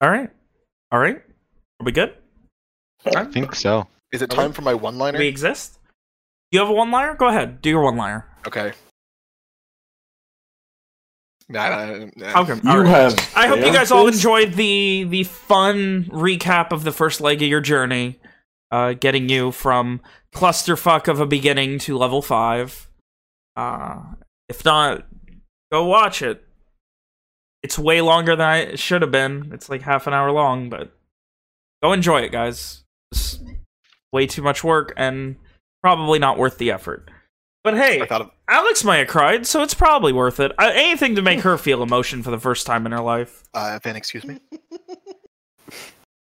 All right. All right. Are we good? I think so. Is it time for my one-liner? We exist? You have a one-liner? Go ahead. Do your one-liner. Okay. Nah, nah, nah. Okay. You all right. have. I hope you guys all enjoyed the the fun recap of the first leg of your journey, uh, getting you from clusterfuck of a beginning to level five. Uh, if not, go watch it. It's way longer than I, it should have been. It's like half an hour long, but go enjoy it, guys. It's way too much work and probably not worth the effort. But hey, of Alex might have cried, so it's probably worth it. Uh, anything to make her feel emotion for the first time in her life. uh, Van. Excuse me.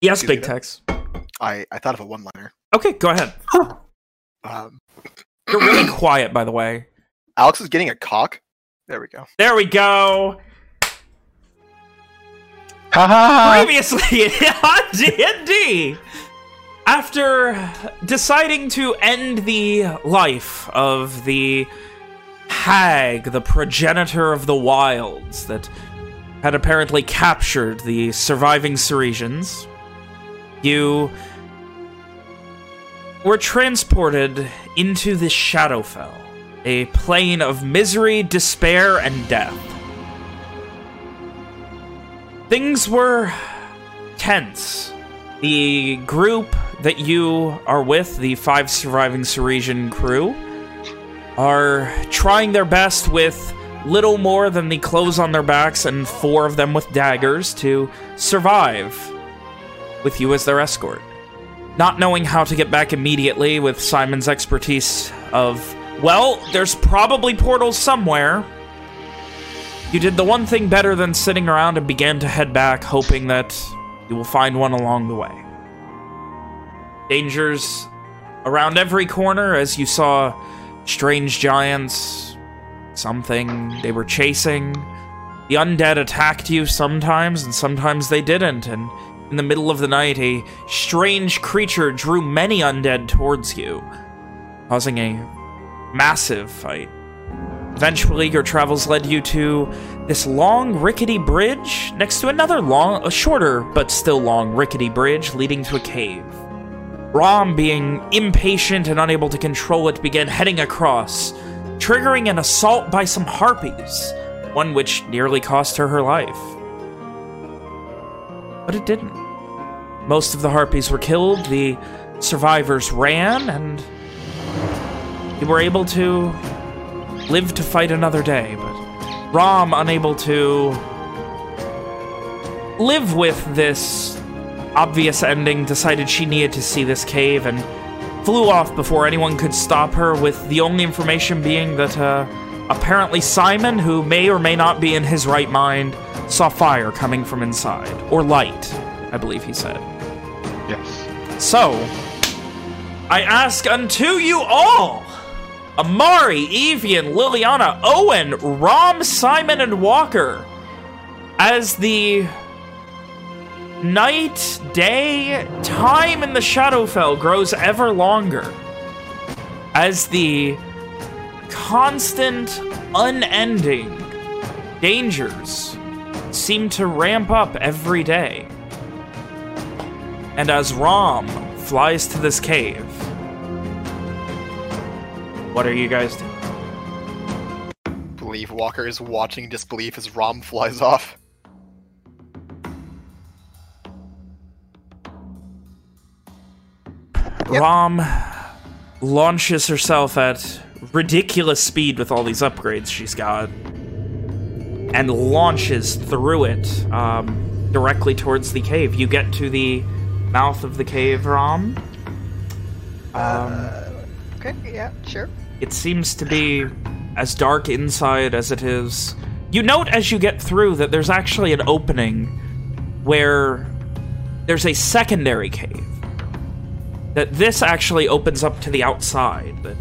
Yes, Excuse Big me, Tex. I I thought of a one-liner. Okay, go ahead. Um, You're really quiet, by the way. Alex is getting a cock. There we go. There we go. Previously on D&D, after deciding to end the life of the hag, the progenitor of the wilds that had apparently captured the surviving Ceresians, you were transported into the Shadowfell, a plane of misery, despair, and death. Things were tense. The group that you are with, the five surviving Ceresian crew, are trying their best with little more than the clothes on their backs and four of them with daggers to survive with you as their escort. Not knowing how to get back immediately with Simon's expertise of, well, there's probably portals somewhere, you did the one thing better than sitting around and began to head back, hoping that you will find one along the way. Dangers around every corner as you saw strange giants, something they were chasing. The undead attacked you sometimes, and sometimes they didn't, and in the middle of the night, a strange creature drew many undead towards you, causing a massive fight. Eventually, your travels led you to this long, rickety bridge next to another long, a shorter but still long, rickety bridge leading to a cave. Rom, being impatient and unable to control it, began heading across, triggering an assault by some harpies, one which nearly cost her her life. But it didn't. Most of the harpies were killed, the survivors ran, and you were able to live to fight another day, but Rom, unable to live with this obvious ending, decided she needed to see this cave and flew off before anyone could stop her, with the only information being that uh, apparently Simon, who may or may not be in his right mind, saw fire coming from inside. Or light, I believe he said. Yes. So, I ask unto you all, Amari, Evian, Liliana, Owen, Rom, Simon, and Walker, as the night, day, time in the Shadowfell grows ever longer, as the constant, unending dangers seem to ramp up every day. And as Rom flies to this cave, what are you guys doing? Believe Walker is watching disbelief as Rom flies off. Rom launches herself at ridiculous speed with all these upgrades she's got and launches through it um, directly towards the cave. You get to the mouth of the cave, Rom. Um, Okay, yeah, sure. It seems to be as dark inside as it is. You note as you get through that there's actually an opening where there's a secondary cave. That this actually opens up to the outside. That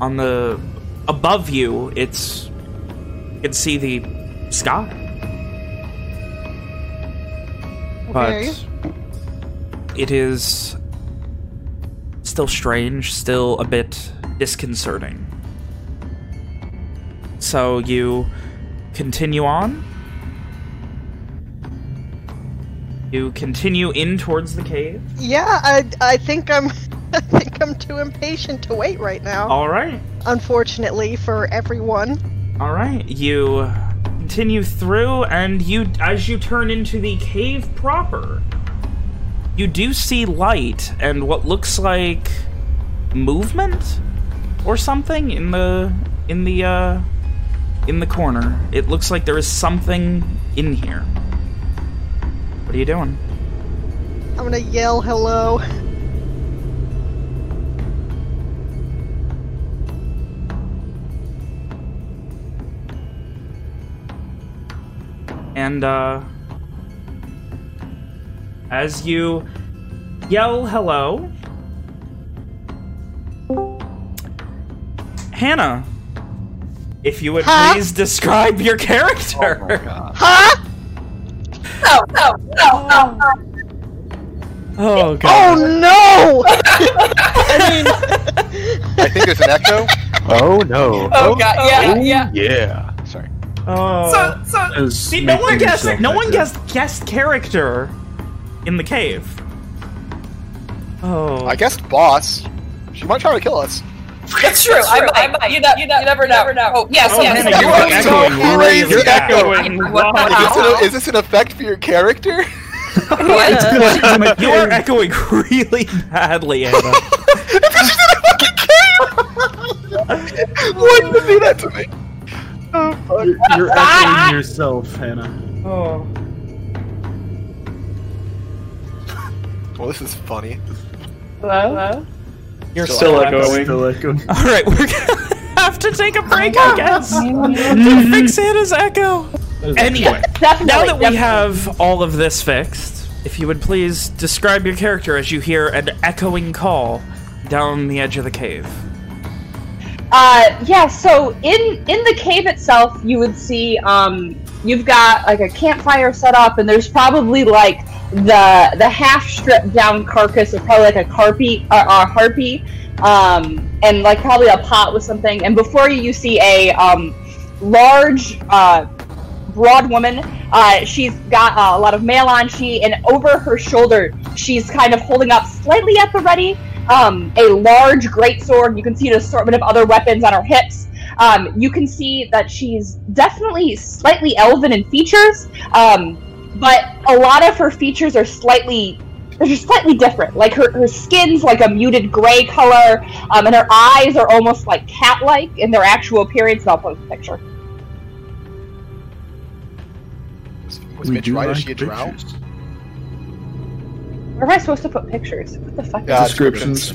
on the above you, it's you can see the sky. Okay. But it is still strange, still a bit disconcerting. So you continue on? You continue in towards the cave. Yeah, I, I think I'm I think I'm too impatient to wait right now. All right. Unfortunately for everyone. All right. You continue through, and you, as you turn into the cave proper, you do see light and what looks like movement or something in the in the uh, in the corner. It looks like there is something in here. What are you doing? I'm gonna yell hello. And, uh, as you yell hello, Hannah, if you would Huh? please describe your character. Oh my god. Huh? No, no, no, no, no. Oh, Oh no! I mean, I think there's an echo. Oh no. Oh god, yeah, Oh, yeah. Yeah. Sorry. Oh. So, so, See, no one guessed. yourself No one guessed guessed character in the cave. Oh, I guessed boss. She might try to kill us. It's true. I might, I might. You, ne- you, ne- you never know. Never know. Oh, yes, Oh, yes. Hannah, you're are yes. so echoing crazy. really bad. Echoing. What- what- Is this, an, is this an effect for your character? What? you are echoing really badly, Anna. Why did you do that to me? Oh, fuck. You're, you're echoing yourself, Hannah. Oh. Well, this is funny. Hello? Hello? You're Still so echoing. Still echoing. All right, we're gonna have to take a break, I guess, to fix Anna's echo. Anyway, Definitely. now that we have all of this fixed, if you would please describe your character as you hear an echoing call down the edge of the cave. Uh, yeah. So in in the cave itself, you would see um, you've got like a campfire set up, and there's probably like the the half stripped down carcass of probably like a carpy or a harpy, um, and like probably a pot with something. And before you, you see a um, large. Uh, broad woman. Uh, she's got a lot of mail on. She and over her shoulder, she's kind of holding up slightly at the ready um, a large greatsword. You can see an assortment of other weapons on her hips. Um, you can see that she's definitely slightly elven in features, um, but a lot of her features are slightly. They're just slightly different. Like her, her skin's like a muted gray color, um, and her eyes are almost like cat-like in their actual appearance. And I'll post a picture. Was We Mitch do right? Is like she a drow? Where am I supposed to put pictures? What the fuck? Yeah, Descriptions.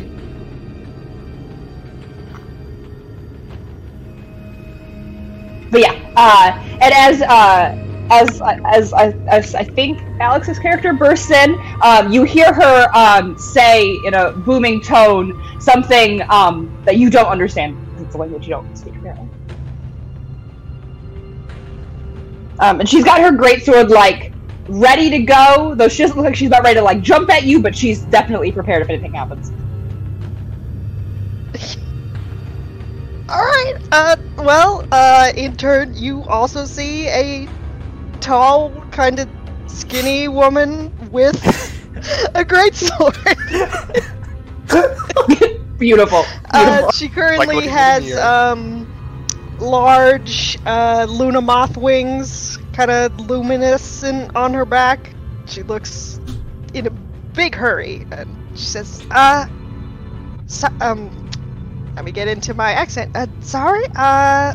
But yeah, uh, and as uh, as as as, I think Alex's character bursts in, um, you hear her um, say in a booming tone something um, that you don't understand. It's a language you don't speak apparently. Um, and she's got her greatsword like ready to go, though she doesn't look like she's about ready to like jump at you, but she's definitely prepared if anything happens. Alright, uh, well, uh, in turn, you also see a tall, kind of skinny woman with a great sword. Beautiful. Uh, she currently looking in the has, um, large, uh, Luna moth wings, kind of luminous, luminescent on her back. She looks in a big hurry, and she says, uh, so, um, let me get into my accent. Uh, sorry, uh,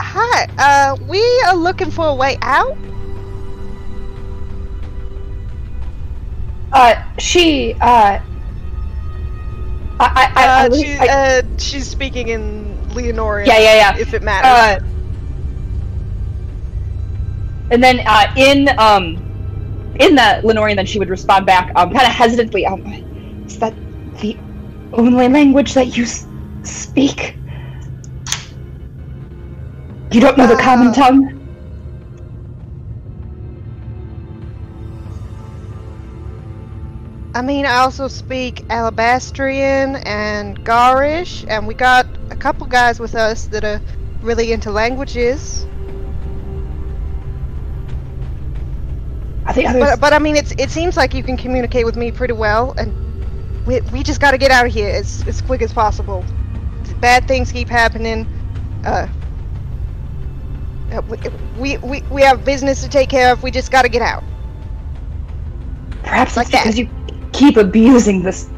hi, uh, we are looking for a way out. Uh, she, uh, I, I, I, Uh, I, she, I- uh, she's speaking in Leonorian. Yeah, yeah, yeah. If it matters. uh, and then uh, in um, in the Lenorian, then she would respond back, um, kind of hesitantly, um, is that the only language that you s- speak? You don't know the common tongue? I mean, I also speak Alabastrian and Garish, and we got a couple guys with us that are really into languages. the others? But, but I mean, it's it seems like you can communicate with me pretty well, and we, we just got to get out of here as as quick as possible. Bad things keep happening. Uh, we, we we we have business to take care of. We just got to get out. Perhaps like it's because you keep abusing this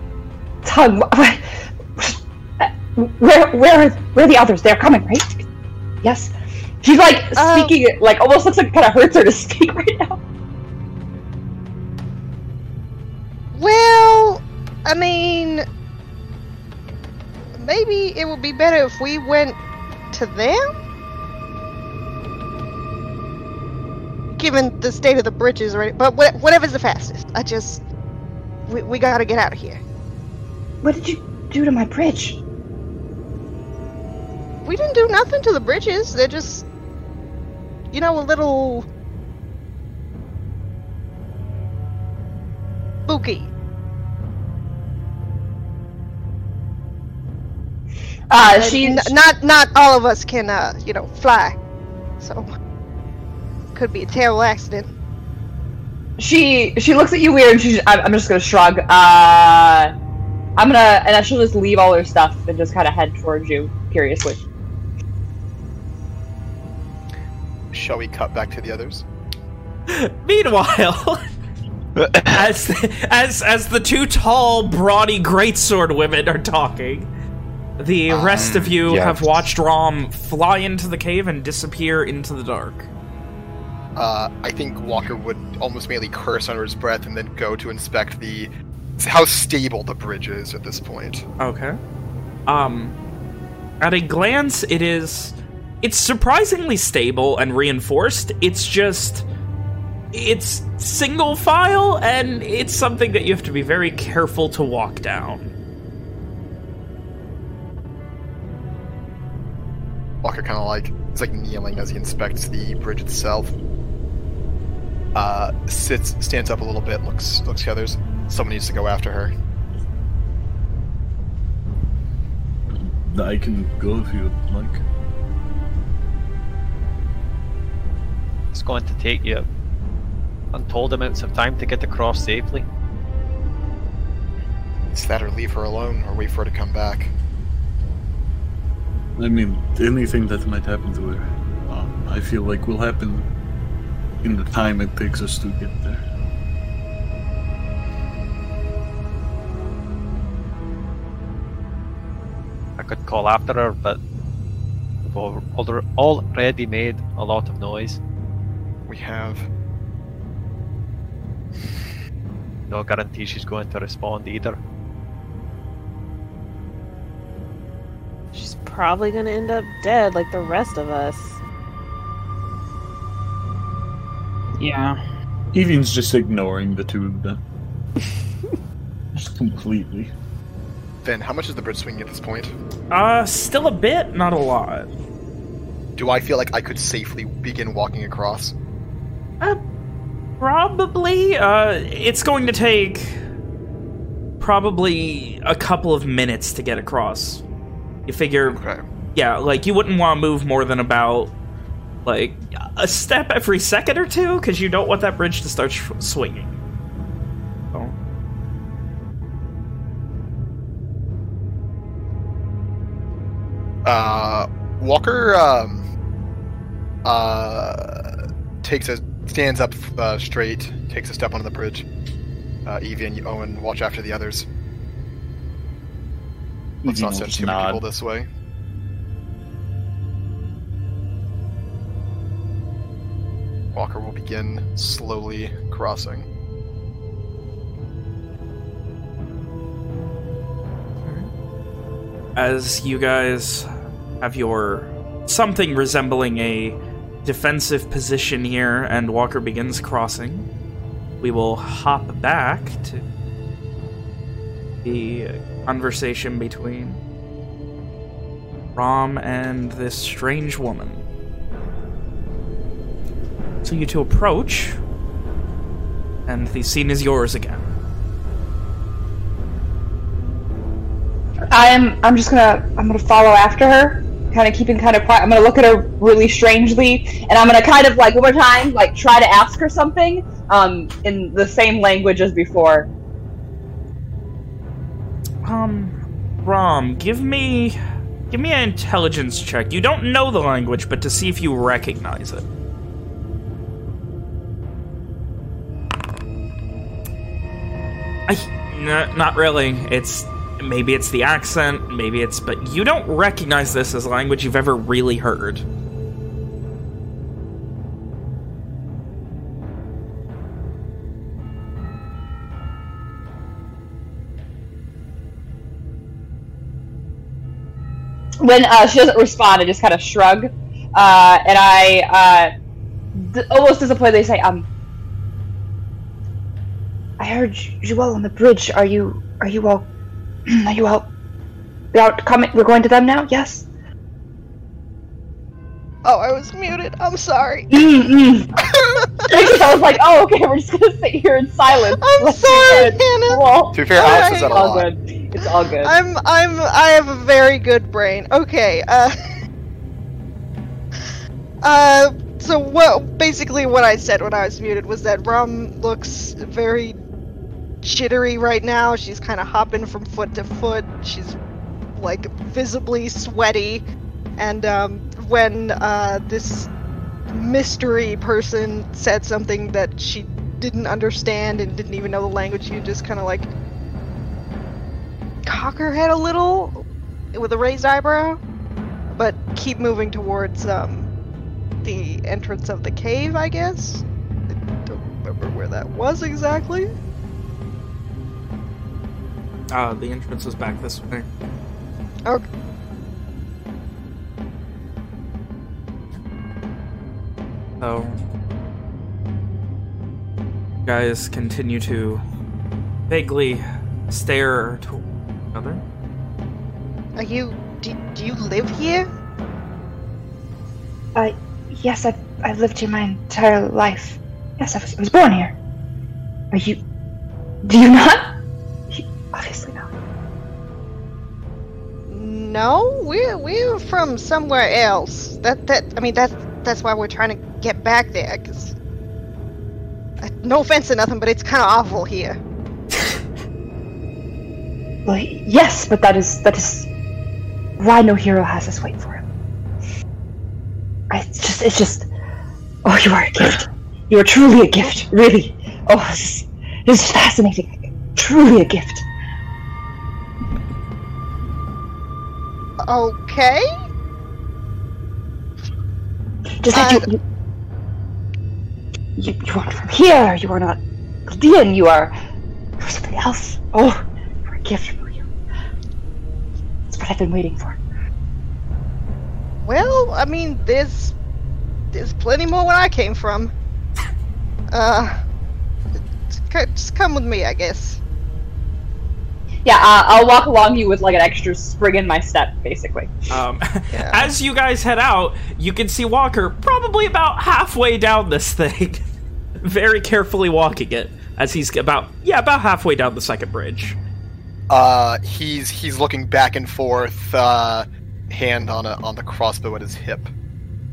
tongue. Where, where, are, where are the others? They're coming, right? Yes. She's like Uh, speaking. it like almost looks like it kind of hurts her to speak right now. Well, I mean, maybe it would be better if we went to them. Given the state of the bridges, right? But wha- whatever's the fastest. I just, we, we gotta get out of here. What did you do to my bridge? We didn't do nothing to the bridges. They're just, you know, a little spooky. Uh, And she n- not not all of us can, uh, you know, fly. So could be a terrible accident. she she looks at you weird. And she's I'm, I'm just gonna shrug. Uh, I'm gonna and then she'll just leave all her stuff and just kind of head towards you curiously. Shall we cut back to the others? Meanwhile, as as as the two tall, brawny greatsword women are talking, the rest of you yes. have watched Rom fly into the cave and disappear into the dark. Uh, I think Walker would almost mainly curse under his breath and then go to inspect the how stable the bridge is at this point. Okay. Um, at a glance, it is it's surprisingly stable and reinforced. It's just it's single file and it's something that you have to be very careful to walk down. Walker kind of like is like kneeling as he inspects the bridge itself. Uh, sits, stands up a little bit, looks looks to others. Someone needs to go after her. I can go if you'd like. It's going to take you untold amounts of time to get across safely. It's that or leave her alone or wait for her to come back. I mean, anything that might happen to her, um, I feel like will happen in the time it takes us to get there. I could call after her, but we've already made a lot of noise. We have No guarantee she's going to respond either. She's probably gonna end up dead like the rest of us. Yeah. Evian's just ignoring the two of them. just completely. Then, how much is the bridge swinging at this point? Uh, still a bit, not a lot. Do I feel like I could safely begin walking across? Uh, probably. Uh, it's going to take probably a couple of minutes to get across. You figure, Okay. yeah, like you wouldn't want to move more than about like a step every second or two because you don't want that bridge to start swinging. So, Uh, Walker um, uh, takes a stands up uh, straight, takes a step onto the bridge. Uh, Evie and Owen watch after the others. Let's Evian not send just too many people this way. Walker will begin slowly crossing. as you guys have your something resembling a defensive position here and Walker begins crossing, we will hop back to the conversation between Rom and this strange woman. So you two approach, and the scene is yours again. I'm I'm just gonna I'm gonna follow after her, kind of keeping kind of quiet. I'm gonna look at her really strangely, and I'm gonna kind of like one more time like try to ask her something, um, in the same language as before. Um, Rom, give me... Give me an intelligence check. You don't know the language, but to see if you recognize it. I... n- not really. It's... Maybe it's the accent, maybe it's... But you don't recognize this as language you've ever really heard. when uh, she doesn't respond, I just kind of shrug, uh, and I uh, almost disappointedly say, "Um, I heard you all on the bridge. Are you? Are you all? Are you all? We are coming. We're going to them now. Yes. Oh, I was muted. I'm sorry. Mm-mm. I was like, oh, okay. We're just gonna sit here in silence. I'm Let's sorry. Hannah. Cool. To be fair, Alex says that It's a all lot. good. It's all good. I'm I'm I have a very good brain. Okay. Uh Uh so what basically what I said when I was muted was that Rom looks very jittery right now. She's kind of hopping from foot to foot. She's like visibly sweaty and um when uh this mystery person said something that she didn't understand and didn't even know the language, you just kind of like cock her head a little with a raised eyebrow, but keep moving towards um, the entrance of the cave, I guess. I don't remember where that was exactly. Uh, the entrance is back this way. Okay. So, guys continue to vaguely stare to each other. Are you? Do, do you live here? Uh, yes, I've, I've lived here my entire life. Yes, I was, I was born here. Are you. Do you not? Obviously not. No, we're we're from somewhere else. That that I mean that's that's why we're trying to get back there. Cause uh, no offense or nothing, but it's kind of awful here. Well, yes, but that is. That is. Why no hero has us wait for him. I it's just. It's just. Oh, you are a gift. You are truly a gift. Really. Oh, this is, this is fascinating. Truly a gift. Okay. Just Uh, you, you, you, aren't from here. You are not Chaldean. You are, you are something else. Oh, you're a gift from you. That's what I've been waiting for. Well, I mean, there's there's plenty more where I came from. Uh, just come with me, I guess. Yeah, uh, I'll walk along you with like an extra spring in my step, basically. Um, Yeah. As you guys head out, you can see Walker probably about halfway down this thing. Very carefully walking it as he's about, yeah, about halfway down the second bridge. Uh, he's he's looking back and forth, uh, hand on a on the crossbow at his hip.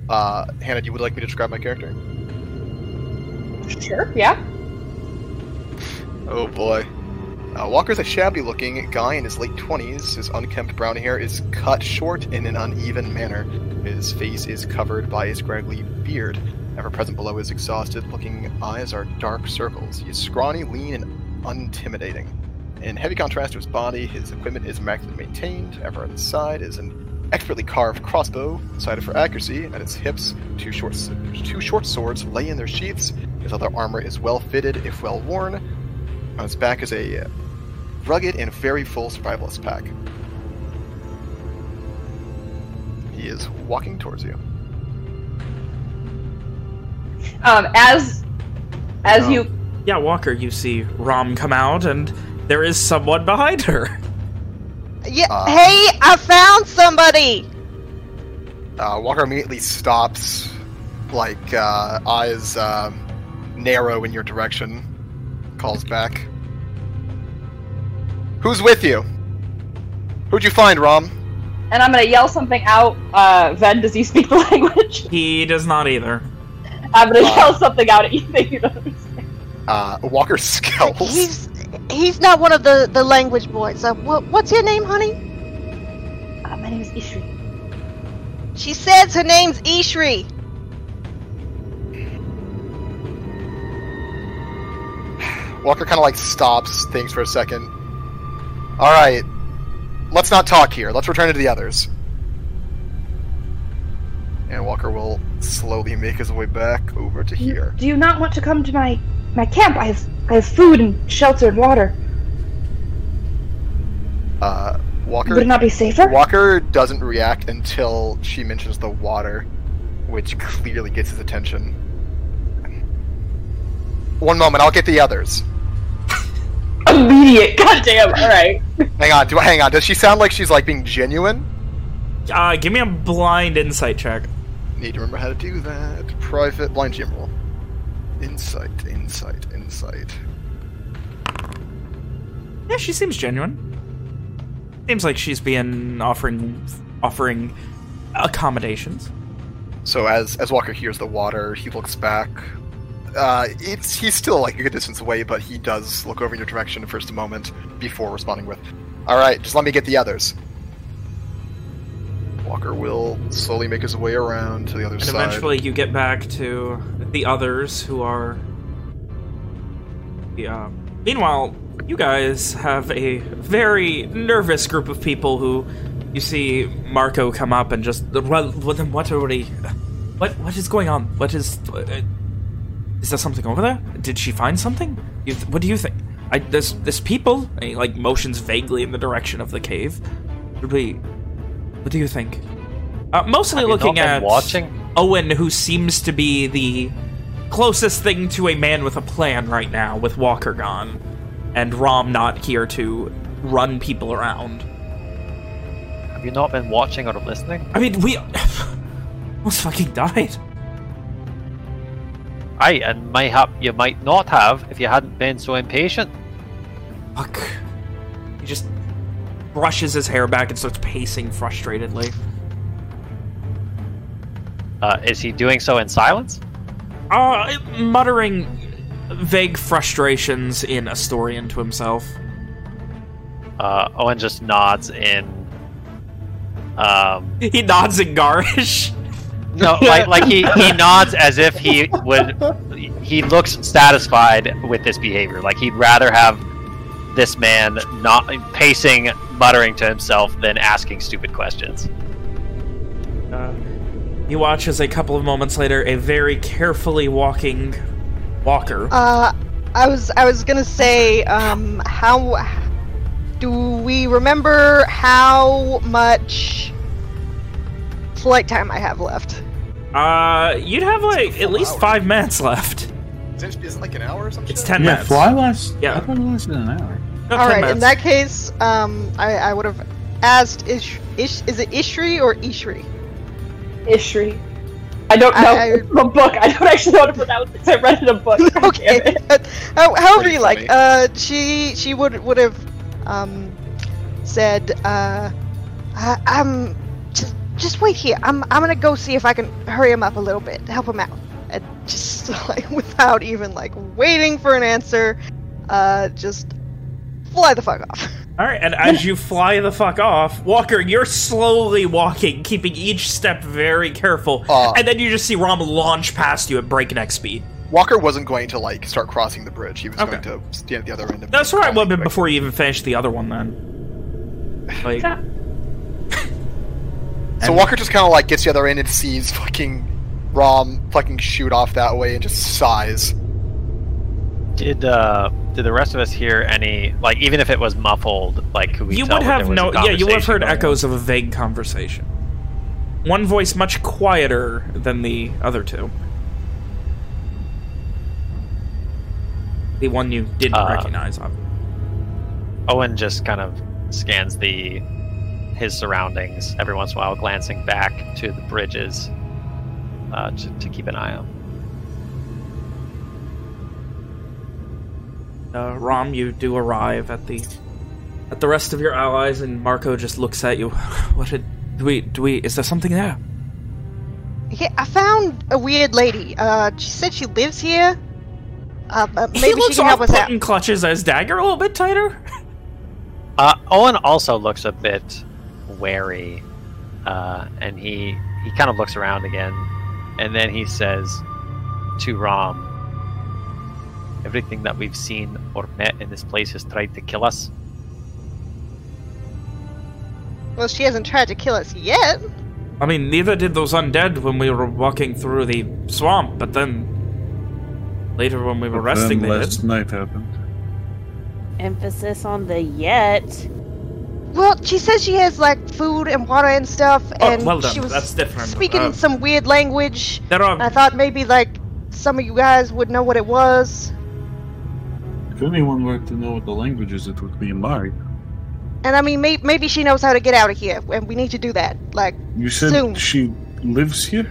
Uh, Hannah, you would like me to describe my character? Sure. Yeah. Oh boy. Uh, Walker's a shabby-looking guy in his late 20s. His unkempt brown hair is cut short in an uneven manner. His face is covered by a scraggly beard. Ever present below his exhausted-looking eyes are dark circles. He is scrawny, lean, and unintimidating. In heavy contrast to his body, his equipment is immaculately maintained. Ever at his side is an expertly carved crossbow, sighted for accuracy. At his hips, two short, two short swords lay in their sheaths. His other armor is well fitted, if well worn. On his back is a rugged and very full survivalist pack. He is walking towards you. Um, as as Oh. you Yeah, Walker, you see Rom come out, and there is someone behind her. Yeah. Uh. hey, I found somebody. Uh, Walker immediately stops, like uh, eyes um narrow in your direction. Calls back. Who's with you? Who'd you find, Rom? and I'm gonna yell something out. Uh, Ven, does he speak the language? He does not either. I'm gonna Uh. yell something out at you that you don't understand. Uh, Walker scowls. He's he's not one of the the language boys. Uh, what, what's your name, honey? Uh, my name is Ishri. She says her name's Ishri. Walker kind of like stops, thinks for a second. All right, let's not talk here. Let's return to the others. And Walker will slowly make his way back over to here. Do you not want to come to my my camp? I have I have food and shelter and water. Uh, Walker. Would it not be safer? Walker doesn't react until she mentions the water, which clearly gets his attention. One moment, I'll get the others. Immediate. Goddamn. All right. Hang on, do I, hang on. Does she sound like she's like being genuine? Uh, give me a blind insight check. Need to remember how to do that. Private blind GM roll. Insight, insight, insight. Yeah, she seems genuine. Seems like she's being offering offering accommodations. So as as Walker hears the water, he looks back. Uh, it's he's still like a good distance away, but he does look over in your direction for just a moment before responding with, "All right, just let me get the others." Walker will slowly make his way around to the other And side. eventually you get back to the others who are... Yeah. Meanwhile, you guys have a very nervous group of people who you see Marco come up and just... Well, what, what are we... What, what is going on? What is... Is there something over there? Did she find something? You, what do you think? I, there's, there's people. And he, like, motions vaguely in the direction of the cave. Should we... What do you think? Uh, mostly Have looking at watching? Owen, who seems to be the closest thing to a man with a plan right now, with Walker gone, and Rom not here to run people around. Have you not been watching or listening? I mean, we almost fucking died. Aye, and have, you might not have if you hadn't been so impatient. Fuck. He just brushes his hair back and starts pacing frustratedly. Uh, is he doing so in silence? Uh, muttering vague frustrations in Astorian to himself. Uh, Owen just nods in. Um, He nods in garish. No, like like he, he nods as if he would. He looks satisfied with this behavior. Like he'd rather have this man not pacing, muttering to himself, than asking stupid questions. Uh, you watch as a couple of moments later, a very carefully walking walker. Uh, I was I was gonna say, um, how do we remember how much flight time I have left? Uh, you'd have like full at least hour. five minutes left. Is it like an hour or something? It's ten Yeah, minutes. fly last. Yeah. I thought it lasted an hour. No, 10 All right, in that case, um, I, I would have asked Ish, Ish is it Ishri or Ishri? Ishri. I don't know. I- It's from a book. I don't actually know how to pronounce it. 'cause I read it in a book. Okay, uh, how- however Pretty you like. Uh, she she would would have um said, uh, I, I'm just just wait here. I'm I'm gonna go see if I can hurry him up a little bit, help him out, and just like without even like waiting for an answer, uh, just fly the fuck off. All right, and as you fly the fuck off, Walker, you're slowly walking, keeping each step very careful, Uh. and then you just see Rom launch past you at breakneck speed. Walker wasn't going to like start crossing the bridge. He was Okay. going to stand at the other end. Of That's the right, well, before you even finish the other one, then. Like, So Walker just kind of like gets the other end and sees fucking Rom fucking shoot off that way and just sighs. Did uh did the rest of us hear any like even if it was muffled like could we you tell would that there have was no, yeah, you would have heard going on? echoes of a vague conversation. One voice much quieter than the other two. The one you didn't Uh, recognize, obviously. Owen just kind of scans the his surroundings every once in a while, glancing back to the bridges uh, to, to keep an eye on. uh, Rom, you do arrive at the at the rest of your allies, and Marco just looks at you. What did do we do? We is there something there? Yeah, I found a weird lady. Uh, she said she lives here, Uh, uh, he maybe she looks can help us out. off-putting clutches his dagger a little bit tighter. Uh, Owen also looks a bit wary, uh, and he he kind of looks around again, and then he says to Rom, "Everything that we've seen or met in this place has tried to kill us. Well, she hasn't tried to kill us yet. I mean, neither did those undead when we were walking through the swamp, but then later when we were But resting, then they last did. night happened. Emphasis on the yet. Well, she says she has like food and water and stuff, Oh, and well done. she was That's different. speaking Uh, some weird language. There are I thought maybe like some of you guys would know what it was. If anyone were to know what the language is, it would be Mari. And I mean, may- maybe she knows how to get out of here, and we need to do that. Like, You said Soon. she lives here?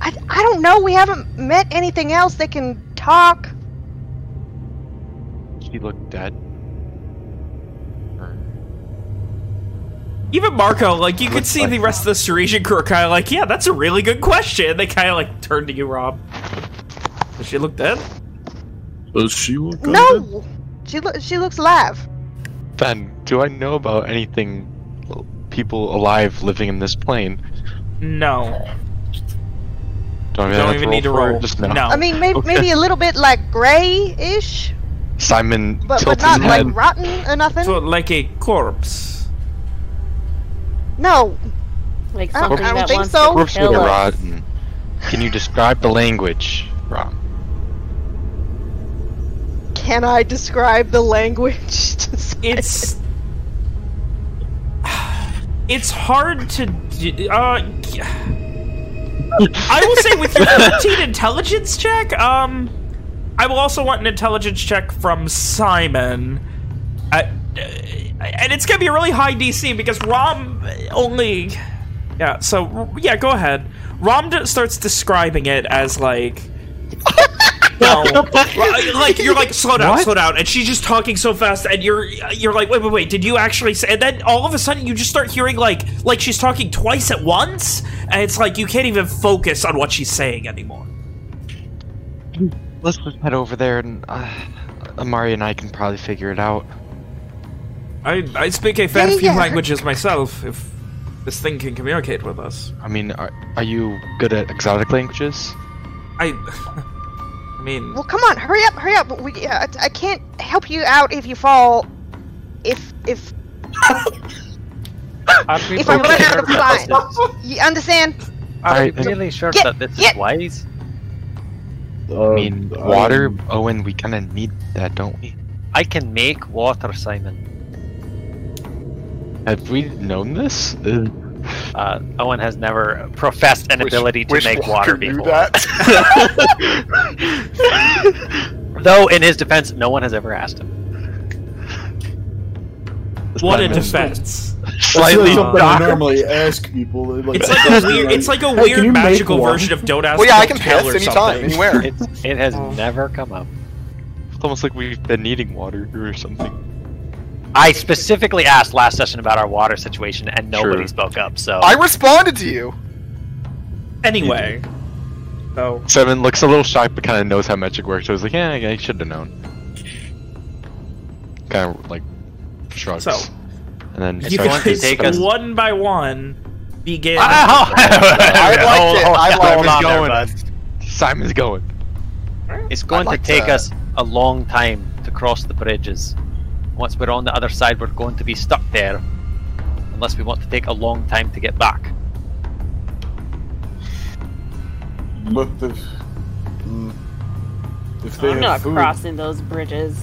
I, I don't know. We haven't met anything else that can talk. She looked dead. Even Marco, like, you could see the rest of the Ceresian crew kind of like, yeah, that's a really good question. They kind of, like, turn to you, Rom. Does she look dead? Does she look undead? No, she lo- she looks alive. Ben, do I know about anything people alive living in this plane? No. Don't, I Don't even need to for it? roll. Just no. No. I mean, maybe Okay. maybe a little bit like gray-ish, Simon but but not his like rotten or nothing. So, like a corpse. No, Like I don't- I don't that think wants so. to Corpse with a us. rotten. Can you describe the language, Rom? can I describe the language? It's... It's hard to... d- Uh, I will say with your 13 intelligence check, um... I will also want an intelligence check from Simon. Uh, and it's going to be a really high DC because Rom only... Yeah, so, yeah, go ahead. Rom d- starts describing it as, like... No, like you're like slow down, slow down, and she's just talking so fast, and you're you're like, wait, wait, wait, did you actually say? And then all of a sudden, you just start hearing like like she's talking twice at once, and it's like you can't even focus on what she's saying anymore. Let's just head over there and uh, Amari and I can probably figure it out. I I speak a fair Yeah, few yeah. languages myself. If this thing can communicate with us, I mean, are, are you good at exotic languages? I. I mean, Well, come on, hurry up, hurry up. We, uh, I can't help you out if you fall. If if If I really run out sure of that time. you understand? Are Alright, we really sure get- that this get- is wise? I mean, water, Owen, we kind of need that, don't we? I can make water, Simon. Have we known this? Uh, Owen has never professed an Wish- ability to make Walker water knew before. that. Though, in his defense, no one has ever asked him. what a Simon. defense! Slightly something I normally ask people. Like, It's like a weird, it's like a "Hey, weird magical version of don't ask. well, yeah, I can tell pass anytime, anywhere. It's, it has Oh. never come up. It's almost like we've been needing water or something. I specifically asked last session about our water situation, and nobody Sure. spoke up. So I responded to you. Anyway, so Seven looks a little shocked, but kind of knows how magic works. So he's like, yeah, I should have known. Kind of like shrugs. So, and then you going to guys take us- one by one begin. Ah, I liked hold, it. hold- I hold liked on it. there, Going. Simon's going. It's going like to take that. us a long time to cross the bridges. Once we're on the other side, we're going to be stuck there. Unless we want to take a long time to get back. But if, mm, if they I'm have not food, crossing those bridges.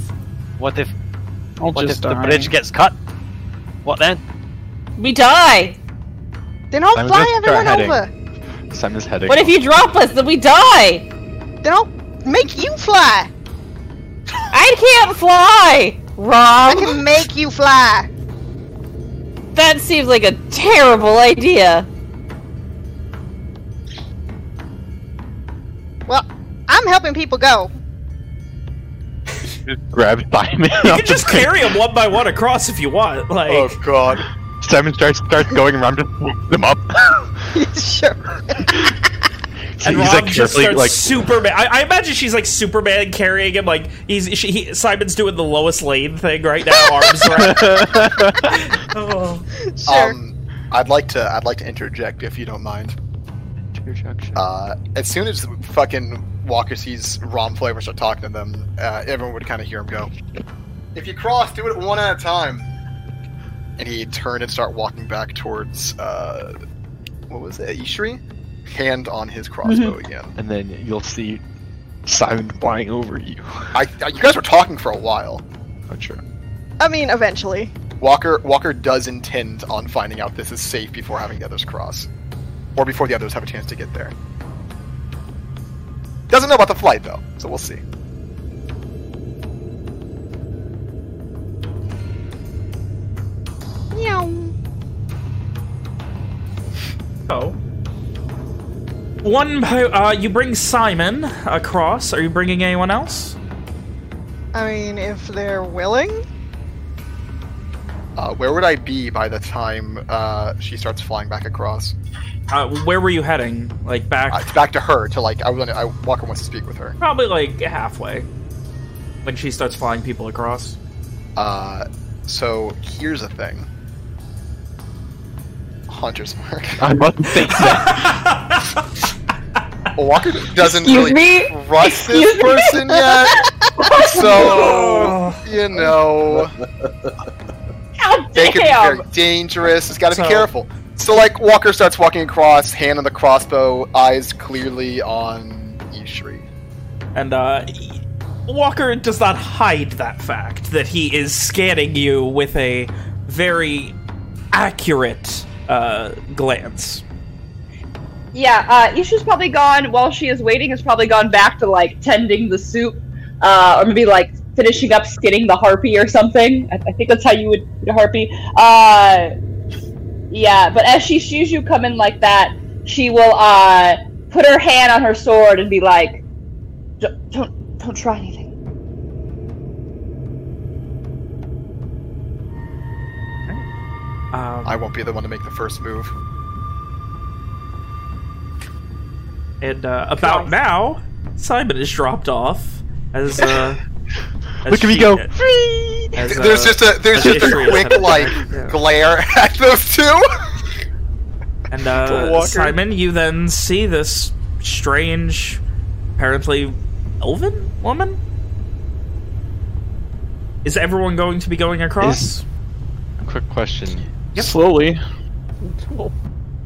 What if I'll what if just the bridge gets cut? What then? We die. Then I'll Simon's fly gonna start everyone heading. over. Simon's heading. What if you drop us? Then we die. Then I'll make you fly. I can't fly. I can make you fly. That seems like a terrible idea. Well, I'm helping people go. grab Simon? You can just carry them one by one across if you want. Like, Oh god. Simon starts starts going around to swoop them up. sure. And He's, Rom like, just starts like- Superman. I, I imagine she's like Superman carrying him. Like he's she, he, Simon's doing the Lois Lane thing right now, arms around. oh. Sure. Um, I'd like to. I'd like to interject if you don't mind. Uh, as soon as fucking Walker sees Rom Flavor start talking to them, uh, everyone would kind of hear him go, "If you cross, do it one at a time." And he'd turn and start walking back towards uh, what was it, Ishri? Hand on his crossbow mm-hmm. again. And then you'll see Simon flying over you. I, I, you guys were talking for a while. Not sure. I mean, eventually. Walker Walker does intend on finding out this is safe before having the others cross, or before the others have a chance to get there. Doesn't know about the flight though, so we'll see. Meow. Oh. One, by- uh, you bring Simon across. Are you bringing anyone else? I mean, if they're willing. Uh, where would I be by the time uh, she starts flying back across? Uh, where were you heading? Like back? Uh, back to her to like I want I Walker wants to speak with her. Probably like halfway. When she starts flying people across. Uh, so here's the thing. Hunter's mark. I must think that. Walker doesn't Excuse really me? trust this Excuse me? person yet, so you know God they could be damn! very dangerous. It's got to So- be careful. So like Walker starts walking across, hand on the crossbow, eyes clearly on Ishri. And uh, Walker does not hide that fact that he is scanning you with a very accurate uh, glance. Yeah, uh, Isha's probably gone while she is waiting. Has probably gone back to like tending the soup, uh, or maybe like finishing up skinning the harpy or something. I, I think that's how you would eat a harpy. Uh, yeah, but as she sees you come in like that, she will uh, put her hand on her sword and be like, "Don't, don't, don't try anything." Um, I won't be the one to make the first move. And uh, about now, Simon is dropped off as. Uh, as Look at me she- go. as, uh, there's just a there's just a quick like yeah. glare at those two. And uh, Simon, you then see this strange, apparently elven woman. Is everyone going to be going across? Quick question. Slowly.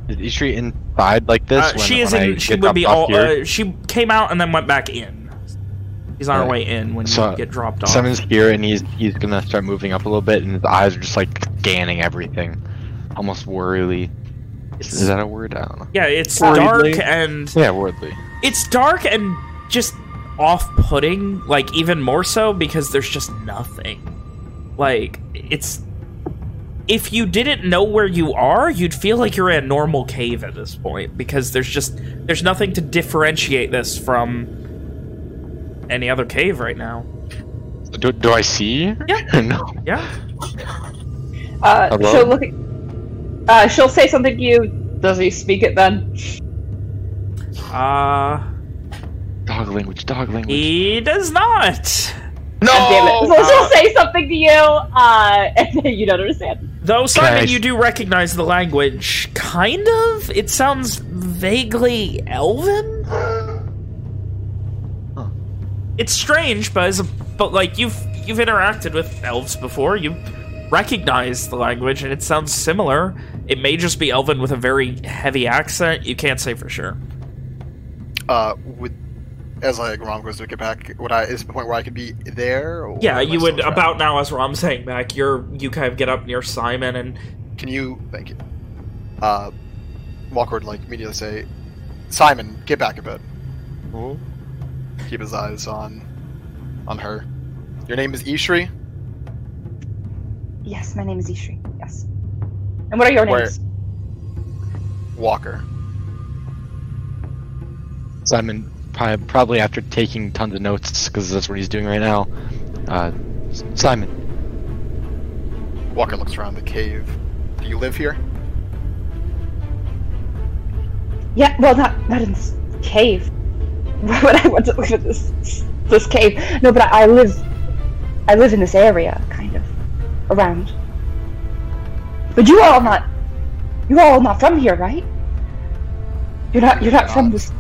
Is she inside like this? Uh, when, she is when I in. She would be all. Uh, she came out and then went back in. He's on her Right. way in when So, you get dropped off. Simon's here and he's he's gonna start moving up a little bit, and his eyes are just like scanning everything, almost worrily. Is that a word? I don't know. yeah, it's Worriedly. dark and Yeah, wordly. it's dark and just off-putting. Like even more so because there's just nothing. Like it's. If you didn't know where you are, you'd feel like you're in a normal cave at this point because there's just there's nothing to differentiate this from any other cave right now. Do, do I see? Yeah. no. Yeah. Uh, Hello? she'll look. At, uh, she'll say something to you. Does he speak it then? Uh, Dog language. Dog language. he does not. God damn it. No. So she'll say something to you, uh, and then you don't understand. Though, Simon, Okay. you do recognize the language, kind of? It sounds vaguely elven? It's strange, but, as a, but like, you've you've interacted with elves before. You recognize the language, and it sounds similar. It may just be elven with a very heavy accent. You can't say for sure. Uh, would as like Rom goes to get back, would I is the point where I could be there? Or Yeah, you would, still trapped? about now, as Rom's saying back, you're, you kind of get up near Simon, and Can you? Thank you. Uh, Walker would like immediately say, "Simon, get back a bit." Keep his eyes on, on her. Your name is Ishri. Yes, my name is Ishri. Yes. And what are your Where- names? Walker. Simon, probably, probably after taking tons of notes, because that's what he's doing right now. Uh, Simon, Walker looks around the cave. Do you live here? Yeah, well, not not in this cave. Why would I want to live in this this cave? No, but I, I live I live in this area, kind of around. But you all not you all not from here, right? You're not you're not from this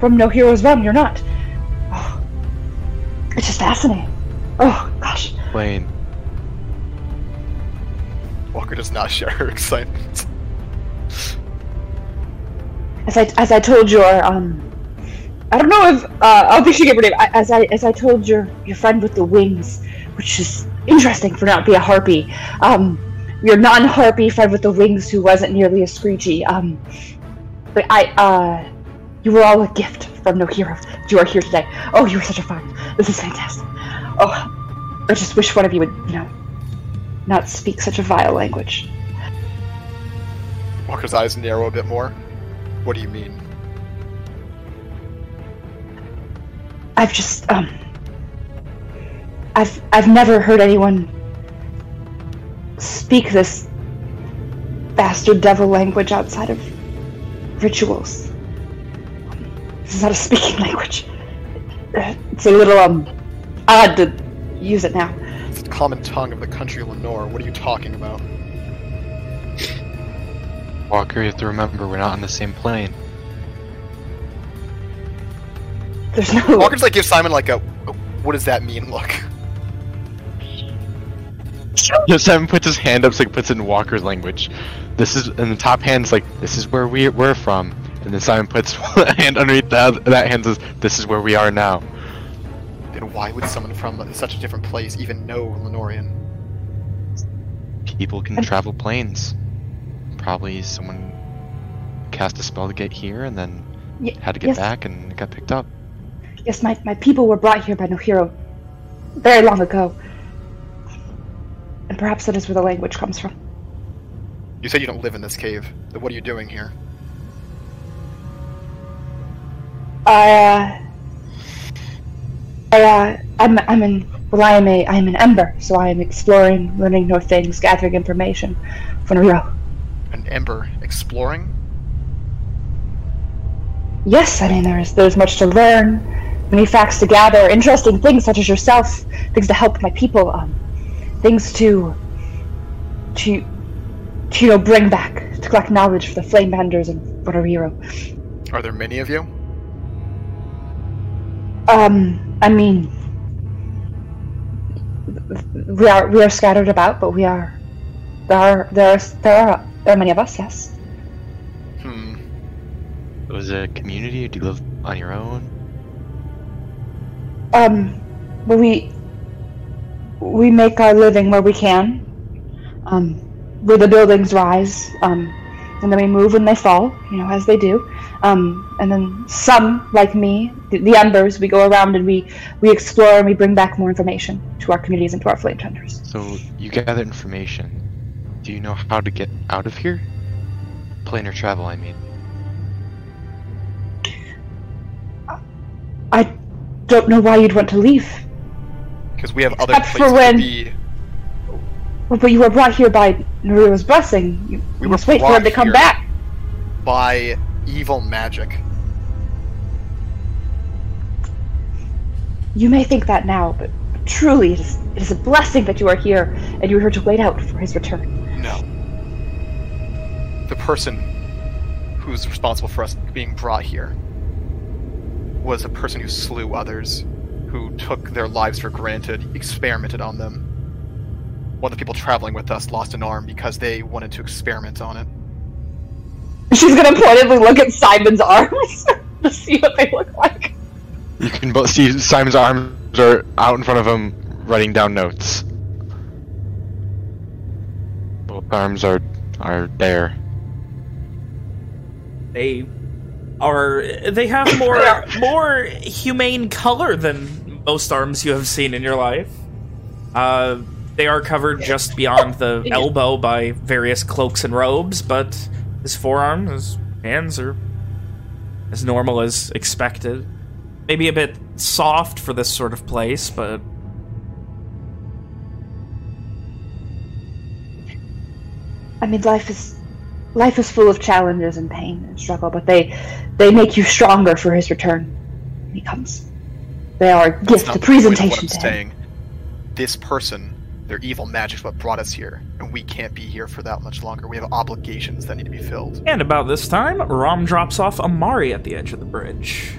from No Heroes Run. You're not. Oh, it's just fascinating. Oh gosh. Wayne, Walker does not share her excitement. as I as I told your um, I don't know if uh, I'll be give her name. I- As I as I told your your friend with the wings, which is interesting for not be a harpy. Um, your non-harpy friend with the wings who wasn't nearly as screechy. Um, but I uh, you were all a gift from No Hero. You are here today. Oh, you were such a fun. This is fantastic. Oh, I just wish one of you would you know not speak such a vile language. Walker's eyes narrow a bit more. What do you mean? I've just um I've I've never heard anyone speak this bastard devil language outside of rituals. This is not a speaking language. It's a little um odd to use it now. It's the common tongue of the country Lenore. What are you talking about? Walker, you have to remember we're not on the same plane. There's no Walker's like give Simon like a what does that mean look. Yeah, Simon puts his hand up, so he puts it in Walker's language. This is, and the top hand's like, this is where we, we're from. And then Simon puts a hand underneath that, that hand says, this is where we are now. Then why would someone from such a different place even know Lenorian? People can travel planes. Probably someone cast a spell to get here and then Ye- had to get yes. back and got picked up. Yes, my, my people were brought here by no hero very long ago. And perhaps that is where the language comes from. You said you don't live in this cave. Then what are you doing here? I, uh, I, uh, I'm, I'm in, well, I am a, I am an ember, so I am exploring, learning new things, gathering information for Nero. An ember exploring? Yes, I mean, there's, there's much to learn, many facts to gather, interesting things such as yourself, things to help my people, um, things to, to, to, you know, bring back, to collect knowledge for the Flame Tenders and Borderiro. Are there many of you? Um, I mean, we are we are scattered about, but we are there are there are there are there are many of us. Yes. Hmm. Was a community or do you live on your own? Um, but we we make our living where we can. Um, where the buildings rise. Um, and then we move when they fall. You know, as they do. Um, and then some, like me, the, the embers, we go around and we we explore and we bring back more information to our communities and to our flame tenders. So you gather information. Do you know how to get out of here? Planar travel, I mean. I don't know why you'd want to leave. Because we have other Except for places when- to be. Well, but you were brought here by Naruto's blessing. You, We must wait for him to come back. by evil magic. You may think that now, but truly, it is, it is a blessing that you are here and you are here to wait out for his return. No. The person who's responsible for us being brought here was a person who slew others, who took their lives for granted, experimented on them. One of the people traveling with us lost an arm because they wanted to experiment on it. She's gonna pointedly look at Simon's arms to see what they look like. You can both see Simon's arms are out in front of him, writing down notes. Both arms are are there. They are. They have more more humane color than most arms you have seen in your life. Uh, they are covered just beyond the elbow by various cloaks and robes, but his forearm, his hands are as normal as expected. Maybe a bit soft for this sort of place, but I mean, life is life is full of challenges and pain and struggle, but they they make you stronger for his return when he comes. They are a gift, a not the point of presentation what to him. saying. This person, their evil magic's what brought us here, and we can't be here for that much longer. We have obligations that need to be filled. And about this time, Rom drops off Amari at the edge of the bridge.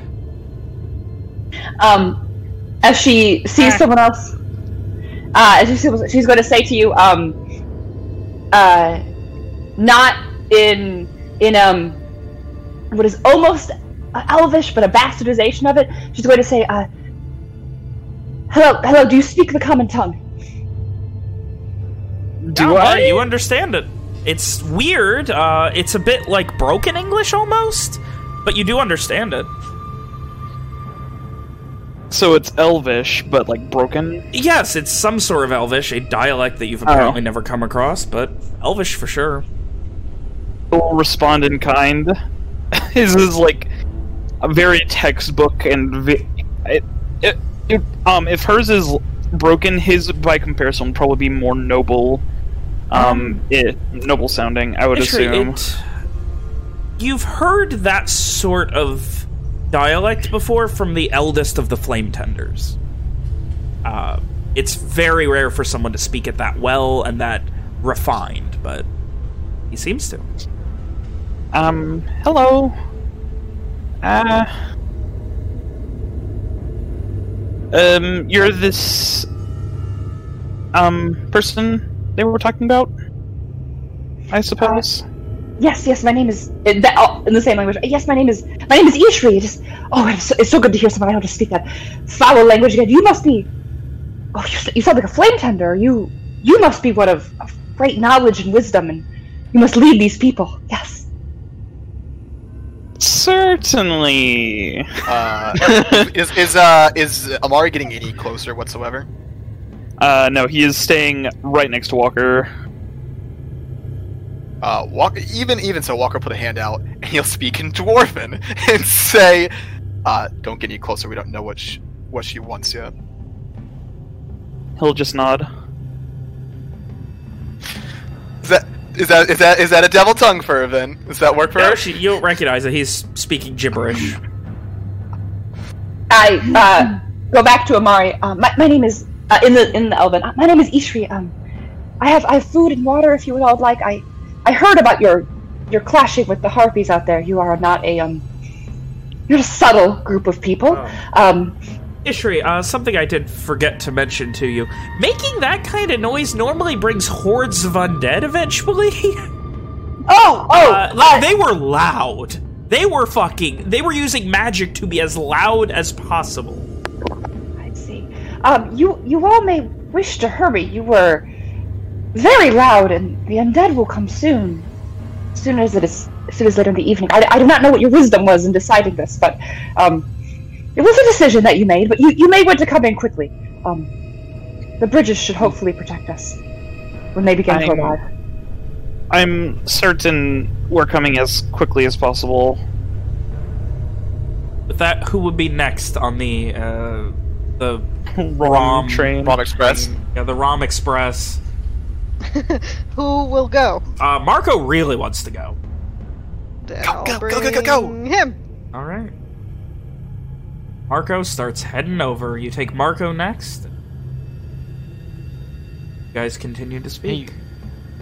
Um, as she sees someone else, uh, as she sees, she's going to say to you, um, uh, not in in um, what is almost elvish but a bastardization of it. She's going to say, uh, "Hello, hello. Do you speak the common tongue?" Do Amari, you understand it. It's weird. Uh, it's a bit like broken English almost, but you do understand it. So it's Elvish, but like broken. Yes, it's some sort of Elvish, a dialect that you've Oh. apparently never come across, but Elvish for sure. Will respond in kind. His is like a very textbook and vi- it, it, it, um if hers is broken, his by comparison would probably be more noble. Um, it, noble sounding, I would assume. it- you've heard that sort of dialect before from the eldest of the flame tenders. Uh, it's very rare for someone to speak it that well and that refined, but he seems to. Um, hello. Uh. Um, you're this. Um, person they were talking about? I suppose? Yes, yes. My name is in, that, oh, in the same language. Yes, my name is my name is Ishri. It is oh, it's so, it's so good to hear someone I know to speak that foul language again. You must be. Oh, you, you sound like a flame tender. You you must be one of, of great knowledge and wisdom, and you must lead these people. Yes. Certainly. Uh, is is uh is Amari getting any closer whatsoever? Uh, no, he is staying right next to Walker. Uh, Walker, even even so, Walker put a hand out and he'll speak in Dwarven and say, uh, "Don't get any closer. We don't know what she, what she wants yet." He'll just nod. Is that is that is that is that a devil tongue for her? Then does that work for No, her? she, you don't recognize it. He's speaking gibberish. I uh, go back to Amari. Um, my, my name is uh, in the in the Elven. Uh, my name is Ishri. Um, I have I have food and water if you would all like. I I heard about your your clashing with the harpies out there. You are not a um. You're a subtle group of people. Um, Ishri, uh, something I did forget to mention to you. Making that kind of noise normally brings hordes of undead eventually. oh, oh, uh, they were loud. They were fucking. They were using magic to be as loud as possible. I see. Um, you you all may wish to hurry. You were very loud, and the undead will come soon. As soon as it is, as soon as later in the evening. I, I do not know what your wisdom was in deciding this, but um, it was a decision that you made. But you you may want to come in quickly. Um, the bridges should hopefully protect us when they begin to I'm- arrive. I'm certain we're coming as quickly as possible. With that, who would be next on the uh, the Rom Rom train. Rom Express. Yeah, the Rom Express. Who will go? Uh, Marco really wants to go. Go, go, go, go, go, go. Him. All right. Marco starts heading over. You take Marco next. You guys continue to speak.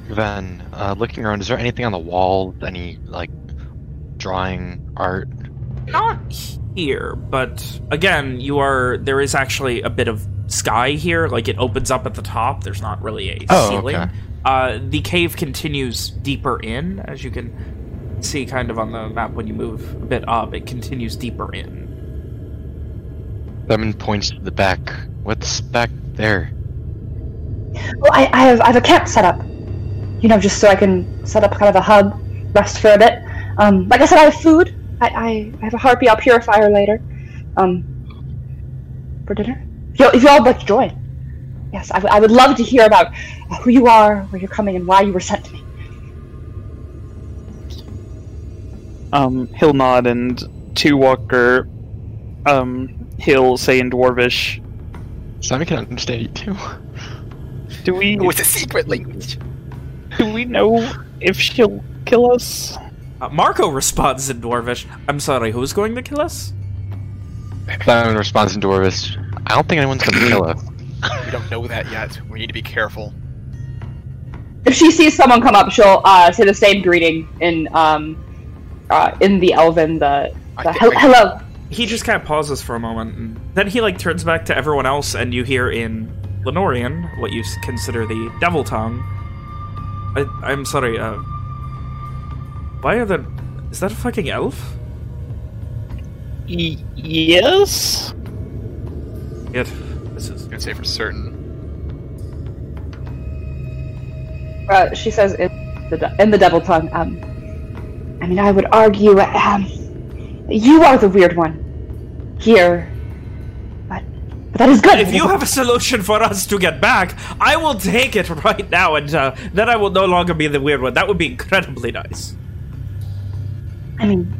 Then, uh, looking around, is there anything on the wall? Any like drawing art? Not here, but again, you are. There is actually a bit of sky here. Like it opens up at the top. There's not really a Oh, ceiling. okay. Uh, the cave continues deeper in, as you can see, kind of on the map when you move a bit up. It continues deeper in. Lemon points to the back. What's back there? Well, I, I have I have a camp set up. You know, just so I can set up kind of a hub, rest for a bit. Um, like I said, I have food. I, I, I have a harpy. I'll purify her later. Um, for dinner. If you if you all would like to join, yes, I, w- I would love to hear about uh, who you are, where you're coming, and why you were sent to me. Um, he'll nod and to Walker, um, he'll say in Dwarvish, Simon can understand you too. "Do we Oh, it's a secret language. do we know if she'll kill us? Uh, Marco responds in Dwarvish. I'm sorry, who's going to kill us? Simon responds in Dwarvish. I don't think anyone's gonna kill us. We don't know that yet. We need to be careful. If she sees someone come up, she'll uh, say the same greeting in um, uh, in the Elven. The, the thi- hel- I- hello. He just kind of pauses for a moment, and then he like turns back to everyone else, and you hear in Lenorian what you consider the Devil Tongue. I, I'm sorry. Uh, why are there... Is that a fucking elf? Y- yes. Yet, this is. I'm gonna say for certain. Uh, she says in the in the devil tongue. Um, I mean, I would argue um, you are the weird one here, but but that is good. If you have a solution for us to get back, I will take it right now, and uh, then I will no longer be the weird one. That would be incredibly nice. I mean,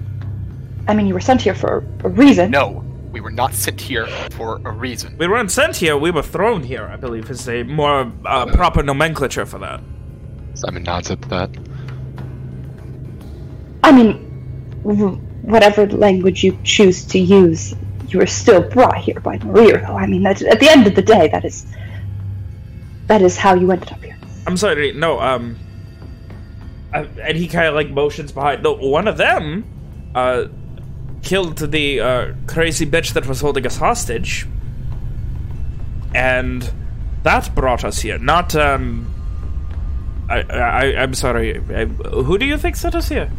I mean, you were sent here for a reason. No, we were not sent here for a reason. We weren't sent here; we were thrown here. I believe is a more uh, proper nomenclature for that. Simon nods at that. I mean, w- whatever language you choose to use, you were still brought here by Maria. I mean, that, at the end of the day, that is that is how you ended up here. I'm sorry, no, um... uh, and he kind of, like, motions behind... No, one of them, uh, killed the, uh, crazy bitch that was holding us hostage. And that brought us here, not, um... I, I, I'm sorry, I, who do you think sent us here?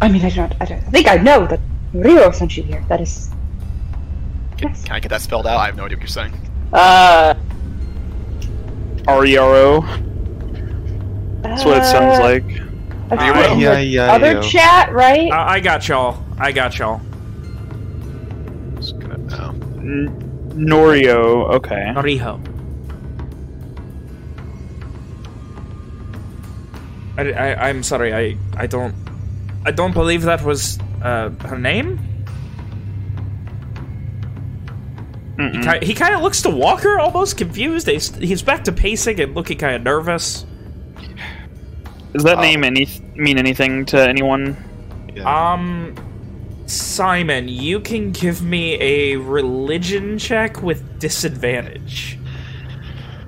I mean, I don't, I don't think I know that Rio sent you here. That is, Can, can I get that spelled out? I have no idea what you're saying. uh, R-E-R-O. That's what it sounds uh, like. I Rio? put it in the Yeah, yeah, Other yeah. chat, right? Uh, I got y'all. I got y'all. Just gonna no. N- Norio. Okay. Riho. I, I, I'm sorry, I, I don't... I don't believe that was, uh, her name? He, ki- he kind of looks to Walker, almost confused. He's, he's back to pacing and looking kind of nervous. Does that Oh. name any mean anything to anyone? Um, Simon, you can give me a religion check with disadvantage.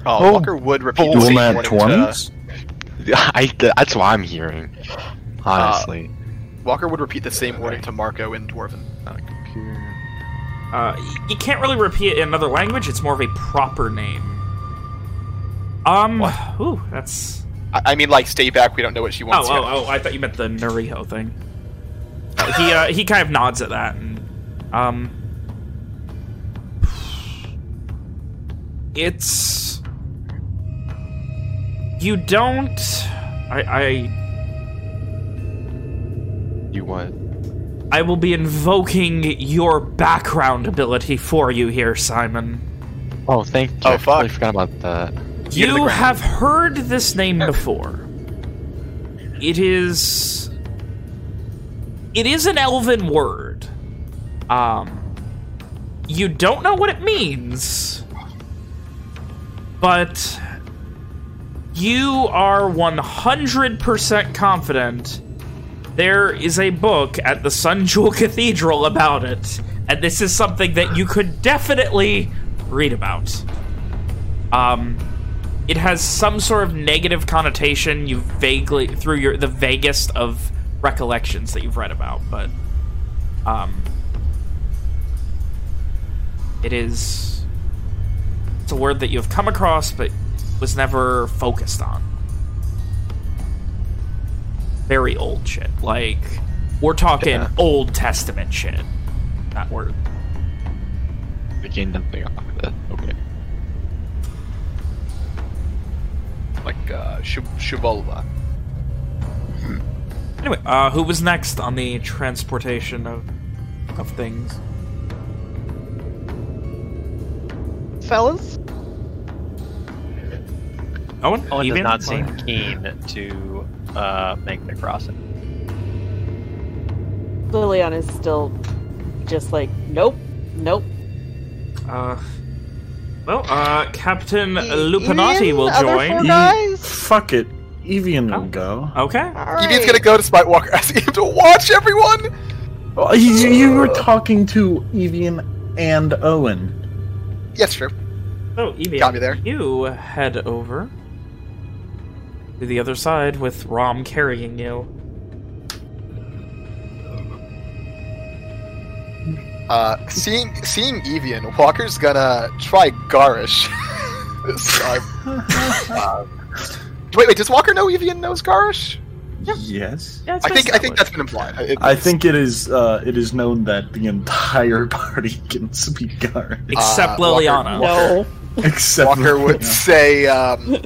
Oh, Oh, Walker would repeat the same nat to, twenties. I, that's what I'm hearing. Honestly. Walker would repeat the same warning to Marco in Dwarven. Uh, you can't really repeat it in another language. It's more of a proper name. Um, ooh, that's... I, I mean, like, stay back. We don't know what she Oh, wants. yet. oh, oh, I thought you meant the Nuriho thing. He, uh, he kind of nods at that, and, um... It's... You don't... I, I... You what? I will be invoking your background ability for you here, Simon. Oh, thank you. Oh, fuck. I totally forgot about that. Ear to the You have heard this name before. It is... It is an elven word. Um, you don't know what it means, but you are 100% confident there is a book at the Sun Jewel Cathedral about it, and this is something that you could definitely read about. Um, it has some sort of negative connotation you vaguely through your the vaguest of recollections that you've read about, but um, it is it's a word that you have come across but was never focused on. Very old shit. Like we're talking Yeah. Old Testament shit. That word. I gained nothing off of that. Okay. Like, uh, Shub- Shubola. Anyway, uh, who was next on the transportation of of things? Fellas? Owen? Owen does not seem keen to uh, make the crossing. Lilian is still just like, nope, nope. Uh, well, uh, Captain Lupinati Ian, will other join. four guys? Fuck it. Evian Oh. will go. Okay. All Evian's gonna go despite Walker asking him to watch everyone. Oh, you, you were talking to Evian and Owen. Yes, true. So, Evie, Got me there. you head over to the other side with Rom carrying you. Uh, seeing seeing Evian, Walker's gonna try Garish this. Uh, wait, wait. Does Walker know Evian knows Garish? Yes. Yeah, I think I think that's been implied. It- I think it is. Uh, it is known that the entire party can speak Gar, Except Uh, Liliana. Walker- No. except Walker would say, um,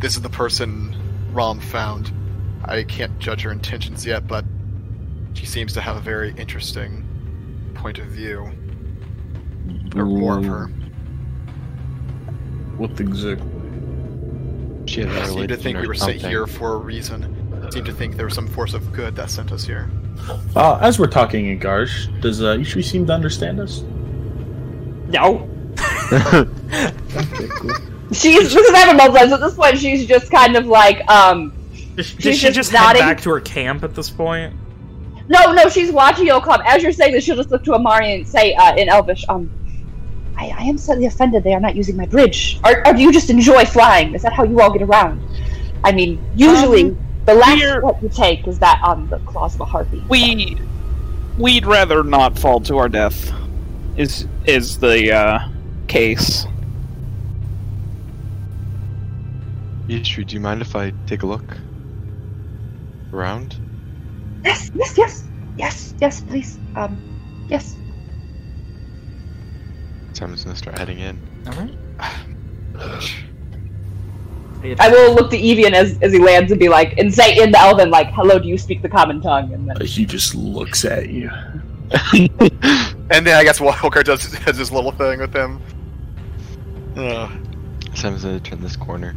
"This is the person Rom found. I can't judge her intentions yet, but she seems to have a very interesting point of view, or more of her. What exactly? She had a I seem to think we were sent here for a reason. Seem to think there was some force of good that sent us here. Uh, as we're talking in Garsh, does uh, Ishri seem to understand us? No. Okay, cool. She's this is having multiple times. At this point, she's just kind of like, um, Does, She's does she just just nodding. head back to her camp at this point? No, no, she's watching you come. As you're saying this, she'll just look to Amari and say uh, in Elvish, um, I, I am slightly offended they are not using my bridge. Or, or do you just enjoy flying? Is that how you all get around? I mean, usually Um, the last we're- step you take is that on the claws of a harpy. We we'd rather not fall to our death. Is is the uh, case? Ishri, do you mind if I take a look around? Yes, yes, yes, yes, yes, please. Um, yes. Simon's gonna start heading in. Alright. I will look to Evian as, as he lands and be like, and say in the Elven, like, hello, do you speak the common tongue? And then, Uh, he just looks at you. And then I guess Walker does has this little thing with him. Uh, Simon's gonna turn this corner.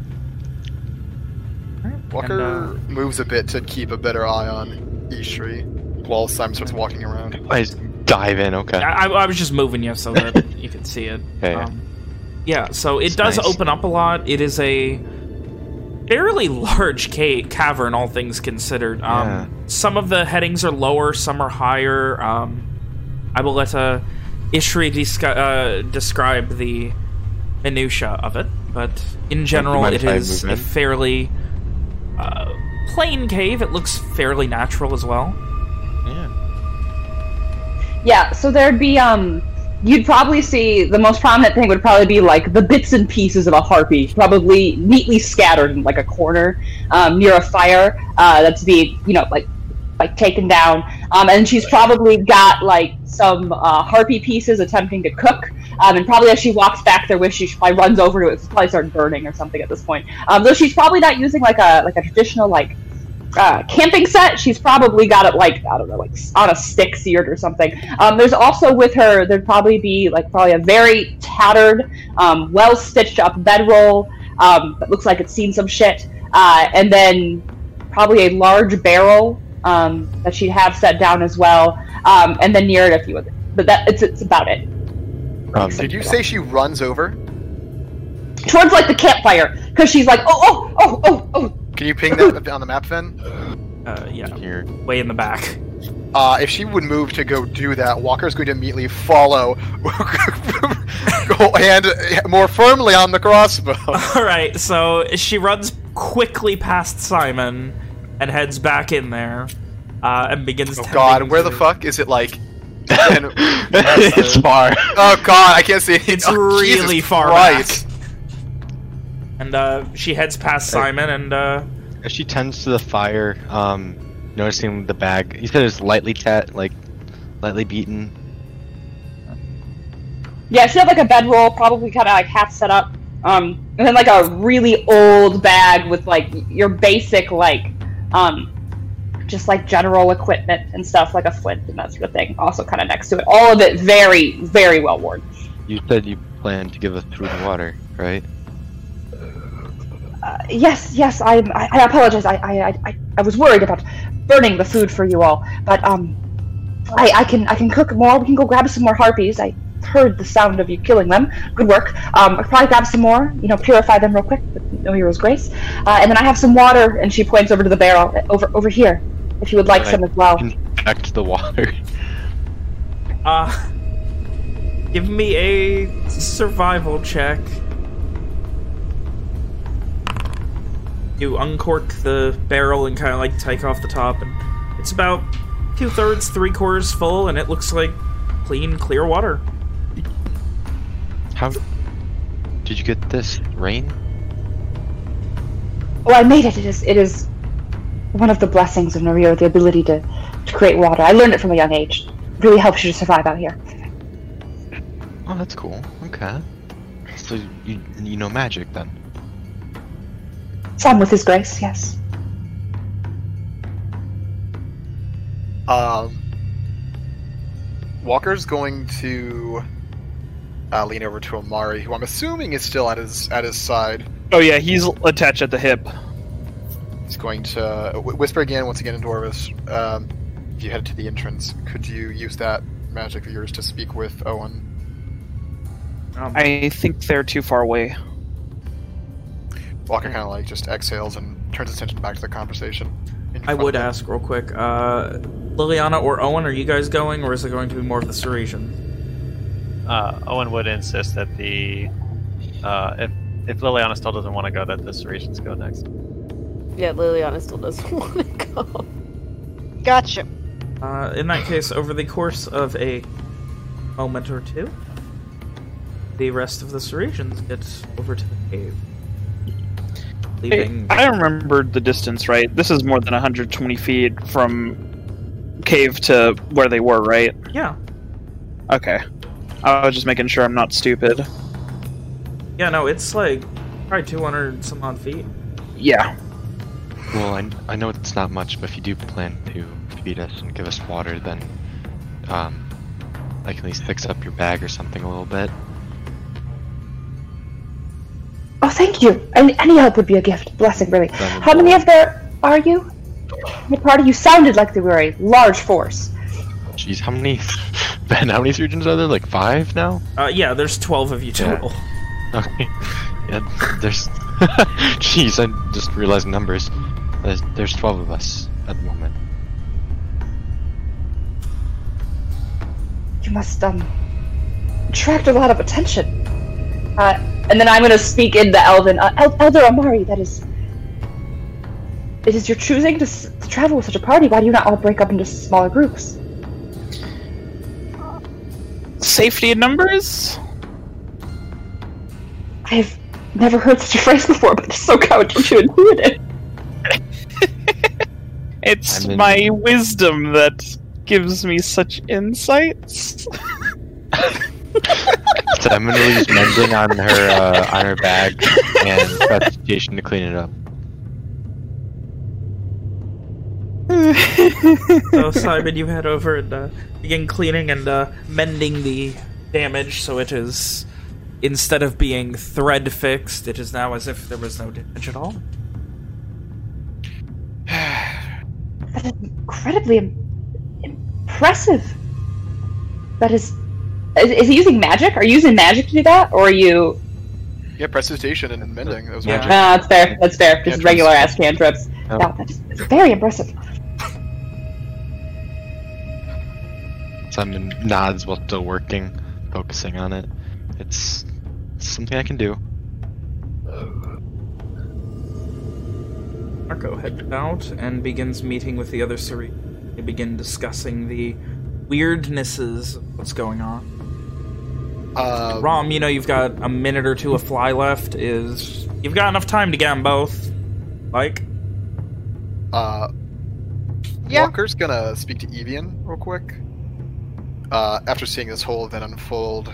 Walker And, uh, moves a bit to keep a better eye on Ishri while Simon starts walking around. I just dive in. Okay. I, I was just moving you so that you could see it. Yeah, yeah. Um, yeah, so it It's does nice. open up a lot. It is a fairly large ca cavern, all things considered. Um, Yeah. Some of the headings are lower, some are higher. Um, I will let uh, Ishri uh, describe the minutia of it, but in general, mind it if I is move a fairly uh, plain cave. It looks fairly natural as well. Yeah. yeah, so there'd be, um, you'd probably see the most prominent thing would probably be like the bits and pieces of a harpy, probably neatly scattered in like a corner um, near a fire uh, that's being, you know, like like taken down. Um, and she's probably got like some uh, harpy pieces attempting to cook. Um, and probably as she walks back there with, she probably runs over to it. It's probably started burning or something at this point. Um, though she's probably not using like a like a traditional like uh, camping set. She's probably got it like I don't know, like on a stick seared or something. Um, there's also with her there'd probably be like probably a very tattered, um, well stitched up bedroll um, that looks like it's seen some shit, uh, and then probably a large barrel um, that she'd have set down as well, um, and then near it a few of But that it's it's about it. Um, Did you say she runs over? Towards like the campfire because she's like oh oh oh oh oh. Can you ping that on the map then? Uh, yeah, here? way in the back. Uh, if she would move to go do that, Walker's going to immediately follow, go hand more firmly on the crossbow. All right, so she runs quickly past Simon and heads back in there uh, and begins. Oh God, where the fuck is it? Like, it's far. oh God, I can't see. it. It's Oh, really Jesus far Christ. back. And uh, she heads past Simon and uh, As she tends to the fire, um, noticing the bag. You said it's lightly tat, like lightly beaten. Yeah, she had like a bedroll, probably kind of like half set up, um, and then like a really old bag with like your basic like, um, just like general equipment and stuff like a flint and that sort of thing. Also, kind of next to it, all of it very, very well worn. You said you planned to give us food and water, right? Uh, yes, yes, I, I, I apologize. I, I, I, I was worried about burning the food for you all, but um, I, I can, I can cook more. We can go grab some more harpies. I heard the sound of you killing them. Good work. Um, I'll probably grab some more. You know, purify them real quick. Nomura's grace. Uh, and then I have some water, and she points over to the barrel over over here, if you would like Right. some as well. Inject the water. Uh, give me a survival check. You uncork the barrel and kind of like take off the top, and it's about two thirds, three quarters full, and it looks like clean, clear water. How did you get this? Rain? Oh, I made it. It is it is one of the blessings of Norio, the ability to, to create water. I learned it from a young age. It really helps you to survive out here. Oh, that's cool. Okay. So you you know magic then? Some with his grace, yes. Um, Walker's going to uh, lean over to Amari, who I'm assuming is still at his at his side. Oh yeah, he's attached at the hip. He's going to w- whisper again, once again in Dwarvish. Um, if you head to the entrance, could you use that magic of yours to speak with Owen? Um, I think they're too far away. Walker kind of like just exhales and turns his attention back to the conversation. I would ask real quick, uh, Liliana or Owen, are you guys going, or is it going to be more of the Sarisian? Uh, Owen would insist that the uh, if if Liliana still doesn't want to go, that the Sarisians go next. Yeah, Liliana still doesn't want to go. Gotcha. Uh, in that case, over the course of a moment or two, the rest of the Sarisians get over to the cave. Hey, Leaving... I remembered the distance, right? This is more than 120 feet from cave to where they were, right? Yeah. Okay. I was just making sure I'm not stupid. Yeah, no, it's like probably 200 some odd feet. Yeah. Well, I, I know it's not much, but if you do plan to feed us and give us water, then um, I can at least fix up your bag or something a little bit. Oh, thank you. Any, any help would be a gift. Blessing, really. How many of there are you? The party, you sounded like they were a large force. Jeez, how many Ben? How many surgeons are there? Like five now? Uh, yeah, there's 12 of you Yeah. total. Okay. Yeah, there's. Jeez, I just realized numbers. There's, there's twelve of us at the moment. You must, um, attract a lot of attention. Uh, and then I'm gonna speak in the Elven. Uh, El- Elder Amari, that is. It is your choosing to, s- to travel with such a party. Why do you not all break up into smaller groups? Safety in numbers? I've never heard such a phrase before, but it's so counterintuitive. It's I'm in- my wisdom that gives me such insights. So Emily's mending on her uh, on her bag and prestidigitation to clean it up. So, Simon, you head over and uh, begin cleaning and uh, mending the damage so it is, instead of being thread fixed, it is now as if there was no damage at all. That is incredibly im- impressive. That is, is. Is he using magic? Are you using magic to do that, or are you? Yeah, prestidigitation and mending. That was Yeah. magic. No, that's fair. That's fair. Just Cantrips. regular ass cantrips. Oh. No, that's, that's very impressive. Simon nods while still working, focusing on it. It's, it's something I can do. Marco heads out and begins meeting with the other Suri. They begin discussing the weirdnesses of what's going on. Um, Rom, you know you've got a minute or two of fly left. Is you've got enough time to get them both? Like, Uh, Yeah. Walker's gonna speak to Evian real quick. Uh, after seeing this whole event unfold,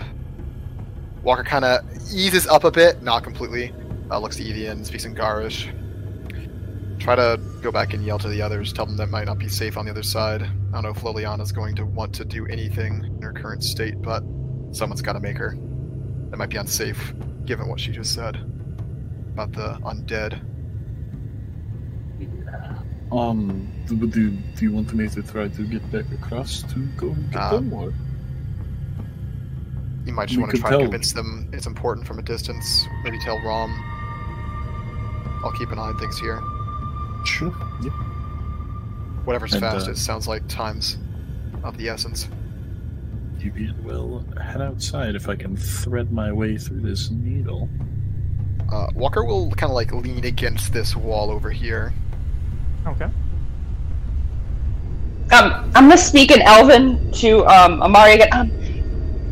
Walker kind of eases up a bit, not completely. Uh, looks to Evian, speaks in Garish. Try to go back and yell to the others, tell them that might not be safe on the other side. I don't know if Liliana's going to want to do anything in her current state, but someone's got to make her. That might be unsafe, given what she just said about the undead. Um, do, do, do you want me to try to get back across to go get Uh, them, or You might just We want to try tell. to convince them it's important from a distance. Maybe tell Rom. I'll keep an eye on things here. Sure. Yeah. Whatever's And, uh, fastest sounds like time's of the essence. Deviant will head outside if I can thread my way through this needle. Uh, Walker will kind of like lean against this wall over here. Okay. Um, I'm gonna speak in Elven to um, Amari again. Um,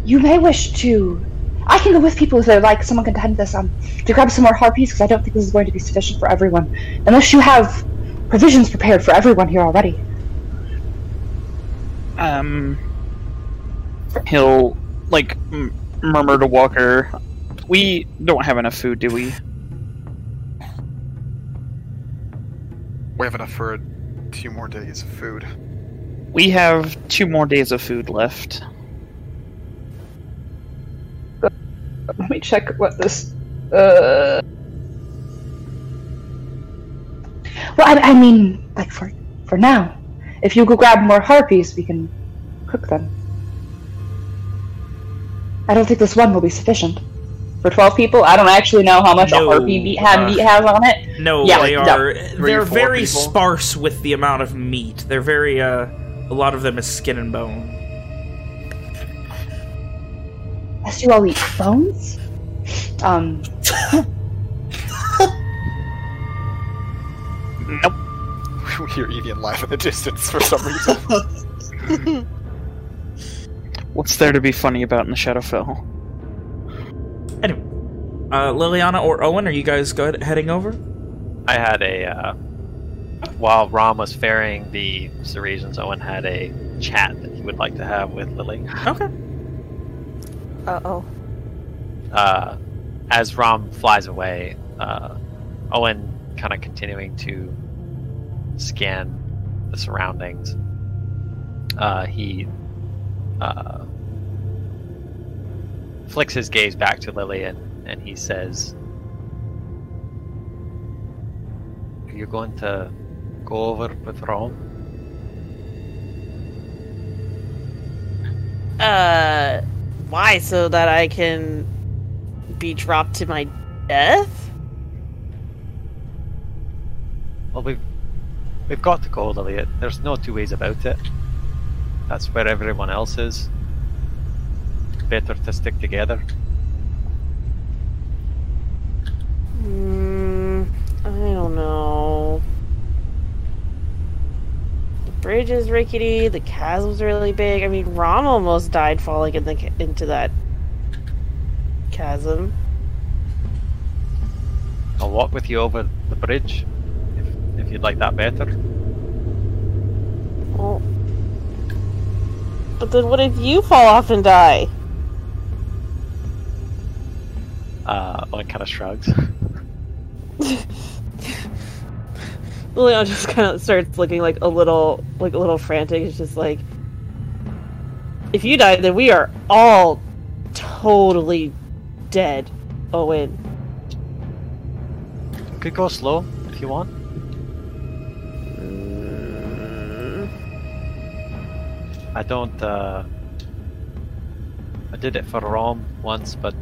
you may wish to. I can go with people if they like. Someone can tend this. Um, to grab some more harpies because I don't think this is going to be sufficient for everyone, unless you have provisions prepared for everyone here already. Um, he'll like m- murmur to Walker, "We don't have enough food, do we?" We have enough for two more days of food. We have two more days of food left. Let me check what this. Uh. Well, I, I mean, like for for now, if you go grab more harpies, we can cook them. I don't think this one will be sufficient for twelve people. I don't actually know how much No, a harpy meat uh, meat has on it. No, Yeah, they no. are. Three They're very people? sparse with the amount of meat. They're very. uh A lot of them is skin and bone. Unless you all eat bones. Um. Nope. we hear Evian laugh in the distance for some reason. What's there to be funny about in the Shadowfell? Anyway, uh, Liliana or Owen, are you guys good heading over? I had a uh, while Rom was ferrying the Ceresians, Owen had a chat that he would like to have with Lily. Okay. Uh oh. Uh, as Rom flies away, uh, Owen kind of continuing to scan the surroundings. Uh, he uh, flicks his gaze back to Lillian and, he says, Are you going to go over with Rom? Uh, why? So that I can be dropped to my death? Well, we've we've got to go, Lillian. There's no two ways about it. That's where everyone else is. Better to stick together. Hmm. I don't know. The bridge is rickety. The chasm's really big. I mean, Rom almost died falling in the into that chasm. I'll walk with you over the bridge, if, if you'd like that better. Well, but then what if you fall off and die? Uh, Owen kind of shrugs. Liliana just kind of starts looking like a little, like a little frantic. It's just like, if you die, then we are all totally dead. Owen. Could go slow if you want. I don't. Uh, I did it for Rom once, but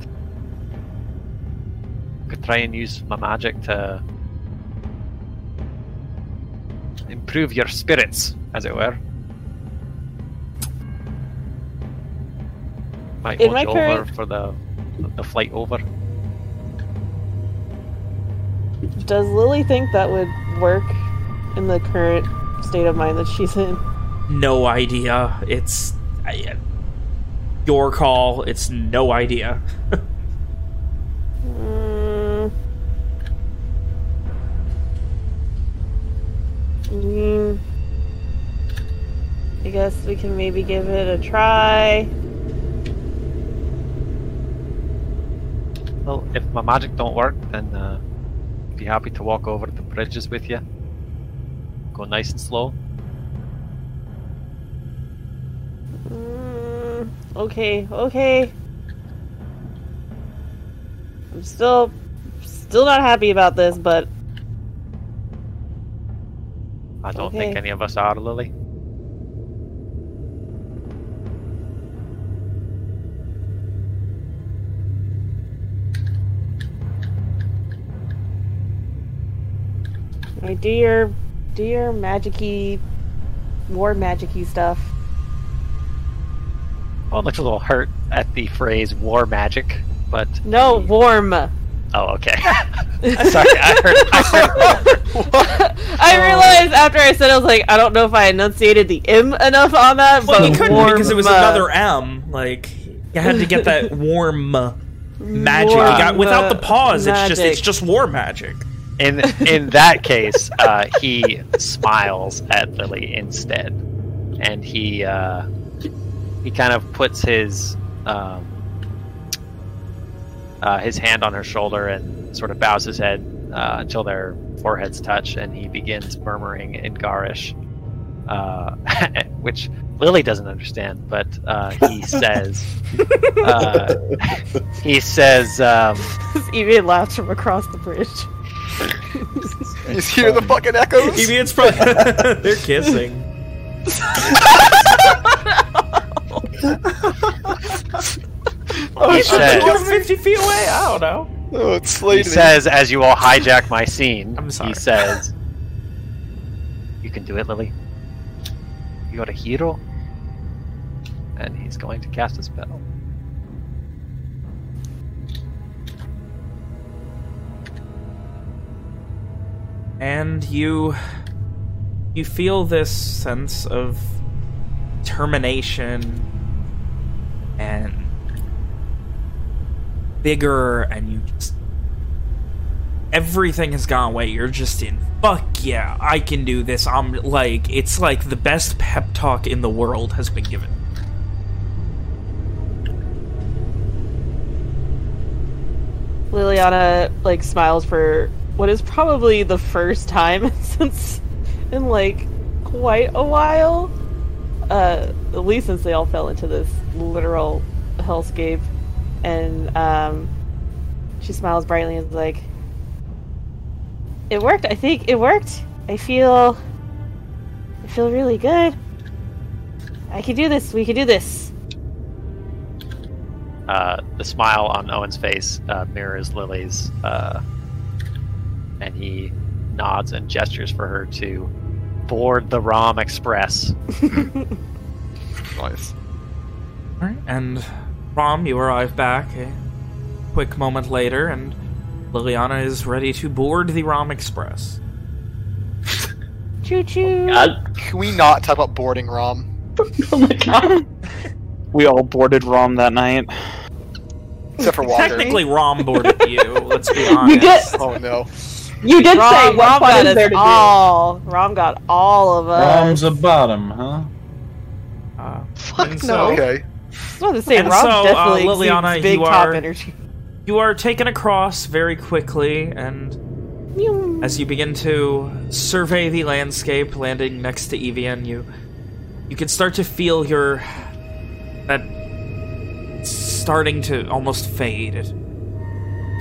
could try and use my magic to improve your spirits, as it were. Might In hold my over current- for the the flight over. Does Lily think that would work in the current state of mind that she's in? No idea. It's I, your call. It's no idea. Mm. Mm. I guess we can maybe give it a try. Well, if my magic don't work, then uh, be happy to walk over the bridges with you. Go nice and slow. Mm, okay, okay. I'm still, still not happy about this, but I don't think any of us are, Lily. Alright, do your do your magicy war magicy stuff. Well, looks a little hurt at the phrase "war magic," but No, warm. oh, okay. Sorry, I heard. I heard I realized after I said it, I was like, I don't know if I enunciated the M enough on that, Well, but you couldn't warm, because it was uh, another M. Like you had to get that warm uh, magic. You got, without the Warm, pause, it's just it's just war magic. in in that case, uh, he smiles at Lily instead, and he uh, he kind of puts his um, uh, his hand on her shoulder and sort of bows his head uh, until their foreheads touch, and he begins murmuring in Garish, uh, which Lily doesn't understand, but uh, he says uh, he says. Um, Evie laughs from across the bridge. You hear the fucking echoes? Maybe it's probably they're kissing. he says, You're 50 feet away. I don't know. Oh, it's he Slade. says as you all hijack my scene I'm sorry. he says you can do it lily you're a hero and he's going to cast a spell and you you feel this sense of termination and vigor and you just everything has gone away. You're just in fuck yeah i can do this. I'm like it's like the best pep talk in the world has been given. Liliana like smiles for what is probably the first time since in like quite a while. Uh, at least since they all fell into this literal hellscape, and um, she smiles brightly and is like, "It worked. I think it worked. I feel, I feel really good. I can do this. We can do this." uh, the smile on owen's face uh, mirrors lily's uh, and he nods and gestures for her to board the rom express Nice. All right, and Rom, you arrive back a quick moment later, and Liliana is ready to board the Rom Express. Choo choo. Can we not talk about boarding Rom? oh my god. We all boarded Rom that night. Except for Walker. Technically, Rom boarded you. Let's be honest. You did. Oh no. You did say Rom, what Rom got is there us to all. Rom got all of us. Rom's a bottom, huh? Uh, Fuck no. so- Okay. I was about to say, And Rom so, uh, Liliana, big you top are- energy. You are taken across very quickly, and as you begin to survey the landscape, landing next to Evian, you you can start to feel your that starting to almost fade. It-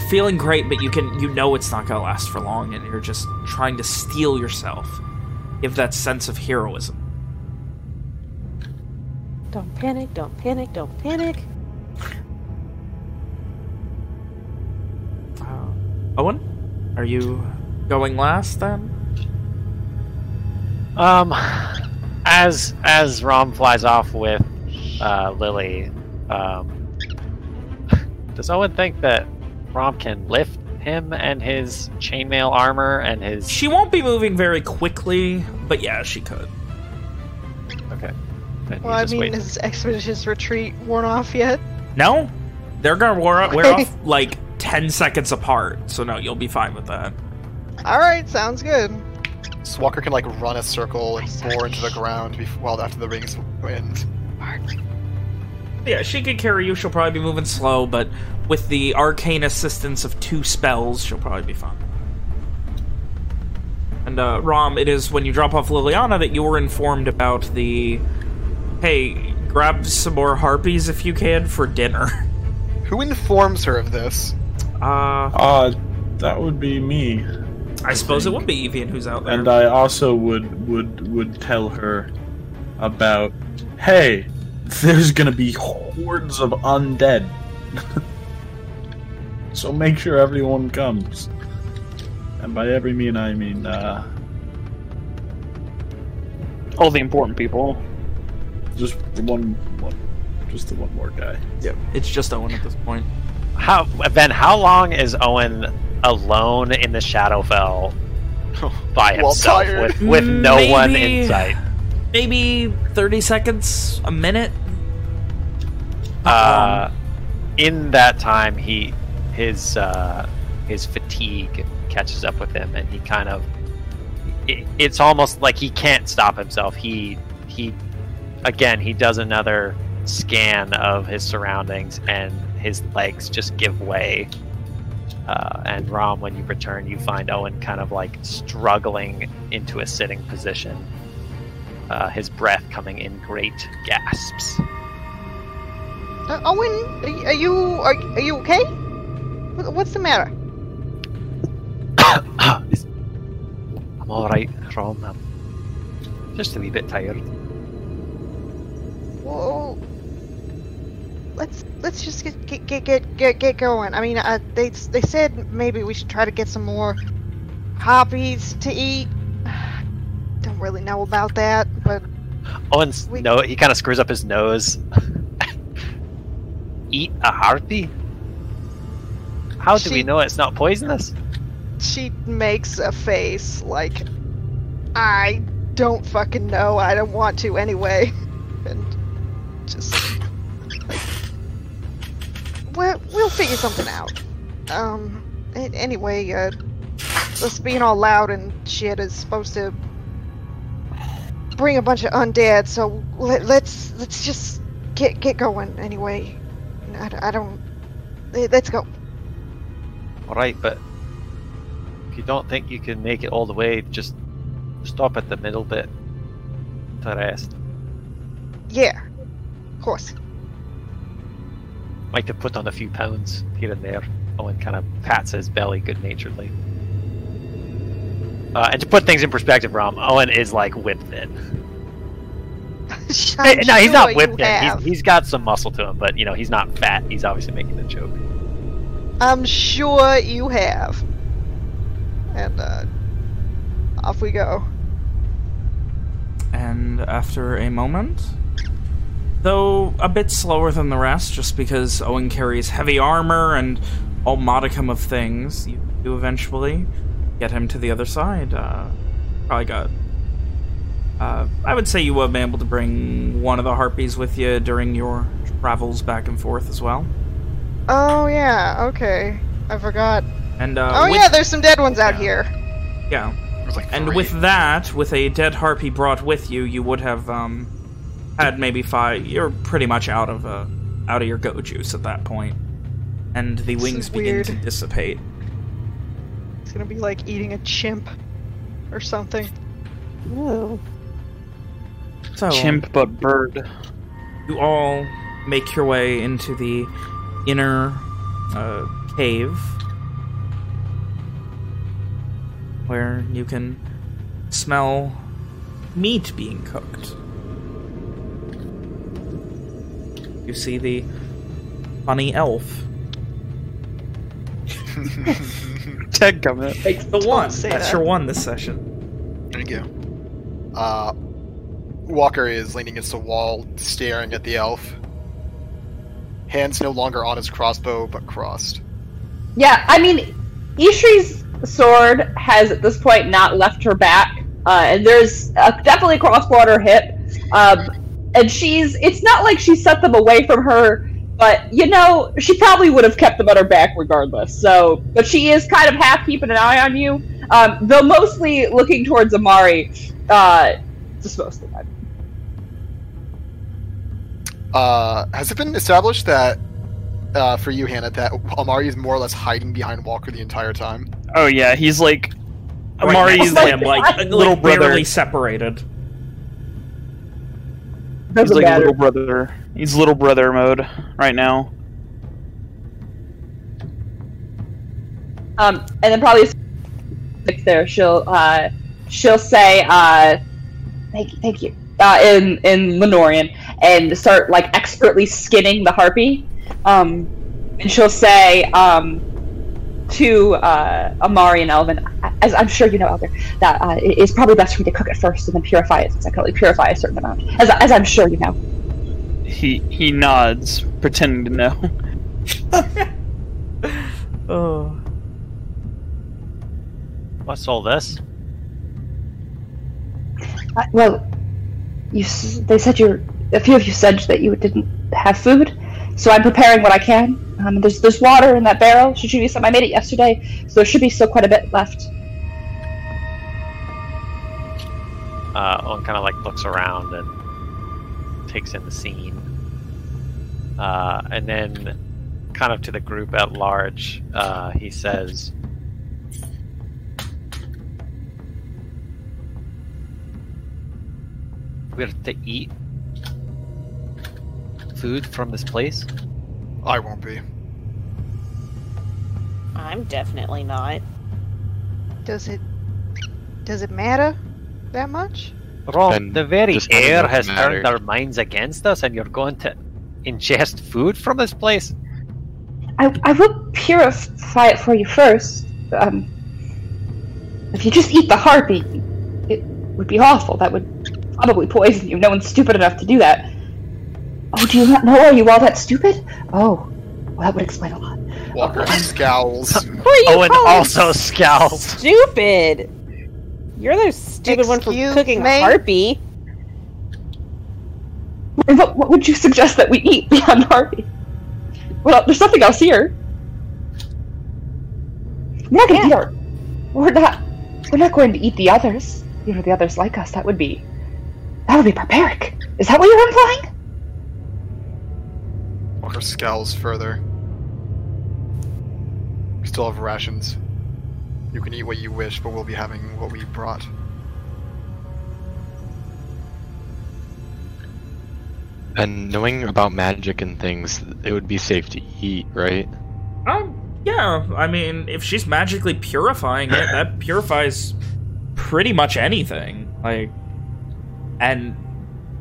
feeling great, but you can you know it's not gonna last for long, and you're just trying to steel yourself, give that sense of heroism. Don't panic, don't panic, don't panic. Uh, Owen, are you going last then? Um, as as Rom flies off with uh, Lily, um, does Owen think that Rom can lift him and his chainmail armor and his? She won't be moving very quickly, but yeah, she could. Okay. Well, I mean, wait. is Expeditious Retreat worn off yet? No, they're gonna wear, wear off like ten seconds apart. So no, you'll be fine with that. Alright, sounds good. So Walker can like run a circle and bore into the ground before, well after the rings end. Yeah, she could carry you. She'll probably be moving slow, but with the arcane assistance of two spells, she'll probably be fine. And uh, Rom, it is when you drop off Liliana that you were informed about the. Hey, grab some more harpies if you can for dinner. Who informs her of this? Uh, Uh, that would be me. I suppose it would be Evian who's out there. And I also would would would tell her about, hey, there's gonna be hordes of undead. so make sure everyone comes. and by every mean I mean uh, All the important people. Just one, one, just the one more guy. Yep. It's just Owen at this point. How Ben? How long is Owen alone in the Shadowfell by himself tired. with with no one Maybe- in sight? Maybe 30 seconds, a minute. Uh, in that time, he his uh, his fatigue catches up with him, and he kind of it, it's almost like he can't stop himself. He he again he does another scan of his surroundings, and his legs just give way. Uh, and Rom, when you return, you find Owen kind of like struggling into a sitting position. Uh, his breath coming in great gasps. Uh, Owen, are, you are, are you okay? What's the matter? I'm alright, Rom. I'm just a wee bit tired. Well, let's let's just get get get get get, get going. I mean, uh, they they said maybe we should try to get some more harpies to eat. Don't really know about that, but Owen's We- no, he kind of screws up his nose. Eat a harpy? How do we know it's not poisonous? she makes a face like I don't fucking know. I don't want to anyway, and just like, we'll we'll figure something out. Um. Anyway, uh, us being all loud and shit is supposed to bring a bunch of undead. So let, let's let's just get get going. Anyway, I, I don't. eh, Let's go. Alright, but if you don't think you can make it all the way, just stop at the middle bit to rest. Yeah, course. Might have put on a few pounds here and there. Owen kind of pats his belly good naturedly. Uh, and to put things in perspective, Rom, Owen is like whip thin. Hey, no, he's not you whip thin. He's, he's got some muscle to him, but you know he's not fat. He's obviously making a joke. I'm sure you have. And uh off we go. And after a moment, though a bit slower than the rest, just because Owen carries heavy armor and all modicum of things, you do eventually get him to the other side. Uh, probably got... Uh, I would say you would have been able to bring one of the harpies with you during your travels back and forth as well. Oh yeah, okay. I forgot. And uh, oh with- yeah, there's some dead ones out here. yeah. Like And with that, with a dead harpy brought with you, you would have um, had maybe five. You're pretty much out of uh, out of your go juice at that point, and the This wings begin weird. to dissipate. It's gonna be like eating a chimp or something. Oh. So Chimp but bird. you all make your way into the inner uh, cave, where you can smell meat being cooked. You see the funny elf Ted coming. Take the one. say That's that. your one this session. There you go. Uh, Walker is leaning against the wall, staring at the elf. Hands no longer on his crossbow, but crossed. Yeah, I mean, Ishri's sword has at this point not left her back, uh, and there's uh, definitely a crossbow at her hip. Um, and she's, it's not like she set them away from her, but you know, she probably would have kept them at her back regardless. So, but she is kind of half keeping an eye on you, um, though mostly looking towards Amari. Uh, just mostly. Uh, has it been established that, uh, for you, Hannah, that Amari is more or less hiding behind Walker the entire time? Oh yeah, he's like Right Amari's next like him, like, like little brother. barely separated. He's Doesn't like matter. little brother. He's little brother mode right now. Um, and then probably there, she'll uh, she'll say, uh, "Thank you, thank you," uh, in in Lenorian, and start like expertly skinning the harpy. Um, and she'll say um, to uh, Amari and Elven, as I'm sure you know, Elder, that uh, it is probably best for me to cook it first and then purify it, since I can only purify a certain amount. As, as I'm sure you know. He he nods, pretending to know. Oh. What's all this? Uh, well, you, s- they said you a few of you said that you didn't have food, so I'm preparing what I can. Um, there's there's water in that barrel. Should you need some? I made it yesterday, so there should be still quite a bit left. Uh, Owen kind of like looks around and takes in the scene, uh, and then kind of to the group at large, uh, he says, "We're to eat food from this place." I won't be. I'm definitely not. Does it does it matter that much? Rob, Then the very just none of air has matters. turned our minds against us, and you're going to ingest food from this place? I, I will purify it for you first. Um, if you just eat the harpy, it would be awful. That would probably poison you. No one's stupid enough to do that. Oh, do you not know? Are you all that stupid? Oh, well, that would explain a lot. Walker scowls. Who are you oh, Owen calling also scowls. stupid? You're the stupid one for Excuse cooking me? harpy. What, what would you suggest that we eat beyond harpy? Well, there's nothing else here. We're not gonna eat our. We're not. We're not going to eat the others. You know, the others like us. That would be. That would be barbaric. Is that what you're implying? Walker scowls further. We still have rations. You can eat what you wish, but we'll be having what we brought. And knowing about magic and things, it would be safe to eat, right? Um, yeah, I mean, if she's magically purifying it, that purifies pretty much anything. Like, and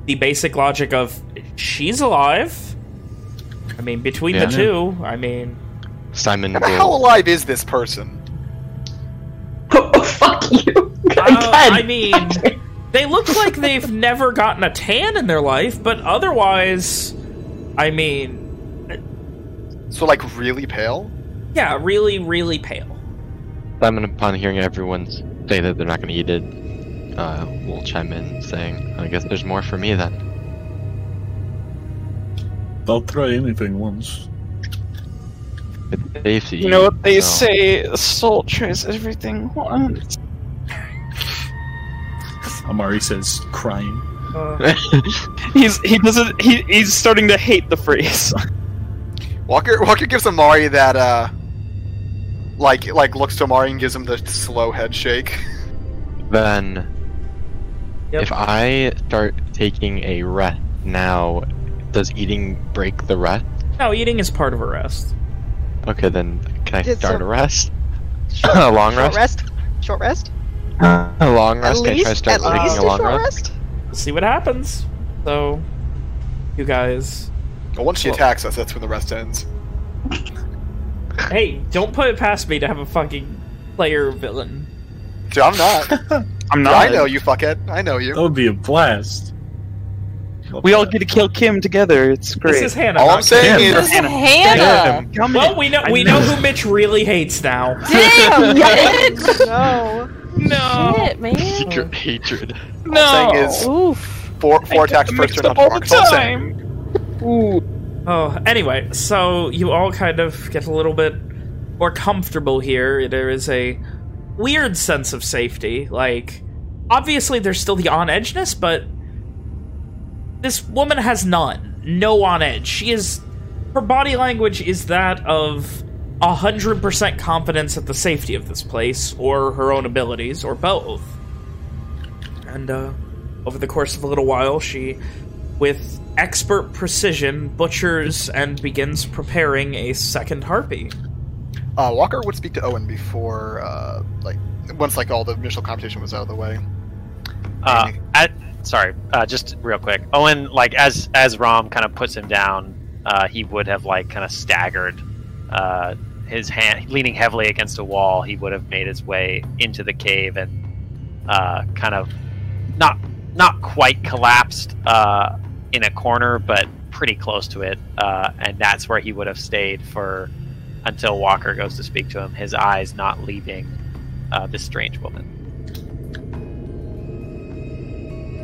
the basic logic of she's alive. I mean, between Yeah. the two, I mean, Simon How will. alive is this person? Oh, fuck you. uh, Again. I mean, they look like they've never gotten a tan in their life, but otherwise, I mean, So, like, really pale? yeah, really, really pale. Simon, upon hearing everyone say that they're not going to eat it, uh, will chime in saying, "I guess there's more for me then." I'll try anything once. It's safe to eat. You know what they so- say: salt tries everything once. Amari says, crying. Uh, He's he doesn't he he's starting to hate the phrase. Walker Walker gives Amari that, uh. Like, like looks to Amari and gives him the slow head shake. Then, Yep. if I start taking a rest now, does eating break the rest? no, eating is part of a rest. Okay, then can I It's start a- a rest? a long Short rest? rest? Short rest? A long rest? At Can I try to least, start taking a a long short rest? rest? see what happens. So, you guys, But once she Well- attacks us, that's when the rest ends. hey, don't put it past me to have a fucking player villain. Dude, I'm not. I'm Yeah, not. I know you, fuckhead. I know you. That would be a blast. We all get to kill Kim together. It's great. This is Hannah. All I'm saying Kim. is, This is Hannah. Well, we know we know who Mitch really hates now. Damn, bitch. No. No. Shit, man. Secret hatred. all I'm saying is Oof. four, four attacks per turn on all the Fox. All I'm saying. time. Ooh. Oh, anyway, so you all kind of get a little bit more comfortable here. There is a weird sense of safety. Like, obviously there's still the on-edgeness, but this woman has none. No on-edge. She is... Her body language is that of 100% confidence at the safety of this place, or her own abilities, or both. And, uh, over the course of a little while, she with expert precision, butchers and begins preparing a second harpy. Uh, Walker would speak to Owen before, uh, like, once like all the initial competition was out of the way. Uh, at, sorry, uh, just real quick. Owen, like as as Rom kind of puts him down, uh, he would have like kind of staggered, uh, his hand leaning heavily against a wall, he would have made his way into the cave and uh, kind of not not quite collapsed uh, in a corner, but pretty close to it, uh, and that's where he would have stayed for until Walker goes to speak to him. His eyes not leaving this strange woman.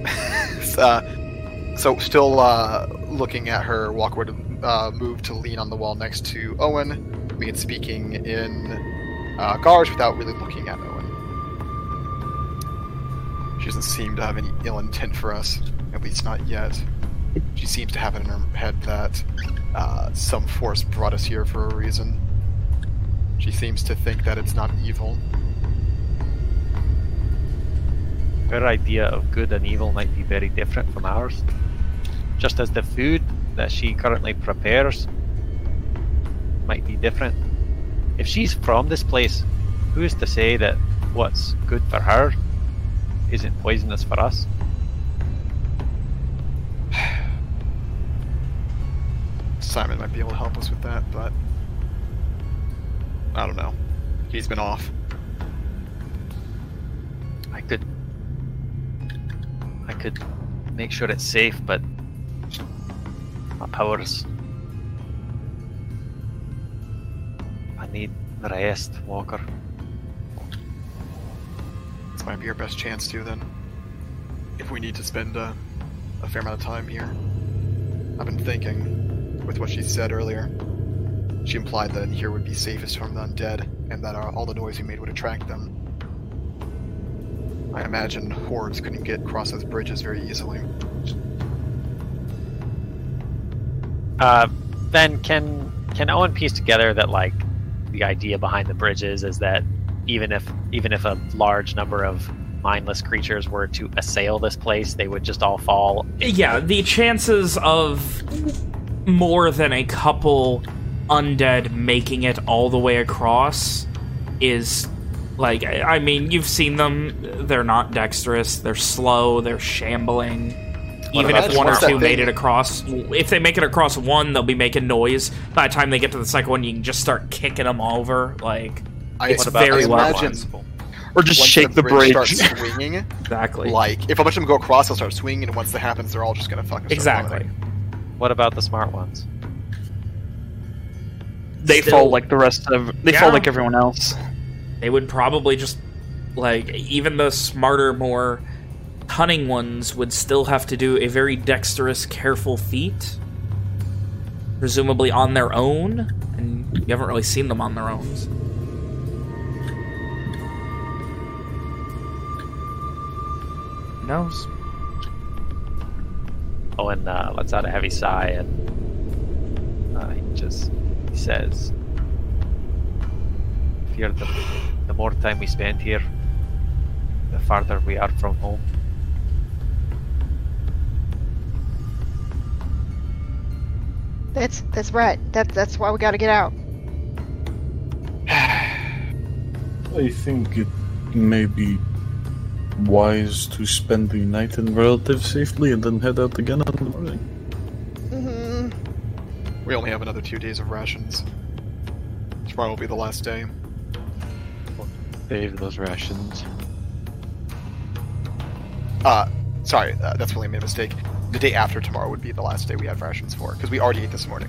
uh, so still uh, looking at her, Walker would uh, move to lean on the wall next to Owen, begin speaking in uh, without really looking at Owen. She doesn't seem to have any ill intent for us, at least not yet. She seems to have it in her head that uh, some force brought us here for a reason. She seems to think that it's not evil. Her idea of good and evil might be very different from ours. Just as the food that she currently prepares might be different. If she's from this place, who's to say that what's good for her isn't poisonous for us? Simon might be able to help us with that, but I don't know. He's been off. I could I could make sure it's safe, but my powers I need rest, Walker. This might be our best chance to then. If we need to spend uh, a fair amount of time here. I've been thinking, with what she said earlier. She implied that in here would be safest from the undead, and that uh, all the noise we made would attract them. I imagine hordes couldn't get across those bridges very easily. Uh, then can can Owen piece together that like the idea behind the bridges is that even if even if a large number of mindless creatures were to assail this place, they would just all fall. Yeah, the chances of more than a couple undead making it all the way across is like I I mean you've seen them they're not dexterous they're slow they're shambling even if one or two made it across if they make it across one they'll be making noise by the time they get to the second one you can just start kicking them over like I, it's about- very I imagine Or just once shake the bridge. starts swinging, exactly like if a bunch of them go across, they'll start swinging, and once that happens, they're all just gonna fucking start exactly plummeting. What about the smart ones? They Still- fall like the rest of. They Yeah. fall like everyone else. They would probably just like even the smarter more cunning ones would still have to do a very dexterous careful feat. Presumably on their own and you haven't really seen them on their own. Who knows Owen uh, lets out a heavy sigh and uh, he just he says, "Fear the the more time we spend here, the farther we are from home." That's that's right. That that's why we got to get out. I think it may be wise to spend the night in relative safely and then head out again in the morning. hmm We only have another two days of rations. Tomorrow will be the last day. Save those rations. Uh, sorry, uh, that's really made a mistake. The day after tomorrow would be the last day we have rations for, because we already ate this morning.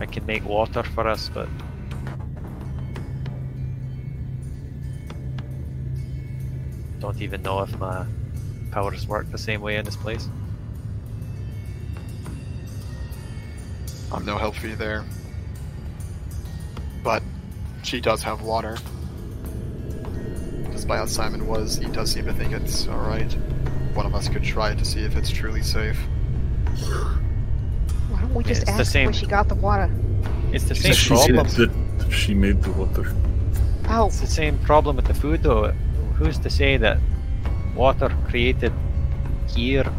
I can make water for us, but don't even know if my powers work the same way in this place. I'm no help for you there. But she does have water. Despite how Simon was, he does seem to think it's alright. One of us could try to see if it's truly safe. Why don't we just it's the ask same- where she got the water? It's the same She problem. said that she made the water. Oh, It's the same problem with the food, though. Who's to say that water created here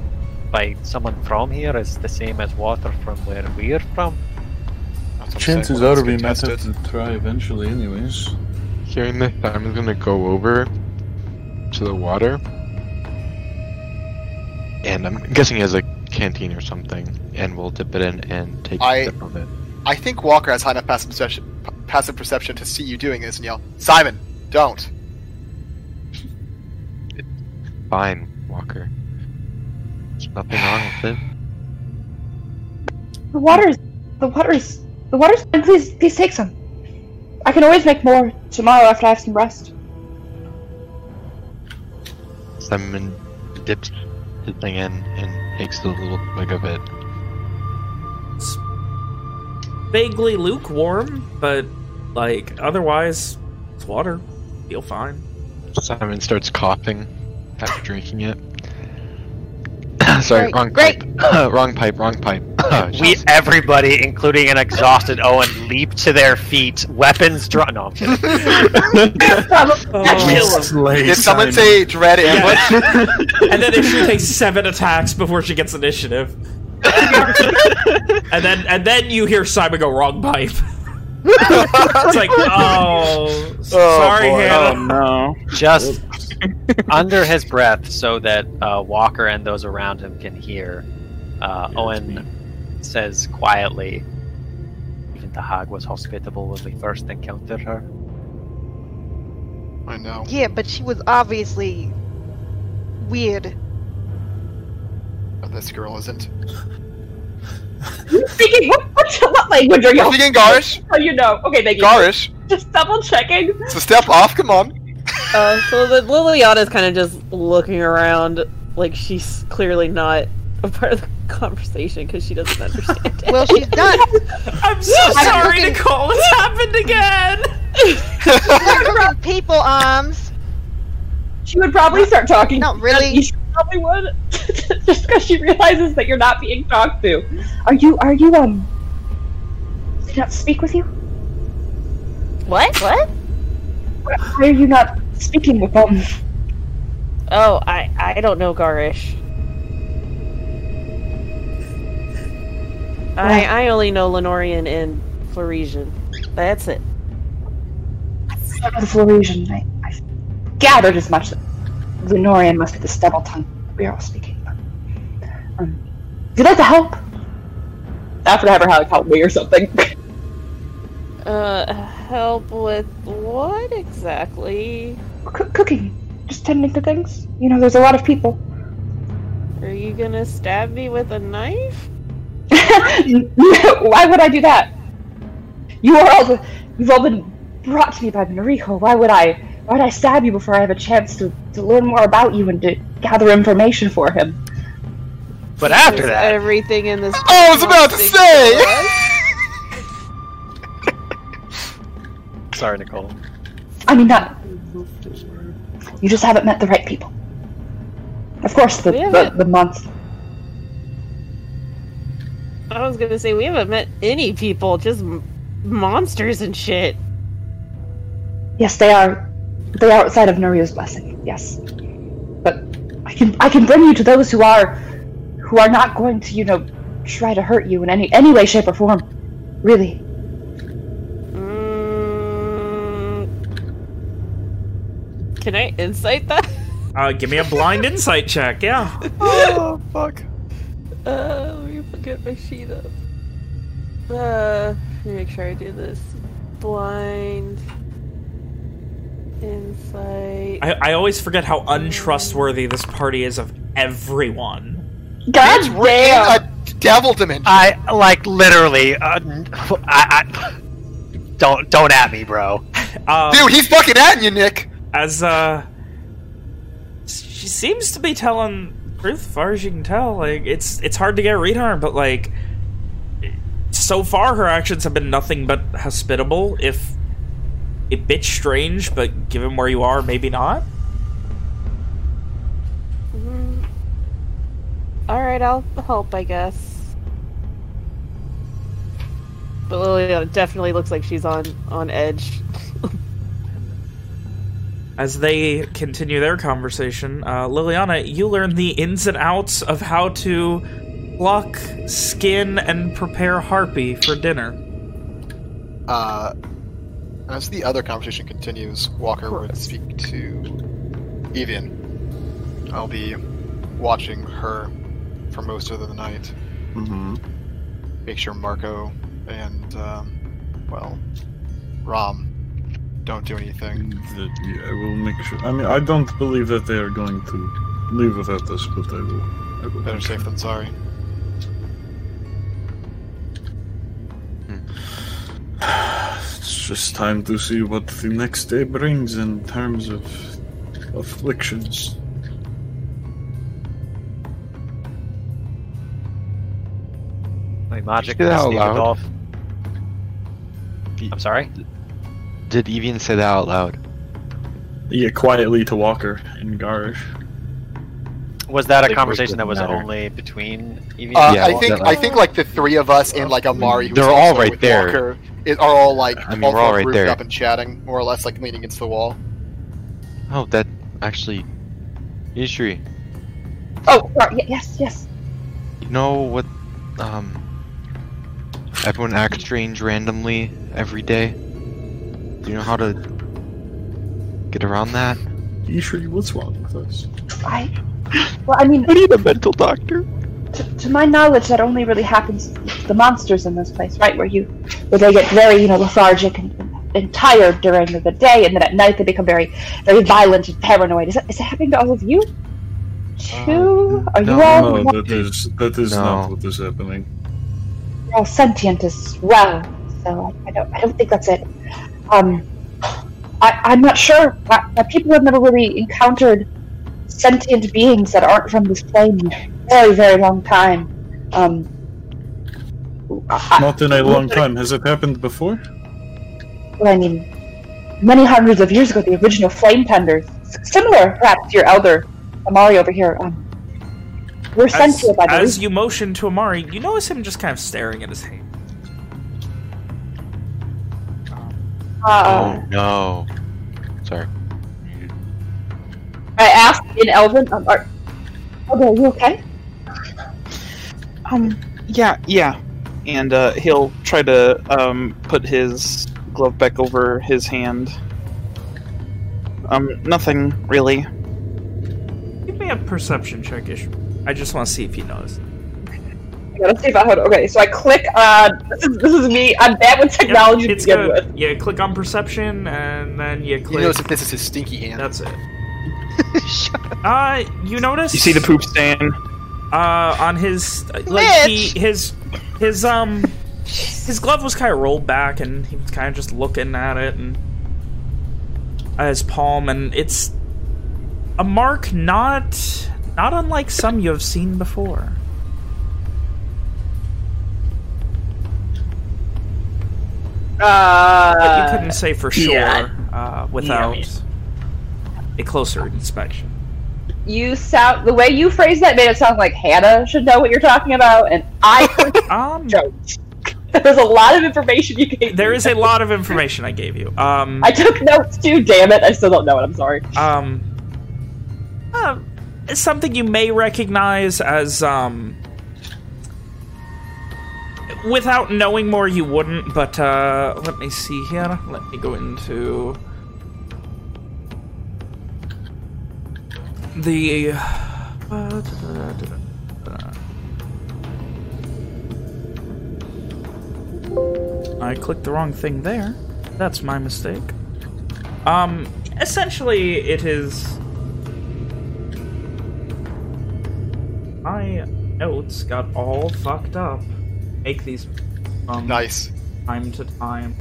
by someone from here is the same as water from where we're from? That's what I'm Chances saying, one of are us we could might have to try eventually, anyways. Hearing this, Simon's gonna go over to the water. And I'm guessing he has a canteen or something, and we'll dip it in and take I- a sip of it. I think Walker has high enough passive perception, passive perception to see you doing this and yell, Simon, don't. Fine, Walker. There's nothing wrong with it. The water's, the water's, the water's. fine. Please, please take some. I can always make more tomorrow after I have some rest. Simon dips the thing in and takes a little swig of it. It's vaguely lukewarm, but like otherwise, it's water. Feel fine. Simon starts coughing after drinking it. Sorry, Great, wrong great. pipe. wrong pipe, wrong pipe. We everybody, including an exhausted Owen, leap to their feet, weapons drawn. No, I'm kidding. Oh. Slay Did someone Simon. say dread ambush? and then she takes seven attacks before she gets initiative. and then and then you hear Simon go wrong pipe. it's like, oh, oh sorry, boy. Oh no. Just under his breath, so that uh, Walker and those around him can hear. Uh, Owen says quietly, "Even the hag was hospitable when we first encountered her." I know. Yeah, but she was obviously weird. But this girl isn't. Speaking, what, what, what language are you? Speaking Garish. Oh, you know. Okay, thank you. Garish. Just double checking. So step off, come on. Uh, so the Liliana's kind of just looking around, like she's clearly not a part of the conversation because she doesn't understand. Well, she's not. I'm so I'm sorry, looking- Nicole. It's happened again. Cooking people arms. She would probably start talking. Not really. She probably would, just because she realizes that you're not being talked to. Are you? Are you? Um. Did I not speak with you? what? What? Why are you not speaking with them? Oh, I I don't know Garish. I I only know Lenorian and Floresian. That's it. The Floresian. I, I gathered as much. that Lenorian must be the stubble tongue we are all speaking. Um, if you'd like to help, after I have her help me or something. Uh, help with what exactly? C- cooking, just tending to things. You know, there's a lot of people. Are you gonna stab me with a knife? Why would I do that? You are all you've all been brought to me by Noriko. Why would I why would I stab you before I have a chance to, to learn more about you and to gather information for him? But after Is that, everything in this. Oh, I was about to thing say! Sorry, Nicole. I mean not you just haven't met the right people. Of course the the, the month I was gonna say we haven't met any people, just monsters and shit. Yes, they are they are outside of Norio's blessing, yes. But I can I can bring you to those who are who are not going to, you know, try to hurt you in any any way, shape, or form. Really. Mm, can I insight that? Uh, give me a blind insight check. Yeah. oh, fuck. Uh, let me get my sheet up. Uh, let me make sure I do this. Blind insight. I, I always forget how untrustworthy this party is of everyone. God Bitch, we're a devil dimension. I like literally. Uh, I, I don't don't at me, bro. Um, Dude, he's fucking at you, Nick. As uh, she seems to be telling truth, as far as you can tell. Like it's it's hard to get a read on her, but like so far her actions have been nothing but hospitable. If a bit strange, but given where you are, maybe not. Mm. All right, I'll help, I guess. But Liliana definitely looks like she's on on edge. As they continue their conversation, uh, Liliana, you learn the ins and outs of how to pluck, skin, and prepare harpy for dinner. Uh, as the other conversation continues, Walker would speak to Evian. I'll be watching her for most of the night. Mm-hmm. Make sure Marco and, um, well, Rom don't do anything. That, yeah, I will make sure. I mean, I don't believe that they are going to leave without us, but I will. I will Better safe than sorry. Hmm. It's just time to see what the next day brings in terms of afflictions. Like magic. Say that out Steve loud. Adolf. I'm sorry. Did Evian say that out loud? Yeah, quietly to Walker and Garish. Was that a Like, conversation that was matter. only between Evie? Uh, Yeah, I think that- I think like the three of us and like Amari, who's They're all also right with there. Walker, is, are all like I mean, we're all right there. up and chatting, more or less like leaning against the wall. Oh, that actually. Ishri, Oh, sorry. y- Yes, yes. you know what? Um. Everyone acts strange randomly every day. Do you know how to get around that? Are you sure you what's wrong with us? I. Well, I mean, I need a mental doctor. to, to my knowledge, that only really happens to the monsters in this place, right? Where you, where they get very, you know, lethargic and, and tired during the day, and then at night they become very, very violent and paranoid. Is that, is that happening to all of you? Too? Uh, Are you no, all, No, that is that is No. not what is happening. you're all sentient as well? So I, I don't, I don't think that's it. Um, I, I'm not sure. I, I, people have never really encountered sentient beings that aren't from this plane in a very, very long time. Um, I, Not in a long time. Has it happened before? Well, I mean, many hundreds of years ago, the original flame tenders, similar perhaps to your elder Amari over here, um, were As, sentient, by believe. as you motion to Amari, you notice him just kind of staring at his hand. Uh, oh no. Sorry. I asked in Elven, um, are, okay, are you okay? Um, yeah, yeah. And uh, he'll try to um, put his glove back over his hand. Um, nothing really. Give me a perception check, Ish. I just want to see if he notice. I gotta see if I heard. Okay, so I click on. This is, this is me. I'm bad with technology to it's begin good. with. You click on perception, and then you click. You click. notice that this is his stinky hand. That's it. Uh, you notice? You see the poop stain? Uh, on his like he his his um his glove was kind of rolled back, and he was kind of just looking at it and at his palm, and it's a mark not not unlike some you have seen before. Uh, But you couldn't say for sure yeah. uh, without a closer inspection. You sound the way you phrased that made it sound like Hannah should know what you're talking about, and I Um, don't. There's a lot of information you gave. there me. is a lot of information I gave you. Um, I took notes too. Damn it! I still don't know it. I'm sorry. um, uh, something you may recognize as um, without knowing more, you wouldn't. But uh, let me see here. Let me go into the. uh, I clicked the wrong thing there. That's my mistake. Um, essentially, it is. My notes got all fucked up. Make these from Nice. time to time.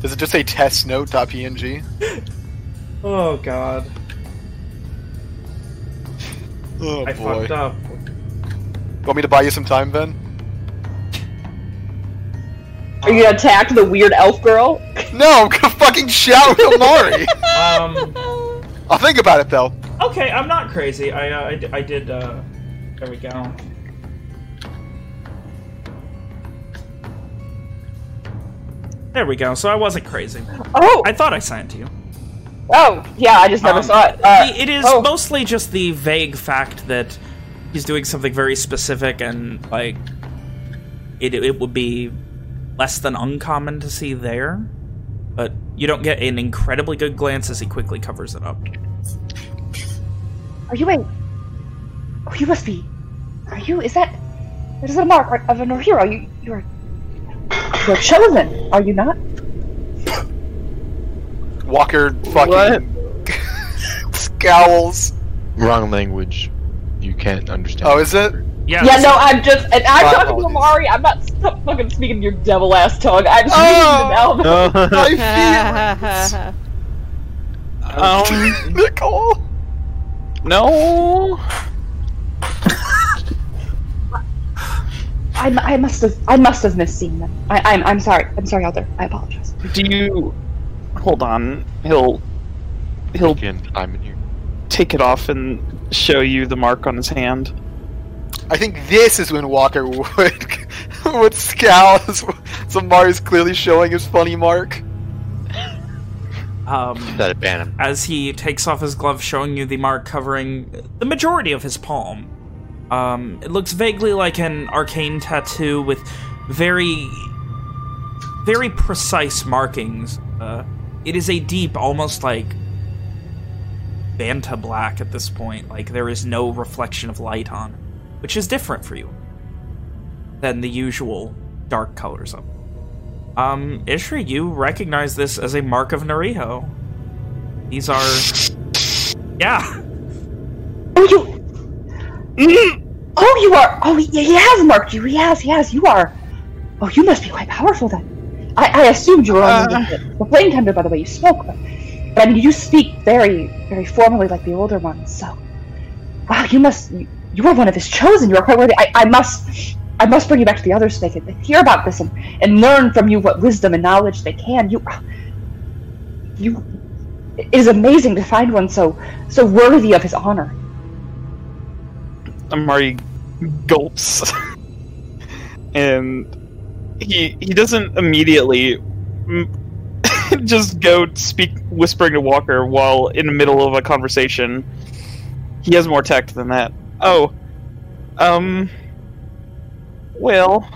Does it just say test testnote.png? Oh god, Oh I boy. fucked up. Want me to buy you some time, Ben? Are you gonna attack the weird elf girl? No, I'm gonna fucking shout at Amari. Um, I'll think about it though. okay, I'm not crazy. I uh, I, d- I did. Uh, there we go. There we go. So I wasn't crazy. Oh, I thought I signed to you. oh, yeah. I just never Um, saw it. Uh, it is oh. mostly just the vague fact that he's doing something very specific and like it it would be less than uncommon to see there, but you don't get an incredibly good glance as he quickly covers it up. Are you a Oh, you must be. Are you? Is that? That is a mark of Nariho. You, you're. You're chosen, are you not? Walker fucking scowls. Wrong language. You can't understand. Oh, is it? Yeah. Yeah, no, I'm just. And I'm My talking to apologies. Amari. I'm not st- fucking speaking your devil ass tongue. I'm Oh! speaking to Nelvin. I Um, Nicole. no. I, I must have. I must have misseen them. I, I'm. I'm sorry. I'm sorry, Elder. I apologize. Do you hold on? He'll he'll Again, I'm in here. take it off and show you the mark on his hand. I think this is when Walker would would scowl as Samari's clearly showing his funny mark. Um, That ban him. as he takes off his glove, showing you the mark covering the majority of his palm. Um, it looks vaguely like an arcane tattoo with very, very precise markings. Uh, it is a deep, almost like Vantablack at this point. Like there is no reflection of light on, which is different for you than the usual dark colors of. Um, Ishri, you recognize this as a mark of Nariho. These are, yeah. Oh, you. Oh, you are. Oh, he, he has marked you. He has. He has. You are. Oh, you must be quite powerful then. I, I assumed you were only Uh. the, the flame tender by the way you spoke, but, but I mean, you speak very, very formally like the older ones. So, wow, you must. You, you are one of his chosen. You are quite worthy. I, I must. I must bring you back to the others so they can hear about this and, and learn from you what wisdom and knowledge they can. You. You. It is amazing to find one so so worthy of his honor. Amari gulps, and he he doesn't immediately mm, just go speak whispering to Walker while in the middle of a conversation. He has more tact than that. Oh, um, well,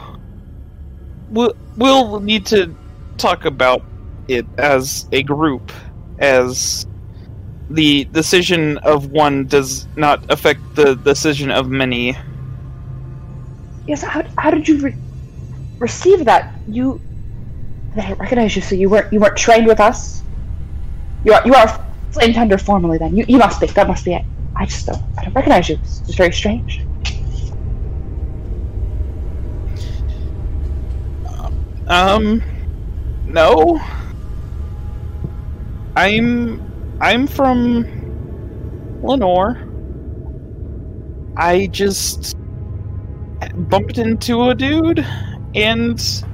we'll we'll need to talk about it as a group, as the decision of one does not affect the decision of many. Yes, how, how did you re- receive that? You, I didn't recognize you, so you weren't you weren't trained with us. You are you are flame tender formally. Then you, you must be. That must be it. I just don't I don't recognize you. It's just very strange. Um, no. I'm I'm from Lenore. I just bumped into a dude and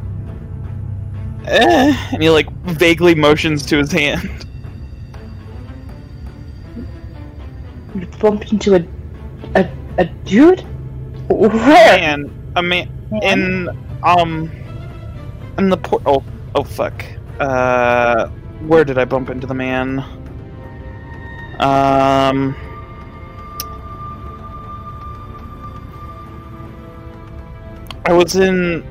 eh, and he like vaguely motions to his hand. You bumped into a a, a dude. Where? Man, a man in um in the port. Oh, oh fuck. Uh, where did I bump into the man? Um. I was in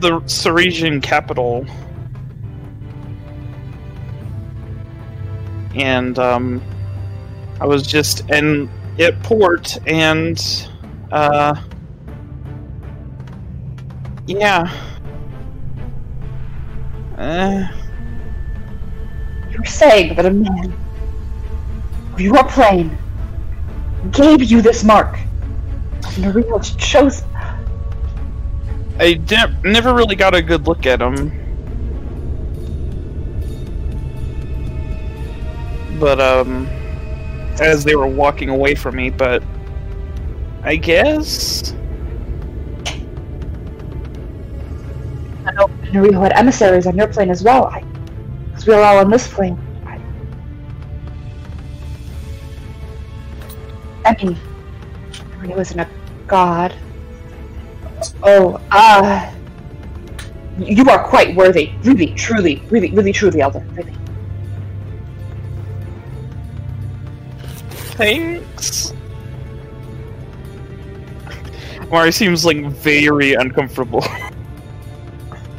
the Ceresian capital. And, um, I was just in at port and, uh, yeah. Uh, You're saying that a man your plane gave you this mark. Nariho chose. I never really got a good look at him. But, um, as they were walking away from me, but I guess. I know Nariho had emissaries on your plane as well. I, because we were all on this plane. I, I mean, Nariho isn't a god. Oh, uh, you are quite worthy. Really, truly, really, really, truly, Elder. Really. Thanks. Mari seems like very uncomfortable.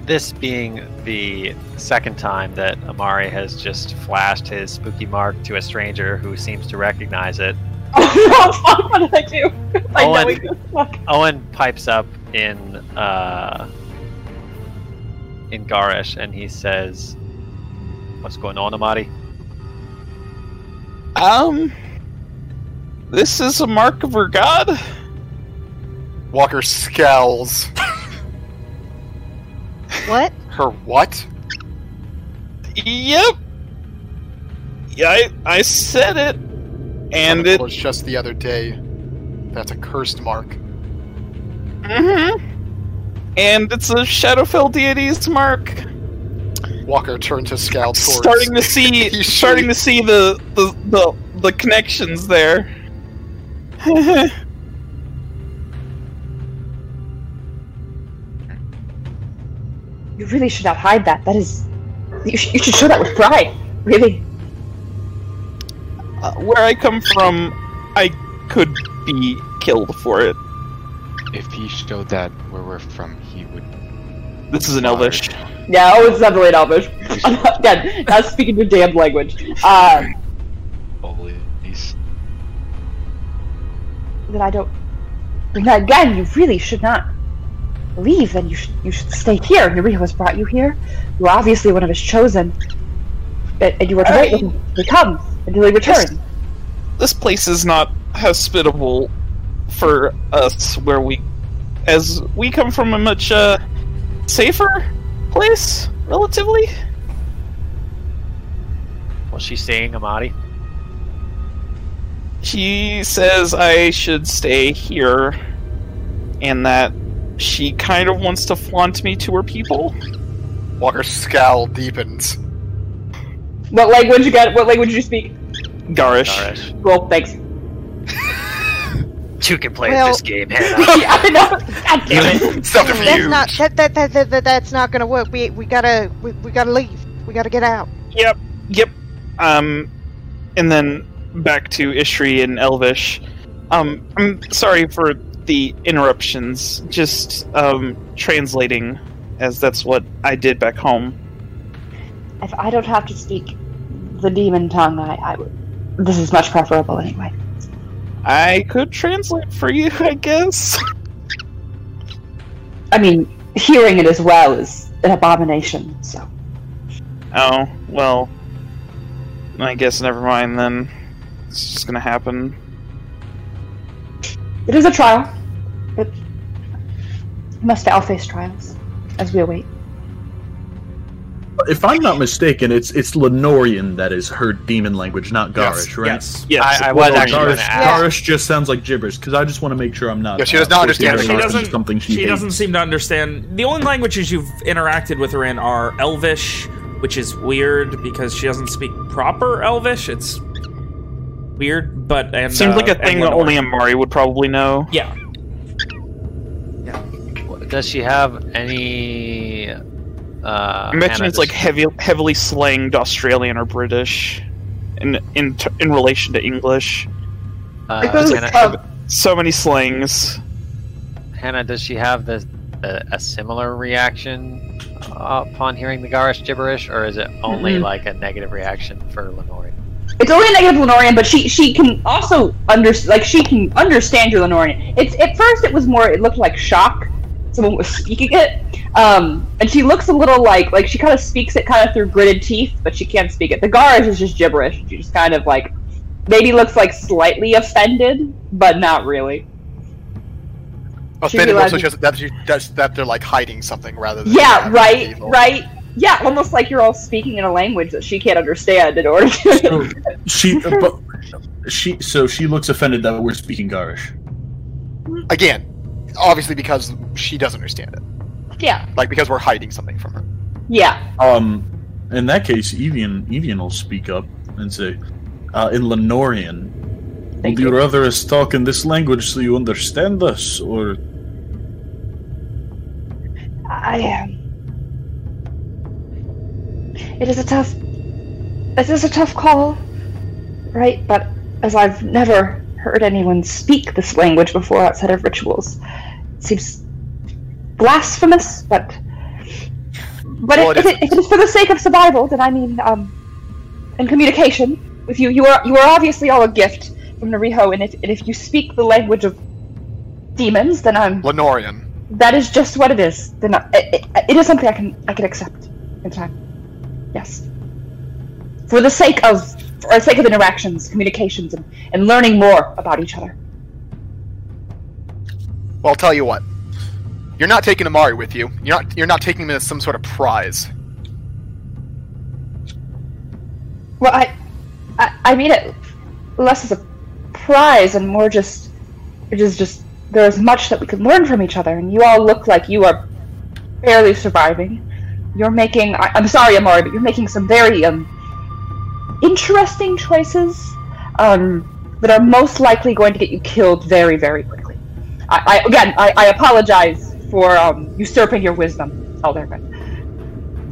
This being the second time that Amari has just flashed his spooky mark to a stranger who seems to recognize it, Oh no, fuck, what did I do? I know Owen- we fuck. Owen pipes up in uh, in Garish and he says, "What's going on, Amari? Um, this is a mark of her god. Walker scowls. What? Her what? Yep. Yeah, I, I said it, and it it. was just the other day. That's a cursed mark. Mm-hmm. And it's a Shadowfell deity's mark. Walker turned to scowl towards. Starting to see, He's starting to see the the the, the connections there. You really should not hide that. That is. You, sh- you should show that with pride. Really. Uh, where I come from, I could be killed for it. If he showed that where we're from, he would. This is an Elvish. Yeah, oh, it's definitely an Elvish. Again, not speaking your damn language. Um, Police. that I don't. Then again, you really should not leave. Then you should you should stay here. Narita has brought you here. You are obviously one of his chosen, and, and you are to wait with him till he until he returns. This place is not hospitable for us, where we, as we come from a much uh, safer place, relatively. What's she saying, Amari? She says I should stay here, and that she kind of wants to flaunt me to her people. Walker's scowl deepens. What language you got? What language you speak? Garish. Garish. Cool, thanks. Two can play Well- this game, Hannah. yeah, I know. God damn it. That's Subterfuge. not that, that, that, that, that that's not gonna work. We we gotta we, we gotta leave. We gotta get out. Yep, yep. Um, and then back to Ishri and Elvish. Um, I'm sorry for the interruptions. Just um, translating, as that's what I did back home. If I don't have to speak the demon tongue, I, I would. This is much preferable anyway. I could translate for you, I guess. I mean, hearing it as well is an abomination. So Oh well. I guess never mind then. It's just gonna happen. it is a trial. It must all face trials as we await. If I'm not mistaken, it's it's Lenorian that is her demon language, not Garish, Yes, right? Yes. Yes. I, I was Well, actually Garish, ask. Garish just sounds like gibberish because I just want to make sure I'm not. Yeah, she does not forcing understand her. She doesn't. something she, She hates. doesn't seem to understand. The only languages you've interacted with her in are Elvish, which is weird because she doesn't speak proper Elvish. It's weird, but and Seems uh, like a thing that only Amari would probably know. Yeah. Yeah. Does she have any? Uh, I imagine Hannah, it's does like she- heavy, heavily slanged Australian or British, in in t- in relation to English. Uh, Because Hannah, of- So many slangs. Hannah, does she have the, a, a similar reaction uh, upon hearing the Garish gibberish, or is it only Mhm. like a negative reaction for Lenore? It's only a negative Lenorian, but she she can also under like she can understand your Lenorian. It's at first it was more it looked like shock. Someone was speaking it, um, and she looks a little like like she kind of speaks it kind of through gritted teeth, but she can't speak it. The Garish is just gibberish. She just kind of like maybe looks like slightly offended, but not really. Offended realizes- also just that, you, that's, that they're like hiding something rather than. Yeah, right, evil. right. Yeah, almost like you're all speaking in a language that she can't understand in order So to. she, uh, but she, so she looks offended that we're speaking Garish. Again, obviously because she doesn't understand it. yeah, Like because we're hiding something from her. yeah. Um, in that case, Evian, Evian will speak up and say, uh, in Lenorian, Thank would you you. rather us talk in this language so you understand us, or I am. It is a tough. It is a tough call, right? But as I've never heard anyone speak this language before outside of rituals, it seems blasphemous. But but if, if, it, if it is for the sake of survival, then I mean, um, and communication with you, you are you are obviously all a gift from Nariho, and if and if you speak the language of demons, then I'm Lenorian. that is just what it is. Then I, it, it is something I can I can accept in time. Yes. For the sake of for the sake of interactions, communications, and, and learning more about each other. Well, I'll tell you what. You're not taking Amari with you. You're not. You're not taking him as some sort of prize. Well, I, I, I mean it less as a prize and more just, it is just there's much that we can learn from each other, and you all look like you are barely surviving. You're making. I, I'm sorry, Amari, but you're making some very um interesting choices um that are most likely going to get you killed very, very quickly. I, I again, I, I apologize for um usurping your wisdom,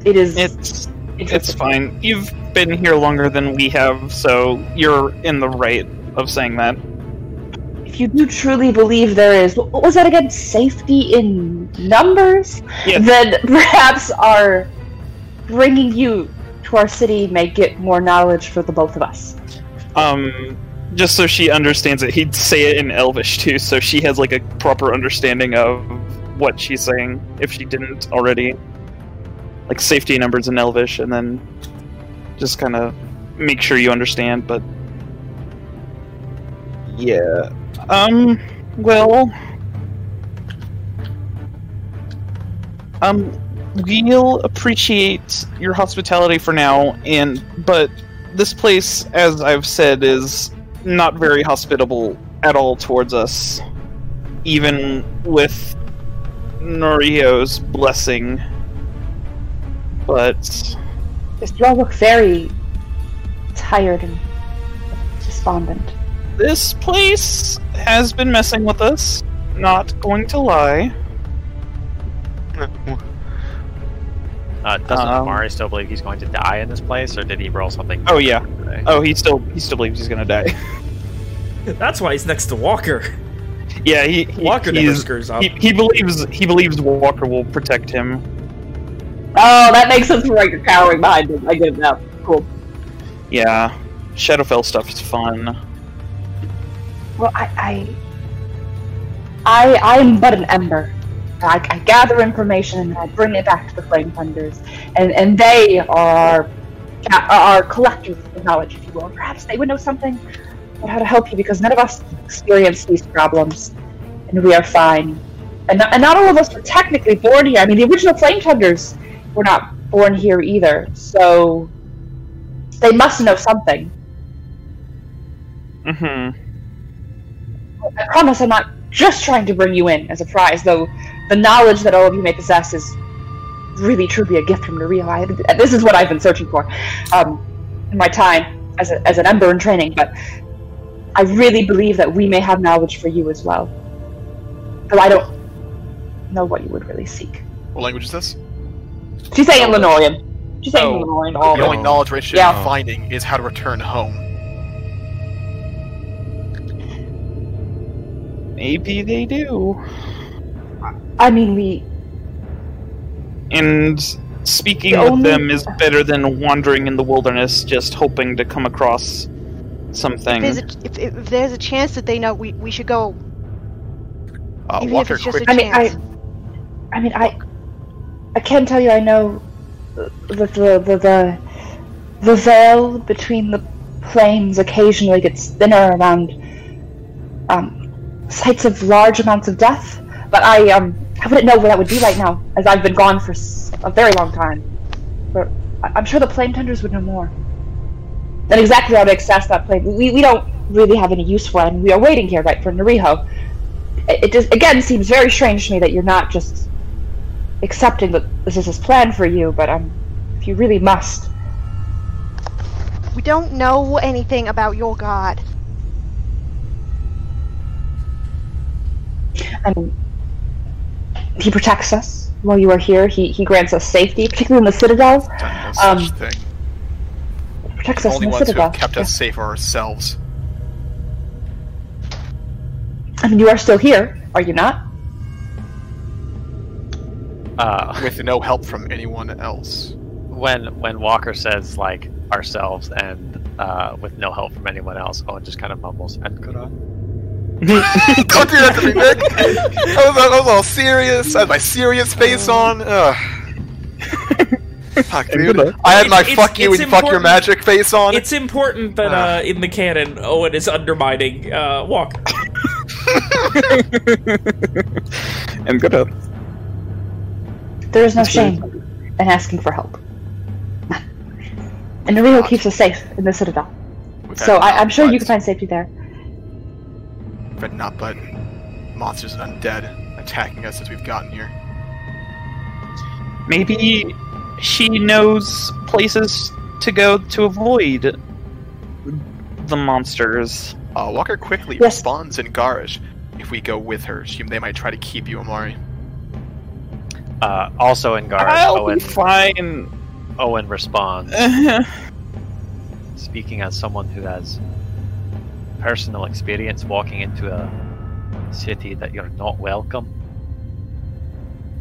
it is. It's it's fine. You've been here longer than we have, so you're in the right of saying that. if you do truly believe there is what was that again safety in numbers Yeah. then perhaps our bringing you to our city may get more knowledge for the both of us Um, just so she understands it, he'd say it in Elvish too, so she has like a proper understanding of what she's saying if she didn't already. Like safety numbers in Elvish, and then just kind of make sure you understand. But yeah, um, well, um, we'll appreciate your hospitality for now, and but this place, as I've said, is not very hospitable at all towards us, even with Nariho's blessing. But just you all look very tired and despondent this place has been messing with us. Not going to lie. Uh, doesn't Um, Amari still believe he's going to die in this place, or did he roll something? Oh, yeah. today? Oh, he still he still believes he's gonna die. That's why he's next to Walker. yeah, he, he Walker never screws up. He, he believes he believes Walker will protect him. oh that makes sense for why you're cowering behind him i get it now cool Yeah, Shadowfell stuff is fun. well i i i i'm but an ember I, I gather information and I bring it back to the Flame Tenders, and and they are are collectors of knowledge, if you will. Perhaps they would know something about how to help you because none of us experience these problems, and we are fine. And not, and not all of us were technically born here. I mean, the original Flame Tenders were not born here either, so they must know something. Mm-hmm. I promise I'm not just trying to bring you in as a prize, though the knowledge that all of you may possess is really truly a gift from Nariho. This is what I've been searching for um, in my time as, a, as an Ember in training, but I really believe that we may have knowledge for you as well. Though I don't know what you would really seek. What language is this? She's saying Lenorian. She's saying Oh. Lenorian. All The of only knowledge we should Yeah. be finding is how to return home. Maybe they do. I mean, we. And speaking The with only- them is better than wandering in the wilderness, just hoping to come across something. If there's, a, if, if there's a chance that they know, we, we should go. Uh, Even if Walker, it's just quick. a I mean, I. chance. I mean, I. I can tell you, I know the the the the, the veil between the planes occasionally gets thinner around um, sites of large amounts of death. But I um I wouldn't know where that would be right now, as I've been gone for a very long time. But I'm sure the flame tenders would know more. Then exactly how to access that plane. We, we don't really have any use for it, and we are waiting here, right, for Nariho. It, it just again seems very strange to me that you're not just accepting that this is his plan for you, but um, if you really must, We don't know anything about your god. I mean, he protects us while you are here. He he grants us safety, particularly in the Citadel. Done no Um, such thing. Protects The us only in the ones who Citadel. have kept us safe are ourselves. I mean, you are still here, are you not? Uh, with no help from anyone else. when when Walker says like ourselves and uh, with no help from anyone else, Owen just kind of mumbles and good Don't do that to me, Nick. I was, I was all serious. I had my serious face on. Ugh. Fuck, dude. I had my It's- fuck you it's and fuck your magic face on. It's important that Ah. uh, in the canon, Owen is undermining uh, Walker. I'm gonna. There is no shame in asking for help. Nariho keeps us safe in the Citadel. So I, I'm sure you can find safety there. We've had not but monsters and undead attacking us as we've gotten here. Maybe she knows places to go to avoid the monsters. Uh, Walker quickly Yes. responds in Garish. If we go with her, she, they might try to keep you, Amari. uh, also in guard. I'll Owen be fine. Owen responds, speaking as someone who has personal experience walking into a city that you're not welcome.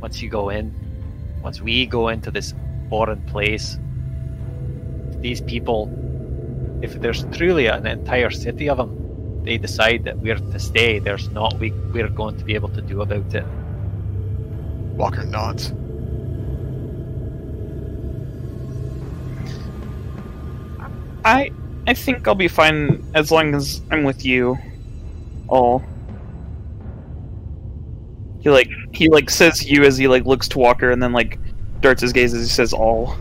Once you go in, once we go into this foreign place, these people, if there's truly an entire city of them, they decide that we're to stay. There's not we we're going to be able to do about it. Walker nods. I I think I'll be fine as long as I'm with you. All. He like he like says you as he like looks to Walker and then like darts his gaze as he says all.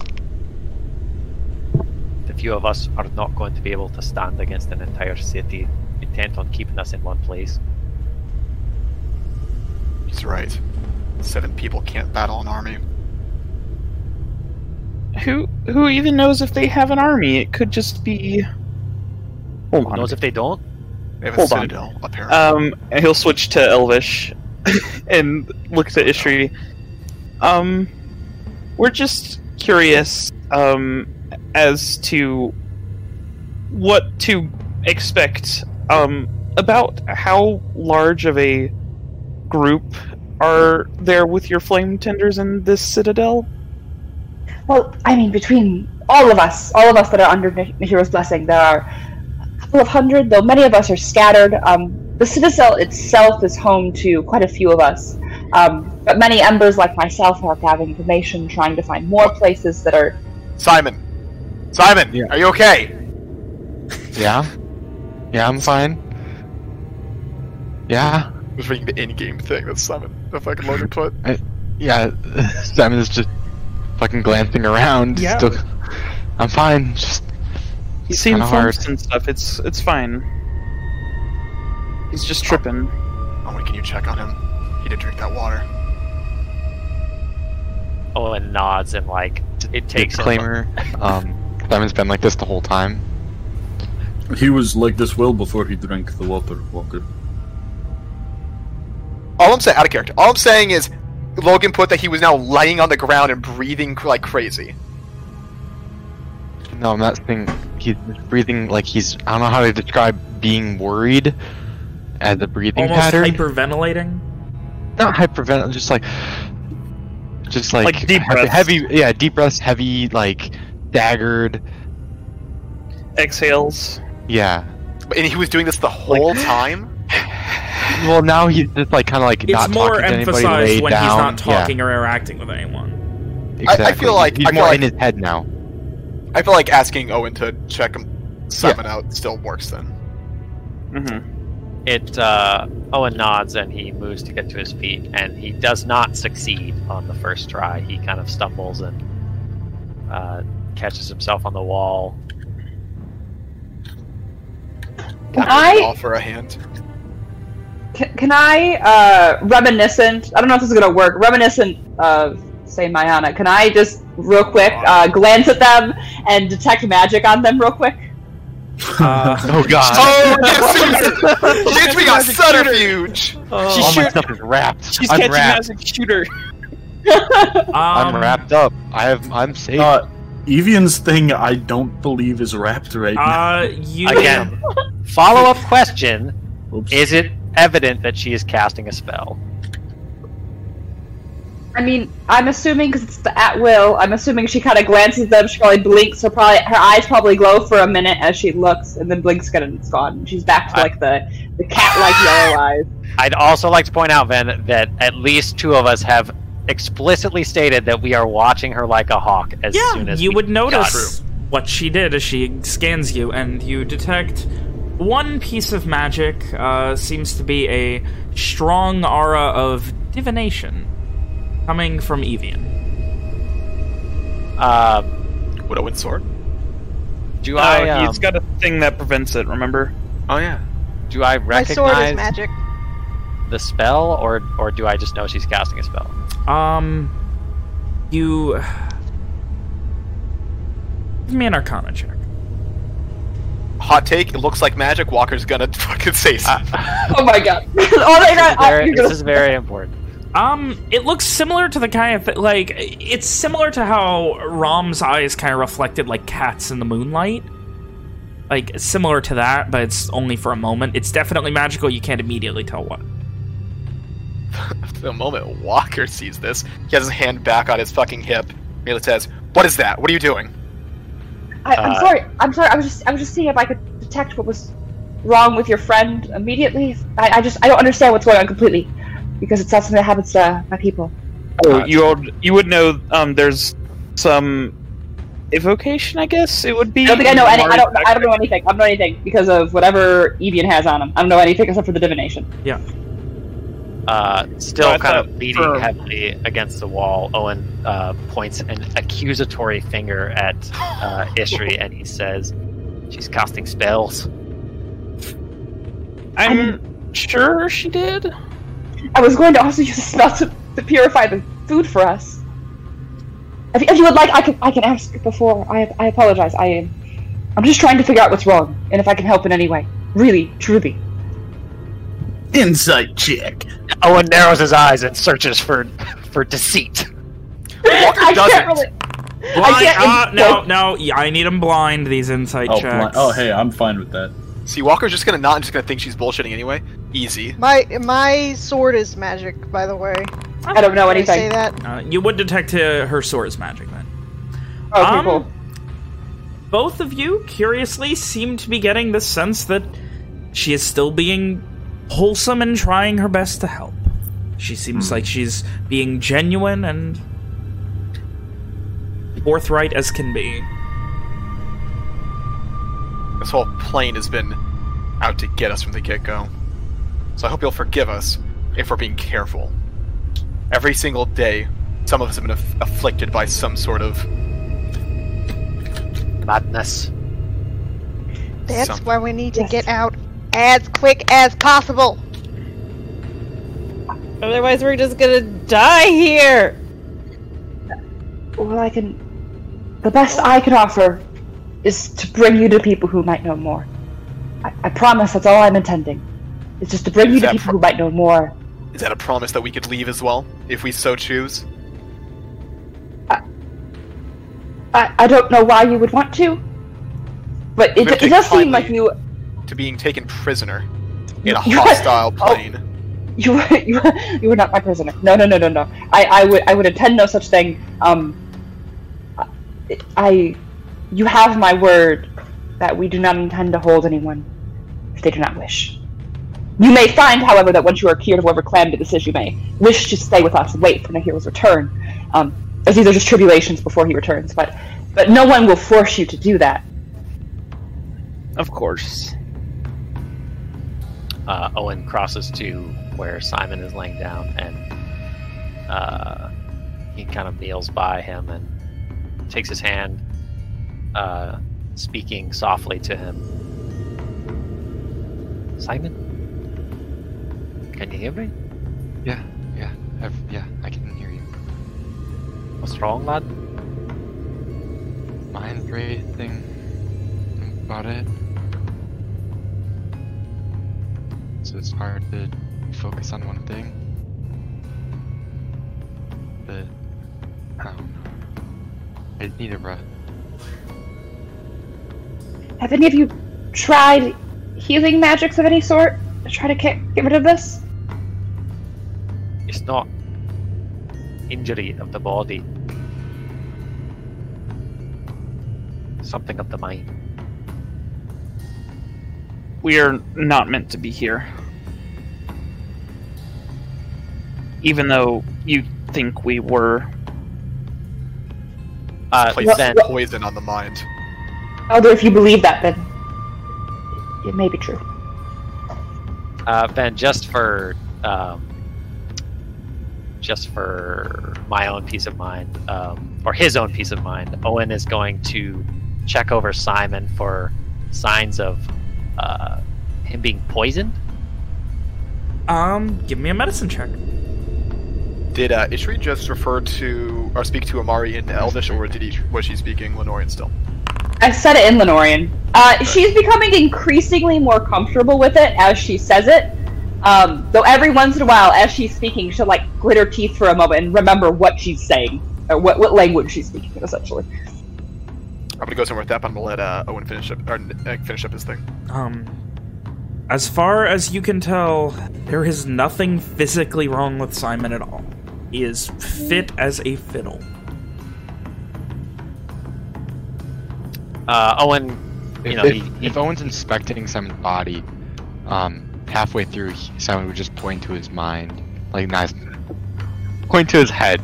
The few of us are not going to be able to stand against an entire city intent on keeping us in one place. He's right. Seven people can't battle an army. Who who even knows if they have an army? It could just be Hold Who on. knows if they don't? They have Hold a on. apparently. Um, he'll switch to Elvish and look to Ishri. Um, we're just curious um, as to what to expect um, about how large of a group are there with your flame tenders in this citadel. Well, I mean, between all of us, all of us that are under Nariho's blessing, there are a couple of hundred, though many of us are scattered. Um, the Citadel itself is home to quite a few of us. Um, but many embers like myself are gathering information, trying to find more places that are. Simon! Simon! Yeah. Are you okay? Yeah? Yeah, I'm fine. Yeah? I was reading the in-game thing that Simon, the fucking Logan put. Yeah, Simon is just fucking glancing around. Yeah. Still, I'm fine. Just He's seeing kinda forms and stuff. It's it's fine. He's just tripping. Owen, can you check on him? He did drink that water. Owen nods and like it takes him- disclaimer. Um, Simon's been like this the whole time. He was like this well before he drank the water, Walker. All I'm saying, out of character, all I'm saying is Logan put that he was now laying on the ground and breathing like crazy. No, I'm not saying he's breathing like he's. I don't know how to describe being worried as a breathing Almost pattern. hyperventilating. Not hyperventilating, just like, just like, Like deep heavy, breaths. heavy. Yeah, deep breaths, heavy, like staggered. Exhales. Yeah. And he was doing this the whole time? Well, now he's just like kind of like It's not more talking to anybody, emphasized laid when down. he's not Yeah, talking or interacting with anyone. I- I feel like- he's I feel more like- in his head now. I feel like asking Owen to check him, Simon out still works then. Mm-hmm. It uh, Owen nods and he moves to get to his feet, and he does not succeed on the first try. He kind of stumbles and uh, catches himself on the wall. Can Walker I offer a hand? Can, can I uh, reminiscent? I don't know if this is gonna work. Reminiscent of say Mayana. Can I just real quick uh, glance at them and detect magic on them real quick? Uh, Oh god. Oh, yes! Bitch, we got subterfuge! All She's, my stuff is wrapped. she's I'm catching wrapped. magic shooter. I'm um, wrapped up. I have. I'm safe. Uh, Evian's thing, I don't believe is wrapped right now. Uh, you Again, follow up question Oops. Is it evident that she is casting a spell? I mean, I'm assuming because it's the at will. I'm assuming she kind of glances them. She probably blinks. So probably her eyes probably glow for a minute as she looks, and then blinks again and it's gone. She's back to I- like the the cat-like yellow eyes. I'd also like to point out, Ven, that at least two of us have explicitly stated that we are watching her like a hawk as soon as you we would got- notice what she did as she scans you, and you detect one piece of magic uh, seems to be a strong aura of divination coming from Evian. Uh, Widowwood sword. do Uh, I? Um, he's got a thing that prevents it. Remember? Oh yeah. do I My sword is recognize magic. the spell, or or do I just know she's casting a spell? Um, you give me an Arcana check. Hot take. It looks like magic. Walker's gonna fucking say something. Oh my god! oh my god! Very- you're this is very important. Um, it looks similar to the kind of like it's similar to how Rom's eyes kind of reflected like cats in the moonlight. Like similar to that, but it's only for a moment. It's definitely magical. You can't immediately tell what. the moment Walker sees this, he has his hand back on his fucking hip. Merely says, "What is that? What are you doing?" I, I'm Uh, sorry. I'm sorry. I was just I was just seeing if I could detect what was wrong with your friend immediately. I, I just I don't understand what's going on completely because it's not something that happens to my people. Oh, Uh, you would you would know. Um, there's some evocation. I guess it would be. I don't think I know any. I don't. I don't know anything. I don't know anything because of whatever Evian has on him. I don't know anything except for the divination. Uh, still Well, I kind of leaning for- heavily against the wall. Owen uh, points an accusatory finger at uh, Ishri, and he says, "She's casting spells." I'm sure she did. I was going to also use a spell to, to purify the food for us. If, if you would like, I can I can ask before. I I apologize. I am. I'm just trying to figure out what's wrong and if I can help in any way. Really, truly. Insight check. Owen narrows his eyes and searches for for deceit. Walker I doesn't. can't really. Blind, can't- uh, no, no, yeah, I need him blind. These insight Oh, checks. bli- oh, hey, I'm fine with that. See, Walker's just gonna not just gonna think she's bullshitting anyway. Easy. My my sword is magic, by the way. I don't know Did I say anything. that? Uh, you would detect uh, her sword's magic then. Okay, Um, cool. Both of you, curiously, seem to be getting the sense that she is still being wholesome and trying her best to help. She seems like she's being genuine and forthright as can be. This whole plane has been out to get us from the get-go. So I hope you'll forgive us if we're being careful. Every single day, some of us have been aff- afflicted by some sort of Madness. That's Something. why we need to Yes. get out as quick as possible. Otherwise, we're just gonna die here. Well, I can. The best I can offer is to bring you to people who might know more. I, I promise that's all I'm intending. It's just to bring Is you to people pro- who might know more. Is that a promise that we could leave as well, if we so choose? I, I don't know why you would want to, but it, it does seem kindly like you To being taken prisoner in a You- hostile Oh. plane. you were you were, you were not my prisoner. No, no, no, no, no. I, I would I would intend no such thing. Um, I, I you have my word that we do not intend to hold anyone if they do not wish. You may find, however, that once you are cured of whatever calamity this is, you may wish to stay with us and wait for the hero's return. Um, as these are just tribulations before he returns, but but no one will force you to do that. Of course. Uh, Owen crosses to where Simon is laying down, and uh, he kind of kneels by him and takes his hand, uh, speaking softly to him. Simon, can you hear me? Yeah, yeah, I've, yeah, I can hear you. What's wrong, lad? Mind breathing. About it. So it's hard to focus on one thing. But I don't know. I need a breath. Have any of you tried healing magics of any sort to try to get, get rid of this? It's not injury of the body. Something of the mind. We are not meant to be here. Even though you think we were. Uh, Place then, poison on the mind. Although, if you believe that, then it may be true. uh, Ben, just for um, just for my own peace of mind, um, or his own peace of mind, Owen is going to check over Simon for signs of uh, him being poisoned. Um, give me a medicine check. Did uh, Ishri just refer to or speak to Amari in Elvish, or did he was she speaking Lenorian still? I said it in Lenorian. Uh, she's becoming increasingly more comfortable with it as she says it. Um, though every once in a while, as she's speaking, she'll like grit her teeth for a moment and remember what she's saying or what, what language she's speaking, essentially. I'm gonna go somewhere with that, but I'm gonna let uh, Owen finish up or uh, finish up his thing. Um, as far as you can tell, there is nothing physically wrong with Simon at all. He is fit as a fiddle. Uh, Owen, you If, know, if, he, he, if Owen's inspecting Simon's body, um, halfway through, he- Simon would just point to his mind, like not point to his head.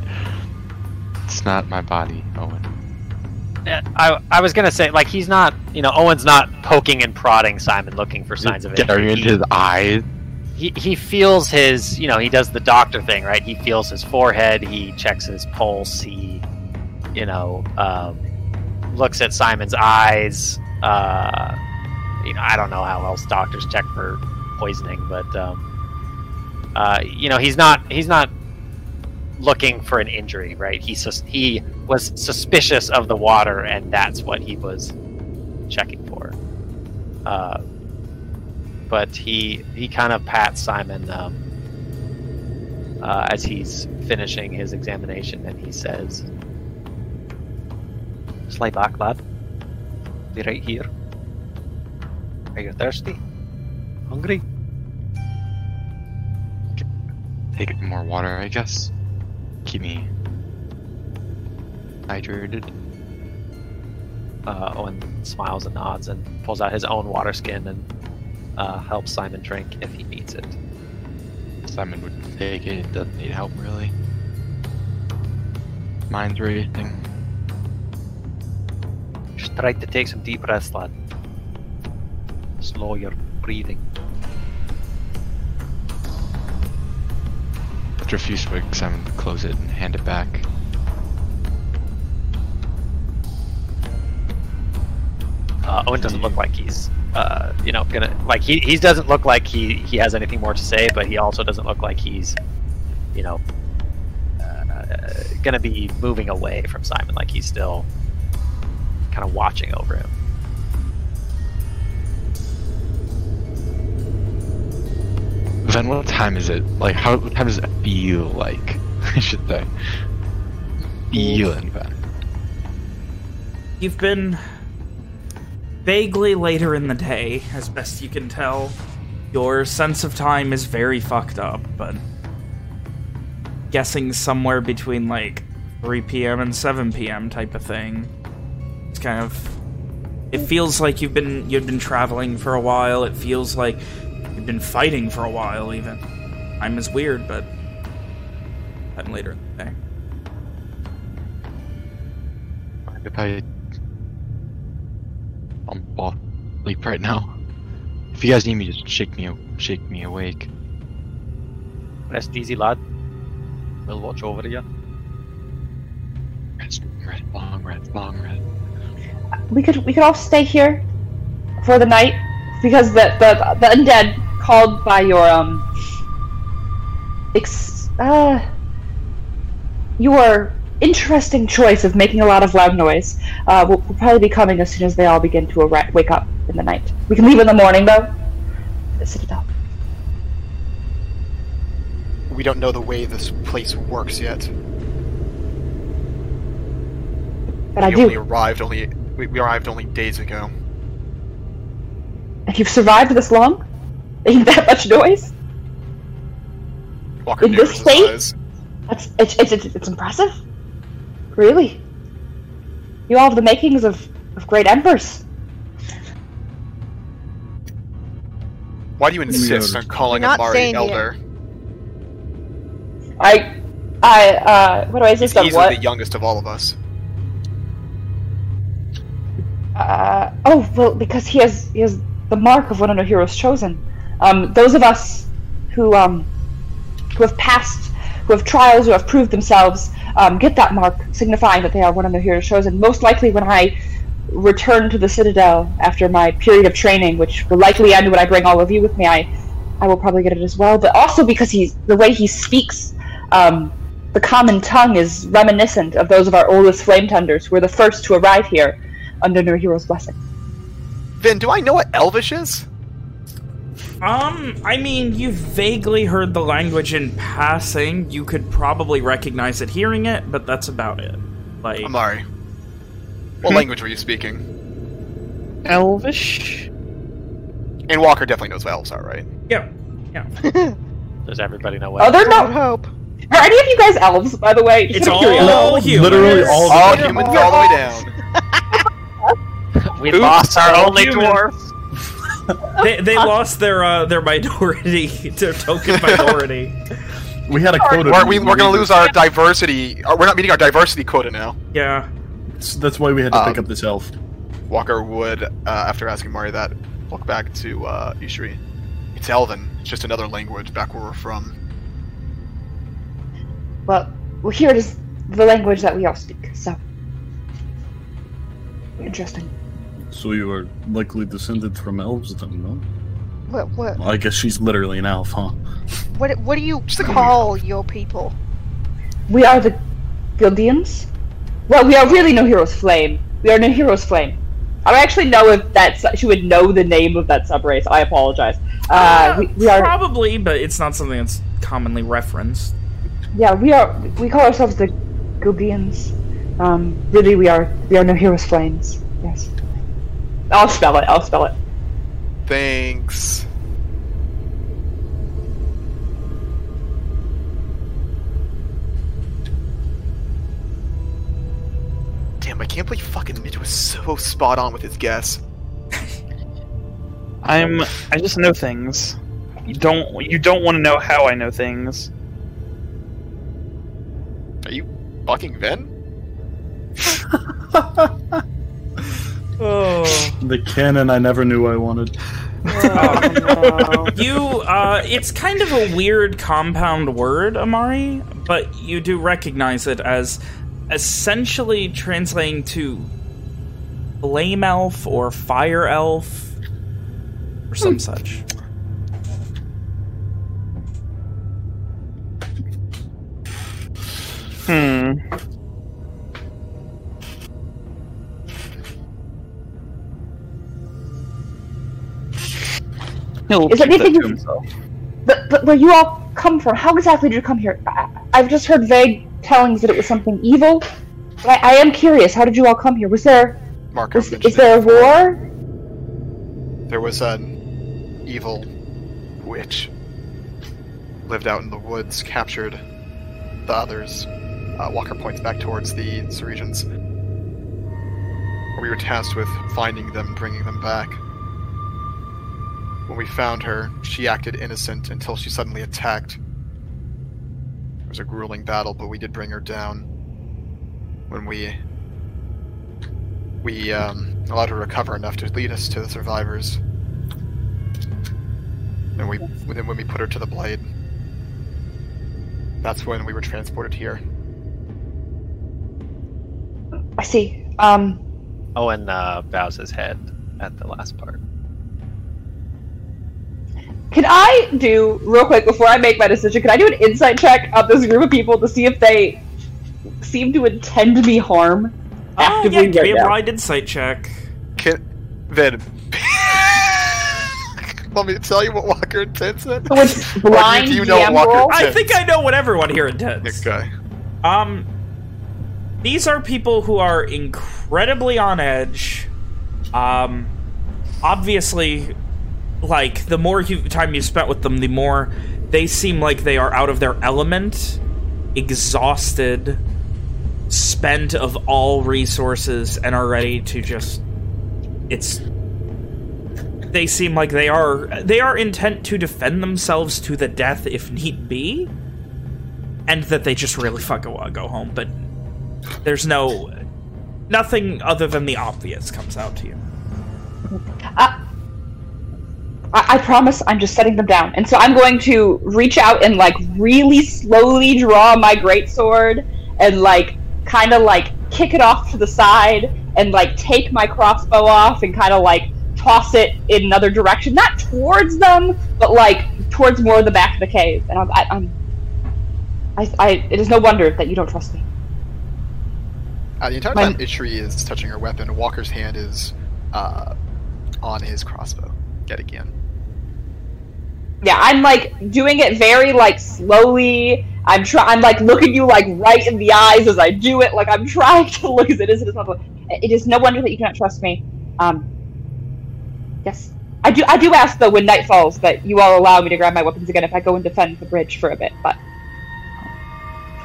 It's not my body, Owen. I, I was gonna say like he's not, you know, Owen's not poking and prodding Simon looking for signs of it. Staring injury. into his eyes. he, he feels his you know he does the doctor thing right he feels his forehead he checks his pulse he you know um, looks at simon's eyes uh, you know i don't know how else doctors check for poisoning but um, uh, you know he's not he's not looking for an injury right he sus- he was suspicious of the water and that's what he was checking for uh, but he he kind of pats Simon um, uh, as he's finishing his examination, and he says, "Just lie back, lad. Be right here. Are you thirsty? Hungry? Take more water, I guess. Keep me hydrated. Uh, Owen smiles and nods and pulls out his own water skin and uh, helps Simon drink if he needs it. Simon would take it. Doesn't need help really. Mind's racing. Just try to take some deep breaths, lad. Slow your breathing. After a few swigs, Simon would close it and hand it back. Uh, Owen doesn't look like he's, uh, you know, gonna like he he doesn't look like he he has anything more to say, but he also doesn't look like he's, you know, uh, gonna be moving away from Simon. Like he's still kind of watching over him. Then what time is it? Like, how what time does it feel like? I should say. Feel, in. You've been vaguely later in the day, as best you can tell. Your sense of time is very fucked up, but guessing somewhere between like 3 p.m. and 7 p.m. type of thing. It's kind of it feels like you've been you've been traveling for a while. It feels like you've been fighting for a while even. I'm as weird, but I'm later in the day. Mind if I I'm off sleep right now? If you guys need me, just shake me, shake me awake. Rest easy, lad. We'll watch over you. Rest, rest, long rest, long rest. We could we could all stay here for the night because the the, the undead called by your um ex uh your interesting choice of making a lot of loud noise uh, will, will probably be coming as soon as they all begin to ar- wake up in the night. We can leave in the morning though. The Citadel. We don't know the way this place works yet. But I we do. only arrived only we, we arrived only days ago. And you've survived this long? Making that much noise? Walker In this his state? That's it's it's it's, it's impressive. Really. You all have the makings of, of great emperors. Why do you insist on calling You're not Amari saying elder? I I uh what do I He's on easily what? the youngest of all of us. Uh, oh well, because he has he has the mark of one of the heroes chosen. Um, those of us who um who have passed, who have trials, who have proved themselves, um, get that mark, signifying that they are one of the heroes chosen. Most likely, when I return to the Citadel after my period of training, which will likely end when I bring all of you with me, I I will probably get it as well. But also because he's the way he speaks. Um, the common tongue is reminiscent of those of our oldest flame tenders, who were the first to arrive here under Nariho's blessing. Vin, do I know what Elvish is? Um, I mean, you've vaguely heard the language in passing. You could probably recognize it hearing it, but that's about it. Like, Amari. What language were you speaking? Elvish. And Walker definitely knows what elves are, right? yeah, yeah. Does everybody know what? Oh, what? they're I not. hope. Are any of you guys elves, by the way? It's Just all curious. humans. Literally all All humans all the way down. we Oops, lost our only humans. dwarf. They, they lost their uh, their minority, their token minority. We had a quota. We're, we, we're gonna lose our diversity. We're not meeting our diversity quota now. Yeah. That's, that's why we had to pick Um, up this elf. Walker would, uh, after asking Mari that, look back to uh, Ishri. It's Elven. It's just another language back where we're from. Well, well, here it is the language that we all speak. So interesting. So you are likely descended from elves, then, no? What what Well, I guess she's literally an elf, huh? what what do you Just like a call your people? We are the Guildians. Well, we are really Nariho's. Flame. We are Nariho's. Flame. I don't actually know if that she would know the name of that subrace. I apologize. Uh, we, we are probably, but it's not something that's commonly referenced. yeah we are we call ourselves the Guildians. Um, really, we are we are Nariho's. Flames. Yes. I'll spell it. I'll spell it. Thanks. Damn, I can't believe fucking Mitch was so spot on with his guess. I'm. I just know things. You don't. You don't want to know how I know things. Are you fucking Ven? Oh. The canon I never knew I wanted. You, uh, it's kind of a weird compound word, Amari, but you do recognize it as essentially translating to flame elf or fire elf or some such. Hmm. He'll Is there keep that anything to you- himself. But, but where you all come from? How exactly did you come here? I, I've just heard vague tellings that it was something evil. But I, I am curious. How did you all come here? Was there Marco was, is there a war? There was an evil witch lived out in the woods, captured the others. Uh, Walker points back towards the Ceresians. We were tasked with finding them, bringing them back. When we found her, she acted innocent until she suddenly attacked. It was a grueling battle, but we did bring her down. When we we um, allowed her to recover enough to lead us to the survivors. And we then when we put her to the blade, that's when we were transported here. I see. Um, Owen uh, bows his head at the last part. Can I do real quick before I make my decision? Can I do an insight check of this group of people to see if they seem to intend me harm? Oh, actively yeah, give me a blind insight check. Can then want me to tell you what Walker intends then? So blind do you, know DM what Walker roll? I think I know what everyone here intends. Okay. Um, these are people who are incredibly on edge. Um, obviously, like the more you, time you spent with them, the more they seem like they are out of their element. exhausted, spent of all resources, and are ready to just... It's... They seem like they are they are intent to defend themselves to the death if need be, and that they just really fucking want to go home. But there's no nothing other than the obvious comes out to you. Uh, I, I promise I'm just setting them down. And so I'm going to reach out and like really slowly draw my greatsword and like kind of like kick it off to the side and like take my crossbow off and kind of like toss it in another direction, not towards them, but like towards more of the back of the cave. And I'm, I, I'm, I, I, it is no wonder that you don't trust me. Uh, the entire My- time Ishri is touching her weapon, Walker's hand is uh, on his crossbow. Yet again. Yeah, I'm like doing it very like slowly. I'm trying. I'm like looking you like right in the eyes as I do it. Like I'm trying to look as it is. It is, no wonder that you cannot trust me. Um, yes, I do. I do ask though when night falls that you all allow me to grab my weapons again if I go and defend the bridge for a bit. But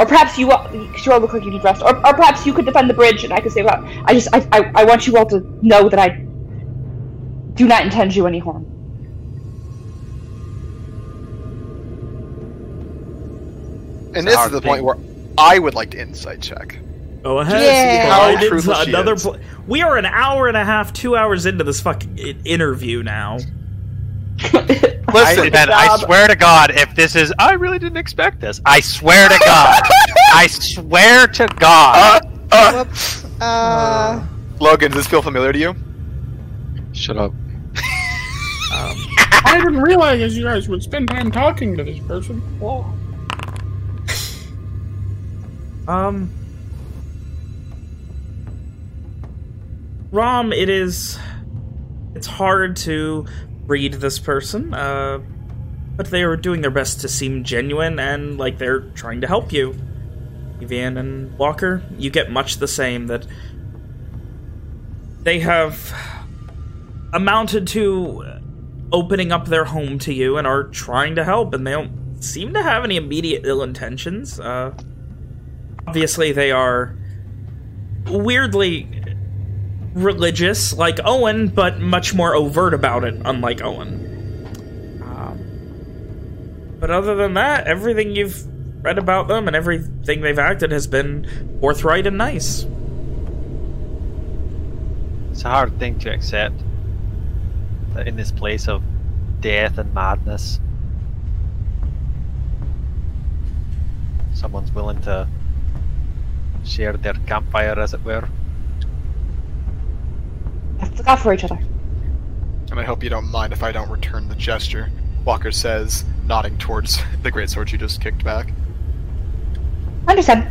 or perhaps you all, you all look like you need rest. Or, or perhaps you could defend the bridge and I could save up. I just I, I I want you all to know that I do not intend you any harm. And this is the thing. point where I would like to insight check. Go ahead. Yeah. How Slide into another pl- we are an hour and a half, two hours into this fucking interview now. I, Listen, Ben, I swear to God, if this is, I really didn't expect this. I swear to God. I swear to God. uh, Whoops. Uh, Logan, does this feel familiar to you? Shut up. I didn't realize you guys would spend time talking to this person. Um, Rom, it is. It's hard to read this person, uh, but they are doing their best to seem genuine and like they're trying to help you. Evian and Walker, you get much the same that they have amounted to opening up their home to you and are trying to help, and they don't seem to have any immediate ill intentions. Uh, obviously they are weirdly religious like Owen, but much more overt about it, unlike Owen. Um, but other than that, everything you've read about them and everything they've acted has been forthright and nice. It's a hard thing to accept that in this place of death and madness, someone's willing to share their campfire, as it were. Let's look out for each other. And I hope you don't mind if I don't return the gesture. Walker says, nodding towards the greatsword you just kicked back. Understand.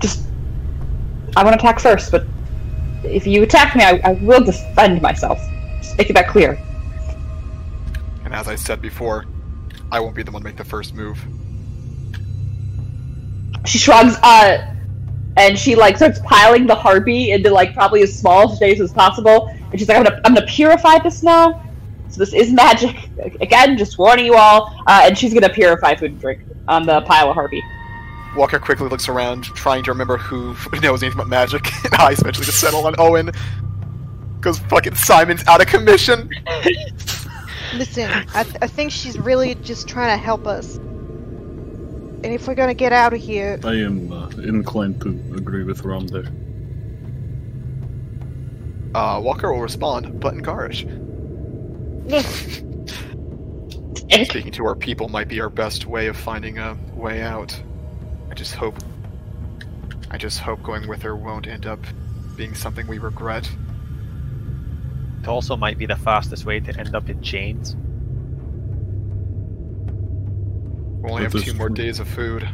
Just, I want to attack first, but if you attack me, I, I will defend myself. Just making that clear. And as I said before, I won't be the one to make the first move. She shrugs, uh, and she like starts piling the harpy into like probably as small a space as possible. And she's like, "I'm gonna, I'm gonna purify this now. So this is magic. Again, just warning you all." Uh, and she's gonna purify food and drink on the pile of harpy. Walker quickly looks around, trying to remember who knows anything about magic, and I eventually just settle on Owen. Because fucking Simon's out of commission. listen, I, th- I think she's really just trying to help us. And if we're gonna get out of here, I am uh, inclined to agree with Rom there. Uh, Walker will respond, but in Garish. Speaking to our people might be our best way of finding a way out. I just hope. I just hope going with her won't end up being something we regret. It also might be the fastest way to end up in chains. We only have two more days of food.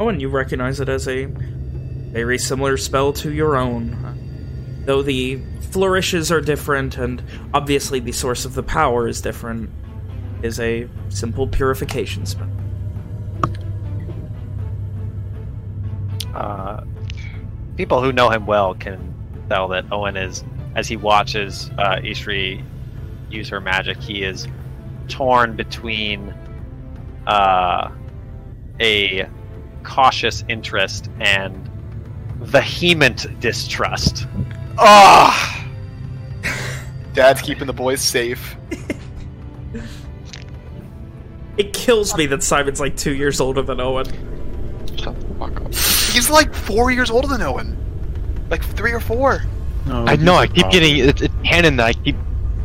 Oh, and you recognize it as a very similar spell to your own. Though the flourishes are different, and obviously the source of the power is different, is a simple purification spell. Uh, people who know him well can tell that Owen is, as he watches uh, Ishri use her magic, he is torn between uh, a cautious interest and vehement distrust. Ah! Dad's keeping the boys safe. It kills me that Simon's like two years older than Owen. Shut the fuck up. He's like four years older than Owen. Like three or four. No, I know. I keep cop. getting it's, it's canon that I keep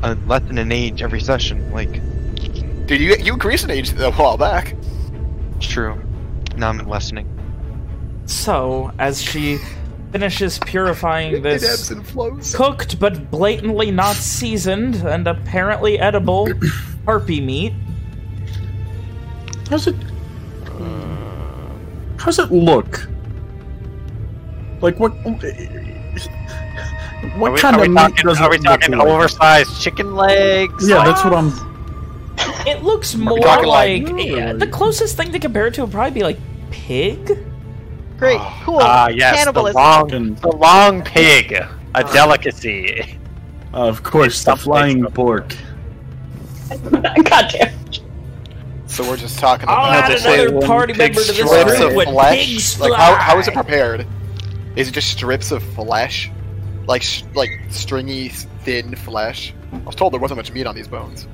uh, than an age every session. Like, Dude, you you increased in age a while back. it's true. Now I'm lessening. So, as she finishes purifying It ebbs this and cooked but blatantly not seasoned and apparently edible harpy meat, How's it? How's it look? Like what? What Are we, kind are we of meat talking, does are we look talking like? oversized chicken legs? Yeah, that's what I'm. It looks more like- like, eh, the closest thing to compare it to would probably be like pig. Great, Oh. cool. Ah, yes, the Cannibalism. long, the long pig, a delicacy. Of course, the flying pork. Gotcha. So we're just talking I'll about add another party member to this strips group of when flesh. pigs Like how how is it prepared? Is it just strips of flesh, like sh- like stringy, thin flesh? I was told there wasn't much meat on these bones.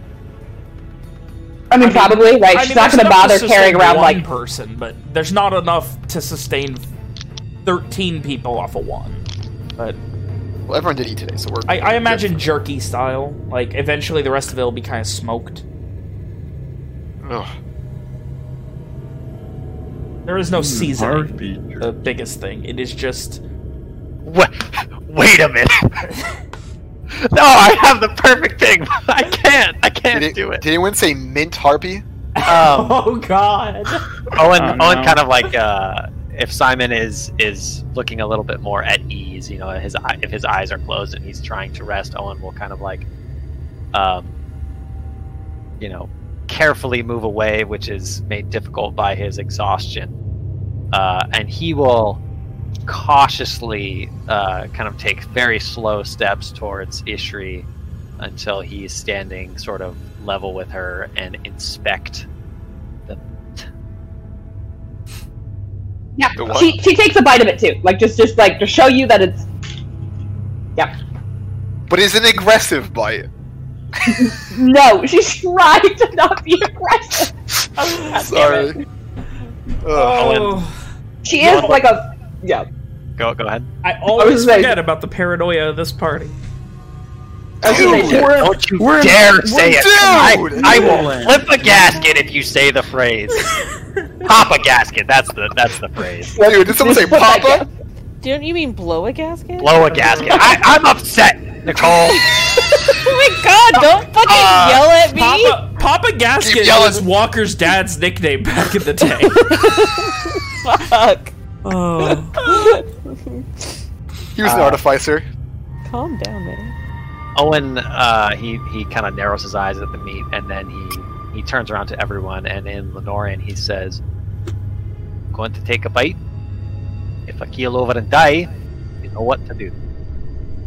I mean, I mean- probably, right? I She's mean, not going to bother carrying around, one like, person, but there's not enough to sustain 13 people off of one. But Well, everyone did eat today, so we're. I, I imagine jerky style. Like, eventually the rest of it will be kind of smoked. Ugh. There is no hmm, seasoning. Heartbeat. The biggest thing. It is just Wait, wait a minute. no, I have the perfect thing. but I can't. I can't Did, it, do it. did anyone say mint harpy? Um, oh god. Owen, Oh, no. Owen, kind of like uh, if Simon is is looking a little bit more at ease, you know, his if his eyes are closed and he's trying to rest, Owen will kind of like, um, you know, carefully move away, which is made difficult by his exhaustion, uh, and he will cautiously uh, kind of take very slow steps towards Ishri until he's standing sort of level with her and inspect the yeah. The? She, she takes a bite of it, too. Like, just, just like, to show you that it's, yeah. But it's an aggressive bite. No, she's trying to not be aggressive. Oh, God damn it. Sorry. Oh, She is like a, yeah. Go go ahead. I always saying- forget about the paranoia of this party. I was gonna Dude. Don't you we're- dare say it. I, Dude! I will flip a gasket if you say the phrase. Pop a gasket. That's the that's the phrase. Dude, did someone say Papa? Don't you mean blow a gasket? Blow a gasket. I, I'm upset, Nicole. Oh my god, don't fucking Uh, yell at me! Papa, Papa Gasket Keep yelling. was Walker's dad's nickname back in the day. Fuck. Oh. He was an Uh, artificer. Calm down, man. Owen, uh, he he kind of narrows his eyes at the meat, and then he he turns around to everyone, and in Lenorian he says, "Going to take a bite? If I keel over and die, you know what to do."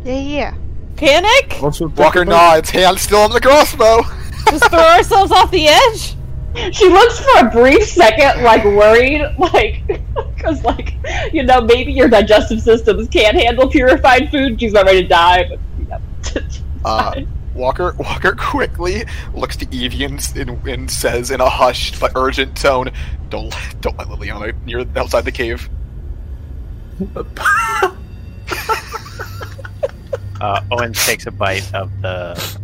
Yeah, yeah. Panic? Also, take Walker a bite. nods, hand still on the crossbow. Just throw ourselves off the edge? She looks for a brief second, like worried, like, because, like, you know, maybe your digestive systems can't handle purified food. She's not ready to die, but, you know. Uh. Walker Walker quickly looks to Evian and, and says in a hushed but urgent tone, "Don't let- don't let Liliana near outside the cave." Uh, Owen takes a bite of the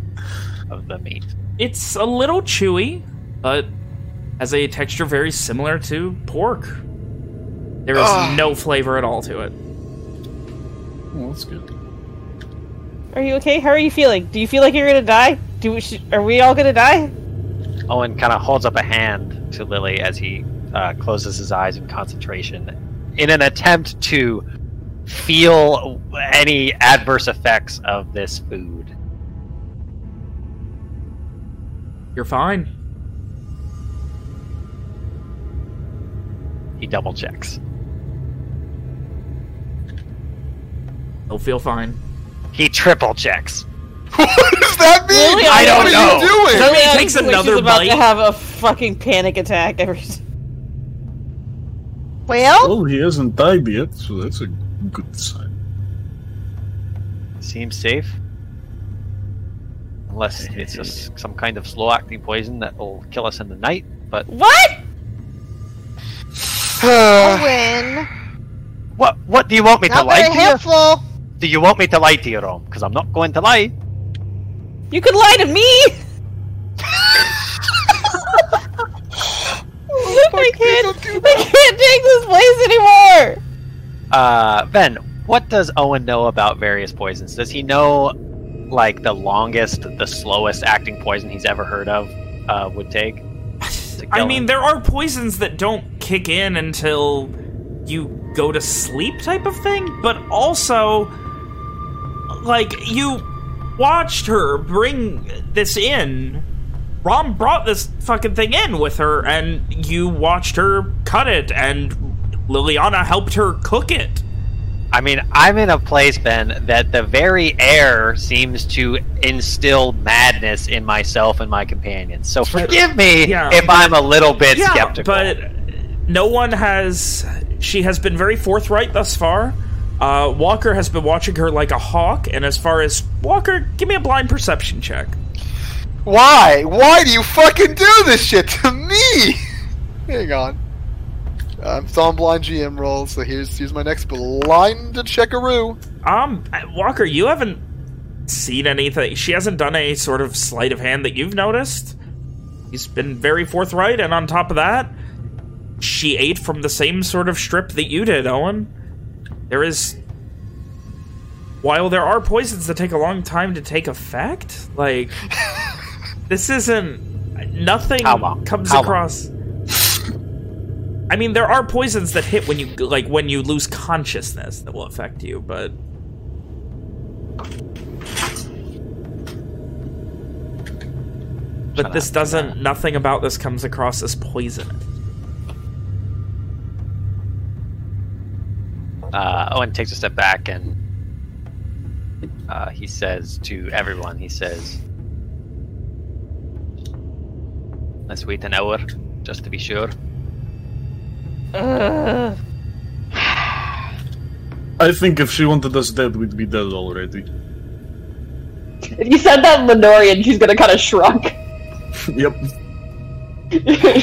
of the meat. It's a little chewy, but has a texture very similar to pork. There is Ugh. no flavor at all to it. Oh, that's good. Are you okay? How are you feeling? Do you feel like you're gonna die? Do we, sh- are we all gonna die? Owen kind of holds up a hand to Lily as he uh, closes his eyes in concentration, in an attempt to feel any adverse effects of this food. You're fine. He double checks. You'll feel fine. He triple checks. what is that mean? Really? what I don't are know. you doing? Zoe Liliana takes another she's about bite. to have a fucking panic attack. Every Well, Well, he hasn't died yet, so that's a good sign. Seems safe. Unless it's just some kind of slow acting poison that will kill us in the night. But what? Owen, what what do you want me to lie very to you? helpful. Do you want me to lie to you, Rom? Because I'm not going to lie. You could lie to me. I can't. I can't take this place anymore. Uh, Ben, what does Owen know about various poisons? Does he know, like, the longest, the slowest acting poison he's ever heard of uh, would take? I mean, there are poisons that don't kick in until you go to sleep type of thing, but also, like, you watched her bring this in. Rom brought this fucking thing in with her, and you watched her cut it, and Liliana helped her cook it. I mean, I'm in a place, Ben, that the very air seems to instill madness in myself and my companions. So forgive me Yeah, if I'm a little bit yeah, skeptical. but no one has... She has been very forthright thus far. Uh, Walker has been watching her like a hawk, and as far as... Walker, give me a blind perception check. Why? Why do you fucking do this shit to me? Hang on. I'm still on blind GM roll, so here's here's my next blind checkaroo. Um, Walker, you haven't seen anything. She hasn't done a sort of sleight of hand that you've noticed. He's been very forthright, and on top of that, she ate from the same sort of strip that you did, Owen. There is... While there are poisons that take a long time to take effect, like... this isn't... Nothing How long? comes How long? across... I mean, there are poisons that hit when you like when you lose consciousness that will affect you, but but this doesn't. Nothing about this comes across as poisonous. uh, Owen takes a step back and uh, he says to everyone, he says, Let's wait an hour, just to be sure. Ugh. I think if she wanted us dead, we'd be dead already. If you said that in Lenorian, she's gonna kind of shrug. yep.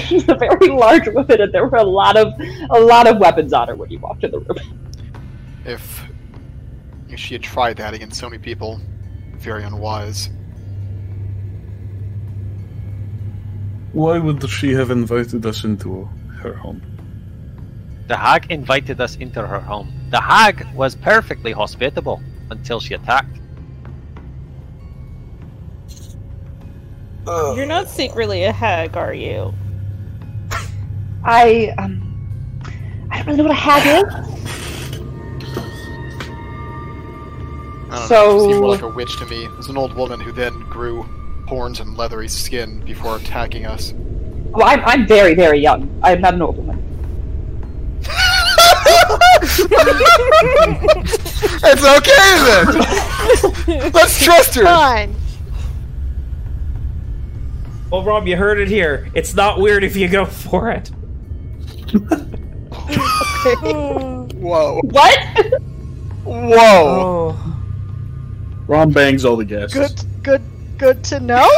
she's a very large woman, and there were a lot of a lot of weapons on her when you walked in the room. If, if she had tried that against so many people, very unwise. Why would she have invited us into her home? The hag invited us into her home. The hag was perfectly hospitable until she attacked. You're not secretly a hag, are you? I um, I don't really know what a hag is. I don't So- know, she seemed more like a witch to me. It was an old woman who then grew horns and leathery skin before attacking us. Well, I'm I'm very very young. I'm not an old woman. It's okay then. Let's trust her. Fine. Well, Rob, you heard it here. It's not weird if you go for it. Whoa. What? Whoa. Oh. Rom bangs all the guests. Good, good, good to know.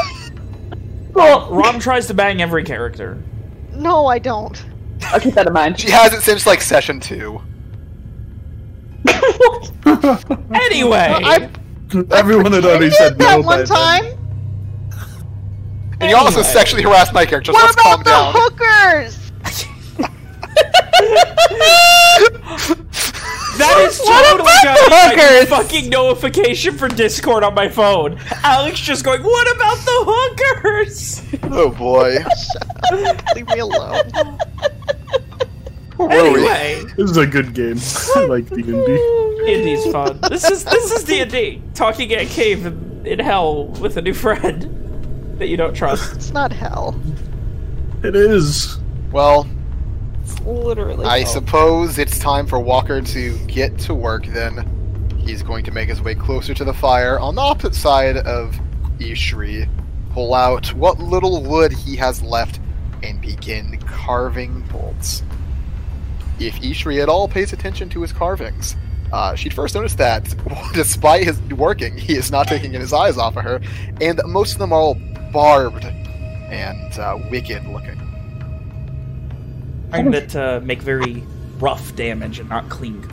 Well, Rom tries to bang every character. No, I don't. I'll keep that in mind. She hasn't since like session two. Anyway, uh, I Everyone had already did said that no by one then. Uh, time. And you also sexually harassed my character, so What let's about calm the down. hookers? that is What totally about the got hookers? fucking notification for Discord on my phone. Alex just going, "What about the hookers?" Oh boy. Leave me alone. Where were we? Anyway, This is a good game. I like D&D. Indy's fun. This is this is D and D. Talking at a cave in, in hell with a new friend that you don't trust. It's not hell. It is. Well, Literally. I suppose it's time for Walker to get to work then. He's going to make his way closer to the fire on the opposite side of Ishri pull out what little wood he has left and begin carving bolts. If Ishri at all pays attention to his carvings, uh, she'd first notice that, despite his working, he is not taking his eyes off of her, and most of them are all barbed and uh, wicked looking. Find that uh, make very rough damage and not clean.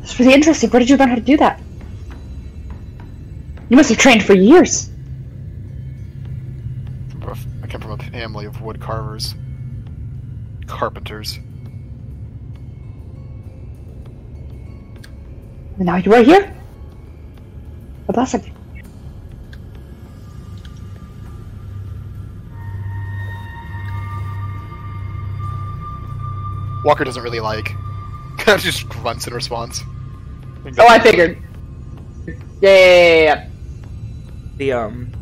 That's really interesting. Where did you learn how to do that? You must have trained for years. I come from a family of wood carvers, carpenters. Now you are right here. A blessing. Walker doesn't really like. Kind of just grunts in response. Oh, I figured. Yeah, yeah, yeah, yeah. The um,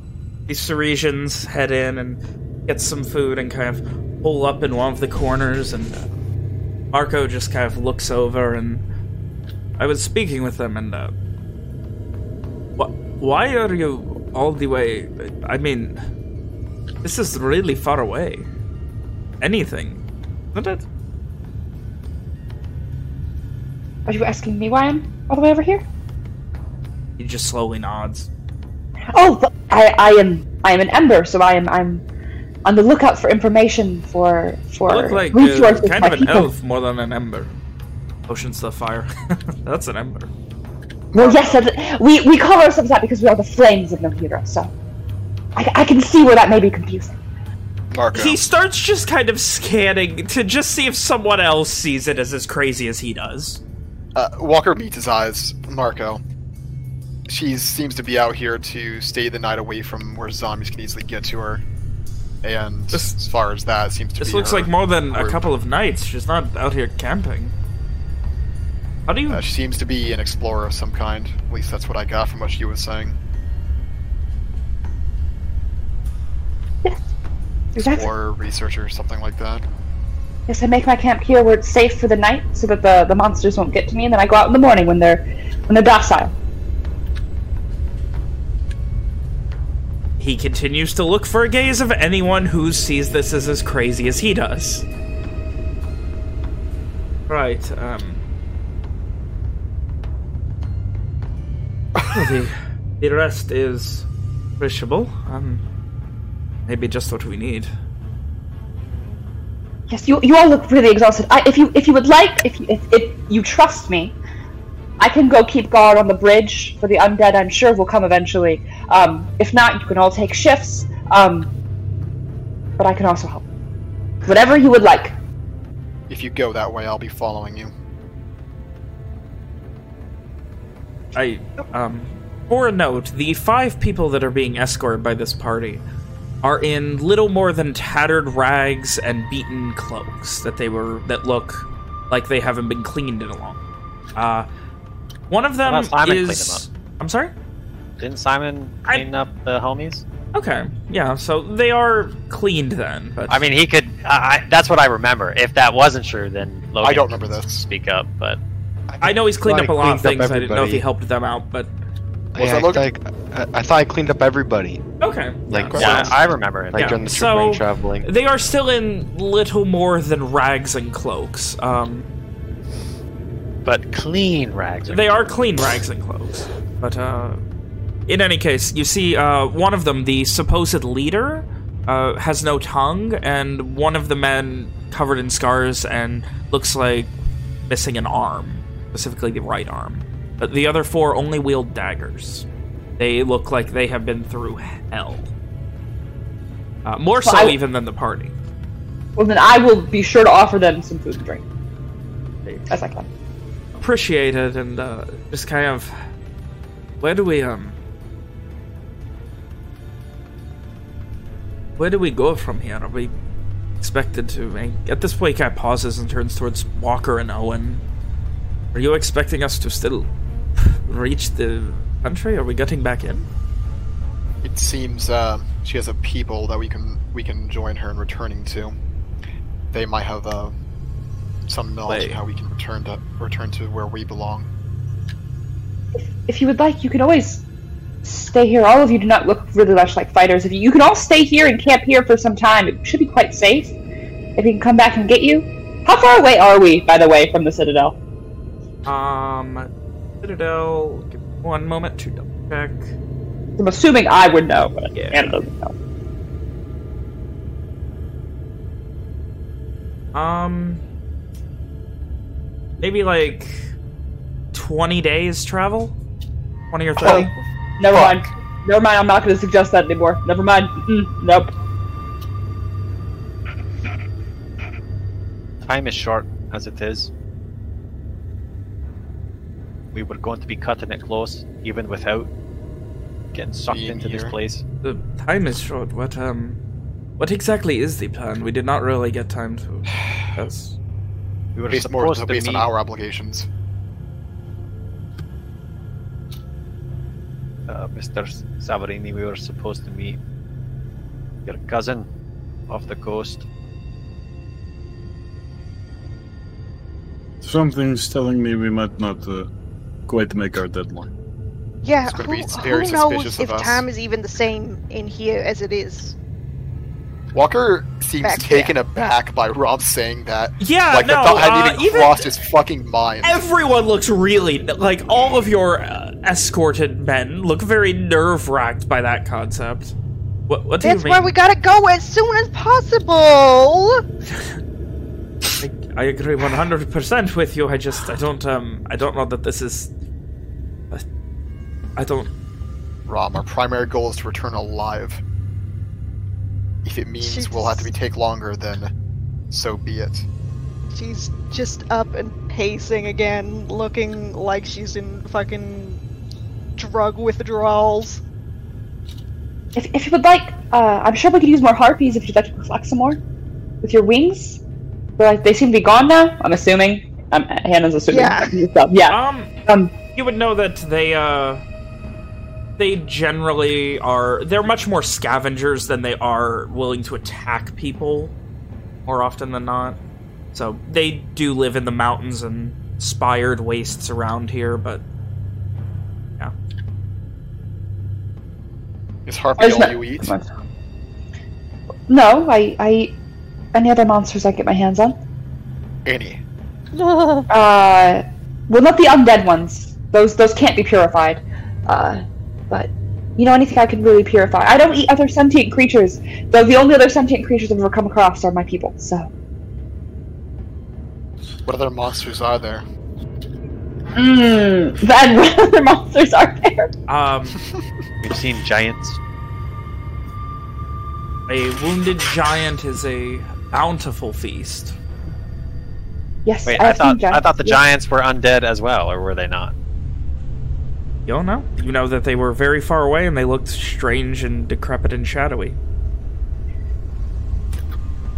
the Ceresians head in and get some food and kind of pull up in one of the corners, and uh, Marco just kind of looks over and I was speaking with them, and uh, wh why are you all the way? I mean, this is really far away. Anything, isn't it? Are you asking me why I'm all the way over here? He just slowly nods. Oh, I, I am, I am an ember, so I am, I'm on the lookout for information for, for You look like uh, kind of an people. elf more than an ember. Ocean's the fire. That's an ember. Well, yes, that's- we we call ourselves that because we are the flames of Nariho. So, I, I can see where that may be confusing. Marco. He starts just kind of scanning to just see if someone else sees it as as crazy as he does. Uh, Walker meets his eyes. Marco. She seems to be out here to stay the night away from where zombies can easily get to her. And This- as far as that, seems to This be looks her like more than a couple of nights. She's not out here camping. How do you? Uh, she seems to be an explorer of some kind. At least that's what I got from what she was saying. Exactly. Explorer, researcher, something like that. Yes, I make my camp here where it's safe for the night, so that the, the monsters won't get to me, and then I go out in the morning when they're when they're docile. He continues to look for a gaze of anyone who sees this as as crazy as he does. Right. Um. The the rest is perishable. Um. Maybe just what we need. Yes, you you all look really exhausted. I, if you if you would like, if you, if, if you trust me, I can go keep guard on the bridge for the undead. I'm sure will come eventually. Um, if not, you can all take shifts. Um, but I can also help. Whatever you would like. If you go that way, I'll be following you. I, um, for a note, the five people that are being escorted by this party are in little more than tattered rags and beaten cloaks that they were that look like they haven't been cleaned in a long. Uh, one of them Well, Simon is. them I'm sorry. Didn't Simon I- clean up the homies? Okay, yeah. So they are cleaned then, but I mean, he could. I I- that's what I remember. If that wasn't true, then Logan I don't remember this. Speak up, but I know he's cleaned up a lot of things. I didn't know if he helped them out, but Was Yeah, that Logan? like, I, I thought I cleaned up everybody. okay. Like, yeah. yeah, I remember it. Like Yeah, during the so- traveling. They are still in little more than rags and cloaks. Um, but clean rags. They are clean rags and cloaks. But, uh, in any case, you see, uh, one of them, the supposed leader, uh, has no tongue, and one of the men covered in scars and looks like missing an arm, specifically the right arm. But the other four only wield daggers. They look like they have been through hell. Uh, more so Well, I- even than the party. Well, then I will be sure to offer them some food and drink as I can. appreciate it and uh, just kind of where do we um where do we go from here? Are we expected to? At this point, guy pauses and turns towards Walker and Owen. Are you expecting us to still reach the country? Are we getting back in? It seems uh, she has a people that we can we can join her in returning to. They might have uh, some knowledge Wait. of how we can return to return to where we belong. If you would like, you can always stay here. All of you do not look really much like fighters. If you, you can all stay here and camp here for some time, it should be quite safe. If we can come back and get you. How far away are we, by the way, from the Citadel? Um, Citadel. give me One moment to double check. I'm assuming I would know, but Yeah. Anna doesn't know. Um, maybe like twenty days travel, twenty or thirty. Oh, never Fuck. mind. Never mind. I'm not going to suggest that anymore. Never mind. Mm-mm, nope. Time is short as it is. We were going to be cutting it close, even without getting sucked Being into this place. The time is short. What um, what exactly is the plan? We did not really get time to. Yes. We were Based supposed so to based on our obligations. uh, Mr. Savarini, we were supposed to meet your cousin off the coast. Something's telling me we might not uh, quite make our deadline. Yeah, It's who, who knows if time is even the same in here as it is? Walker seems Back taken aback by Rom saying that. Yeah, like no, the thought hadn't uh, even even- crossed his fucking mind. Everyone looks really like all of your uh, escorted men look very nerve wracked by that concept. What? What do That's you mean? why we gotta go as soon as possible. I, I agree one hundred percent with you. I just I don't um I don't know that this is. I don't. Rom, our primary goal is to return alive. If it means She's- we'll have to be take longer, then so be it. She's just up and pacing again, looking like she's in fucking drug withdrawals. If, if you would like, uh, I'm sure we could use more harpies if you'd like to reflect some more with your wings. But like, they seem to be gone now. I'm assuming. Um, Hannah's assuming. Yeah. Yeah. Um, Um, you would know that they uh they generally are they're much more scavengers than they are willing to attack people more often than not. So they do live in the mountains and spired wastes around here, but yeah. Is Harpy There's all no- you eat? No, I, I eat any other monsters I get my hands on. Any. Uh, well, not the undead ones. Those those can't be purified. Uh, but you know anything I can really purify. I don't eat other sentient creatures. Though the only other sentient creatures I've ever come across are my people. So. What other monsters are there? Mmm. Then what other monsters are there? Um We've seen giants. a wounded giant is a bountiful feast. Yes. Wait, I I thought I thought the yes. giants were undead as well, or were they not? You don't know? You know that they were very far away and they looked strange and decrepit and shadowy.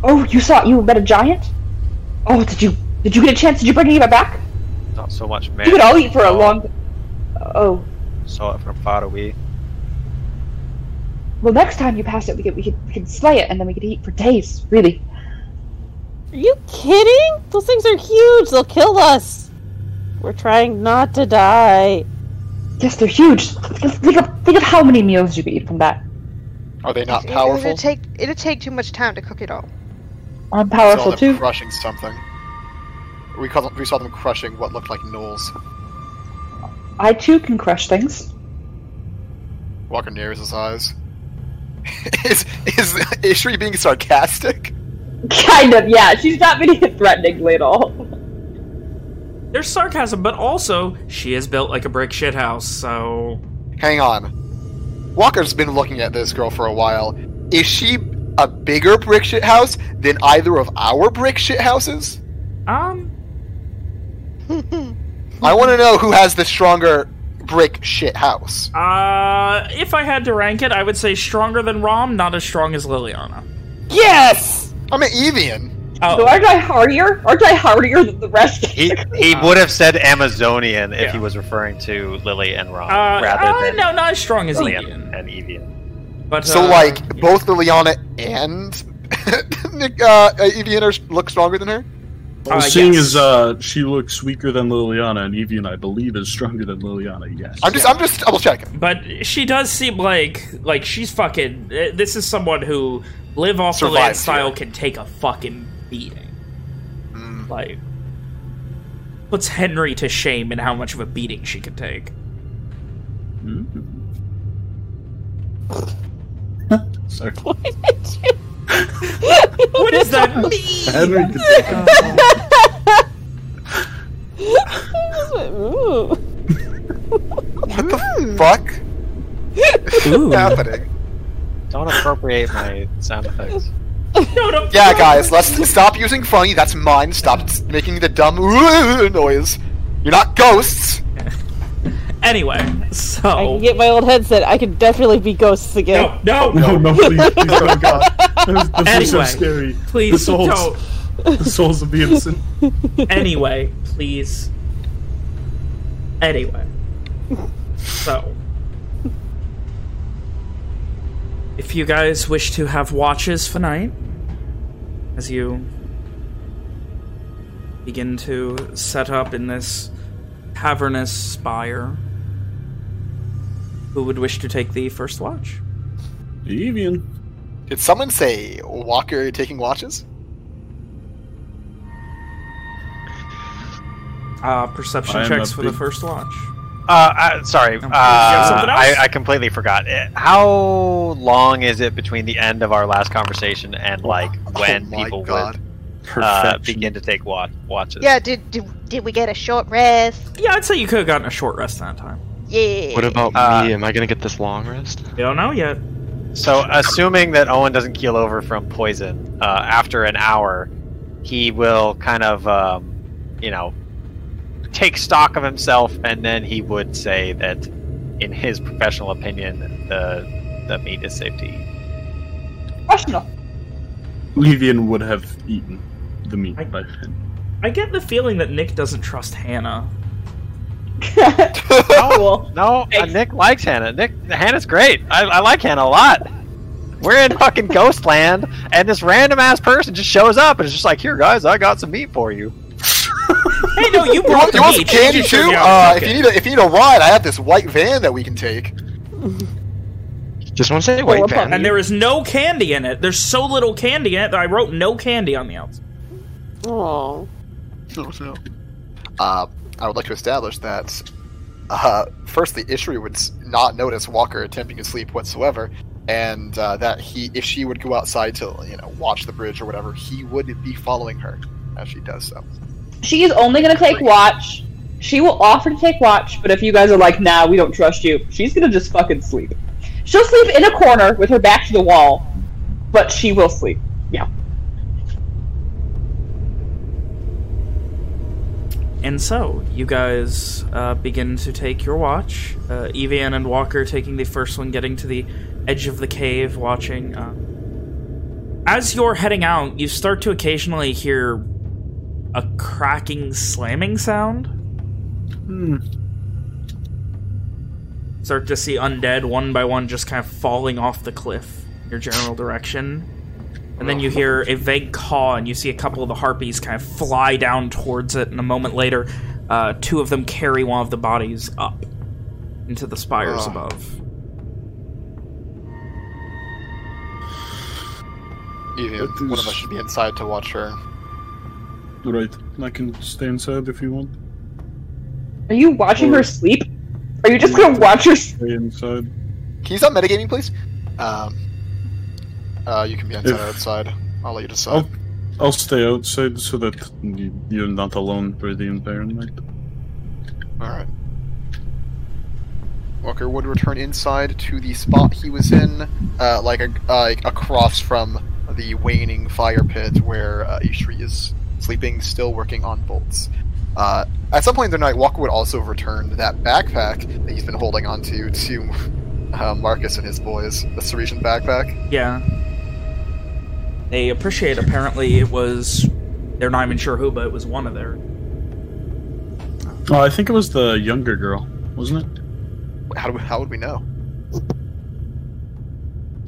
Oh, you saw you met a giant? Oh, did you did you get a chance? Did you bring any of it back? Not so much man. You could all eat for a saw- long. Oh, Saw it from far away. well, next time you pass it, we could we could we could slay it and then we could eat for days. Really. Are you kidding? Those things are huge. They'll kill us. We're trying not to die. Yes, they're huge. Think of think of how many meals you could eat from that. Are they not powerful? It'd take it'd take too much time to cook it all. I'm We saw powerful them too. crushing something. We, call them, we saw them crushing what looked like gnolls. I too can crush things. Walker narrows his eyes. is is Ishri being sarcastic? Kind of, yeah. She's not being threateningly at all. There's sarcasm, but also she is built like a brick shithouse, so Hang on. Walker's been looking at this girl for a while. Is she a bigger brick shit house than either of our brick shit houses? um I want to know who has the stronger brick shit house. uh if I had to rank it, I would say stronger than Rom, not as strong as Liliana. Yes. I'm an Evian. Oh, So aren't I hardier? Aren't I hardier than the rest? He he would have said Amazonian if Yeah. he was referring to Lily and Ron uh, rather uh, than no, not as strong as Lily and, Evian. and Evian. But So, uh, like, both Liliana and Nick- uh, Evian are, look stronger than her? Well, Uh, seeing yes. as uh, she looks weaker than Liliana, and Evian, I believe, is stronger than Liliana. Yes. I'm just, I'm just double checking. But she does seem like like she's fucking. uh, This is someone who live off the land style here. can take a fucking beating. Mm. Like puts Henry to shame in how much of a beating she can take. Mm. Sorry. What does that mean? Henry could Ooh. What the fuck Ooh. is happening? Don't appropriate my sound effects. No, no. Yeah, guys, let's stop using funny. That's mine. Stop making the dumb noise. You're not ghosts. Anyway, so I can get my old headset. I can definitely be ghosts again. no, no, No, no, please, please, oh god. This, this is so Anyway, scary. the please souls, don't. the souls of the innocent. Anyway, please. Anyway, so if you guys wish to have watches for night, as you begin to set up in this cavernous spire, who would wish to take the first watch? Evian. Did someone say Walker taking watches? Uh, perception I checks a for the first watch. Uh, uh sorry. Uh, you have something else? I, I completely forgot. Uh, How long is it between the end of our last conversation and like when oh people god. would uh, begin to take wa- watches? Yeah, did, did did we get a short rest? Yeah, I'd say you could have gotten a short rest that time. Yeah. What about Uh, me? Am I gonna get this long rest? You don't know yet. So, assuming that Owen doesn't keel over from poison, uh, after an hour, he will kind of, um, you know, take stock of himself, and then he would say that, in his professional opinion, the the meat is safe to eat. Questionable. Evian would have eaten the meat I- by then. I get the feeling that Nick doesn't trust Hannah. cool. No, uh, Nick likes Hannah. Nick Hannah's great. I, I like Hannah a lot. We're in fucking Ghostland, and this random ass person just shows up and is just like, "Here, guys, I got some meat for you." Hey, no, you You brought want, the you want some candy too? me how to Uh, cook if you need a if you need a ride, I have this white van that we can take. Just want to say white van. And there is no candy in it. There's so little candy in it that I wrote no candy on the outside. Oh. No, no. Uh, I would like to establish that uh, first, the Ishri would not notice Walker attempting to sleep whatsoever, and uh, that he, if she would go outside to you know watch the bridge or whatever, he would be following her as she does so. She is only gonna take watch. She will offer to take watch, but if you guys are like, nah, we don't trust you, she's gonna just fucking sleep. She'll sleep in a corner with her back to the wall, but she will sleep. Yeah. And so, you guys uh, begin to take your watch. Uh, Evian and Walker taking the first one, getting to the edge of the cave, watching. Uh, as you're heading out, you start to occasionally hear a cracking, slamming sound. Hmm. Start to see undead one by one just kind of falling off the cliff in your general direction. And then you hear a vague caw, and you see a couple of the harpies kind of fly down towards it. And a moment later, uh, two of them carry one of the bodies up into the spires Ugh. above. Either That one of us should be inside to watch her. Right. I can stay inside if you want. Are you watching Or- her sleep? Are you just gonna watch her? s- Stay inside. Can you stop metagaming, please? Um, uh, you can be inside If- or outside. I'll let you decide. I'll, I'll stay outside so that you, you're not alone for the entire night. All right. Walker would return inside to the spot he was in, uh, like a, uh, across from the waning fire pit where uh, Ishri is sleeping, still working on bolts. Uh, at some point in the night, Walker would also return that backpack that he's been holding onto to uh, Marcus and his boys, the Ceresian backpack. Yeah. They appreciate, apparently, it was. They're not even sure who, but it was one of their. Oh, I think it was the younger girl, wasn't it? How, do we, how would we know?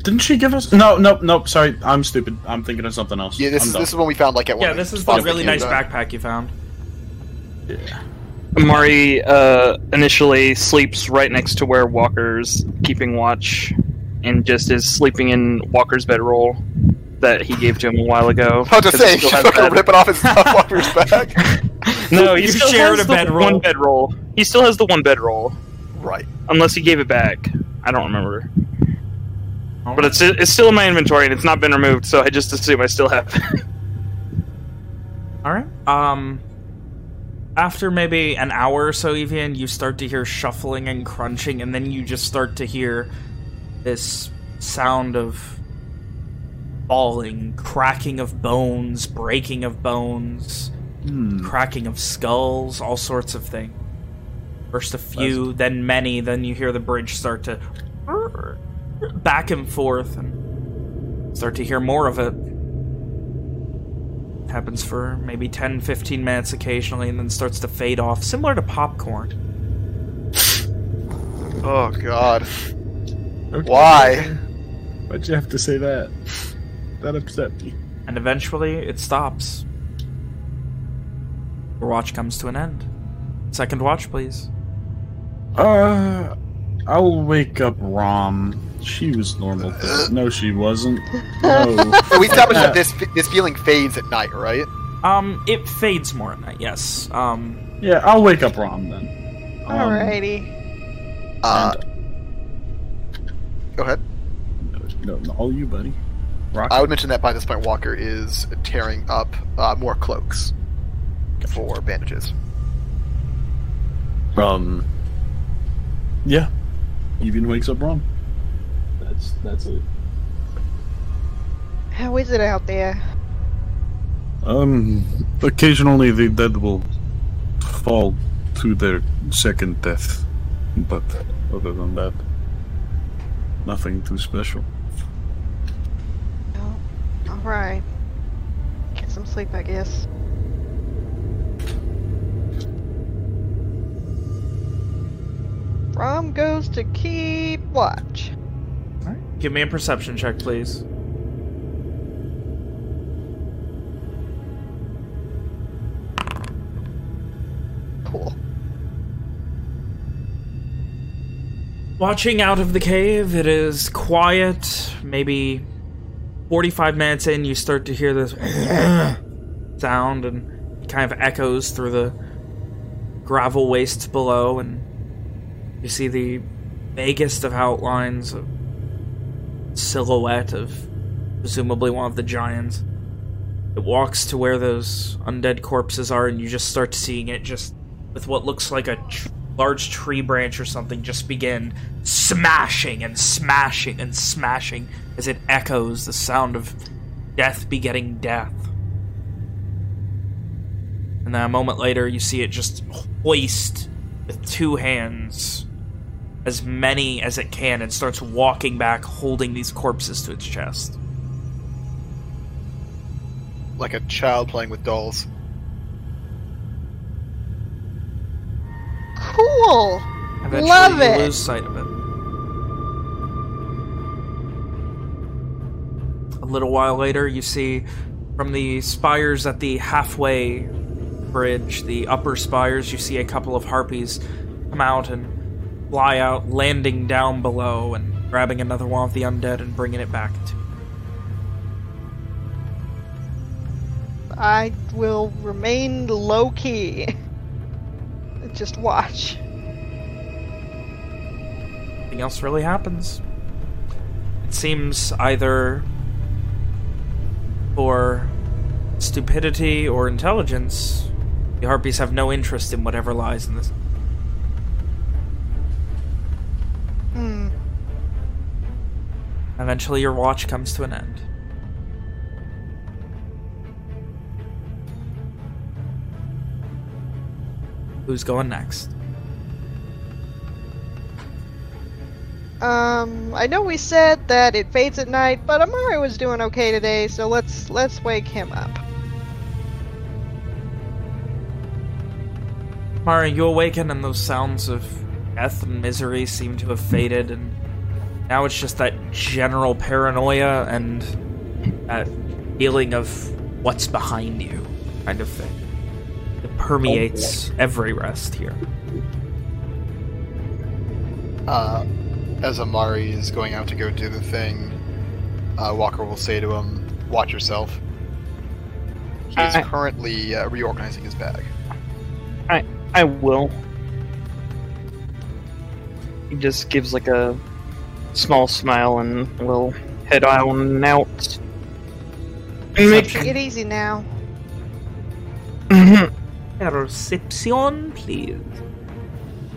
Didn't she give us? No, nope, nope. Sorry, I'm stupid. I'm thinking of something else. Yeah, this I'm is done. this is when we found like at one Yeah, of this is the really nice came backpack you found. Yeah. Mari uh, initially sleeps right next to where Walker's keeping watch, and just is sleeping in Walker's bedroll that he gave to him a while ago. I was just 'cause he saying, still she's has not gonna that- rip it off his Walker's back. No, he You still shared has a the bedroll. one bedroll. He still has the one bedroll, Right. unless he gave it back. I don't remember. But it's it's still in my inventory and it's not been removed, so I just assume I still have. it. All right. Um, after maybe an hour or so, Evian, you start to hear shuffling and crunching, and then you just start to hear this sound of falling, cracking of bones, breaking of bones, Hmm. cracking of skulls, all sorts of things. First a few, then many, then you hear the bridge start to back and forth, and start to hear more of it happens for maybe 10 15 minutes occasionally and then starts to fade off similar to popcorn Oh God. Okay. Why? Why'd you have to say that? That upset me. and eventually it stops your watch comes to an end second watch please Uh, I'll wake up Rom. She was normal. Th- no, she wasn't. No. So we established that this this feeling fades at night, right? um it fades more at night yes um yeah, I'll wake up Rom then. Um, Alrighty. Uh, go ahead. No, no, all you, buddy. Rock. I would mention that by this point, Walker is tearing up uh, more cloaks for bandages. Um. Yeah. Evian wakes up Rom. That's that's it. How is it out there? Um. Occasionally, the dead will fall to their second death, but other than that, nothing too special. Oh, alright. Get some sleep, I guess. Rom goes to keep watch. Give me a perception check please Cool. Watching out of the cave, it is quiet. Maybe 45 minutes in, you start to hear this sound and it kind of echoes through the gravel wastes below, and you see the vaguest of outlines of silhouette of presumably one of the giants. It walks to where those undead corpses are, and you just start seeing it just with what looks like a tr- large tree branch or something just begin smashing and smashing and smashing as it echoes the sound of death begetting death. And then a moment later, you see it just hoist with two hands as many as it can and starts walking back, holding these corpses to its chest. Like a child playing with dolls. Cool! Eventually, Love you it. lose sight of it. A little while later, you see from the spires at the halfway bridge, the upper spires, you see a couple of harpies come out and fly out, landing down below and grabbing another one of the undead and bringing it back to I will remain low key. Just watch. Nothing else really happens. It seems either for stupidity or intelligence, the harpies have no interest in whatever lies in this. Eventually, your watch comes to an end. Who's going next? Um, I know we said that it fades at night, but Amari was doing okay today, so let's let's wake him up. Amari, you awaken and those sounds of death and misery seem to have faded and Now it's just that general paranoia and that feeling of what's behind you kind of thing. It permeates every rest here. Uh, as Amari is going out to go do the thing, uh, Walker will say to him, "Watch yourself." He is I- currently uh, reorganizing his bag. I I will. He just gives like a small smile and will head on and out. Make Take it easy now. Mm-hmm. Perception, please.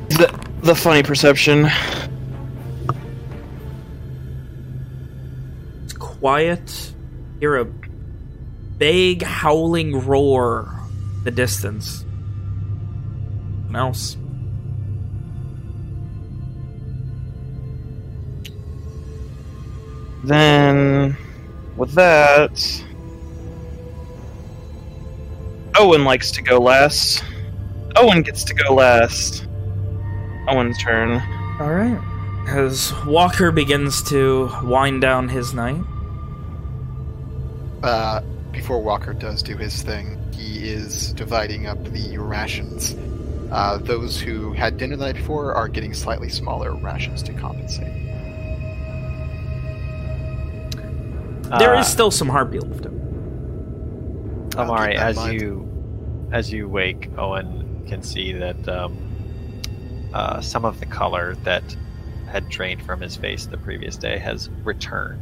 the the funny perception. It's quiet. Hear a vague howling roar in the distance. What Then, with that, Owen likes to go last. Owen gets to go last. Owen's turn. All right. As Walker begins to wind down his night, Uh, before Walker does do his thing, he is dividing up the rations. Uh, those who had dinner the night before are getting slightly smaller rations to compensate. There Uh, is still some heartbeat left. over. I'll Amari, keep that in as mind. you as you wake, Owen can see that um, uh, some of the color that had drained from his face the previous day has returned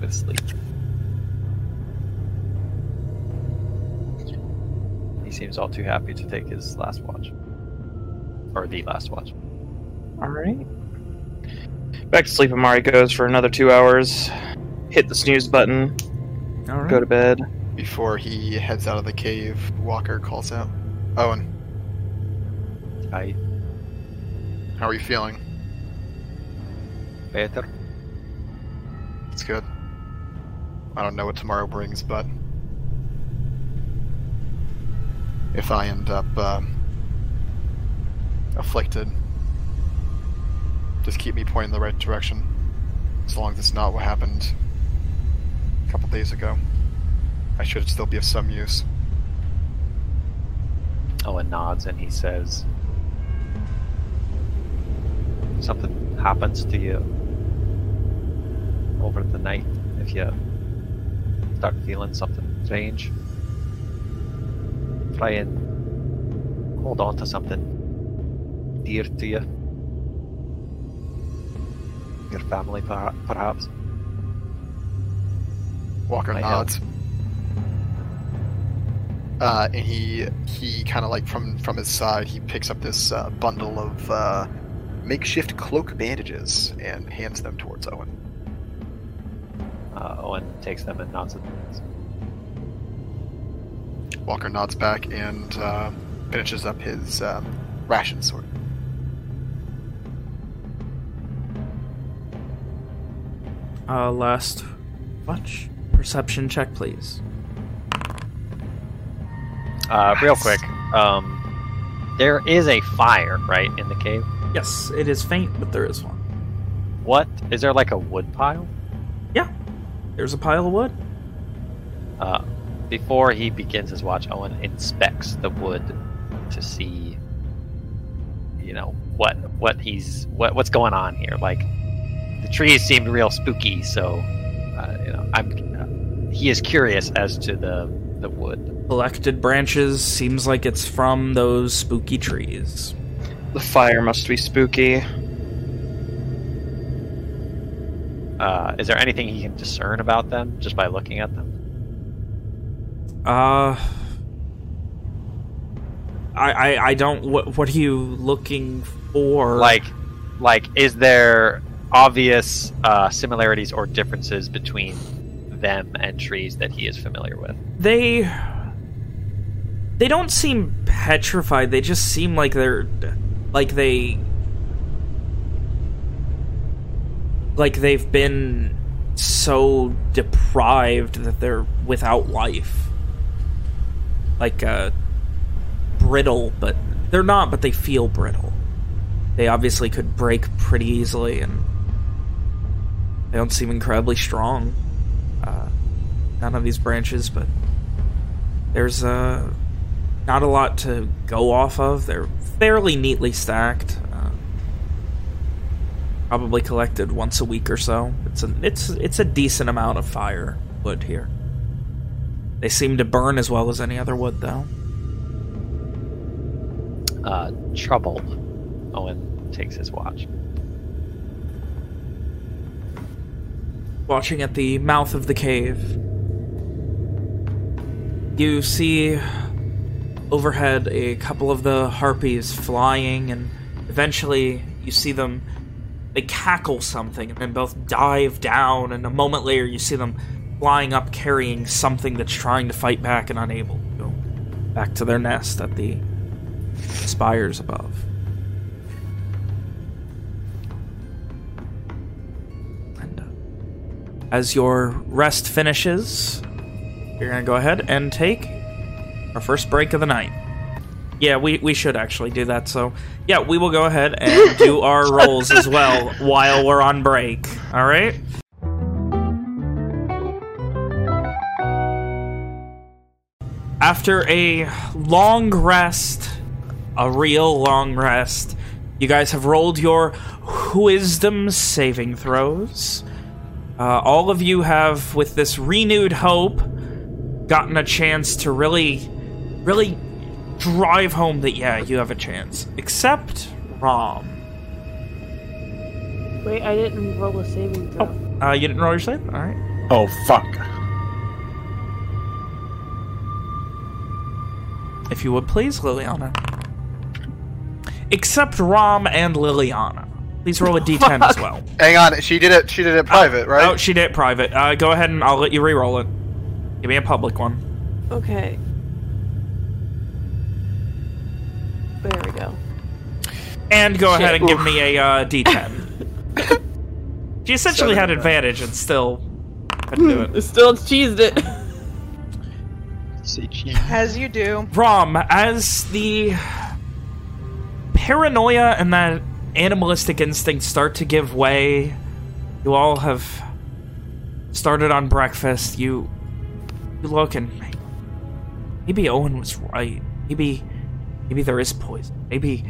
with sleep. He seems all too happy to take his last watch, or the last watch. All right. Back to sleep. Amari goes for another two hours. Hit the snooze button. All right. Go to bed. Before he heads out of the cave, Walker calls out, Owen, I how are you feeling? better. It's good. I don't know what tomorrow brings, but if I end up um, afflicted, just keep me pointing in the right direction. As long as it's not what happened a couple days ago, I should still be of some use. Oh, Owen nods and he says, Something happens to you over the night if you start feeling something strange. Try and hold on to something dear to you. Your family, perhaps. Walker Might nods. Uh, and he he kind of like from from his side he picks up this uh, bundle of uh, makeshift cloak bandages and hands them towards Owen. Uh, Owen takes them and nods. At Walker nods back and uh, finishes up his um, ration sort. Uh, last watch. Perception check, please. Uh, real quick, um, there is a fire, right, in the cave? Yes, it is faint, but there is one. What? Is there like a wood pile? Yeah, there's a pile of wood. Uh, before he begins his watch, Owen inspects the wood to see, you know, what what he's what what's going on here. Like, the trees seemed real spooky, so uh, you know, I'm he is curious as to the the wood. Collected branches seems like it's from those spooky trees. The fire must be spooky. Uh, is there anything he can discern about them just by looking at them? Uh, I I, I don't. What what are you looking for? like like is there obvious uh, similarities or differences between them and trees that he is familiar with they they don't seem petrified. They just seem like they're like they like they've been so deprived that they're without life. Like uh brittle, but they're not, but they feel brittle. They obviously could break pretty easily and They don't seem incredibly strong. None of these branches, but there's uh, not a lot to go off of. They're fairly neatly stacked. Uh, probably collected once a week or so. It's a it's it's a decent amount of fire wood here. They seem to burn as well as any other wood, though. Uh, troubled. Owen takes his watch. Watching at the mouth of the cave, you see overhead a couple of the harpies flying, and eventually you see them. They cackle something, and then both dive down, and a moment later you see them flying up carrying something that's trying to fight back and unable to go back to their nest at the spires above. And uh, as your rest finishes, you're going to go ahead and take our first break of the night. Yeah, we, we should actually do that. So, yeah, we will go ahead and do our rolls as well while we're on break. All right? After a long rest, a real long rest, you guys have rolled your wisdom saving throws. Uh, all of you have, with this renewed hope, gotten a chance to really, really drive home that, yeah, you have a chance. Except Rom. Wait, I didn't roll a saving throw. Uh, you didn't roll your save? All right. Oh, fuck. If you would please, Liliana. Except Rom and Liliana. Please roll a d10 as well. Hang on, she did it. She did it private, right? Oh, she did it private. Uh, go ahead and I'll let you re-roll it. Give me a public one. Okay. There we go. And go ahead Shit. and give me a uh, d10. she essentially had advantage and still couldn't do it. Still cheesed it. As you do. Rom, as the paranoia and that animalistic instinct start to give way, you all have started on breakfast. You, you look and maybe Owen was right. Maybe, maybe there is poison. Maybe,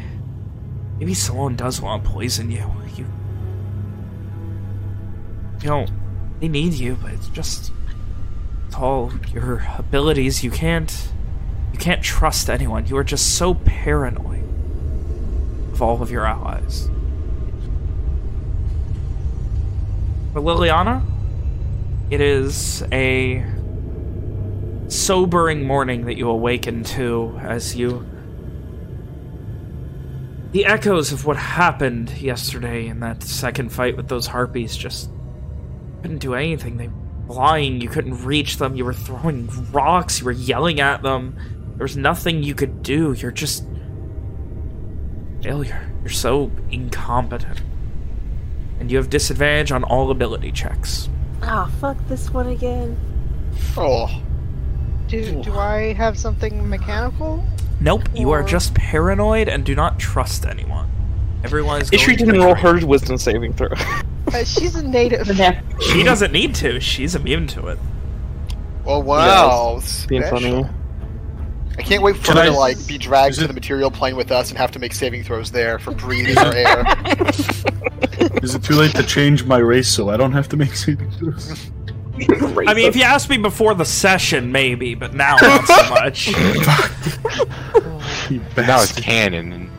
maybe someone does want to poison you. You, you know, they need you, but it's just it's all your abilities, you can't you can't trust anyone. You are just so paranoid of all of your allies. For Liliana, it is a sobering morning that you awaken to as you the echoes of what happened yesterday in that second fight with those harpies just couldn't do anything. They were flying, you couldn't reach them, you were throwing rocks, you were yelling at them. There was nothing you could do. You're just failure. You're so incompetent. And you have disadvantage on all ability checks. Ah, fuck this one again. Oh. Do, do I have something mechanical? Nope, you are just paranoid and do not trust anyone. Everyone is Ishri going didn't roll her wisdom saving throw. Uh, she's a native. She doesn't need to. She's immune to it. Oh wow. Being funny. I can't wait for Can her I- to like be dragged is to it- the material plane with us and have to make saving throws there for breathing our air. Is it too late to change my race so I don't have to make saving throws? I mean, if you asked me before the session, maybe, but now not so much. But now it's canon. And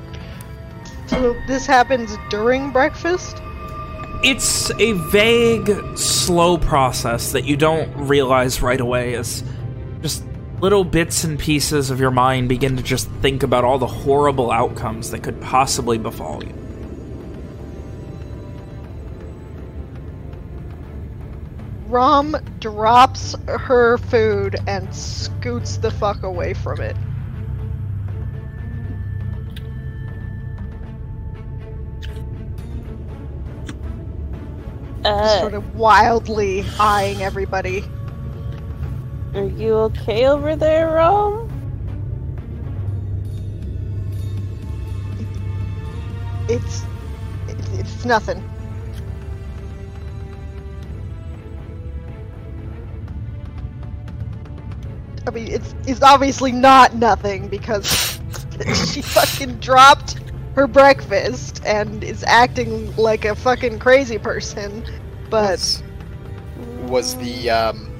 So this happens during breakfast? It's a vague, slow process that you don't realize right away as just little bits and pieces of your mind begin to just think about all the horrible outcomes that could possibly befall you. Rom drops her food and scoots the fuck away from it. Uh, Sort of wildly eyeing everybody. are you okay over there, Rom? It's it's nothing. I mean, it's it's obviously not nothing because she fucking dropped her breakfast and is acting like a fucking crazy person. But Was, was the um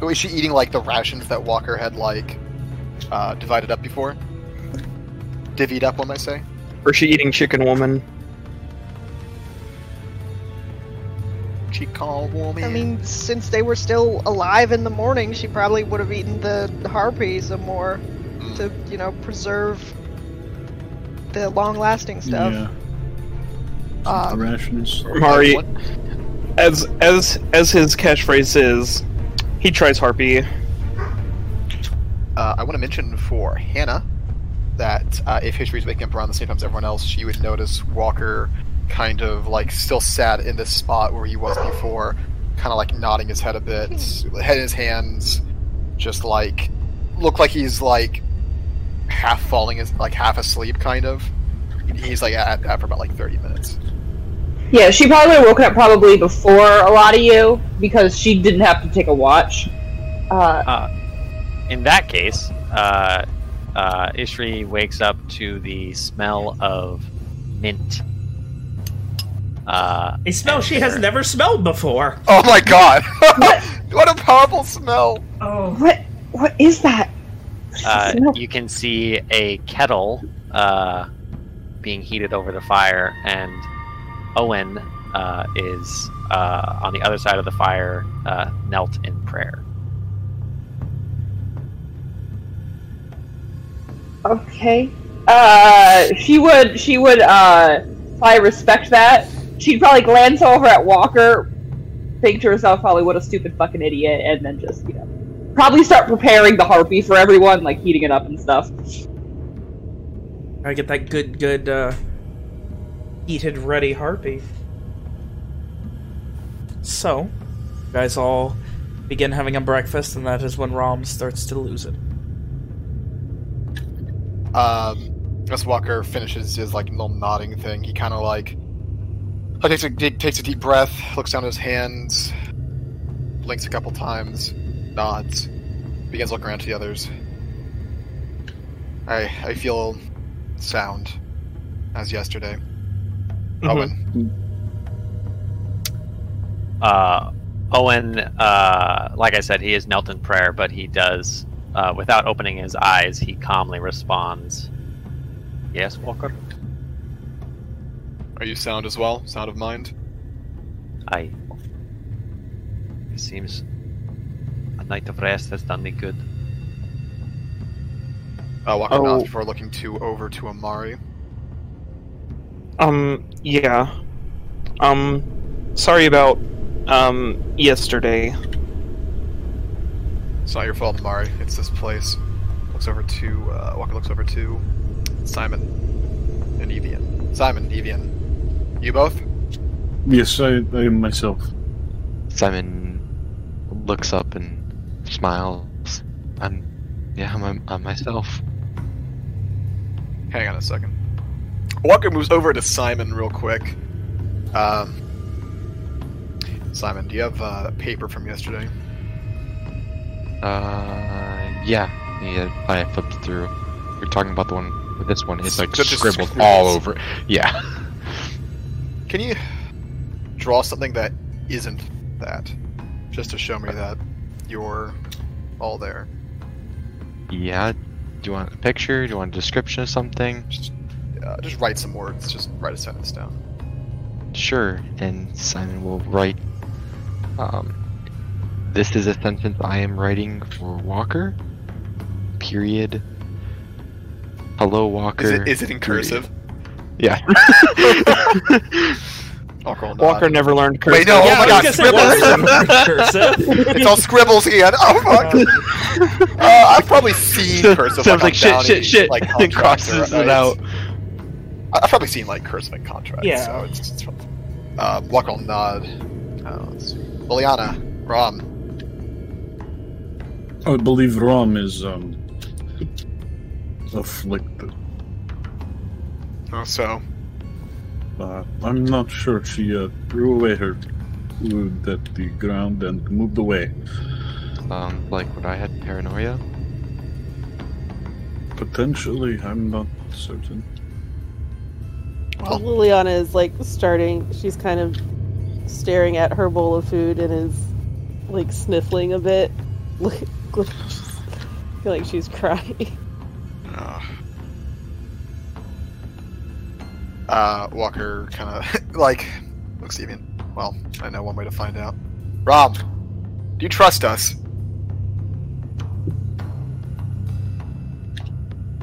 was she eating like the rations that Walker had like uh divided up before? Divvied up one might say? Or is she eating chicken woman? She called woman. I mean, since they were still alive in the morning, she probably would have eaten the harpy some more Mm. to, you know, preserve the long-lasting stuff. Yeah, Um, rations. Mari, What? as as as his catchphrase is, he tries harpy. Uh, I want to mention for Hannah that uh, if Ishri's waking up around the same time as everyone else, she would notice Walker kind of like still sat in this spot where he was before, kind of like nodding his head a bit, head in his hands, just like look like he's like half falling, is like half asleep, kind of. He's like at that for about like thirty minutes. Yeah, she probably woke up probably before a lot of you because she didn't have to take a watch. Uh, Uh, in that case, uh, uh, Ishri wakes up to the smell of mint. Uh, A smell she has never smelled before. Oh my god! what what a powerful smell! Oh. what? What is that? uh, you can see a kettle uh, being heated over the fire, and Owen uh, is uh, on the other side of the fire, uh, knelt in prayer. Okay. Uh, she would. She would. Uh, probably respect that. She'd probably glance over at Walker, think to herself, probably what a stupid fucking idiot, and then just you know, probably start preparing the harpy for everyone, like heating it up and stuff. I get that good, good, uh, heated, ready harpy. So, you guys all begin having a breakfast, and that is when Rom starts to lose it. Um, as Walker finishes his like little nodding thing, he kind of like takes a deep, takes a deep breath, looks down at his hands, blinks a couple times, nods, begins looking around to the others. I I feel sound as yesterday. Owen, Uh, Owen, uh, like I said, he is knelt in prayer, but he does, uh, without opening his eyes, he calmly responds, "Yes, Walker. Are you sound as well? Sound of mind? Aye. It seems a night of rest has done me good. Uh, Walker Oh. nods before looking to over to Amari. Um, yeah. Um, sorry about um yesterday. It's not your fault, Amari. It's this place. Looks over to uh, Walker. Looks over to Simon and Evian. Simon, Evian, you both. Yes, I, I am myself. Simon looks up and smiles. I'm, yeah, I'm, I'm myself. Hang on a second. Walker moves over to Simon real quick. Um, Simon, do you have uh, paper from yesterday? Uh, yeah, yeah. I flipped through. You're talking about the one with this one. It's like Just- just scribbled scribbles. all over. Yeah. Can you draw something that isn't that, just to show me that you're all there? Yeah. Do you want a picture? Do you want a description of something? Just, uh, just write some words. Just write a sentence down. Sure. And Simon will write. Um, this is a sentence I am writing for Walker. Period. Hello, Walker. Is it, is it in cursive? Yeah. Walker. Walker never learned cursive. Wait, no! yeah, oh my god, was gonna say, scribbles! it's all scribbles again. Oh fuck! uh, I've probably seen cursive. Sounds like, like shit, shit, shit, Like and contracts crosses or- it out. I've probably seen like cursive and contracts. Yeah. So it's, it's fun. Uh, Walker will nod. Uh, let's see. Liliana, Rom. I would believe Rom is um afflicted. Oh, so Uh, I'm not sure. She uh, threw away her food at the ground and moved away. Sounds like what I had paranoia? Potentially, I'm not certain. Well, Liliana is like starting. She's kind of staring at her bowl of food and is like sniffling a bit. Look, look, I feel like she's crying. uh, uh, Walker kind of like looks even. Well, I know one way to find out. Rom, do you trust us?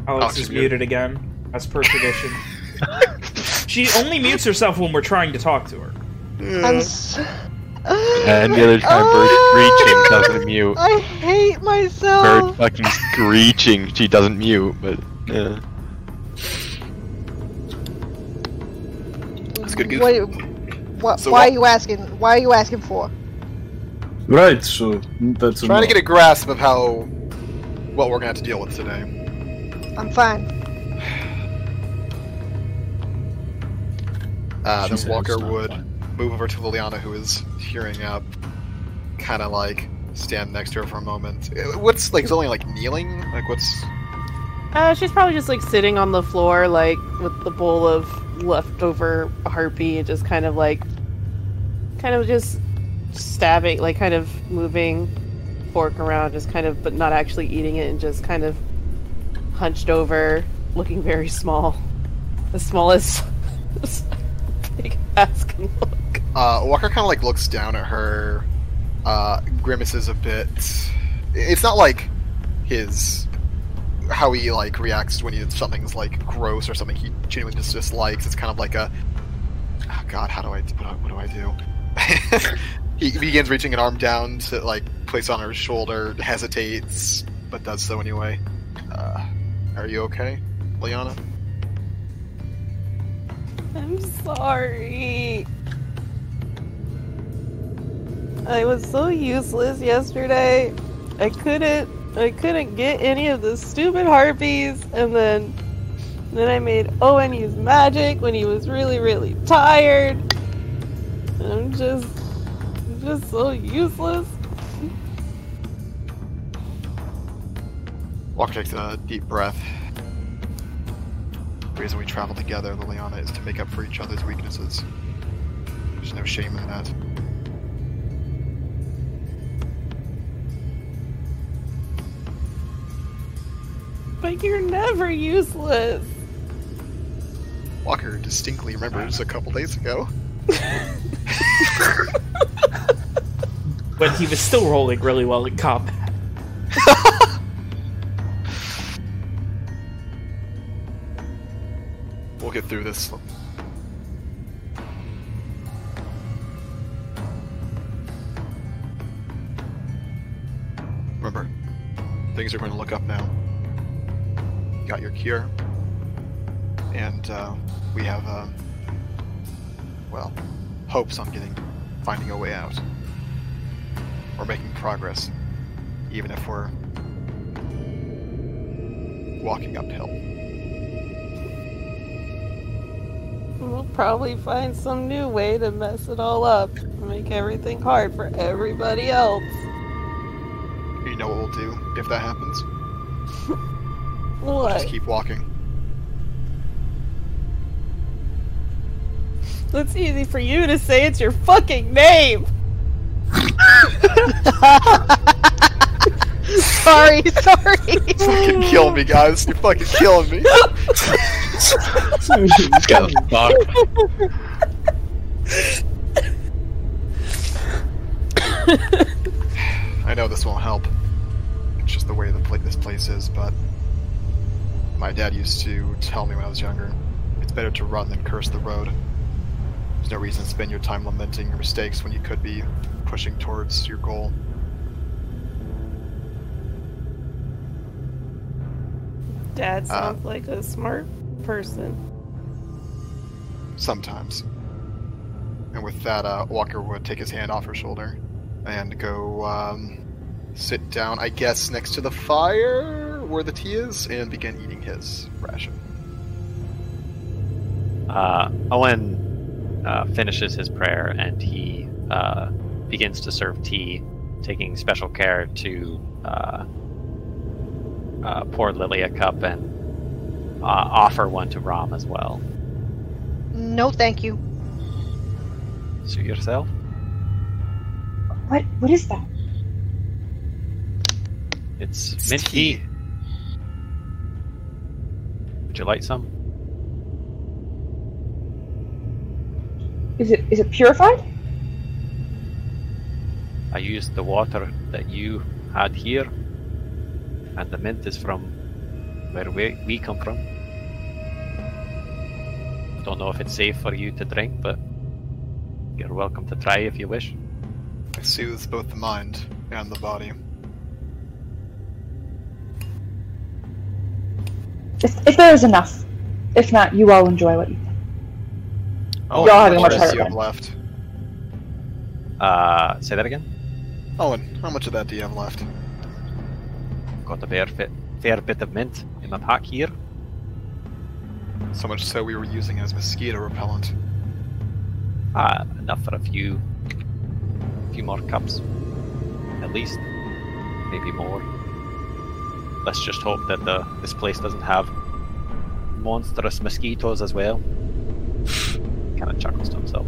Alex Oh, is she's muted again, as per tradition. she only mutes herself when we're trying to talk to her. I'm And the other time, Bird screeching doesn't mute. I hate myself. Bird fucking screeching, she doesn't mute, but yeah. That's good. Goof. Wait, what, So why what- are you asking? Why are you asking for? Right, so that's Trying to get a grasp of how what we're gonna have to deal with today. I'm fine. Uh, then Walker would fine. move over to Liliana, who is hearing up, kind of like stand next to her for a moment. Uh, What's like? Is only like kneeling? Like what's? Uh, she's probably just like sitting on the floor, like with the bowl of leftover harpy, and just kind of like, kind of just stabbing, like kind of moving fork around, just kind of, but not actually eating it, and just kind of hunched over, looking very small, the small as big ass can look. Uh, Walker kind of like looks down at her, uh, grimaces a bit. It's not like his how he like reacts when he something's like gross or something he genuinely just dislikes. It's kind of like a oh God, how do I what, do I- what do I do? he begins reaching an arm down to like place on her shoulder, hesitates, but does so anyway. Uh, are you okay, Liana? I'm sorry. I was so useless yesterday. I couldn't I couldn't get any of the stupid harpies and then then I made Owen use magic when he was really, really tired. I'm just just so useless. Walker takes a uh, deep breath. The reason we travel together, Liliana, is to make up for each other's weaknesses. There's no shame in that. But you're never useless. Walker distinctly remembers a couple days ago. When he was still rolling really well in combat. We'll get through this. Remember, things are going to look up now. Got your cure, and uh, we have, uh, well, hopes on getting, finding a way out. We're making progress, even if we're walking uphill. We'll probably find some new way to mess it all up. Make everything hard for everybody else. You know what we'll do if that happens? What? Just keep walking. It's easy for you to say it's your fucking name. sorry, sorry. You fucking kill me, guys. You're fucking killing me. this guy's fucked. I know this won't help. It's just the way the pla- this place is, but my dad used to tell me when I was younger, it's better to run than curse the road. There's no reason to spend your time lamenting your mistakes when you could be pushing towards your goal. Dad Uh, sounds like a smart person. Sometimes. And with that, uh, Walker would take his hand off her shoulder and go um, sit down, I guess, next to the fire where the tea is, and begin eating his ration. Uh, Owen uh, finishes his prayer and he uh, begins to serve tea, taking special care to uh, uh, pour Lily a cup and uh, offer one to Rom as well. No, thank you. Suit yourself. What? What is that? It's, It's mint tea. tea. Would you like some? Is it? Is it purified? I used the water that you had here, and the mint is from where we, we come from. I Don't know if it's safe for you to drink, but you're welcome to try if you wish. It soothes both the mind and the body. If, if there is enough. If not, you all enjoy what you think. Oh, You're all how having a much much do harder you have time. left? Uh, say that again. Owen, how much of that do you have left? Got a fair, fit, fair bit of mint in my pack here. So much so we were using it as mosquito repellent. Ah, enough for a few, few more cups, at least, maybe more. Let's just hope that the this place doesn't have monstrous mosquitoes as well. kind of chuckles to himself.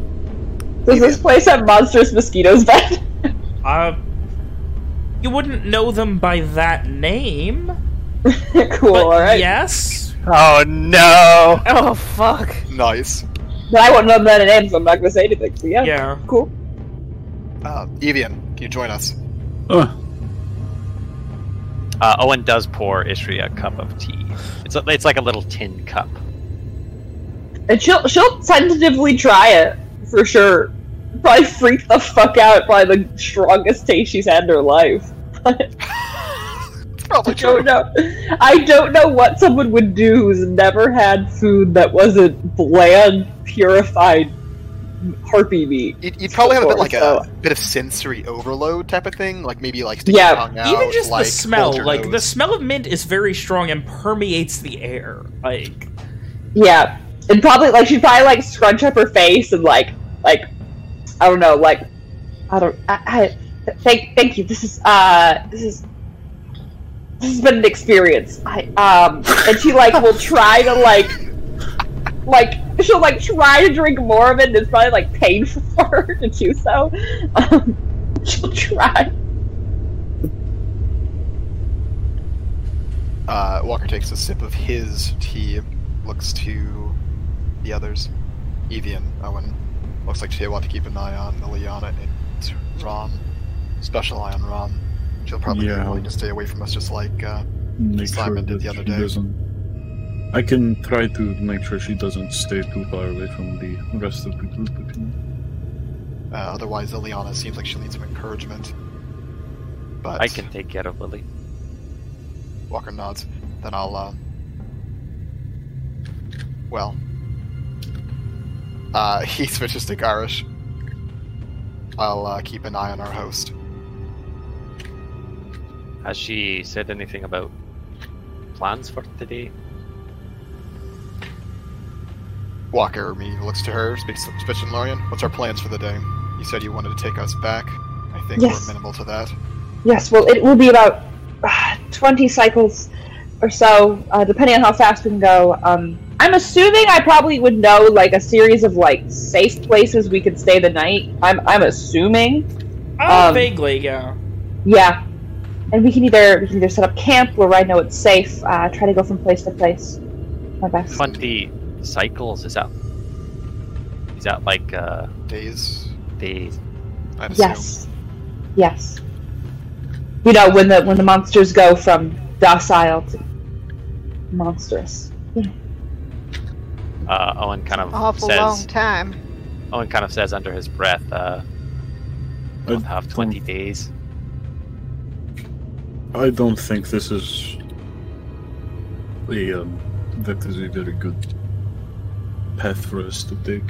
Does this place have monstrous mosquitoes, Ben? Uh, you wouldn't know them by that name. cool, alright. Yes. Oh no! Oh fuck. Nice. But I wouldn't know them by the name, so I'm not gonna say anything. So yeah, Yeah. cool. Uh, Evian, can you join us? Uh, Uh, Owen does pour Ishri a cup of tea. It's a, it's like a little tin cup. And she'll she'll tentatively try it for sure. Probably freak the fuck out. by the strongest taste she's had in her life. It's probably I don't know. I don't know what someone would do who's never had food that wasn't bland, purified harpy meat. You'd, you'd probably have a bit like So- a bit of sensory overload type of thing, like maybe like sticking Yeah. your tongue out, Even just like, the smell, hold your like the smell of mint is very strong and permeates the air. Like, Yeah, and probably like she'd probably like scrunch up her face and like like I don't know like I don't I, I thank thank you. This is uh this is this has been an experience. I um and she like will try to like like she'll like try to drink more of it and it's probably like painful for her to do so. Um, she'll try. Uh, Walker takes a sip of his tea, looks to the others. Evian, Owen, looks like she'll want to keep an eye on Liliana and Rom. Special eye on Rom. She'll probably Yeah. be willing to stay away from us just like, uh, make Simon sure did the other day. Doesn't... I can try to make sure she doesn't stay too far away from the rest of the group. If you uh, otherwise Liliana seems like she needs some encouragement. But I can take care of Lily. Walker nods. Then I'll, uh... Well... Uh, he switches to Garish. I'll, uh, keep an eye on our host. Has she said anything about plans for today? Walker me looks to her, speaks, speaks in Lorian. What's our plans for the day? You said you wanted to take us back. I think Yes. we're minimal to that. Yes, well, it will be about uh, 20 cycles or so, uh, depending on how fast we can go. Um, I'm assuming I probably would know, like, a series of, like, safe places we could stay the night. I'm, I'm assuming. oh, Um, vaguely, yeah. Yeah. And we can either we can either set up camp where I know it's safe, uh, try to go from place to place. My best. Twenty cycles is that? Is that like uh, Days, days? I'd assume. Yes. Yes. You know, when the when the monsters go from docile to monstrous. Uh, Owen kind of Awful says. long time. Owen kind of says under his breath, uh, "We'll I have twenty days." I don't think this is the um, that is a very good path for us to take.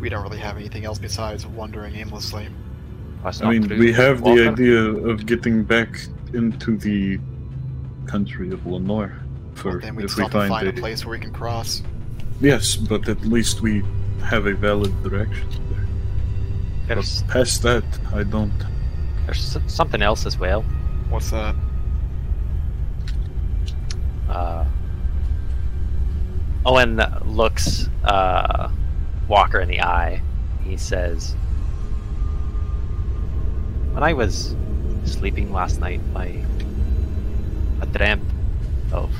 We don't really have anything else besides wandering aimlessly. That's I mean, we have the idea of getting back into the country of Lenore for then we'd if still we have to find find a, a place where we can cross. Yes, but at least we have a valid direction there. There's, But past that, I don't. there's something else as well. What's that? Uh, Owen looks uh, Walker in the eye. He says, "When I was sleeping last night, I, I dreamt of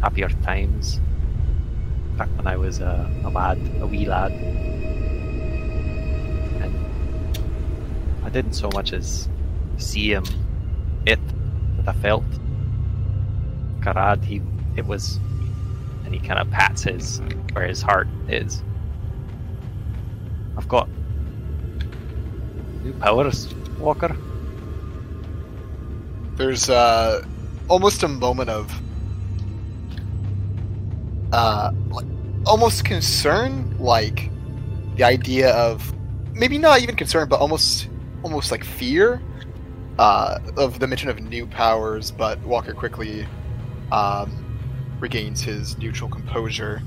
happier times. Back when I was a, a lad, a wee lad, and I didn't so much as see him, it, but I felt." Karad, he it was and he kind of pats his where his heart is. I've got new powers, Walker. There's uh, almost a moment of uh, like, almost concern, like the idea of maybe not even concern, but almost almost like fear uh, of the mention of new powers. But Walker quickly um, regains his neutral composure.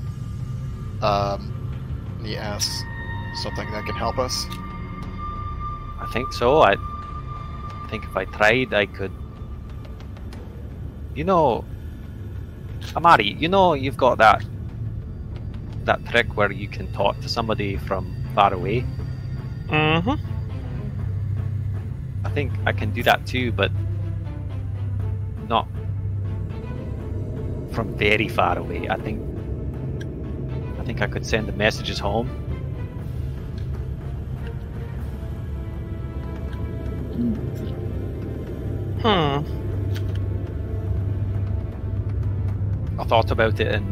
Um, and he asks something that can help us. I think so. I think if I tried, I could. You know, Amari, you know you've got that that trick where you can talk to somebody from far away. Mm-hmm. I think I can do that too, but not from very far away. I think I think I could send the messages home. Hmm. I thought about it, and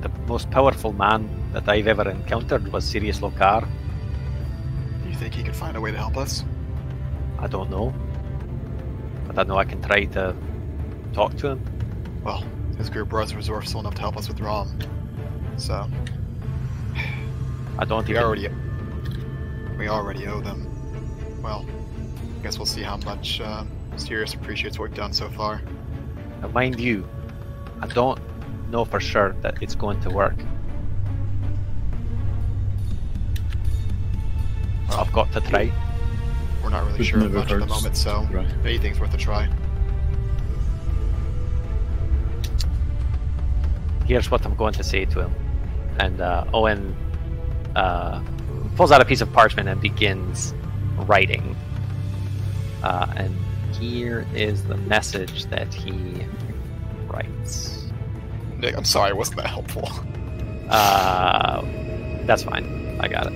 the most powerful man that I've ever encountered was Sirius Lokar. Do you think he could find a way to help us? I don't know, but I know I can try to talk to him. Well, his group was resourceful enough to help us with Rom. So I don't we already we already owe them. Well, I guess we'll see how much uh, Sirius appreciates what we've done so far. Now, mind you, I don't know for sure that it's going to work. I've got to try. We're not really It sure never much at the moment, so Right. anything's worth a try. Here's what I'm going to say to him. And uh, Owen uh, pulls out a piece of parchment and begins writing. Uh, and here is the message that he writes. Nick, I'm sorry, wasn't that helpful? Uh, that's fine. I got it.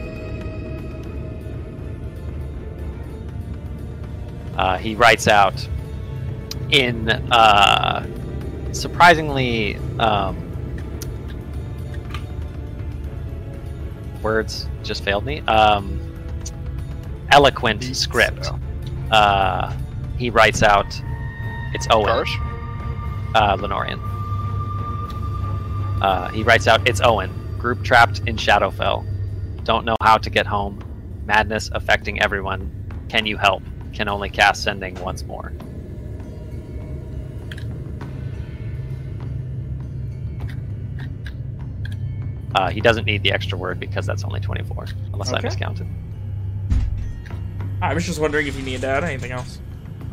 Uh, he writes out in uh, surprisingly um, words just failed me. Um, eloquent Beats, script. Uh, he writes out. It's Owen. Uh, Lenorian. Uh, he writes out, "It's Owen. Group trapped in Shadowfell. Don't know how to get home. Madness affecting everyone. Can you help? Can only cast sending once more." Uh, he doesn't need the extra word because that's only 24, unless I miscounted. I was just wondering if you needed to add anything else.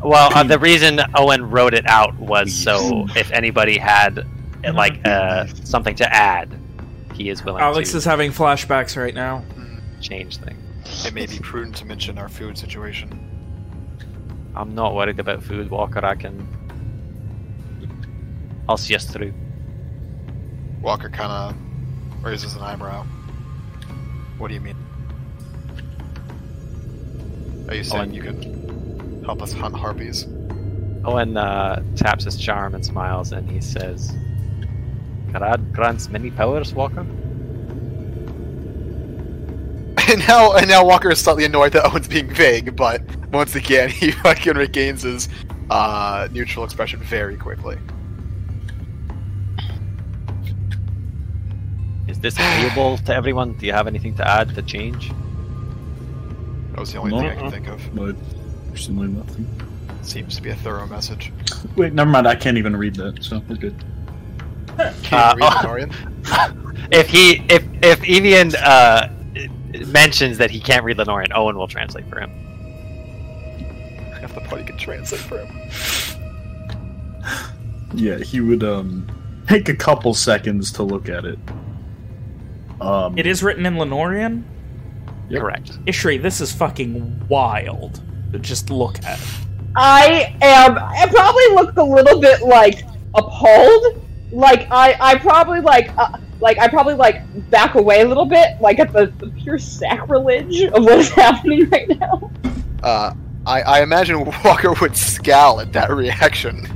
Well, uh, the reason Owen wrote it out was so if anybody had uh, like uh, something to add, he is willing Alex to is having flashbacks right now. change things. It may be prudent to mention our food situation. I'm not worried about food, Walker. I can. I'll see us through. Walker kind of raises an eyebrow. What do you mean? Are you saying Owen. you can help us hunt harpies? Owen uh, taps his charm and smiles, and he says, "Karad grants many powers, Walker." And now, and now Walker is slightly annoyed that Owen's being vague, but once again, he fucking regains his uh, neutral expression very quickly. This agreeable to everyone? Do you have anything to add to change? That was the only thing I can think of. But personally, nothing. Seems to be a thorough message. Wait, never mind. I can't even read that, so we're good. Can Uh, read Lenorian? If he, if if Evian uh, mentions that he can't read Lenorian, Owen will translate for him. If the party can translate for him. Yeah, he would um take a couple seconds to look at it. Um, It is written in Lenorian? Yep. Correct. Ishri, this is fucking wild. Just look at it. I am. I probably look a little bit like appalled. Like I, I probably like, uh, like I probably like back away a little bit, like at the, the pure sacrilege of what is happening right now. Uh, I, I imagine Walker would scowl at that reaction.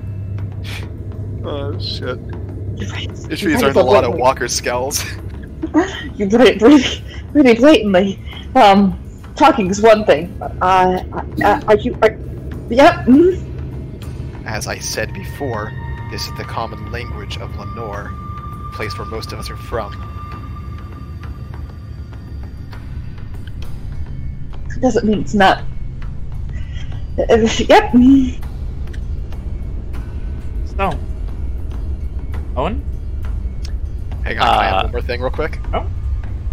Oh shit. You're right. Ishri's right, earned a lot of. Walker scowls. You put it really, really blatantly. Um, talking is one thing. but, Uh, uh, are you? Are, yep. mm, As I said before, this is the common language of Lenore, the place where most of us are from. It doesn't mean it's not. Uh, yep. mm. So. Owen? Hang on, can I Uh, have one more thing real quick? Oh.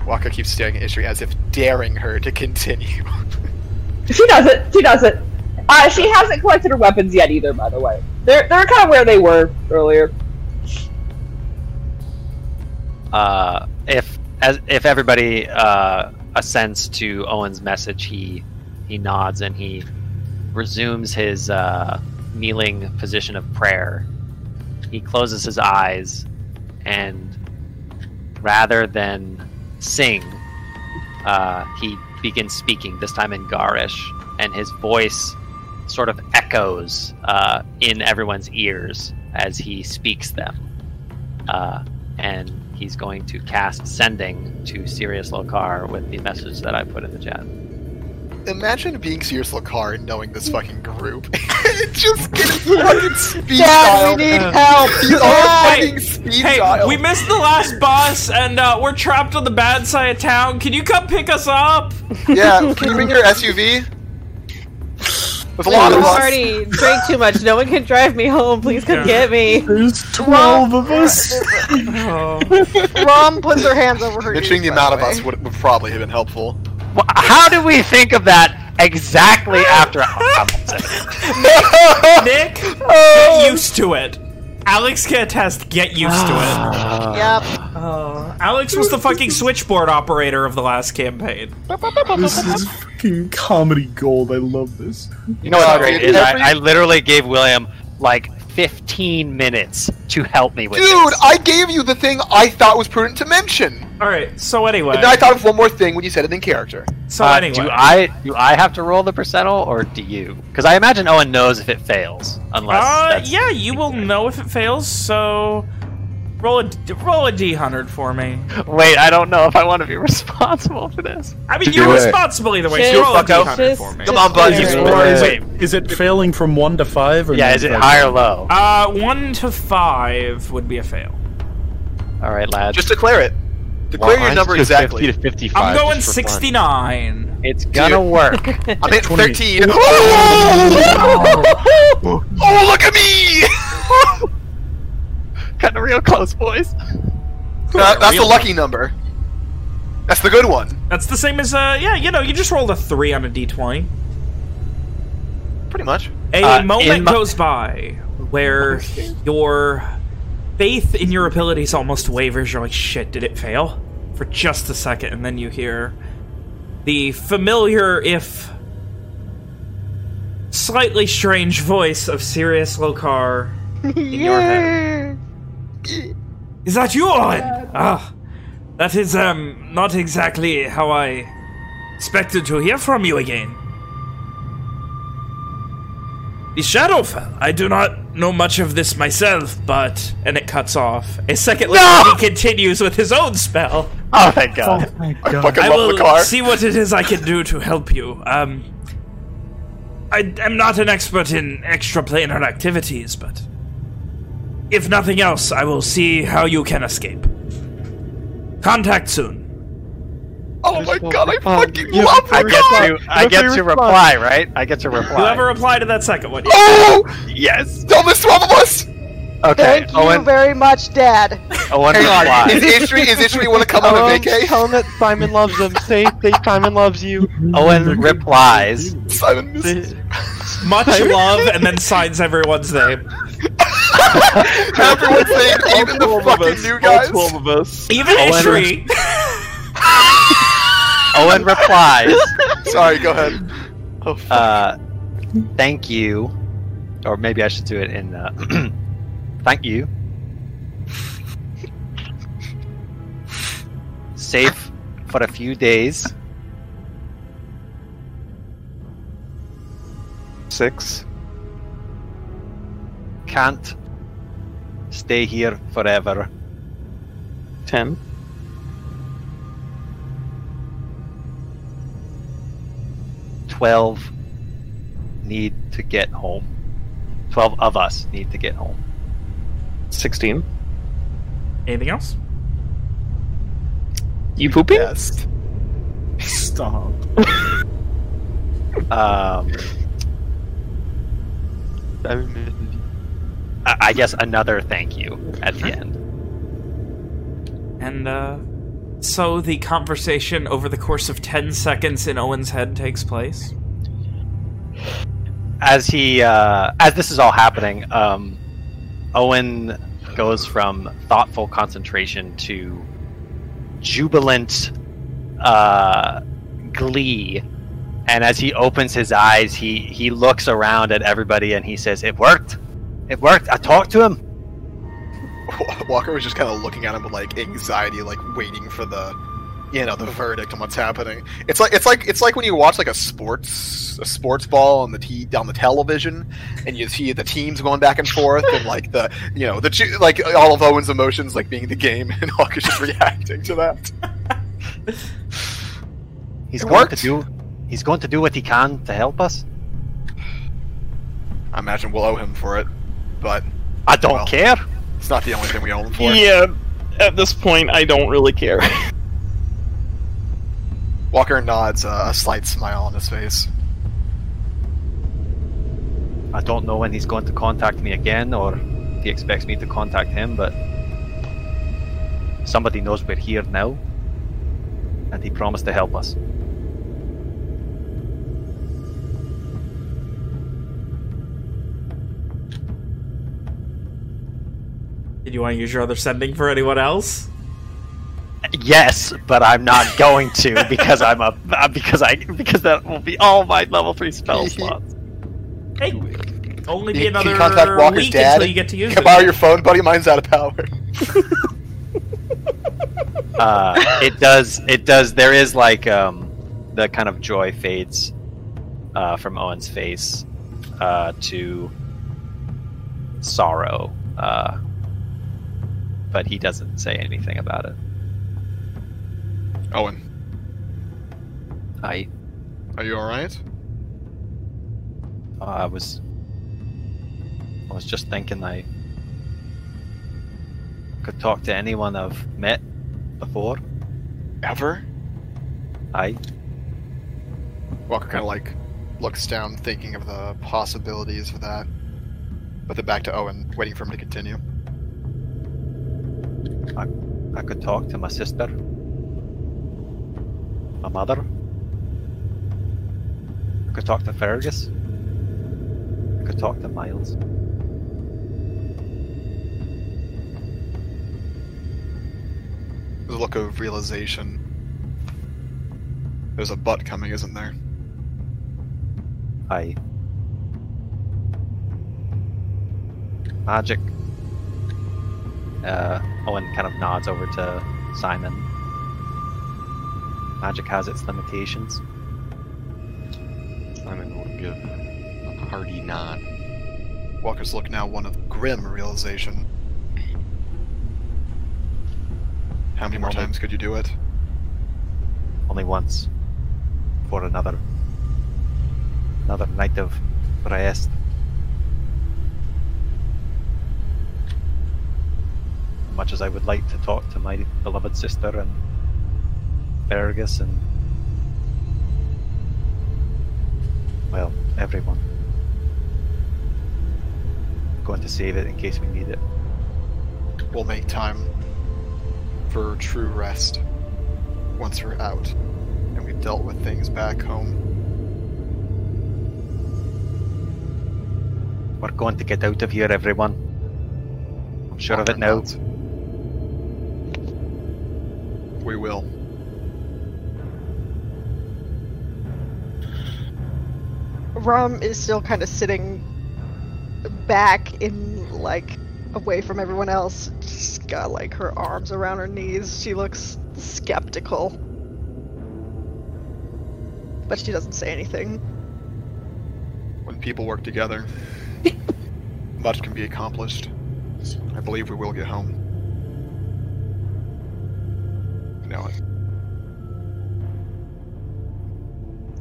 Walker keeps staring at Ishri as if daring her to continue. She does it. She does it. Uh, she hasn't collected her weapons yet either, by the way. They're they're kind of where they were earlier. Uh, if as if everybody uh, assents to Owen's message, he he nods and he resumes his uh, kneeling position of prayer. He closes his eyes, and rather than sing, uh, he begins speaking. This time in Garish, and his voice sort of echoes uh, in everyone's ears as he speaks them. Uh, and he's going to cast sending to Sirius Lokar with the message that I put in the chat. Imagine being Sirius Lokar and knowing this fucking group. Just get his fucking speed Dad, dial. we need help. He's all Dad. fucking speed Hey, dial. we missed the last bus, and uh, we're trapped on the bad side of town. Can you come pick us up? Yeah, can you bring your SUV? There's a lot of us. already drank too much. No one can drive me home. Please come Yeah. get me. There's twelve of us. Oh. Rom puts her hands over her Mentioning the ears, by amount of way. us would, would probably have been helpful. Wh- How do we think of that exactly after? I'm Nick, get used to it. Alex can attest, get used to it. Yep. Oh, Alex was the fucking switchboard operator of the last campaign. This is fucking comedy gold. I love this. You know what's Uh, great is I, I literally gave William like 15 minutes to help me with Dude, this. I gave you the thing I thought was prudent to mention. Alright, so anyway. And I thought of one more thing when you said it in character. so Uh, anyway. do I do I have to roll the percentile or do you? Because I imagine Owen knows if it fails, unless Uh, yeah, you will know if it fails, so... Roll a, roll a D100 for me. Wait, I don't know if I want to be responsible for this. I mean, you're it. responsible either way, Just- so roll a Fucko. D100 Just- for me. Come on, bud. just He's do it. four. Is Wait. it, is it failing from one to five? Or Yeah, is it five? high or low? Uh, 1 to 5 would be a fail. All right, lads. Just declare it. Declare Well, your number exactly. 50 to 55. I'm going just for fun. 69. it's gonna work. I'm at 13. oh, look at me! Cutting real close, boys. That- that's the lucky number. That's the good one. That's the same as, uh, yeah, you know, you just rolled a 3 on a D20. Pretty much. A Uh, moment goes by where your faith in your abilities almost wavers. You're like, shit, did it fail? For just a second, and then you hear the familiar, if slightly strange voice of Sirius Lokar in your head. Is that you, Owen? Ah, that is, um, not exactly how I expected to hear from you again. The Shadowfell. I do not know much of this myself, but... And it cuts off. A second later, No! he continues with his own spell. Oh my god. My I God. fucking I love will the car. see what it is I can do to help you. Um... I am not an expert in extraplanar activities, but... If nothing else, I will see how you can escape. Contact soon. Oh my god, I fucking you- love the I get car! to I get to reply, right? I get to reply. Whoever replied to that second one. Oh! Yes. Dumbest 12 of us! Okay. Thank you Owen. very much, Dad. Owen Hang on, is replies. Ishri, is Ishri want to come on a vacay? tell him that Simon loves him. Say, say Simon loves you. Owen replies. Simon misses. Say- Much love, and then signs everyone's name. Everyone's name, even the fucking new guys. All 12 of us. Even Owen- Ishri. Owen replies. Sorry, go ahead. Oh, uh, thank you, or maybe I should do it in. Uh, thank you. Safe for a few days. Six. Can't stay here forever. Ten. 12 need to get home. 12 of us need to get home. 16. Anything else? You pooping? Yes. Stop. um, I guess another thank you at the end. And uh, so the conversation over the course of 10 seconds in Owen's head takes place. As he, uh, as this is all happening, um, Owen goes from thoughtful concentration to jubilant uh, glee. And as he opens his eyes, he he looks around at everybody and he says, "It worked. It worked. I talked to him." Walker was just kind of looking at him with like anxiety, like waiting for the, you know, the verdict on what's happening. It's like it's like it's like when you watch like a sports a sports ball on the t on the television, and you see the teams going back and forth, and like the you know the like all of Owen's emotions like being the game, and Walker's just reacting to that. He's It going worked. to do. He's going to do what he can to help us. I imagine we'll owe him for it, but I don't Well. care. It's not the only thing we owe him for. Yeah, at this point, I don't really care. Walker nods, uh, a slight smile on his face. I don't know when he's going to contact me again or if he expects me to contact him, but somebody knows we're here now. And he promised to help us. Did you want to use your other sending for anyone else? Yes, but I'm not going to because I'm a uh, because I because that will be all my level three spell slots. Hey, only be You another can contact Walker's week dad. until you get to use Can it. borrow your phone, buddy? Mine's out of power. Uh, it does it does there is like um the kind of joy fades uh, from Owen's face uh, to sorrow, uh, but he doesn't say anything about it. Owen, I are you all right? uh, I was I was just thinking I could talk to anyone I've met before. Ever? I Walker kind of like looks down, thinking of the possibilities of that. But then back to Owen, waiting for him to continue. I I could talk to my sister, my mother. I could talk to Fergus. I could talk to Miles. The look of realization. There's a butt coming, isn't there? I magic. Uh, Owen kind of nods over to Simon. Magic has its limitations. Simon will give a hearty nod. Walker's look now one of grim realization. How many more Only- times could you do it? Only once. For another. Another night of rest. Much as I would like to talk to my beloved sister and Fergus and. Well, everyone. going to save it in case we need it. We'll make time for true rest once we're out and we've dealt with things back home. We're going to get out of here, everyone. I'm sure of it now. We will. Rom is still kind of sitting back in like away from everyone else. She's got like her arms around her knees. She looks skeptical. But she doesn't say anything. When people work together, much can be accomplished. I believe we will get home. You know it.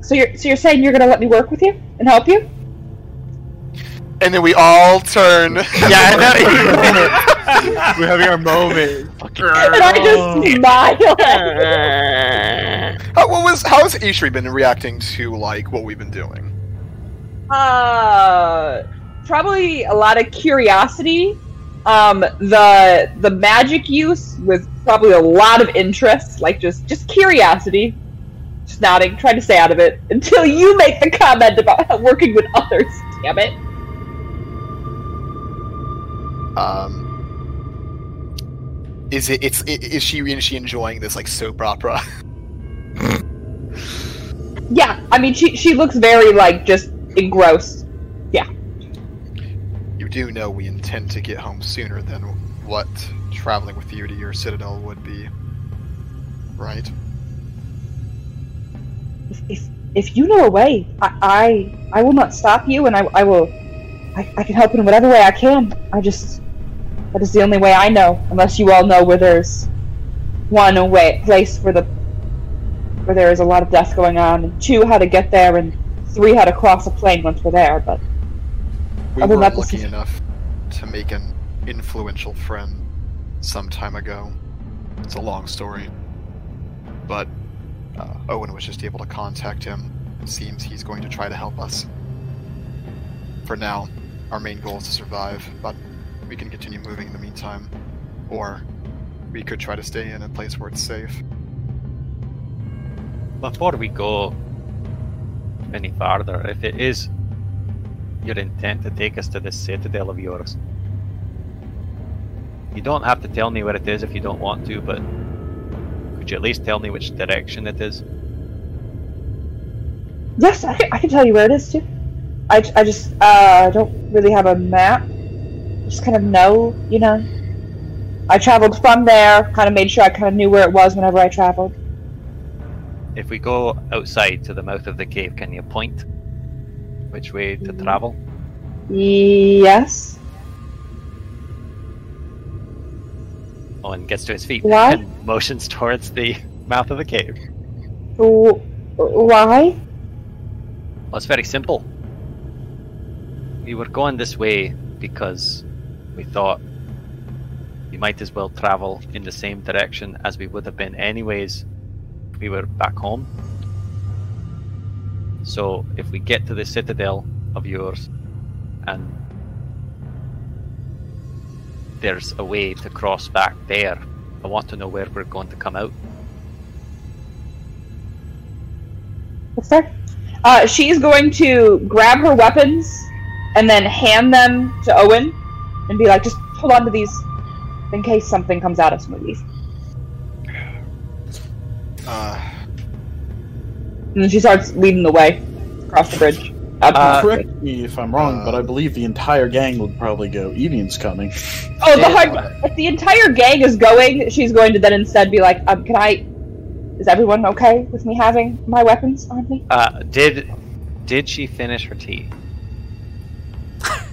So you're so you're saying you're gonna let me work with you and help you? And then we all turn. Yeah, I know. We're having our moment. And I just smile. How, what was? How has Ishri been reacting to like what we've been doing? uh, probably a lot of curiosity. Um, the the magic use with probably a lot of interest, like just just curiosity. Just nodding, trying to stay out of it until you make the comment about working with others. Damn it. Um, is it? It's. i- Is she? Is she enjoying this like soap opera? Yeah, I mean she she looks very like just engrossed. Do know we intend to get home sooner than what traveling with you to your citadel would be, right? If if, if you know a way, I, I I will not stop you, and I I will. I, I can help in whatever way I can. I just that is the only way I know. Unless you all know where there's one a way place where the where there is a lot of death going on, and two how to get there, and three how to cross a plane once we're there. But We Other were lucky this is- enough to make an influential friend some time ago. It's a long story, but uh, Owen was just able to contact him. It seems he's going to try to help us. For now, our main goal is to survive, but we can continue moving in the meantime, or we could try to stay in a place where it's safe. Before we go any farther, if it is your intent to take us to this citadel of yours, you don't have to tell me where it is if you don't want to, but could you at least tell me which direction it is? yes, I, I can tell you where it is too. I, I just uh don't really have a map. Just kind of know, you know. I traveled from there. Kind of made sure I kind of knew where it was whenever I traveled. If we go outside to the mouth of the cave, can you point which way to travel? Yes. Owen gets to his feet Why? and motions towards the mouth of the cave. W- Why? Well, it's very simple. We were going this way because we thought we might as well travel in the same direction as we would have been anyways we were back home. So if we get to the citadel of yours and there's a way to cross back there, I want to know where we're going to come out. What's there? Uh, she's going to grab her weapons and then hand them to Owen and be like, just hold on to these in case something comes out of some of these. Uh, And then she starts leading the way across the bridge. Uh, Correct me if I'm wrong, but I believe the entire gang would probably go. Evian's coming. oh, the hard, if the entire gang is going, she's going to then instead be like, um, can I? Is everyone okay with me having my weapons on me? Uh, did did she finish her tea?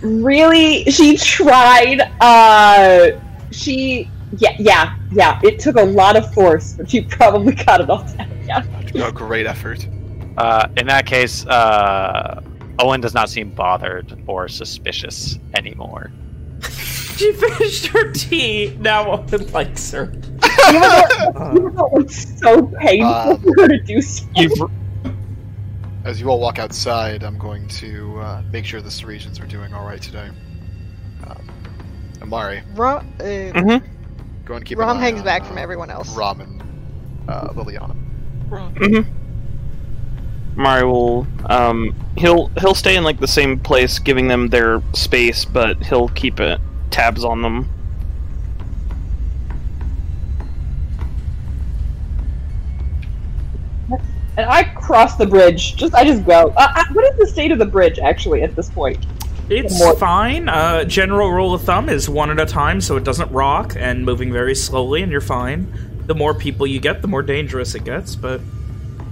really she tried uh she yeah yeah yeah it took a lot of force but you probably got it all down yeah a great effort. Uh, in that case, uh, Owen does not seem bothered or suspicious anymore. She finished her tea. Now Owen likes her. even though, even though it's so painful Um, for her to do so As you all walk outside, I'm going to uh, make sure the Sarisians are doing all right today. Um, Amari, Rom, uh, Mhm. Go and keep. Rom hangs on, back from uh, everyone else. Rom and uh, Liliana. Mm-hmm. Mario will um, he'll he'll stay in like the same place, giving them their space, but he'll keep it tabs on them. And I cross the bridge. Just I just go. Uh, I, what is the state of the bridge actually at this point? It's fine. Uh, general rule of thumb is one at a time, so it doesn't rock, and moving very slowly, and you're fine. The more people you get, the more dangerous it gets, but,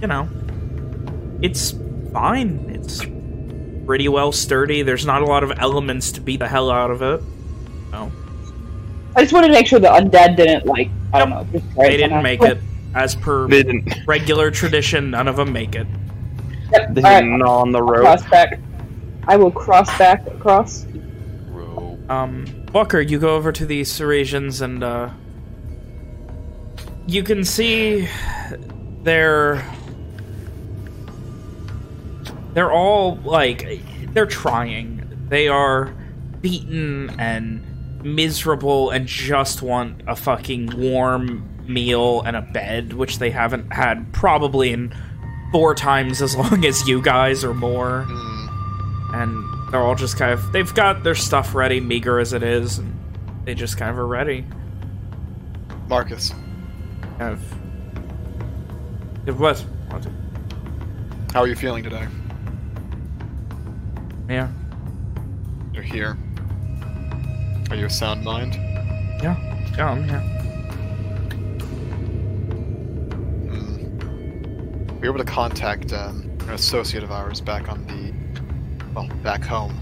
you know, it's fine. It's pretty well sturdy. There's not a lot of elements to beat the hell out of it. No, I just wanted to make sure the undead didn't like. I don't know. Destroy they didn't make it. As per regular tradition, none of them make it. Yep. They All right, didn't on the rope. cross back. I will cross back across. Rope. Um, Walker, you go over to the Cerasians and, uh... You can see they're... They're all, like, they're trying. They are beaten and miserable and just want a fucking warm meal and a bed, which they haven't had probably in four times as long as you guys or more Hmm. And they're all just kind of they've got their stuff ready meager as it is and they just kind of are ready Marcus, kind of what what how are you feeling today? yeah You're here. Are you a sound mind? yeah yeah I'm here Hmm. We were able to contact um, an associate of ours back on the, well, back home.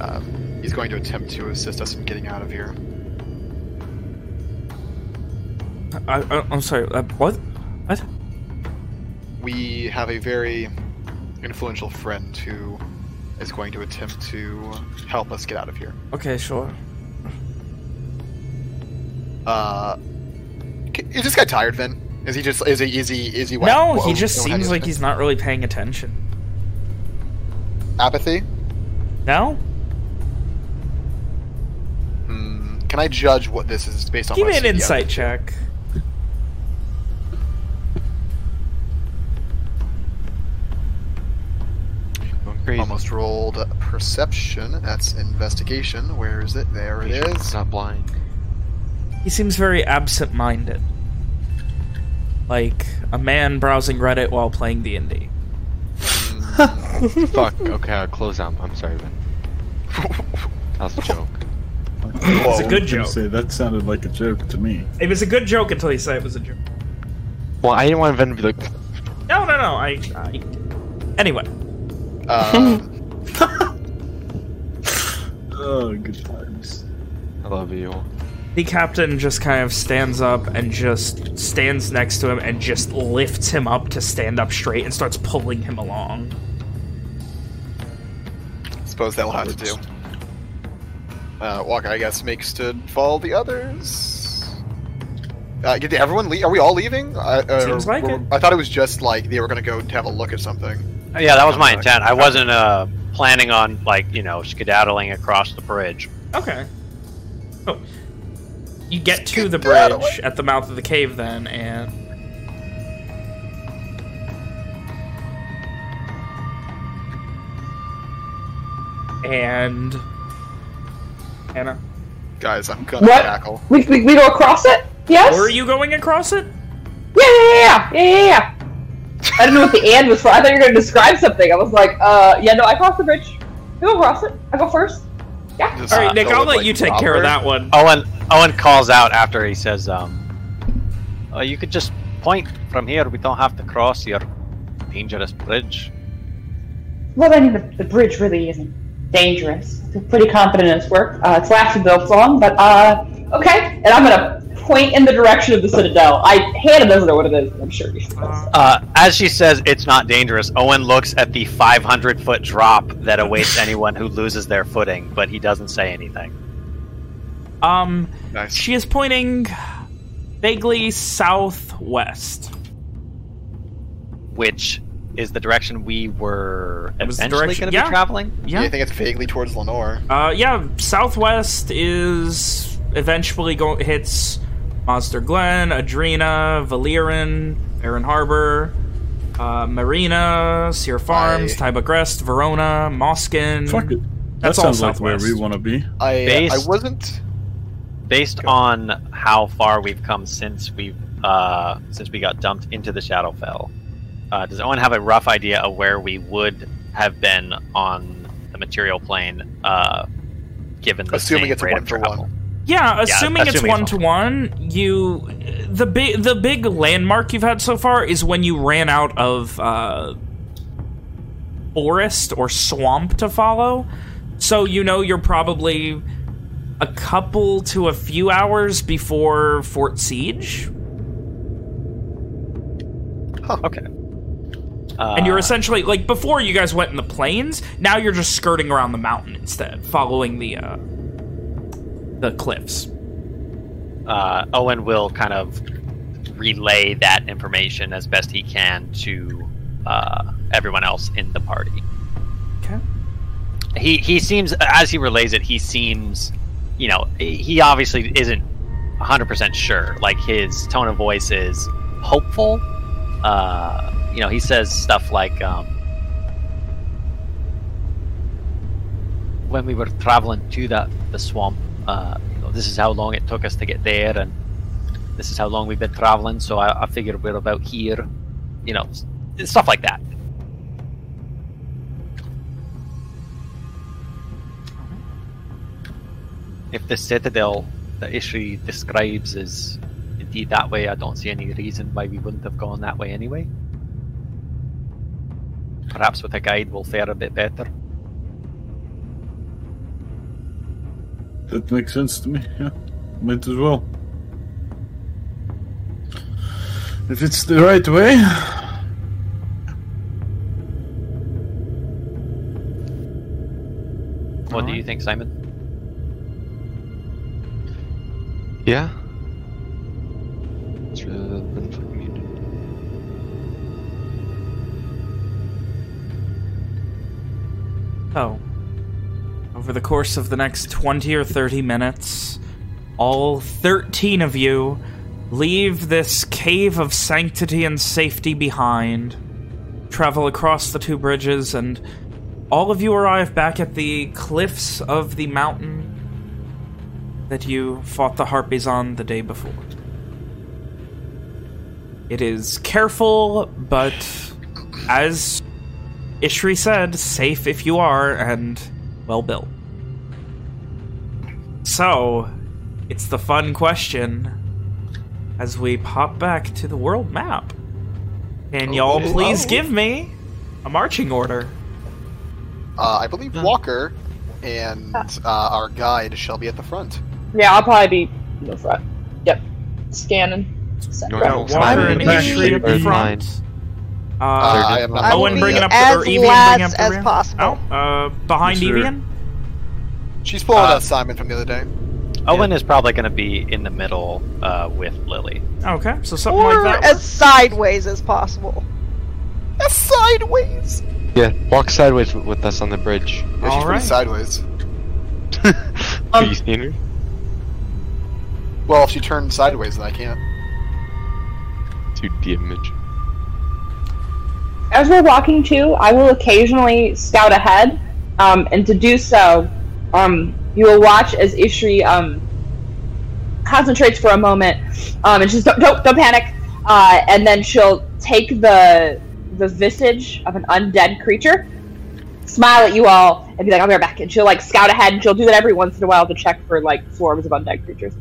Um, he's going to attempt to assist us in getting out of here. I, I, I'm sorry uh, what what We have a very influential friend who is going to attempt to help us get out of here. okay sure Uh, is this guy tired, Vin? Is he just is he is he is he? no wha- he just seems like he's not really paying attention apathy. no Hmm. Can I judge what this is based on? give what me an see? Yeah. insight check crazy. Almost rolled perception. That's investigation. Where is it? There it Make sure is. it's Not blind. he seems very absent-minded like a man browsing reddit while playing d&d Fuck. Okay, I'll close out. I'm sorry, Ben. That was a joke. it's a good joke say that sounded like a joke to me. it was a good joke until you said it was a joke Well, I didn't want Ben to be like, No, no, no. I. I... Anyway, Um, Oh, good times. I love you. the captain just kind of stands up and just stands next to him and just lifts him up to stand up straight and starts pulling him along. Suppose that will have to do. Uh, Walker, I guess, makes to follow the others. Uh, did everyone leave? Are we all leaving? Uh, uh, Seems like it. I thought it was just like they were going to go to have a look at something. Yeah, that was my intent. I wasn't uh, planning on like you know skedaddling across the bridge. Okay. Oh. You get to the bridge at the mouth of the cave then, and... And... Anna? Guys, I'm gonna What? tackle. We, we, we go across it? Yes? Were you going across it? Yeah, yeah, yeah, yeah, yeah, yeah. I didn't know what the and was for. I thought you were going to describe something. I was like, uh, yeah, no, I cross the bridge. You go across it. I go first. Yeah. Just Alright, Nick, I'll let like, you take care of that one. Owen Owen calls out after he says, um, uh, "You could just point from here. We don't have to cross your dangerous bridge." Well, I mean, the, the bridge really isn't dangerous. I'm pretty confident in its work. Uh, it's lasted so long, but, uh, okay. And I'm going to point in the direction of the Citadel. I, Hannah doesn't know what it is. I'm sure she does. Uh, as she says, it's not dangerous. Owen looks at the 500 foot drop that awaits anyone who loses their footing, but he doesn't say anything. Um, Nice. she is pointing vaguely southwest. Which is the direction we were That eventually going to yeah. be traveling. Yeah, Yeah. I think it's vaguely towards Lenore. Uh, yeah, southwest is eventually go hits Monster Glen, Adrena, Valyrian, Aaron Harbor, uh, Marina, Sear Farms, I- Tyba Crest, Verona, Moskin. Fuck it. That That's all sounds like where we want to be. I I wasn't. Based on how far we've come since we uh, since we got dumped into the Shadowfell, Uh, does anyone have a rough idea of where we would have been on the material plane, uh, given the Assuming same it's a rate one of for travel? one. Yeah, assuming it's assuming one it's to one, you the big the big landmark you've had so far is when you ran out of uh, forest or swamp to follow. So you know you're probably a couple to a few hours before Fort Siege, Okay. Uh, and you're essentially like before you guys went in the plains. Now you're just skirting around the mountain instead, following the uh, the cliffs. uh, Owen will kind of relay that information as best he can to uh, everyone else in the party. Okay. He he seems as he relays it, he seems, you know, he obviously isn't 100% sure. Like his tone of voice is hopeful. Uh, you know, he says stuff like um, when we were traveling to that the swamp, uh, you know, this is how long it took us to get there, and this is how long we've been traveling. So I, I figure we're about here, you know, stuff like that. If the citadel that Ishri describes is indeed that way, I don't see any reason why we wouldn't have gone that way anyway. Perhaps with a guide we'll fare a bit better. That makes sense to me, yeah. Might as well. If it's the right way. What do you think, Simon? Yeah. It's rather than to- Oh. Over the course of the next 20 or 30 minutes, all 13 of you leave this cave of sanctity and safety behind, travel across the two bridges, and all of you arrive back at the cliffs of the mountain that you fought the Harpies on the day before. It is careful, but as Ishri said, safe if you are, and well built. So, it's the fun question as we pop back to the world map. Can y'all Oh. please Oh. give me a marching order? Uh, I believe Walker and uh, our guide shall be at the front. Yeah, I'll probably be in the front. Yep. Scanning. Set You're right. not Walker and in the back, Ishri at the third front. Uh, Uh, I have not I will Owen bringing up as the, or Evian last bringing up the as rear? possible. Oh, uh, behind Yes. Evian? She's pulling Uh, out Simon from the other day. Owen is probably going to be in the middle uh, with Lily. Okay, so something Or like that. as sideways as possible. As sideways. Yeah, walk sideways with, with us on the bridge. Yeah, she's All pretty sideways. Have you seen her? Well, if she turned sideways, then I can't. 2D image. As we're walking too, I will occasionally scout ahead, um, and to do so, um, you will watch as Ishri um, concentrates for a moment, um, and she's don't don't, don't panic, uh, and then she'll take the the visage of an undead creature, smile at you all, and be like, "I'll be right back." And she'll like scout ahead, and she'll do that every once in a while to check for like swarms of undead creatures,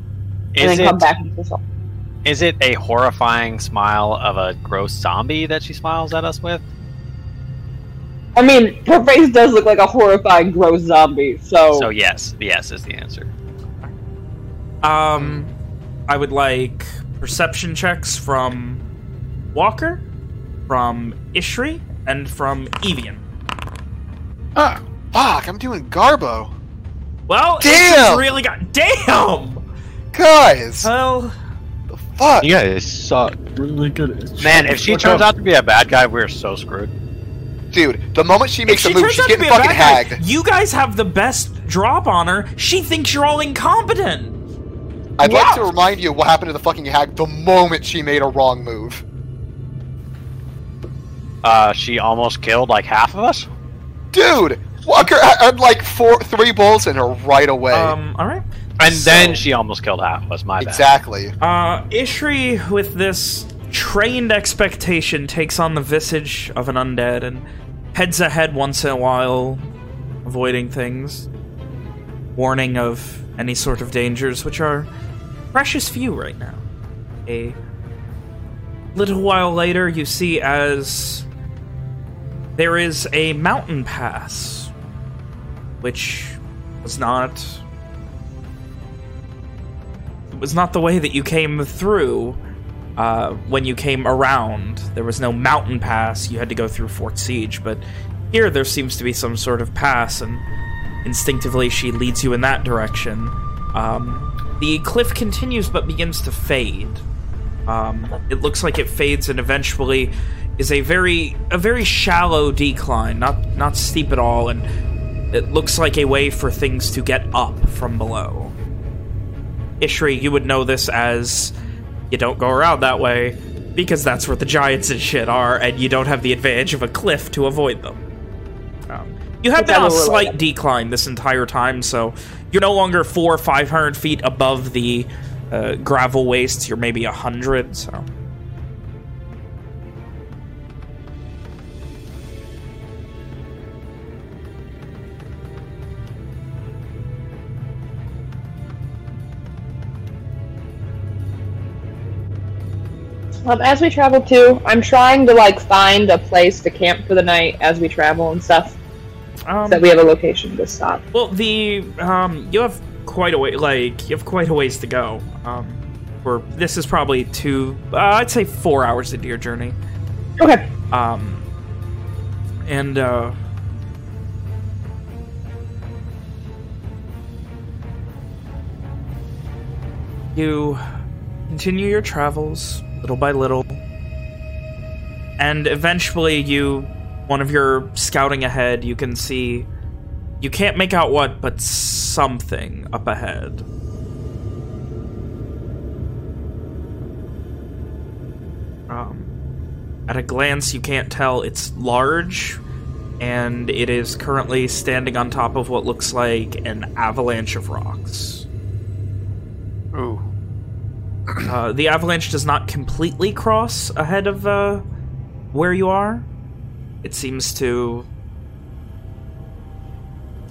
and Is then come it, back into herself. Is it a horrifying smile of a gross zombie that she smiles at us with? I mean, her face does look like a horrifying, gross zombie. So, So yes, yes is the answer. Um, I would like perception checks from Walker, from Ishri, and from Evian. Ah, fuck! I'm doing Garbo. Well, Damn! Really got damn. Guys, Well, the fuck. You guys suck. Really good. Man, if she turns out to be a bad guy, we're so screwed. Dude, the moment she makes she a move, she's getting fucking bad guy, you guys have the best drop on her. She thinks you're all incompetent. I'd Yeah. like to remind you what happened to the fucking hag the moment she made a wrong move. Uh, she almost killed like half of us. Dude, Walker had like four, three bullets in her right away. Um, all right. And So- then she almost killed half of us. My bad. exactly. Uh, Ishri with this trained expectation takes on the visage of an undead and heads ahead once in a while, avoiding things, warning of any sort of dangers, which are precious few right now. A little while later, you see as there is a mountain pass, which was not it was not the way that you came through uh, when you came around. There was no mountain pass. You had to go through Fort Siege, but here there seems to be some sort of pass, and instinctively she leads you in that direction. Um, the cliff continues but begins to fade. Um, it looks like it fades and eventually is a very a very shallow decline, not not steep at all, and it looks like a way for things to get up from below. Ishri, you would know this as you don't go around that way because that's where the giants and shit are, and you don't have the advantage of a cliff to avoid them. Um, you have been on a slight decline this entire time, so you're no longer four or five hundred feet above the uh, gravel wastes. You're maybe a hundred, so... Um, as we travel too, I'm trying to like find a place to camp for the night as we travel and stuff. Um, so that we have a location to stop. Well, the um, you have quite a way, like you have quite a ways to go. Um, for this is probably two, uh, I'd say four hours into your journey. Okay. Um, and uh, you continue your travels little by little, and eventually you, one of your scouting ahead, you can see, you can't make out what, but something up ahead. Um, at a glance, you can't tell it's large, and it is currently standing on top of what looks like an avalanche of rocks. Ooh. Uh, the avalanche does not completely cross ahead of uh, where you are. It seems to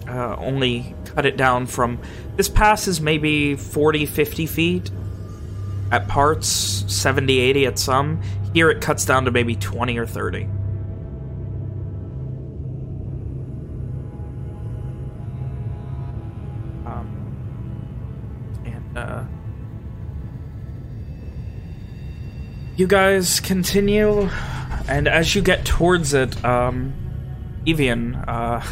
uh, only cut it down from... This pass is maybe 40, 50 feet at parts, 70, 80 at some. Here it cuts down to maybe 20 or 30. You guys continue, and as you get towards it, um, Evian, uh,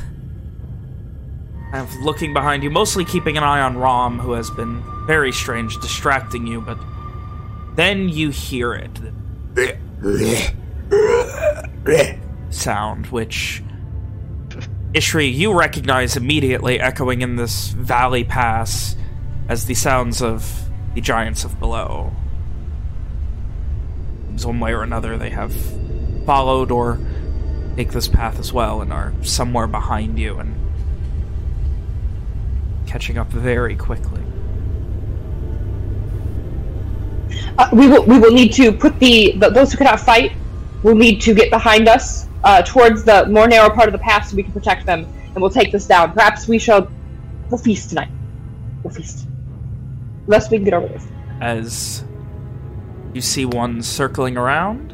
kind of looking behind you, mostly keeping an eye on Rom, who has been very strange, distracting you, but then you hear it. Sound, which Ishri, you recognize immediately echoing in this valley pass as the sounds of the giants of below one way or another they have followed or take this path as well and are somewhere behind you and catching up very quickly. Uh, we will we will need to put the, the those who cannot fight will need to get behind us uh, towards the more narrow part of the path so we can protect them and we'll take this down. Perhaps we shall we'll feast tonight. We'll feast. Lest we can get over this. As you see one circling around,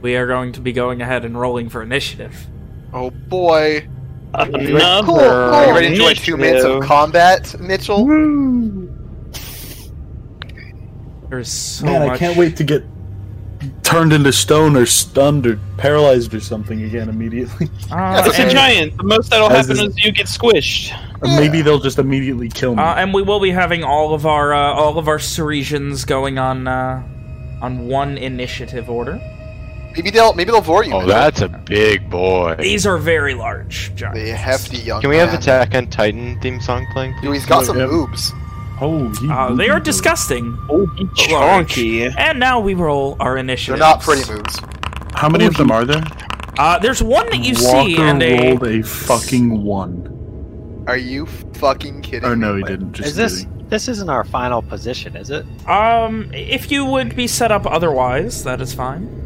we are going to be going ahead and rolling for initiative. Oh boy. Another Cool, cool. Are you ready to enjoy two minutes of combat, Mitchell? There's so Man, much... I can't wait to get turned into stone or stunned or paralyzed or something again immediately. Uh, It's a giant. The most that'll happen is- is you get squished. or maybe they'll just immediately kill me. uh, and we will be having all of our uh, all of our Ceresians going on uh, on one initiative order. Maybe they'll maybe they'll vor you. Oh, that's a big boy. These are very large giants. the hefty young. Can we have man. Attack on Titan theme song playing, Yo, please? he's got some Yeah. boobs. Oh, he, Uh, they are disgusting. Oh, chonky. And now we roll our initiative. They're not pretty moves. How many of them are there? Uh, there's one that you Walker see, and a rolled a fucking one. Are you fucking kidding Oh me? no, he didn't. Just Is this kidding. This isn't our final position, is it? Um, if you would be set up otherwise, that is fine.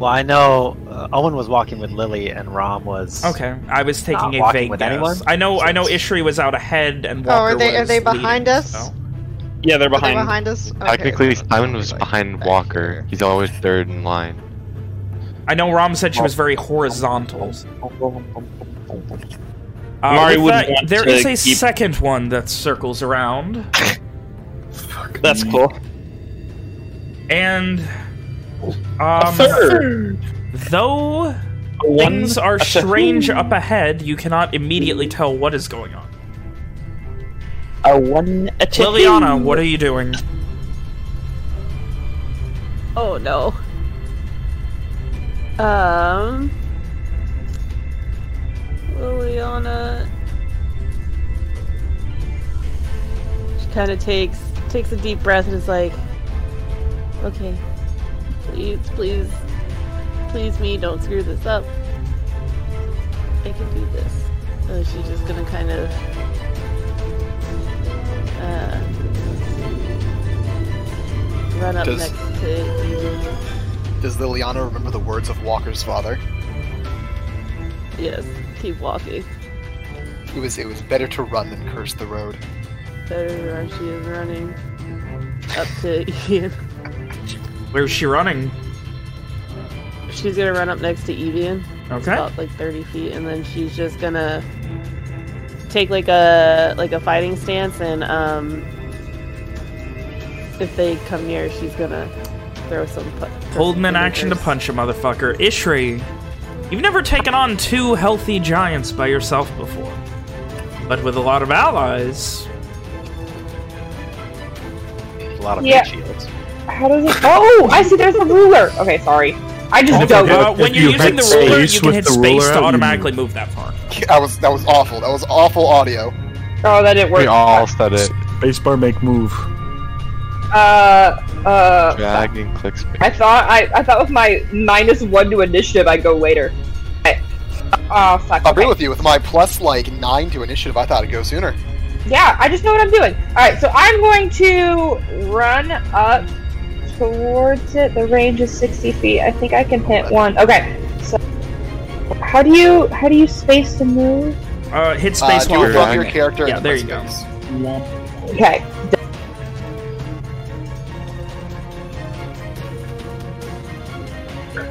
Well, I know uh, Owen was walking with Lily and Rom was. Okay, I was taking Not a walking vague with guess. anyone? I know, I know. Ishri was out ahead, and Oh, are they are they behind leading, us? so- Yeah, they're Are they behind. behind us? Okay. Technically, Simon was behind Walker. He's always third in line. I know Rom said she was very horizontal. Uh, Mari would that, want there to is a keep- second one that circles around, That's cool. and A um, third. though A one, things are a two. strange up ahead, you cannot immediately tell what is going on. A one. A two. Liliana, what are you doing? Oh no. Um. Liliana. She kind of takes takes a deep breath and is like, "Okay, please, please, please, me, don't screw this up. I can do this." So she's just gonna kind of. Uh, run up Does- next to Does Liliana remember the words of Walker's father? Yes, keep walking. It was it was better to run than curse the road. Better run. She is running up to Evian. Where's she running? She's gonna run up next to Evian. Okay. About like 30 feet, and then she's just gonna take like a like a fighting stance, and um, if they come near, she's gonna throw some. Pu- throw Hold some an action to punch a motherfucker. Ishri, you've never taken on two healthy giants by yourself before. But with a lot of allies, A lot of Yeah. shields. How does it? Oh, I see. There's a ruler. Okay, sorry. I just don't. forget uh, when you're you using the ruler, you can hit space to automatically move that far. That was that was awful. That was awful audio. Oh, that didn't work. We all said it. Spacebar make move. Uh, uh. Drag and click space. I thought I, I thought with my minus one to initiative I'd go later. I, oh fuck. I'll agree okay. with you. With my plus like nine to initiative, I thought it'd go sooner. Yeah, I just know what I'm doing. Alright, so I'm going to run up towards it. The range is 60 feet. I think I can hit one. Okay, so how do you how do you space to move? Uh, hit Uh, space do while you're from your character. Yeah, there press you go. space. Okay.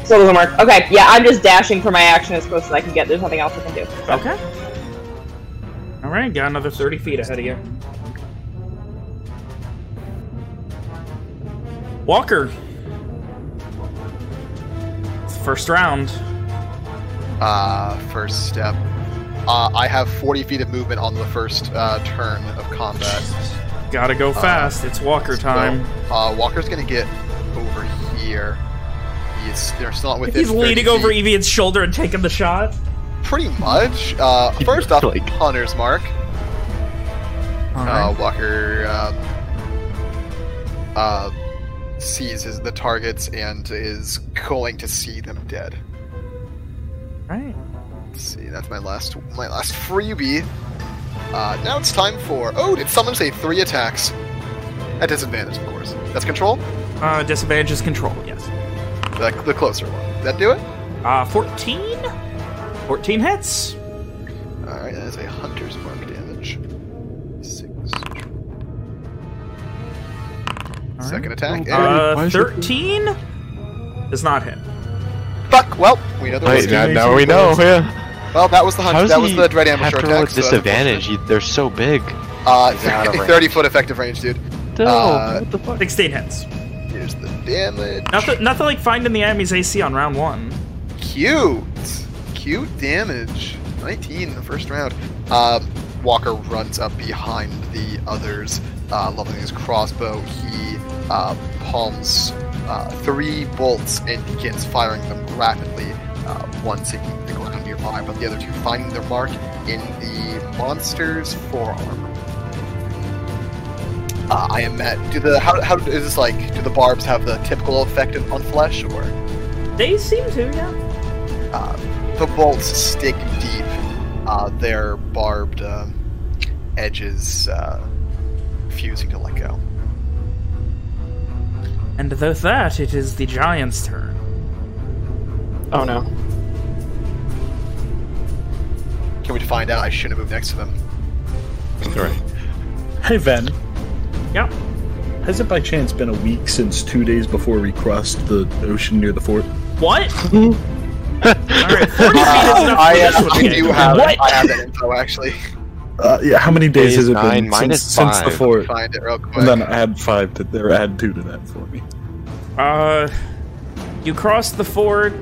Still doesn't work. Okay, yeah, I'm just dashing for my action as close as I can get. There's nothing else I can do. So. Okay. All right, got another 30 feet ahead of you. Walker. It's the First round. Uh, first step. Uh, I have 40 feet of movement on the first uh, turn of combat. Gotta go fast. it's Walker time. So, uh, Walker's gonna get over here. He's they're still not within. He's 30 leaning over. Evian's shoulder and taking the shot. Pretty much. Uh, first looks off, like- Hunter's mark. All Uh. Walker um, uh, sees his, the targets and is going to see them dead. right. Let's see, that's my last my last freebie. Uh, now it's time for oh, did someone say three attacks? At disadvantage, of course. That's control. Uh, disadvantage is control, yes. The, the closer one. That do it? Uh, 14? 14 hits. All right, that is a hunter's mark Second attack. and- Uh, Why is 13 does not hit. Fuck. Well, we know the Wait, now, now we know. Yeah. Well, that was the How hunt. does That was the dread have ambusher to roll attack. with so disadvantage? He- They're so big. Uh, He's out of range. 30 foot effective range, dude. No, Uh, what the fuck? 16 hits. Here's the damage. Nothing, nothing like finding the enemy's AC on round one. Cute. Cute damage. 19 in the first round. Um, Walker runs up behind the others, uh, leveling his crossbow. He uh, palms uh, three bolts and begins firing them rapidly. Uh, one taking the ground nearby, but the other two finding their mark in the monster's forearm. Uh, I am at. Do the how how is this like? Do the barbs have the typical effect on flesh, or? They seem to, yeah. Uh, the bolts stick deep. Uh, their barbed edges uh, refusing to let go. And with that, it is the giant's turn. Oh no. Can we find out I shouldn't have moved next to them? Right. Hey, Ven. Yep. Has it by chance been a week since two days before we crossed the ocean near the fort? What? Alright, 40 feet is enough I, uh. I do have, What? I have that info actually. Uh, yeah, how many days Days has it nine been minus since, since the five. fort? Find it real quick. And then add five to there, add two to that for me. Uh, you crossed the fort.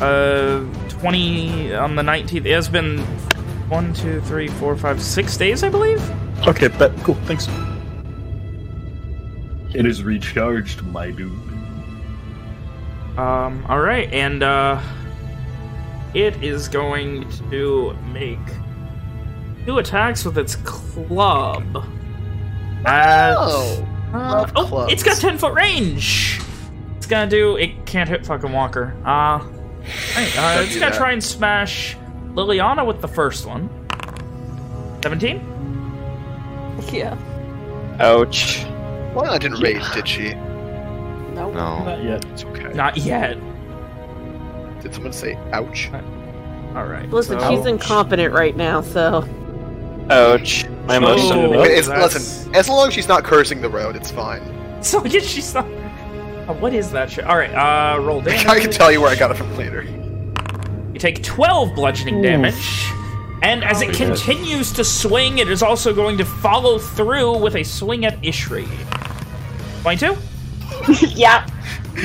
Uh, 20 on the 19th. It has been one, two, three, four, five, six days, I believe. Okay, bet. Cool, thanks. It is recharged, my dude. Um, all right, and uh, it is going to make two attacks with its club. At, Oh, uh, oh, it's got 10 foot range. It's gonna do. It can't hit fucking Walker. Uh, right, uh Don't it's do gonna that. try and smash Liliana with the first one. 17? Yeah. Ouch. Lana didn't rage, did she? Nope. No. Not yet. It's okay. Not yet. Did someone say ouch? All right. Listen, so- she's incompetent right now, so. Ouch. My emotions. Oh, Okay, it's, that's- listen, as long as she's not cursing the road, it's fine. So yeah, she's not. Uh, what is that shit? All right, uh, roll damage. I can tell you where I got it from later. You take 12 bludgeoning damage. And as it continues to swing, it is also going to follow through with a swing at Ishri. 22? yeah.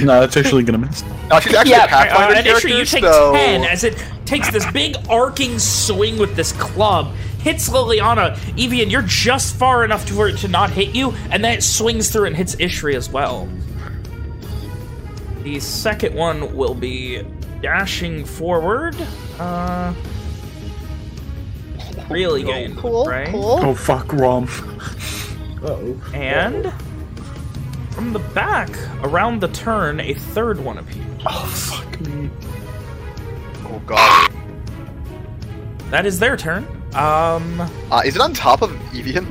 No, that's actually gonna miss. No, she's actually Yeah, a Pathfinder Uh, and Ishri, you take so... 10 as it takes this big arcing swing with this club, hits Liliana. Evian, you're just far enough for it to not hit you, and then it swings through and hits Ishri as well. The second one will be dashing forward. Uh, really getting Cool, right? cool. Oh fuck, Rom. Uh-oh. And from the back, around the turn, a third one appears. Oh fuck me. Oh god. That is their turn. Um, Uh, is it on top of Evian?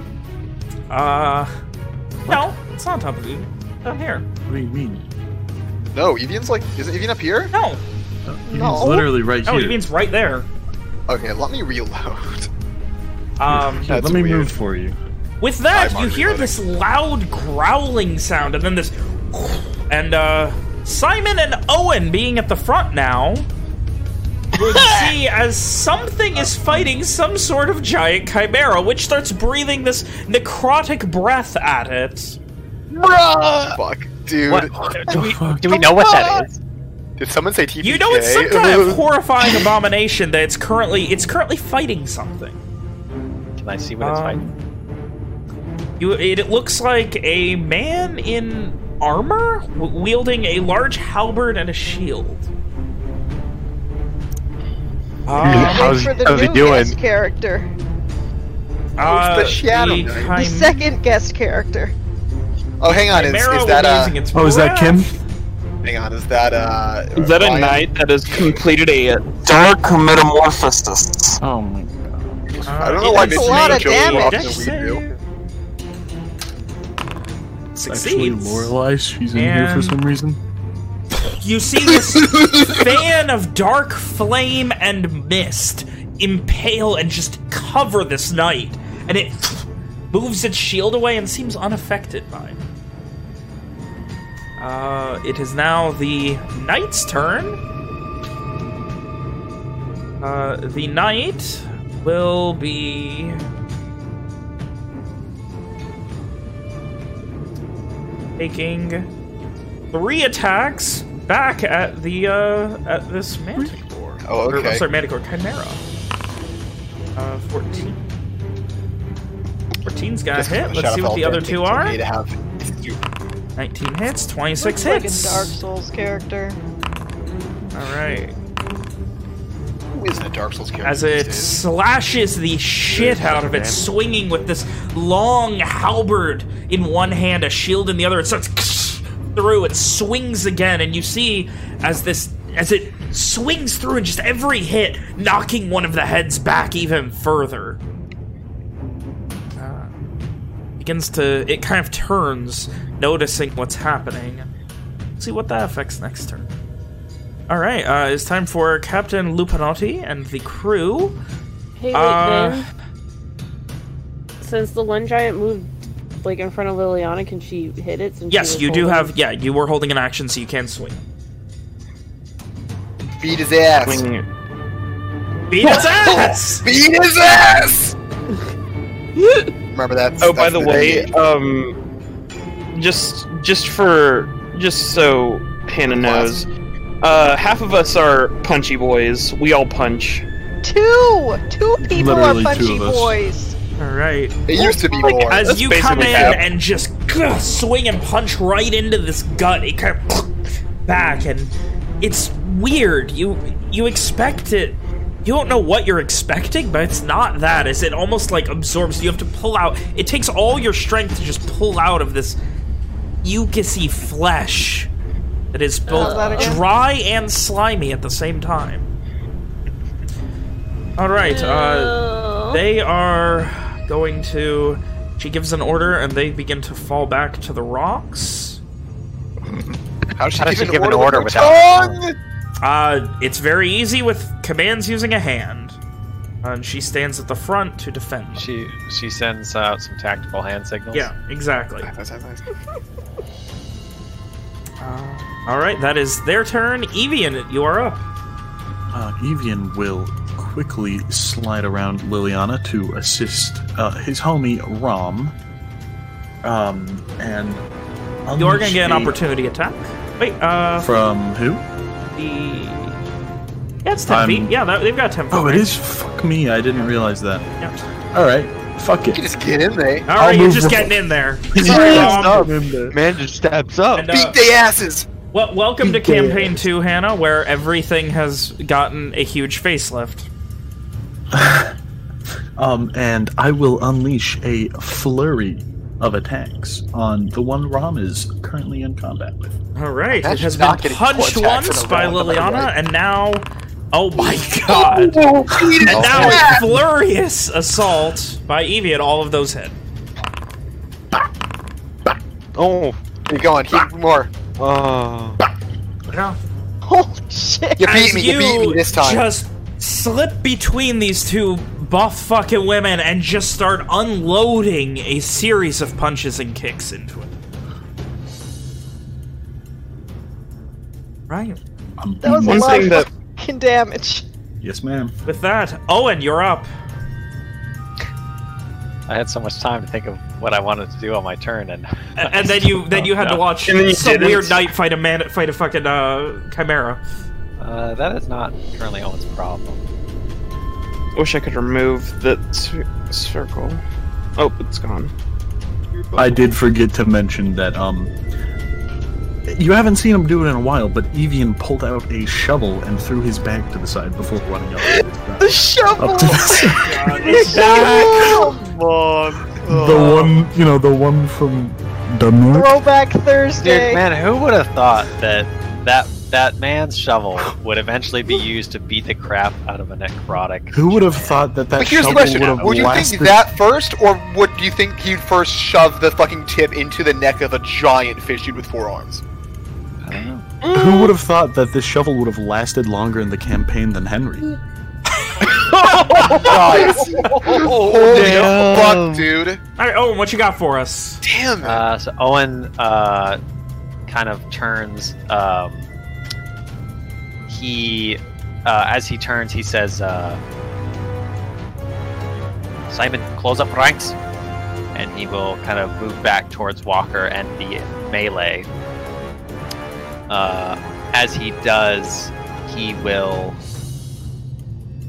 uh, no, it's not on top of you. Down here. What do you mean? No, Evian's like... Is Evian up here? No, He's No. literally right no, here. it means right there. Okay, let me reload. Um, Here, let me weird. move for you. with that, you hear loading. this loud growling sound, and then this, and uh, Simon and Owen being at the front now. Would see as something is fighting some sort of giant chimera, which starts breathing this necrotic breath at it. Fuck, dude. What? Do we, do we know what that is? Did someone say TPK? You know it's some kind of horrifying abomination that it's currently it's currently fighting something. Can I see what it's Um, fighting? You, it, it looks like a man in armor wielding a large halberd and a shield. Uh, How's- for the how's he new doing? guest character. uh, the Shadow the Knight? The second guest character. Oh, hang on. Is, is that be uh? its Oh, is that Kim? Hang on. Is that uh? Is that a knight that has completed a Dark Metamorphosis. Oh my god. I don't Uh, know why does That's a lot of damage. a Dex dex we do. It's actually Succeeds. Lorelei. She's in here for some reason. You see this fan of dark flame and mist impale and just cover this knight, and it moves its shield away and seems unaffected by it. Uh, it is now the knight's turn. Uh, the knight will be taking three attacks back at the uh at this manticore. Oh, Or, I'm okay. sorry, manticore chimera. Uh, 14. 14's got Just hit. Let's see what the other two are. to have- 19 hits, 26 Looks hits. Like a Dark Souls character. All right. Who is a Dark Souls character? As it days? slashes the shit out of it, swinging with this long halberd in one hand, a shield in the other. It starts through. It swings again, and you see as this as it swings through, and just every hit knocking one of the heads back even further. Uh, begins to... It kind of turns, noticing what's happening. see what that affects next turn. All right, uh, it's time for Captain Lupinotti and the crew. Hey, wait, Uh. Since the one giant moved like in front of Liliana, can she hit it? Since Yes, was you do holding- have... Yeah, you were holding an action, so you can swing. Beat his ass. Swing- Beat his ass! Beat his ass. Remember that? Oh, by that's the way, day. um, just just for just so Hannah knows, uh, half of us are punchy boys. We all punch. Two! Two people Literally are two punchy of us. boys. All right. it used to be Like, more. as That's you come in basically half. and just ugh, swing and punch right into this gut, it kind of back, and it's weird. You you expect it. You don't know what you're expecting, but it's not that. As it almost like absorbs. You have to pull out. It takes all your strength to just pull out of this mucusy flesh that is both that again? dry and slimy at the same time. All right. Uh, they are going to. She gives an order, and they begin to fall back to the rocks. How does she, How does give, she give an an order, order with without her tongue? Uh, it's very easy with commands using a hand. And she stands at the front to defend. them. She she sends out some tactical hand signals. Yeah, exactly. That's- that's- that's- All right, that is their turn. Evian, you are up. Uh, Evian will quickly slide around Liliana to assist uh, his homie Rom. Um, and You're gonna get an opportunity attack. Wait, uh, from who? the yeah, it's 10 I'm- feet. Yeah, that, they've got 10 feet. Oh, it range. is. Fuck me, I didn't realize that. Yeah. All right, fuck You it. can just get in there. All right, I'll you're just getting in there. Sorry, Mom. Man just stabs up. And, uh, Beat the asses. Well, welcome to Beat campaign two, Hannah, where everything has gotten a huge facelift. Um, and I will unleash a flurry of attacks on the one Rom is currently in combat with. All right, it Imagine has been punched four attacks in once by row, by the Liliana, way. and now, oh my god, Beat his and now ass. a furious assault by Evian all of those hit. Oh, Keep going. Keep more. Oh. Yeah. Holy shit. You beat As me. You beat me this time. just slip between these two buff fucking women and just start unloading a series of punches and kicks into it. Right. Um, That was a lot thing of that- fucking damage. yes, ma'am. With that, Owen, you're up. I had so much time to think of what I wanted to do on my turn, and and then you then you had to watch And some didn't. weird knight fight a man fight a fucking uh, chimera. Uh, that is not currently Owen's problem. Wish I could remove that cir- circle. Oh, it's gone. I did forget to mention that um you haven't seen him do it in a while, but Evian pulled out a shovel and threw his bag to the side before running up. The shovel! up to the side. It's back. Come on. The one, you know, the one from Denmark. Throwback Thursday. Dude, man, who would have thought that that that man's shovel would eventually be used to beat the crap out of a necrotic? Who would have thought that that But here's shovel question: would have Would you lasted? think that first, or would you think he'd first shove the fucking tip into the neck of a giant fish dude with four arms? I don't know. Mm. Who would have thought that this shovel would have lasted longer in the campaign than Henry? Mm. Guys, holy Damn. fuck, dude! All right, Owen, what you got for us? Damn it! Uh, so Owen uh, kind of turns. Um, he, uh, as he turns, he says, uh, "Simon, close up ranks," and he will kind of move back towards Walker and the melee. Uh, as he does, he will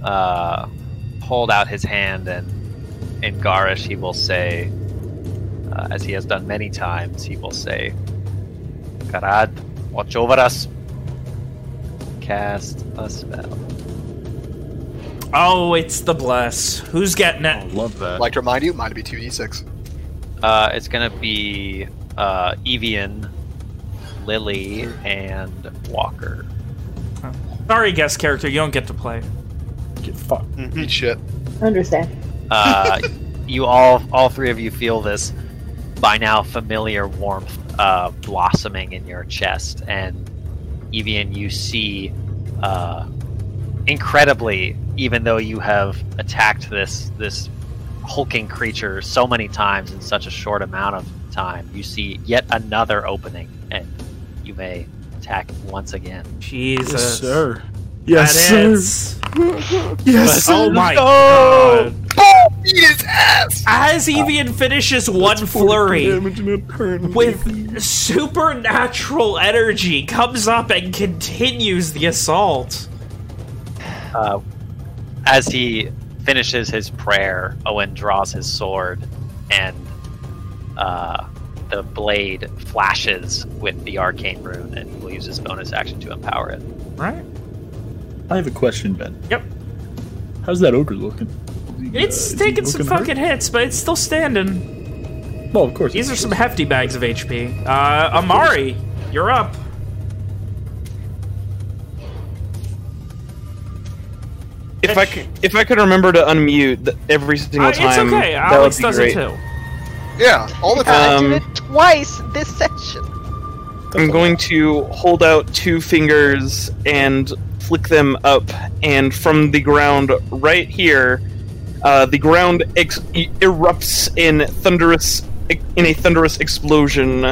uh, hold out his hand and in Garish he will say, uh, as he has done many times, he will say, Karad, watch over us. Cast a spell. Oh, it's the bless. Who's getting it? Love that. I'd like to remind you, mine to be two d six. Uh, it's gonna be uh, Evian, Lily, and Walker. Sorry, guest character, you don't get to play. Get fucked. Eat shit. Understand. Uh, you all, all three of you feel this by now familiar warmth uh, blossoming in your chest, and Evian, you see uh, incredibly, even though you have attacked this this hulking creature so many times in such a short amount of time, you see yet another opening, and you may attack once again. Jesus. Yes, sir. Yes, That sir. is- Yes, Oh my No. god. Boom! Beat his ass! As Evian finishes one flurry Damage and it hurt. with supernatural energy, comes up and continues the assault. Uh, as he finishes his prayer, Owen draws his sword, and uh, the blade flashes with the arcane rune, and he will use his bonus action to empower it. Right? I have a question, Ben. Yep. How's that ogre looking? Is he, uh, It's is taking some looking hurt? fucking hits, but it's still standing. Well, of course. These are some hefty bags of HP. Uh, Amari, you're up. If I could, if I could remember to unmute every single Uh, it's time, okay. that Alex would be does great. it too. Yeah, all the time. Um, did it twice this session. I'm going to hold out two fingers and flick them up, and from the ground right here, uh, the ground ex- e- erupts in thunderous in a thunderous explosion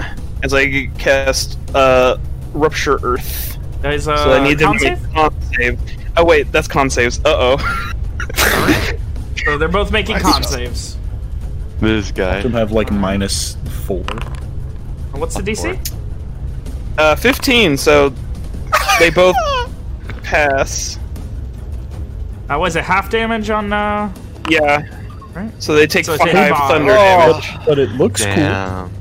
as I cast uh, rupture earth. There's a So I need them con to make save? con save. Oh wait, that's con saves. Uh oh. So they're both making Nice con job. saves. This guy. Some have like minus four. What's the DC? Uh, 15. So they both pass. Uh, was it half damage on? Uh... Yeah. Right. So they take So five five. thunder Oh. damage. But it looks Damn.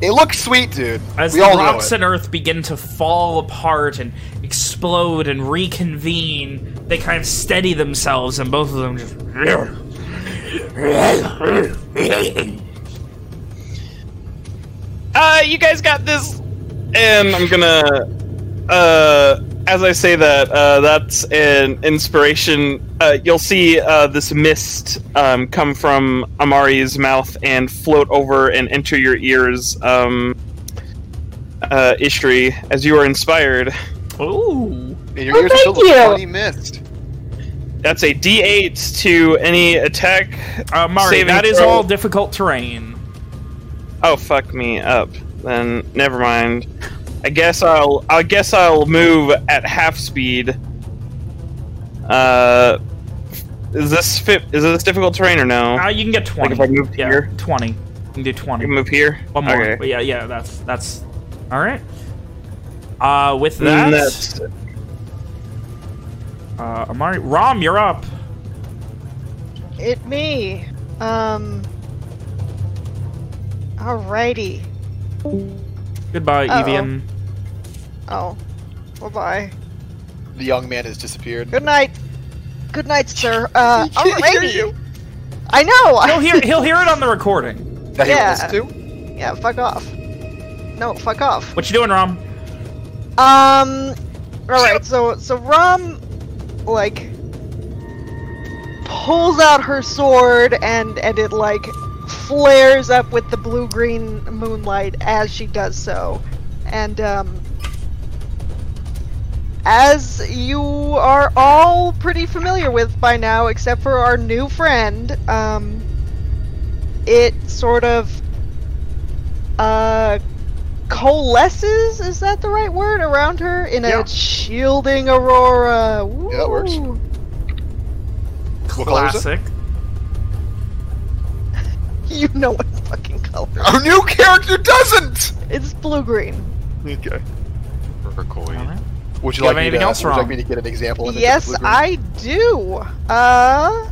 It looks sweet, dude. As we the all rocks and earth begin to fall apart and explode and reconvene, they kind of steady themselves, and both of them just. Uh, you guys got this. And I'm gonna, uh, as I say that, uh, that's an inspiration. Uh, you'll see uh, this mist um, come from Amari's mouth and float over and enter your ears, um, uh, Ishri, as you are inspired. Ooh. And your Oh, ears are thank filled with you. mist. That's a D8 to any attack. Uh, Mari, saving that is throw. all difficult terrain. Oh fuck me up. Then never mind. I guess I'll I guess I'll move at half speed. Uh is this fit is this difficult terrain or no? Uh, you can get 20. Like if I move yeah, here? 20. You can do I 20. can move here? One more. Okay. But yeah, yeah, that's that's all right. Uh, with And that, that's uh, Amari, Rom, you're up. It me. Um. Alrighty. Goodbye, Uh-oh. Evian. Oh. Bye bye. The young man has disappeared. Good night. Good night, sir. Uh, He can't hear you. I know. He'll hear he'll hear it on the recording. That he Yeah. will listen to? yeah. Fuck off. No. Fuck off. What you doing, Rom? Um. All right. So so Rom, like, pulls out her sword and and it like flares up with the blue green moonlight as she does so, and um. As you are all pretty familiar with by now, except for our new friend, um, it sort of uh coalesces is that the right word around her in a shielding aurora Yeah, that works. Woo. What color is? Classic. you know what fucking color Our new character doesn't! it's blue green Okay. Turquoise. All right. Would you, you like have me anything to, else, would you like me to get an example? yes i do uh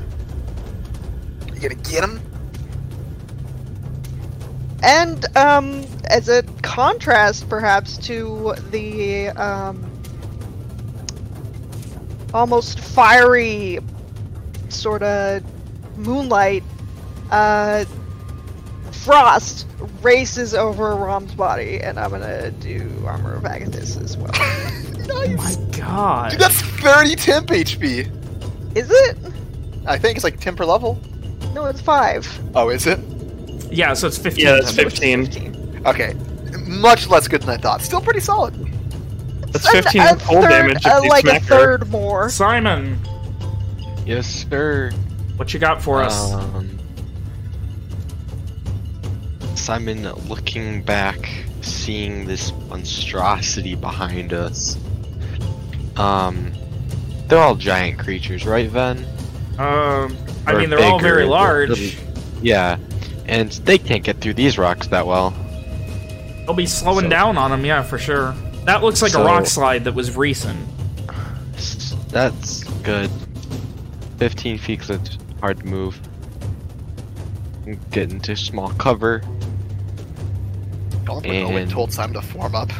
You gonna get him? and um as a contrast perhaps to the um almost fiery sort of moonlight uh frost races over Rom's body and I'm gonna do armor of Agathys as well. Oh my god. Dude, that's 30 temp HP. is it? I think it's like 10 per level. No, it's five. Oh, is it? Yeah, so it's 15. Yeah, that's then. 15. Okay, much less good than I thought. Still pretty solid. That's An- 15 a cold third- damage uh, if they like a smack her. third more. Simon, Yes, sir. what you got for us? Um, Simon, looking back, seeing this monstrosity behind us. Um, they're all giant creatures, right, Ven? Um, I Or mean, they're all very large. little- Yeah, and they can't get through these rocks that well. They'll be slowing So- down on them, yeah, for sure. That looks like a rock slide that was recent. That's good. 15 feet, 'cause it's hard to move. Get into small cover. Oliver Owen And- told Simon to form up.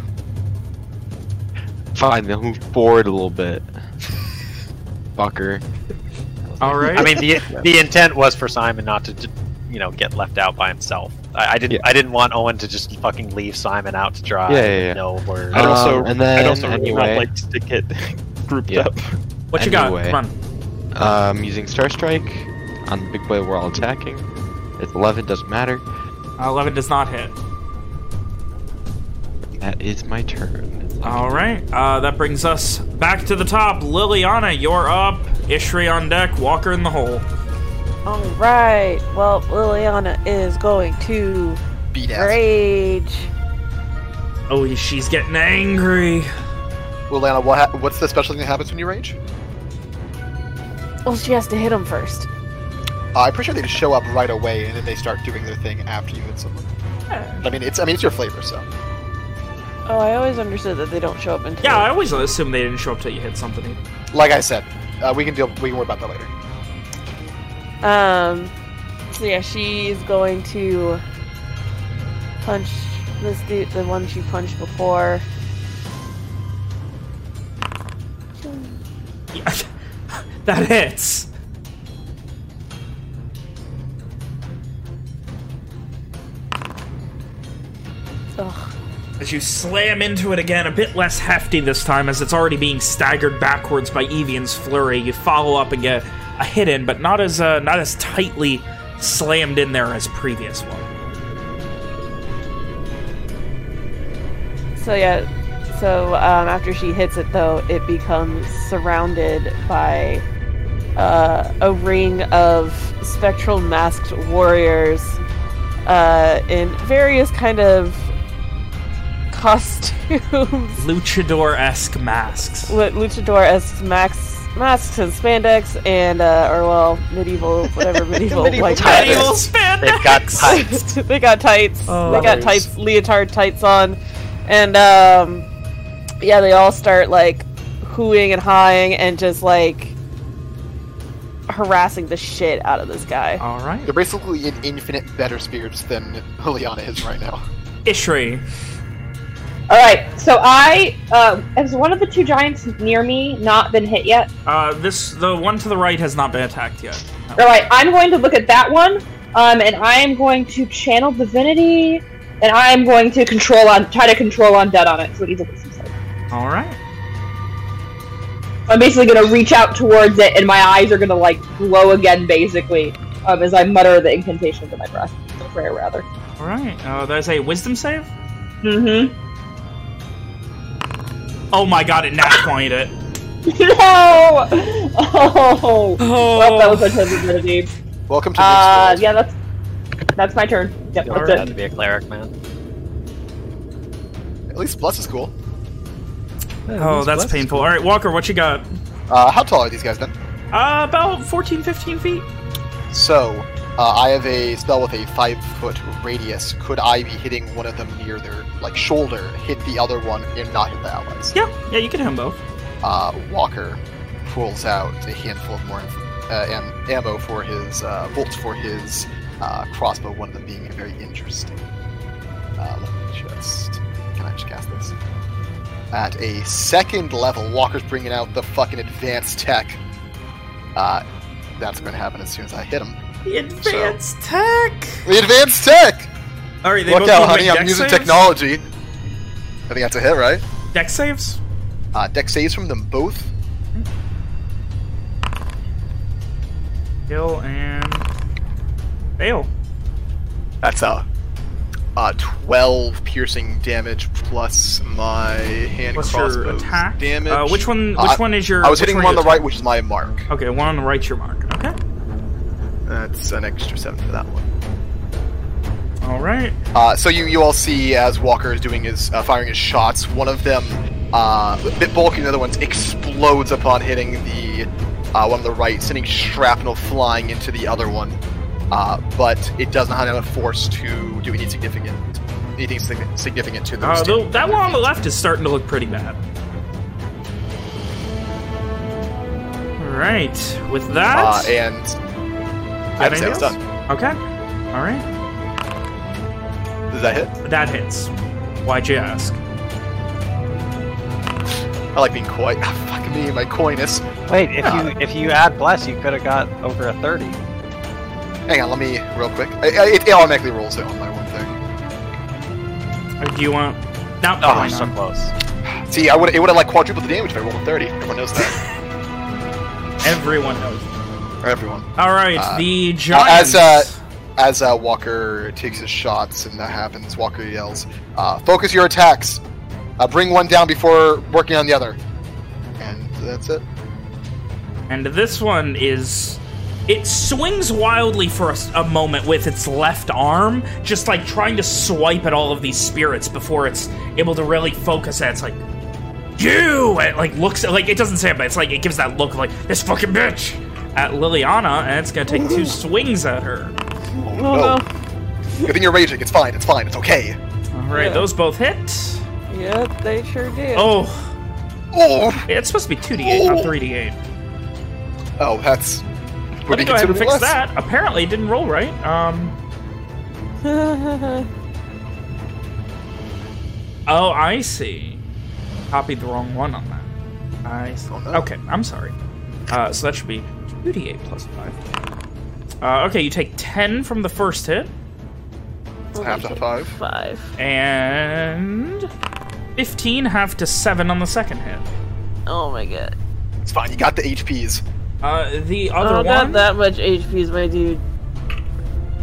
Fine, they'll move forward a little bit. Fucker. All right. I mean, the the intent was for Simon not to, you know, get left out by himself. I, I didn't. Yeah. I didn't want Owen to just fucking leave Simon out to dry. Yeah, yeah, with yeah. No word. I'd also, Um, and then, I'd also really not anyway- like to get grouped Yeah. up. what you anyway. got? Come on. Um, using Star Strike on the big boy we're all attacking. It's 11, doesn't matter. Uh, 11 does not hit. That is my turn. All right. Uh, that brings us back to the top. Liliana, you're up. Ishri on deck. Walker in the hole. All right. Well, Liliana is going to Beat ass. rage. Oh, she's getting angry. Liliana, what ha- what's the special thing that happens when you rage? Well, she has to hit him first. Uh, I'm pretty sure they just show up right away, and then they start doing their thing after you hit someone. I mean, it's I mean it's your flavor, so Oh, I always understood that they don't show up until. Yeah, I always assume they didn't show up till you hit something. like I said, uh, we can deal. We can worry about that later. Um. So yeah, she's going to punch this dude, the one she punched before. that hits. Ugh. As you slam into it again, a bit less hefty this time, as it's already being staggered backwards by Evian's flurry. You follow up and get a hit in, but not as uh, not as tightly slammed in there as previous one. So yeah, so um, after she hits it though, it becomes surrounded by uh, a ring of spectral masked warriors uh, in various kind of costumes, Luchador-esque masks. Luchador-esque max masks and spandex and uh, or well medieval whatever medieval, Medieval like tights. Medieval spandex. They've got tights. they got tights. Oh. they got Leathers. tights, leotard tights on, and um, yeah, they all start like hooing and hawing and just like harassing the shit out of this guy. All right. They're basically in infinite better spirits than Liliana is right now. Ishri. All right, so I uh, has one of the two giants near me not been hit yet. Uh, this the one to the right has not been attacked yet. All right, I'm going to look at that one, um, and I am going to channel divinity, and I am going to control on try to control undead on it, so it wisdom. All right. I'm basically going to reach out towards it, and my eyes are going to like glow again, basically, um, as I mutter the incantation under my breath, the prayer rather. All right. Uh, there's a wisdom save. Mm-hmm. Oh my god! It nat pointed it. no! Oh, Oh. well, that was my turn. Welcome to the Uh, Mixed yeah, that's that's my turn. Yep, All that's Had it. to be a cleric, man. At least Bless is cool. Oh, that's painful. All right, Walker, what you got? Uh, how tall are these guys then? Uh, about 14, 15 feet. So, uh, I have a spell with a five foot radius. Could I be hitting one of them near their like shoulder, hit the other one, and not hit the allies? Yeah, yeah, you can hit them both. Uh, Walker pulls out a handful of more uh, am- ammo for his uh, bolts for his uh, crossbow. One of them being a very interesting. Uh, let me just can I just cast this? At a second level, Walker's bringing out the fucking advanced tech. Uh, that's going to happen as soon as I hit him. The advanced tech. The advanced tech. All right, they Look both out, both honey! I'm using saves? technology. I think that's a hit, right? Dex saves. Uh, Dex saves from them both. Kill and fail. That's a uh, 12 piercing damage plus my hand What's your crossbow attack? damage. Uh, which one? Which Uh, one is your? I was hitting one one on the you right, which is my mark. Okay, one on the right's your mark. Okay. That's an extra seven for that one. All right. Uh, so you you all see as Walker is doing his uh, firing his shots. One of them, uh, a bit bulky, the other one explodes upon hitting the uh, one on the right, sending shrapnel flying into the other one. Uh, but it does not have enough force to do any significant anything significant to the. Uh, the, that one on the left is starting to look pretty bad. All right. With that, Uh, and got I'd say it's done. Okay. All right. Does that hit? That hits. Why'd you ask? I like being coy. Ah, fuck me, my coyness. Wait, if you if you add bless, you could have got over a thirty. Hang on, let me real quick. I- I- It, it automatically rolls it on my one thing. Do you want? No. Oh, fine, so close. See, I would it would have like quadrupled the damage if I rolled a thirty. Everyone knows that. Everyone knows. Everyone. All right. Uh, the Uh, giants. as uh, as uh, Walker takes his shots and that happens, Walker yells, uh, "Focus your attacks. Uh, bring one down before working on the other." And that's it. And this one is. It swings wildly for a moment with its left arm, just like trying to swipe at all of these spirits before it's able to really focus at. It's like, you! It like looks like it doesn't say it, but it's like it gives that look of like this fucking bitch at Liliana, and it's gonna take two swings at her. Oh, Oh, no. Good thing you're raging. It's fine. It's fine. It's okay. All right, Yeah. those both hit. Yep, they sure did. Oh, Oh, it's supposed to be two d8, not three d8. oh, that's. Let Would me be go ahead and fix less. that. Apparently, it didn't roll right. Um. Oh, I see. Copied the wrong one on that. I see. Oh, no. Okay, I'm sorry. Uh, so that should be 2d8 plus 5. Uh, okay, you take 10 from the first hit, half to five. Five. and 15 half to 7 on the second hit. Oh my god. It's fine. You got the HPs. Uh, the I other don't one, that much HPs, my dude.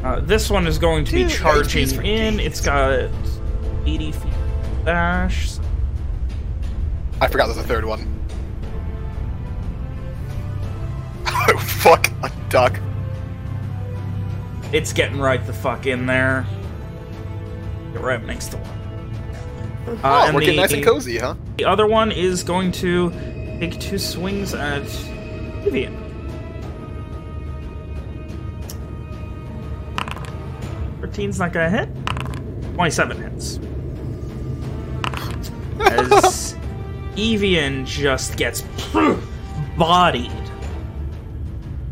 uh, this one is going to be charging in. days. It's got 80 feet dash. I forgot there's a third one. Oh fuck! A duck. It's getting right the fuck in there. Get right up next to one. Uh, oh, and we're getting the- nice and cozy, huh? The other one is going to take two swings at Evian. Thirteen's not gonna hit. Twenty-seven hits. As Evian just gets bodied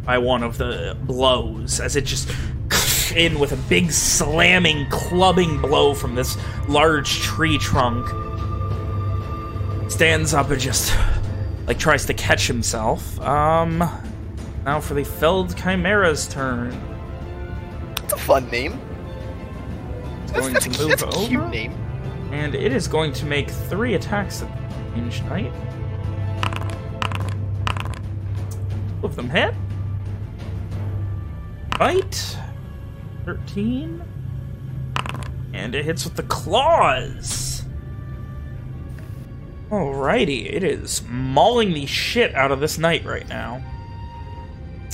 by one of the blows, as it just in with a big slamming, clubbing blow from this large tree trunk stands up and just like tries to catch himself. Um, now for the felled chimera's turn. It's a fun name. That's, going that's, to move that's a cute over. name. And it is going to make three attacks at range knight. Two of them hit. Bite. 13. And it hits with the claws. Alrighty, it is mauling the shit out of this knight right now.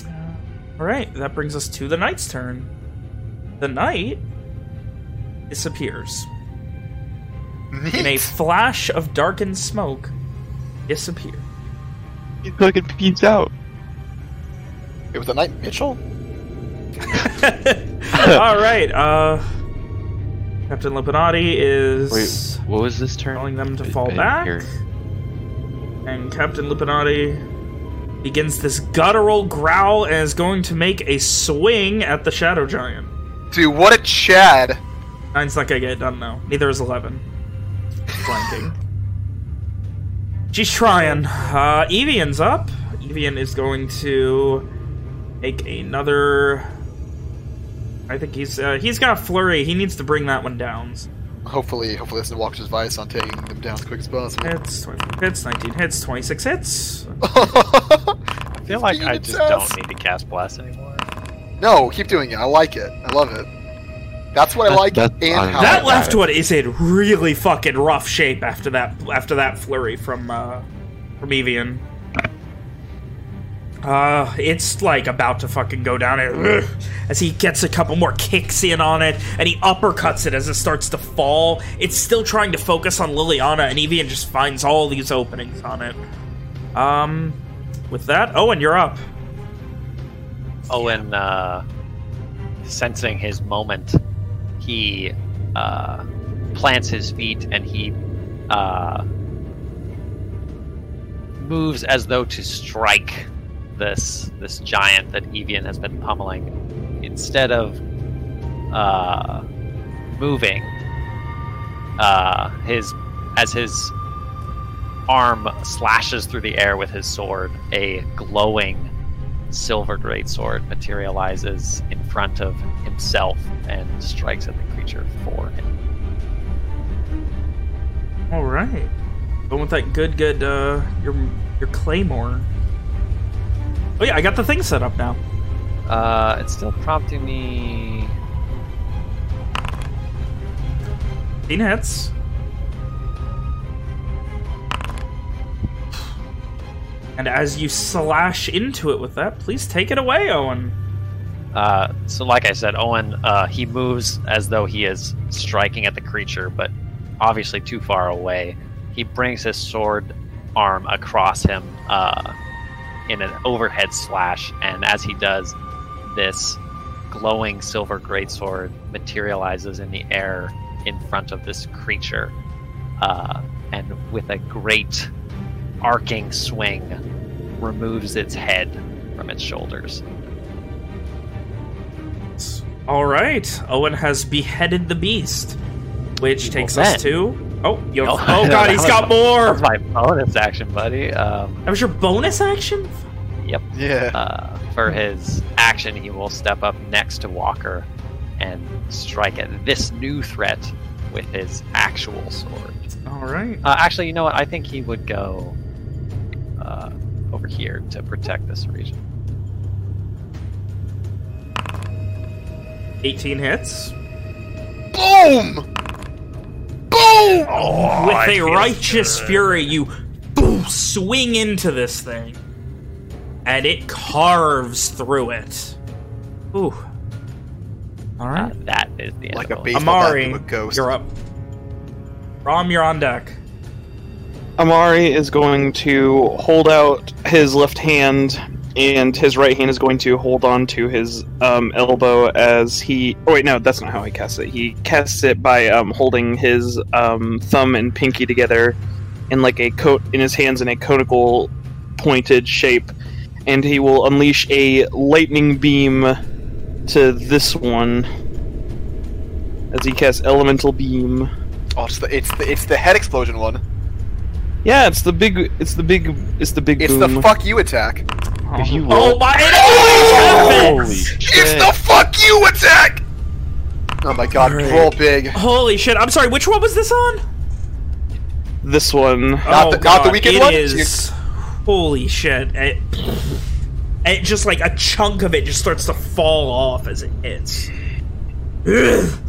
Uh, Alright, that brings us to the knight's turn. The knight disappears in a flash of darkened smoke, disappear. He's fucking peace out. It was the knight Mitchell. All right, uh, Captain Lipinati is Wait, what was this turn? telling them to fall back, hear. and Captain Lipinati begins this guttural growl and is going to make a swing at the Shadow Giant. Dude, what a Chad. Nine's not gonna get it done though. Neither is eleven. Flanking. She's trying. Uh, Evian's up. Evian is going to make another. I think he's uh, he's got a flurry. He needs to bring that one down. Hopefully, hopefully listen to Walker's advice on taking them down as quick as possible. Hits, 24 hits, 19 hits, 26 hits. I feel like I just obsessed. don't need to cast bless anymore. no, keep doing it. I like it. I love it. That's what I like That's- and that's how that I left one is in really fucking rough shape after that after that flurry from uh from Evian. Uh, it's like about to fucking go down and as he gets a couple more kicks in on it and he uppercuts it as it starts to fall. It's still trying to focus on Liliana and Evian just finds all these openings on it. Um, with that, Owen, you're up. Owen, uh, sensing his moment, he uh, plants his feet and he uh, moves as though to strike this this giant that Evian has been pummeling. Instead of uh, moving, uh, his as his arm slashes through the air with his sword, a glowing silver greatsword materializes in front of himself and strikes at the creature for him. All right. But with that good, good, uh, your your claymore. Oh yeah, I got the thing set up now. Uh, it's still prompting me. 15 hits. And as you slash into it with that, please take it away, Owen. Uh, so, like I said, Owen, uh, he moves as though he is striking at the creature, but obviously too far away. He brings his sword arm across him uh, in an overhead slash, and as he does, this glowing silver greatsword materializes in the air in front of this creature, uh, and with a great arcing swing, removes its head from its shoulders. All right, Owen has beheaded the beast, which takes us to. Oh, you No, oh god, he's that got was- more. That was my bonus action, buddy. Um, That was your bonus action. Yep. Yeah. Uh, for his action, he will step up next to Walker and strike at this new threat with his actual sword. All right. Uh, actually, you know what? I think he would go uh, over here to protect this region. 18 hits. Boom! Boom! With a righteous fury, you boom, swing into this thing, and it carves through it. Ooh. All right. Uh, that is the end Like of a Owen. Amari, to a ghost. you're up. Rom, you're on deck. Amari is going to hold out his left hand, and his right hand is going to hold on to his um, elbow as he. Oh wait, no, that's not how he casts it. He casts it by um, holding his um, thumb and pinky together in like a coat in his hands in a conical, pointed shape, and he will unleash a lightning beam to this one as he casts elemental beam. Oh, it's the it's the it's the head explosion one. Yeah, it's the big. It's the big. It's the big. It's boom. the fuck you attack. If you Oh roll, my! holy It's the fuck you attack. Oh my god, Alright. roll big. Holy shit! I'm sorry. Which one was this on? This one. Oh not oh, the- not the weekend it one? is- Holy shit! It, it just like a chunk of it just starts to fall off as it hits. Ugh.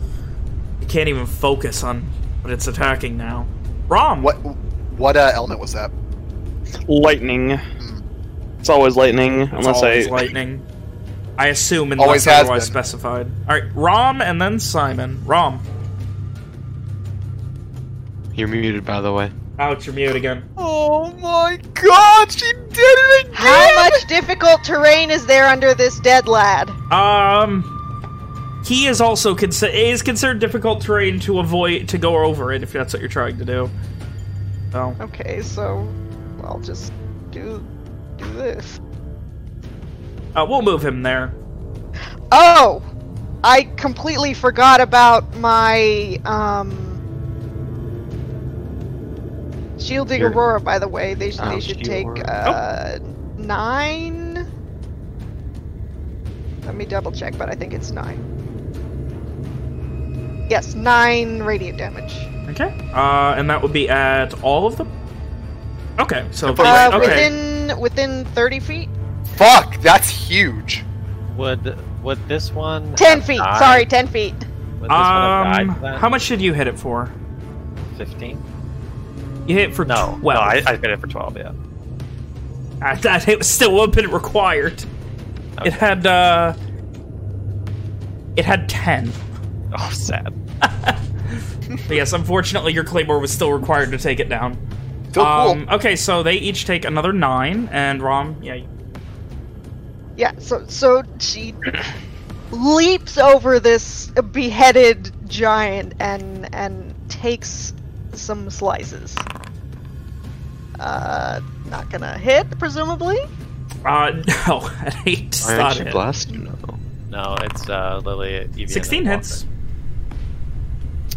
You can't even focus on what it's attacking now. Rom. What what uh, element was that? Lightning. It's always lightning, It's unless always I. lightning. I assume unless Always has otherwise been. specified. All right, Rom and then Simon. Rom. You're muted, by the way. Ouch, you're mute again. Oh my god, she did it again! How much difficult terrain is there under this dead lad? Um, he is also consi- is considered difficult terrain to avoid to go over it if that's what you're trying to do. So Okay, so I'll just do do this. uh, we'll move him there. Oh, I completely forgot about my um shielding Your- aurora. By the way, they sh- Oh, they should take aurora. uh nine. Let me double check, but I think it's nine. Yes, nine radiant damage. Okay. Uh, and that would be at all of them. Okay. So Uh, okay. within within thirty feet. Fuck, that's huge. Would would this one? Ten have feet. died? Sorry, ten feet. Would this one have died Um, then? how much did you hit it for? 15? You hit it for No, 12. no, I, I hit it for 12, yeah. Uh, that hit was still what been required. It had, uh... It had 10. Oh, sad. But yes, unfortunately, your claymore was still required to take it down. Still cool. Um, okay, so they each take another nine, and Rom, yeah, Yeah, so so she leaps over this beheaded giant and and takes some slices. Uh, not gonna hit, presumably. uh, no, at eight. Aren't not you hit. blessed? No. No, it's uh, Lily, Evian, 16 and hits.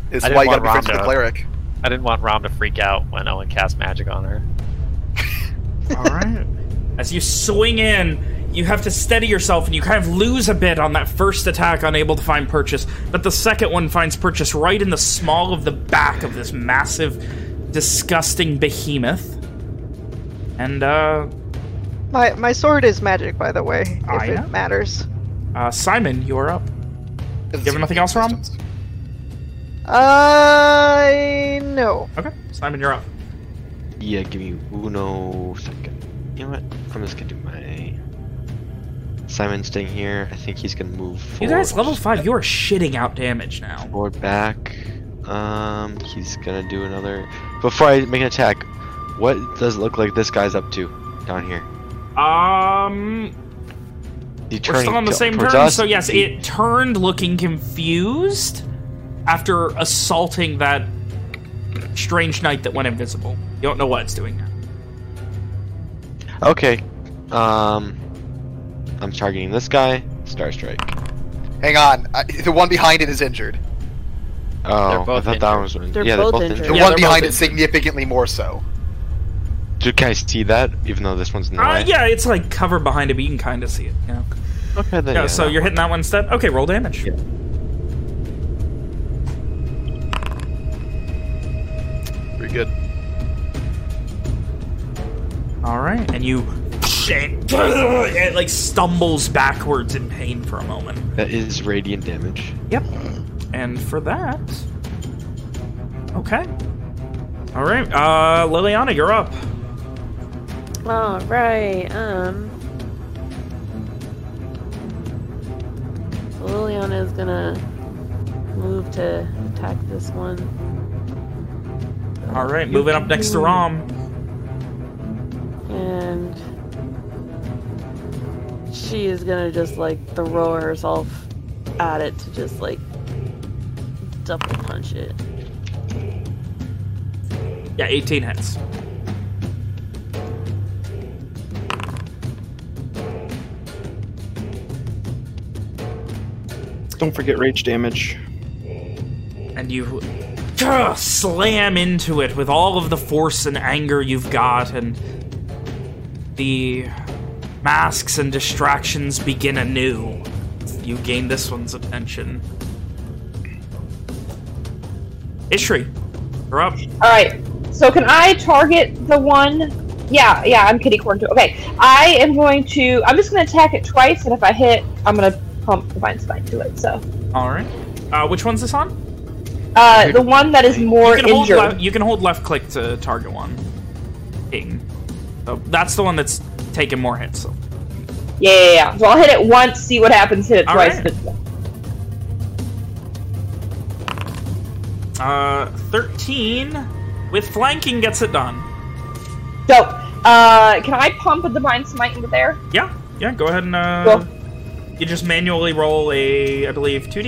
This I is didn't why you want gotta be friends with the cleric. I didn't want Rom to freak out when Owen cast magic on her. All right. As you swing in, you have to steady yourself, and you kind of lose a bit on that first attack, unable to find purchase. But the second one finds purchase right in the small of the back of this massive, disgusting behemoth. And, uh, My my sword is magic, by the way, if I it know. matters. uh, Simon, you're up. You have nothing else, Rom? Uh, no. Okay, Simon, you're up. Yeah, give me uno second. You know what? I'm just gonna do my. Simon's staying here. I think he's gonna move You guys, level 5, you are shitting out damage now. Forward back. Um, he's gonna do another. Before I make an attack, what does it look like this guy's up to down here? Um, He we're still on the same turn, us? so yes, it turned looking confused after assaulting that strange knight that went invisible. You don't know what it's doing now. Okay. Um, I'm targeting this guy. Star Strike. Hang on, I, the one behind it is injured. Oh, They're I both thought that injured. was one. They're yeah, both they're both injured. The Yeah, one behind it significantly more so. Dude, can I see that? Even though this one's in the Uh, way. yeah, it's like covered behind it, but you can kind of see it. Yeah. Okay, then. Yeah, yeah, so you're one. hitting that one instead? Okay, roll damage. Yeah. Pretty good. All right, and you... It like stumbles backwards in pain for a moment. That is radiant damage. Yep. And for that... Okay. All right, uh, Liliana, you're up. All right. Um. Liliana is gonna move to attack this one. All right, moving up next to Rom. and she is gonna just like throw herself at it to just like double punch it. Yeah, 18 hits. Don't forget rage damage. and you slam into it with all of the force and anger you've got, and the masks and distractions begin anew. You gain this one's attention. Ishri, you're up. All right. So can I target the one? Yeah, yeah. I'm kitty corn too. Okay. I am going to. I'm just going to attack it twice, and if I hit, I'm going to pump divine smite to it. So, All right. Uh, which one's this on? Uh, the one that is more you can hold injured. left, you can hold left click to target one. Ping. So that's the one that's taking more hits. So. Yeah, yeah, yeah. So I'll hit it once, see what happens. Hit it All twice. right. Uh, 13 with flanking gets it done. Dope. Uh, can I pump a divine smite into there? Yeah, yeah. Go ahead and uh, Cool. you just manually roll a, I believe, two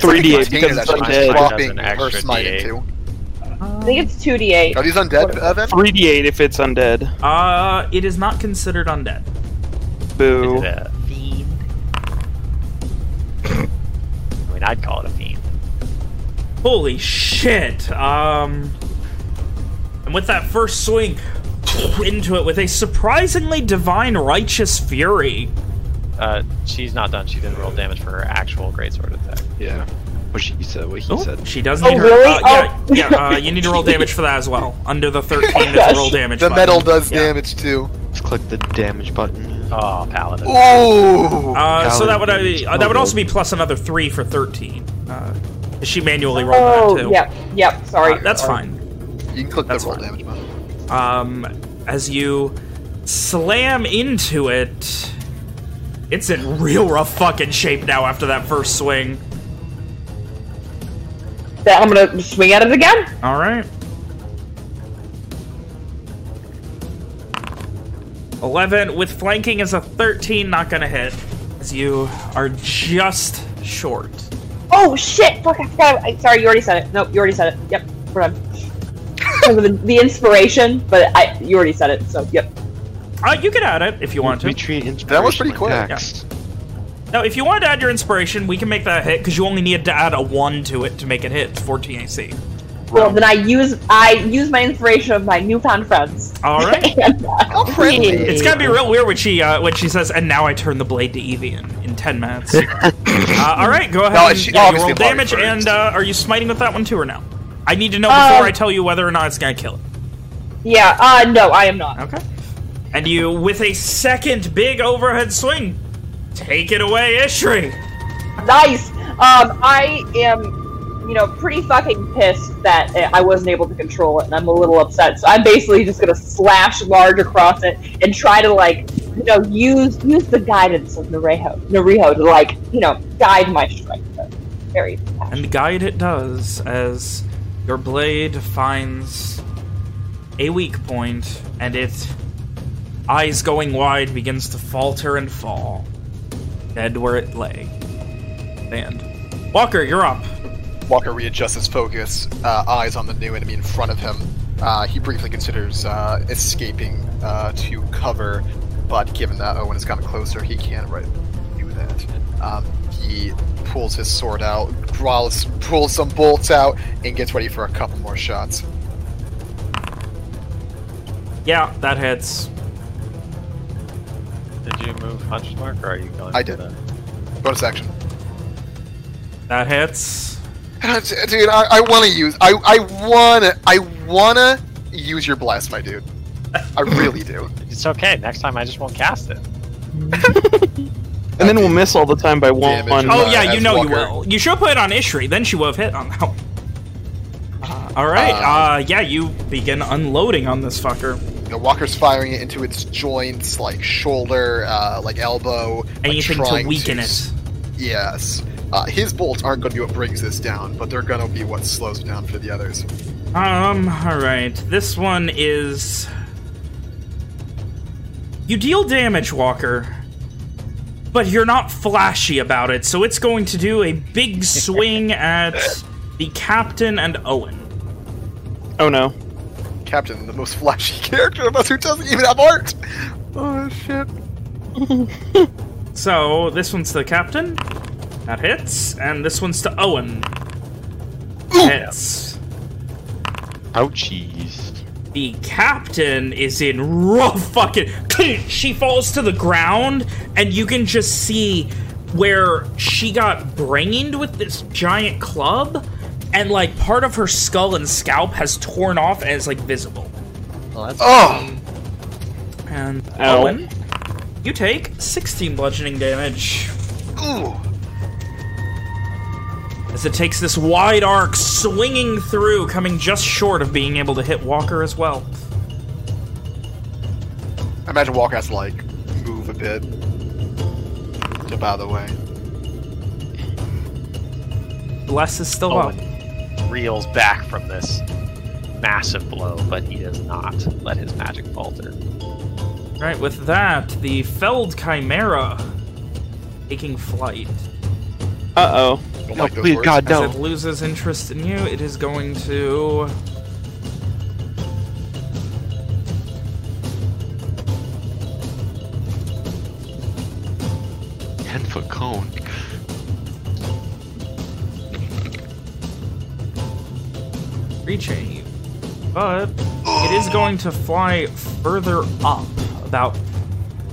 d eight. Three d eight Container because that it's she's undead. undead. swapping Does an her smite D8. into. I think it's two d eight. Are these undead, then? Three d eight if it's undead. Uh, it is not considered undead. Boo. Is it a fiend? I mean, I'd call it a fiend. Holy shit! Um, and with that first swing into it with a surprisingly divine righteous fury. Uh, she's not done. She didn't roll damage for her actual greatsword attack. Yeah. What she said. What he Oh, said. she does Oh, need her. really? Uh, yeah, Oh. yeah. Uh, you need to roll damage for that as well. Under the thirteen, Oh, is the roll damage. The button. metal does Yeah. damage too. Let's click the damage button. Oh, paladin. Ooh! Uh, so that would uh, that would also be plus another three for thirteen. Uh, she manually rolled Oh, that too. yep, yep. Sorry. Uh, that's sorry. fine. You can click That's the roll fine. damage button. Um, as you slam into it, it's in real rough fucking shape now after that first swing. I'm gonna swing at it again. All right. 11 with flanking is a 13, not gonna hit. As you are just short. Oh shit! Fuck! I forgot. I, sorry, you already said it. Nope, you already said it. Yep, we're done. The, the inspiration, but I you already said it. So yep. Uh, you can add it if you want to. We treat inspiration That was pretty quick. dex. Now, if you wanted to add your inspiration, we can make that hit, because you only need to add a 1 to it to make it hit. It's 14 AC. Well, then I use I use my inspiration of my newfound friends. All right. and, uh, How friendly. It's gotta be real weird when she uh, when she says, "And now I turn the blade to Evian in ten minutes." uh, all right, go ahead. No, and, she- yeah, roll damage, and uh, are you smiting with that one too or no? I need to know before Uh, I tell you whether or not it's gonna kill it. Yeah. Uh, no, I am not. Okay. And you, with a second big overhead swing, take it away, Ishri. Nice. Um, I am, you know, pretty fucking pissed that I wasn't able to control it, and I'm a little upset. So I'm basically just gonna slash large across it and try to like, you know, use use the guidance of Nareho, Nariho to like, you know, guide my strike. Very. And guide it does as your blade finds a weak point, and it, eyes going wide, begins to falter and fall, dead where it lay. And Walker, you're up. Walker readjusts his focus, uh, eyes on the new enemy in front of him. Uh, he briefly considers uh, escaping uh, to cover, but given that Owen has gotten closer, he can't right do that. Um, he pulls his sword out, draws, pulls some bolts out, and gets ready for a couple more shots. Yeah, that hits. Did you move Hunter's Mark, or are you going I for did. the- Bonus action. That hits. Dude, I, I want to use. I, I wanna. I wanna use your blast, my dude. I really do. It's okay. Next time I just won't cast it. And then we'll miss all the time by one. Damage one. is Oh Uh, yeah, you as know you will. You should put it on Ishri, then she would have hit on that one. Uh, all right, Uh, uh, yeah, you begin unloading on this fucker. You know, Walker's firing it into its joints, like shoulder, uh, like elbow. like Anything to trying weaken s- it. Yes. Uh, his bolts aren't going to be what brings this down, but they're going to be what slows it down for the others. Um, alright. This one is. You deal damage, Walker. But you're not flashy about it, so it's going to do a big swing at the captain and Owen. Oh no. Captain, the most flashy character of us who doesn't even have art! Oh, shit. So, this one's to the captain. That hits. And this one's to Owen. Hits. Ouchies. The captain is in rough fucking. She falls to the ground, and you can just see where she got brained with this giant club, and like part of her skull and scalp has torn off and is like visible. Well, that's Oh! And Ow. Owen, you take 16 bludgeoning damage Ooh! as it takes this wide arc swinging through, coming just short of being able to hit Walker as well. I imagine Walker has to, like, move a bit. Jump out of the way. Bless is still up. Owen reels back from this massive blow, but he does not let his magic falter. Right, with that, the Feld Chimera taking flight. Uh oh. Don't No, like those please, words. God, As no. it loses interest in you, it is going to. Ten foot reaching you. But it is going to fly further up, about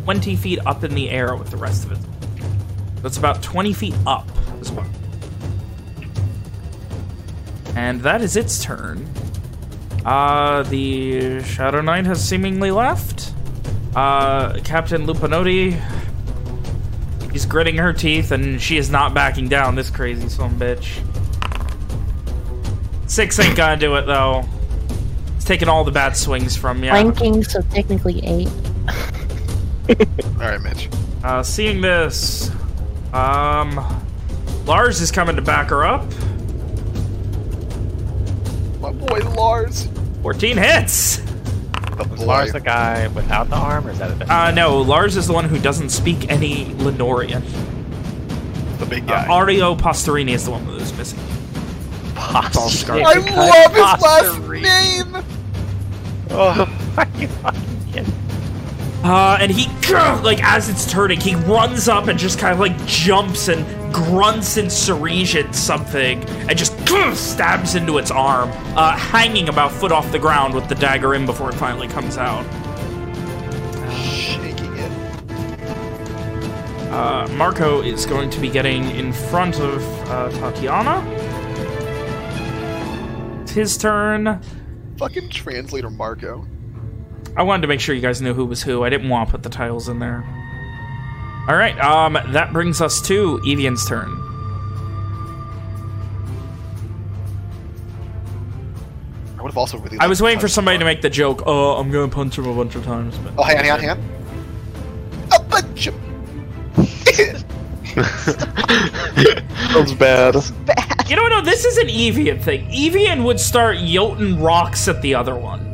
20 feet up in the air with the rest of it. That's about 20 feet up as well. And that is its turn. Uh, the Shadow Knight has seemingly left. Uh, Captain Lupinotti he's gritting her teeth, and she is not backing down, this crazy son bitch. Six ain't gonna do it, though. It's taking all the bad swings from you. Flanking, so technically eight. Alright, Mitch. Uh, seeing this, um, Lars is coming to back her up. My boy Lars. 14 hits! Was Lars the guy without the arm, or is that a different Uh, no, Lars is the one who doesn't speak any Lenorian. The big Uh, guy. Ario Pastorini is the one who's missing. It's all. I love his last name! Oh, are you fucking kidding? Uh, and he, like, as it's turning, he runs up and just kind of, like, jumps and grunts in Ceresian something and just stabs into its arm, uh, hanging about foot off the ground with the dagger in before it finally comes out. Shaking it. Uh, Marco is going to be getting in front of uh, Tatiana. His turn. Fucking translator Marco. I wanted to make sure you guys knew who was who. I didn't want to put the titles in there. All right, um, that brings us to Evian's turn. I would have also really. I was waiting for somebody to make the joke. Oh, I'm gonna punch him a bunch of times. But Oh, hang on, hang on, hang on. A bunch of. Sounds bad. bad. You know, no, this is an Evian thing. Evian would start yoting rocks at the other one.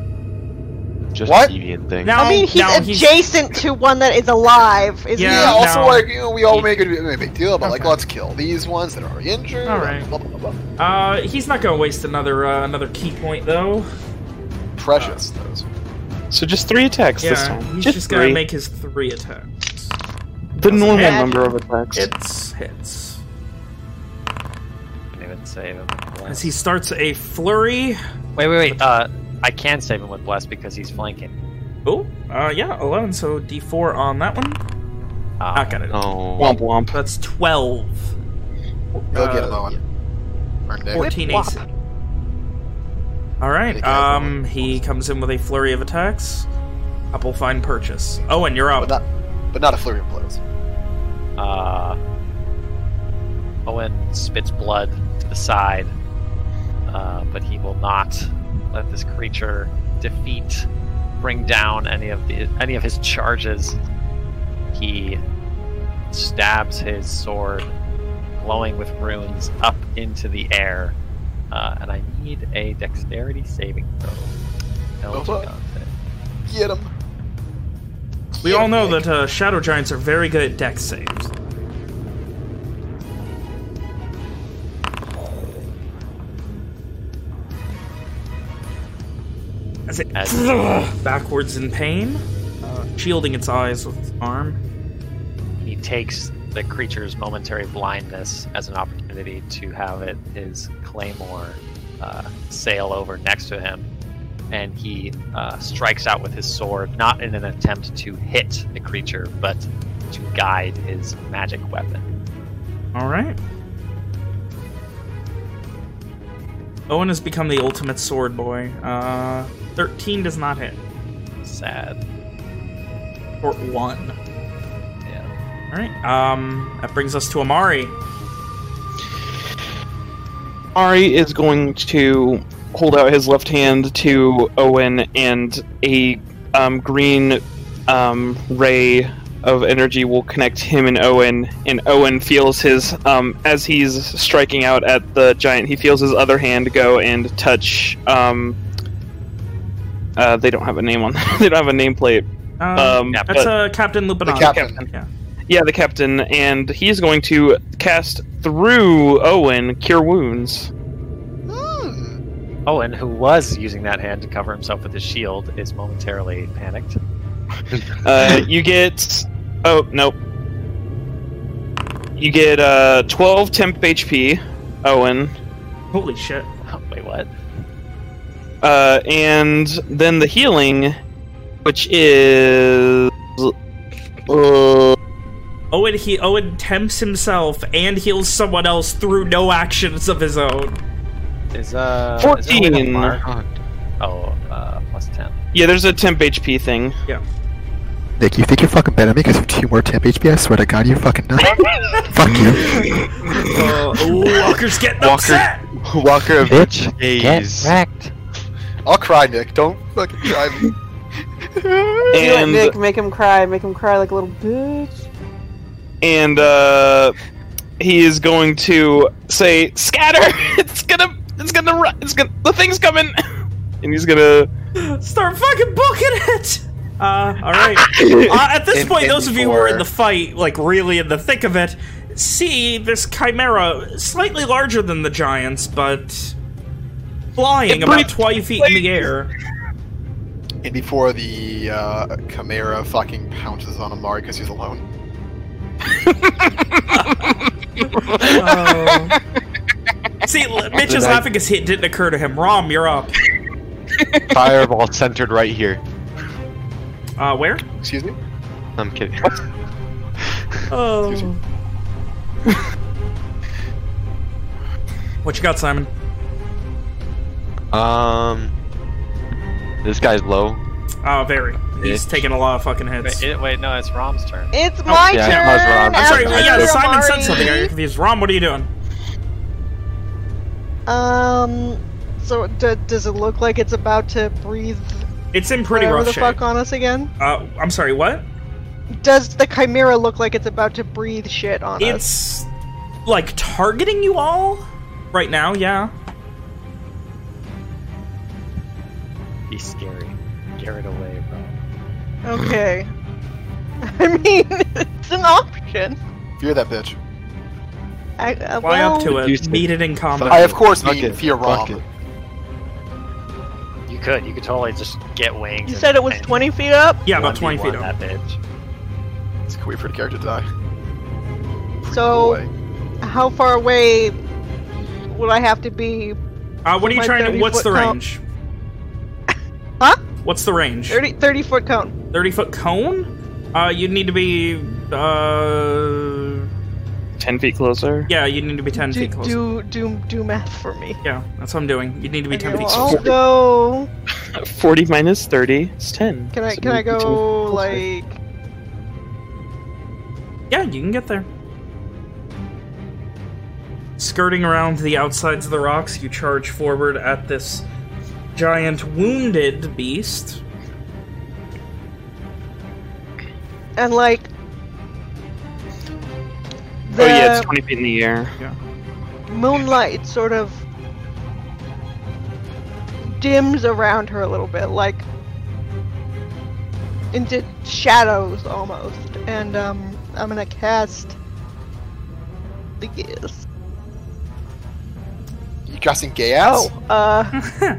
Just What? deviant thing. Now, I mean, he's now adjacent to one that is alive. Is Yeah, Yeah, also, no. like, you know, we all He- make a, make a big deal about, like, let's kill these ones that are already injured. All right. Blah, blah, blah, blah. Uh, he's not gonna waste another uh, another key point though. Precious, those. So just three attacks this Yeah, time. he's just just gonna make his three attacks. The normal hit. number of attacks. Hits, hits. Can't even save him. As he starts a flurry. Wait, wait, wait. Uh, I can save him with bless because he's flanking. Oh, uh, yeah, 11, so d4 on that one. Uh, Not gonna. Oh. Womp womp. That's 12. You'll get Uh, him, Owen. Or Nick. 14 Whip AC. Alright, Take out the um, he comes in with a flurry of attacks. Couple fine purchase. Owen, you're But not, but not a flurry of blows. Uh, Owen spits blood to the side, uh, but he will not let this creature defeat, bring down any of the any of his charges. He stabs his sword, glowing with runes, up into the air, uh, and I need a dexterity saving throw. Oh, Get him. We all know that uh, Shadow Giants are very good at dex saves. As it As- backwards in pain, uh, shielding its eyes with its arm. he takes the creature's momentary blindness as an opportunity to have it his claymore uh, sail over next to him, and he uh, strikes out with his sword, not in an attempt to hit the creature, but to guide his magic weapon. All right. Owen has become the ultimate sword boy. Uh, 13 does not hit. Sad. Or 1. Yeah. Alright, um, that brings us to Amari. Ari is going to hold out his left hand to Owen, and a um, green um, ray of energy will connect him and Owen. And Owen feels his, um, as he's striking out at the giant, he feels his other hand go and touch. Um, uh, they don't have a name on. they don't have a nameplate. Um, Um, that's but- uh, Captain Lupinado. captain. Yeah. Yeah, the captain, and he's going to cast through Owen Cure Wounds. Hmm. Owen, who was using that hand to cover himself with his shield, is momentarily panicked. Uh, you get. Oh, nope. You get uh, 12 temp HP, Owen. Holy shit. Oh, Wait, what? Uh, and then the healing, which is. Uh, Owen, he, Owen tempts himself and heals someone else through no actions of his own. Is uh is Owen 14. marked? Oh, uh, plus ten. yeah, there's a temp HP thing. Yeah. Nick, you think you're fucking better because you have two more temp HP? I swear to God, you fucking not. Fuck you. Uh, Walker's getting Walker, upset. Walker, Bitch, get Jeez. wrecked. I'll cry, Nick. Don't fucking cry me. Do it, And Nick. Make him cry. Make him cry like a little bitch. and uh, he is going to say, "Scatter! It's gonna, it's gonna run! It's gonna, the thing's coming!" And he's gonna. Start fucking booking it. Uh, all right. Uh, at this In- point, in those of you who are in the fight, like really in the thick of it, see this chimera slightly larger than the giants, but flying It about breathes 20 feet in the air. And before the uh, Chimera fucking pounces on Amari because he's alone. Oh. See, l- Mitch is Did I- laughing because it didn't occur to him. Rom, you're up. Fireball centered right here. Uh, where? Excuse me? I'm kidding. Oh. Me? What you got, Simon? Um, this guy's low. Oh, very. He's Bitch. taking a lot of fucking hits. Wait, it, wait, no, it's Rom's turn. It's my yeah, turn. it was Rob. I'm sorry, after yeah, Simon said something. I got confused. Rom, what are you doing? Um. So d- does it look like it's about to breathe It's in pretty rough the shape. fuck on us again? Uh, I'm sorry, what? Does the chimera look like it's about to breathe shit on us? It's like targeting you all right now, yeah. Be scary. Scare it away, bro. Okay. I mean, it's an option. Fear that bitch. I, uh, Fly well, up to it, say- meet it in combat. I, of course, Fuck mean it, fear fuck Rom. it. You could. You could totally just get wings. You said it was 20 feet up? yeah, about 20 feet up. That bitch. It's a wait for the character to die. So, Away. how far away would I have to be? Uh, what are you trying to? What's the count. range? Huh? What's the range? 30, 30 foot cone. 30 foot cone? Uh, you'd need to be, uh, Ten feet closer. yeah, you'd need to be 10 Do, feet closer. do do do math for me. Yeah, that's what I'm doing. You'd need to be 10 feet closer. I'll go. Forty minus thirty is ten. Can I So can I we'd be ten go like? Yeah, you can get there. Skirting around the outsides of the rocks, you charge forward at this giant wounded beast. and like? The Oh yeah, it's twenty feet in the air. Yeah. moonlight sort of dims around her a little bit, like into shadows almost. And um, I'm gonna cast the gift. You casting gay ass? Oh, uh,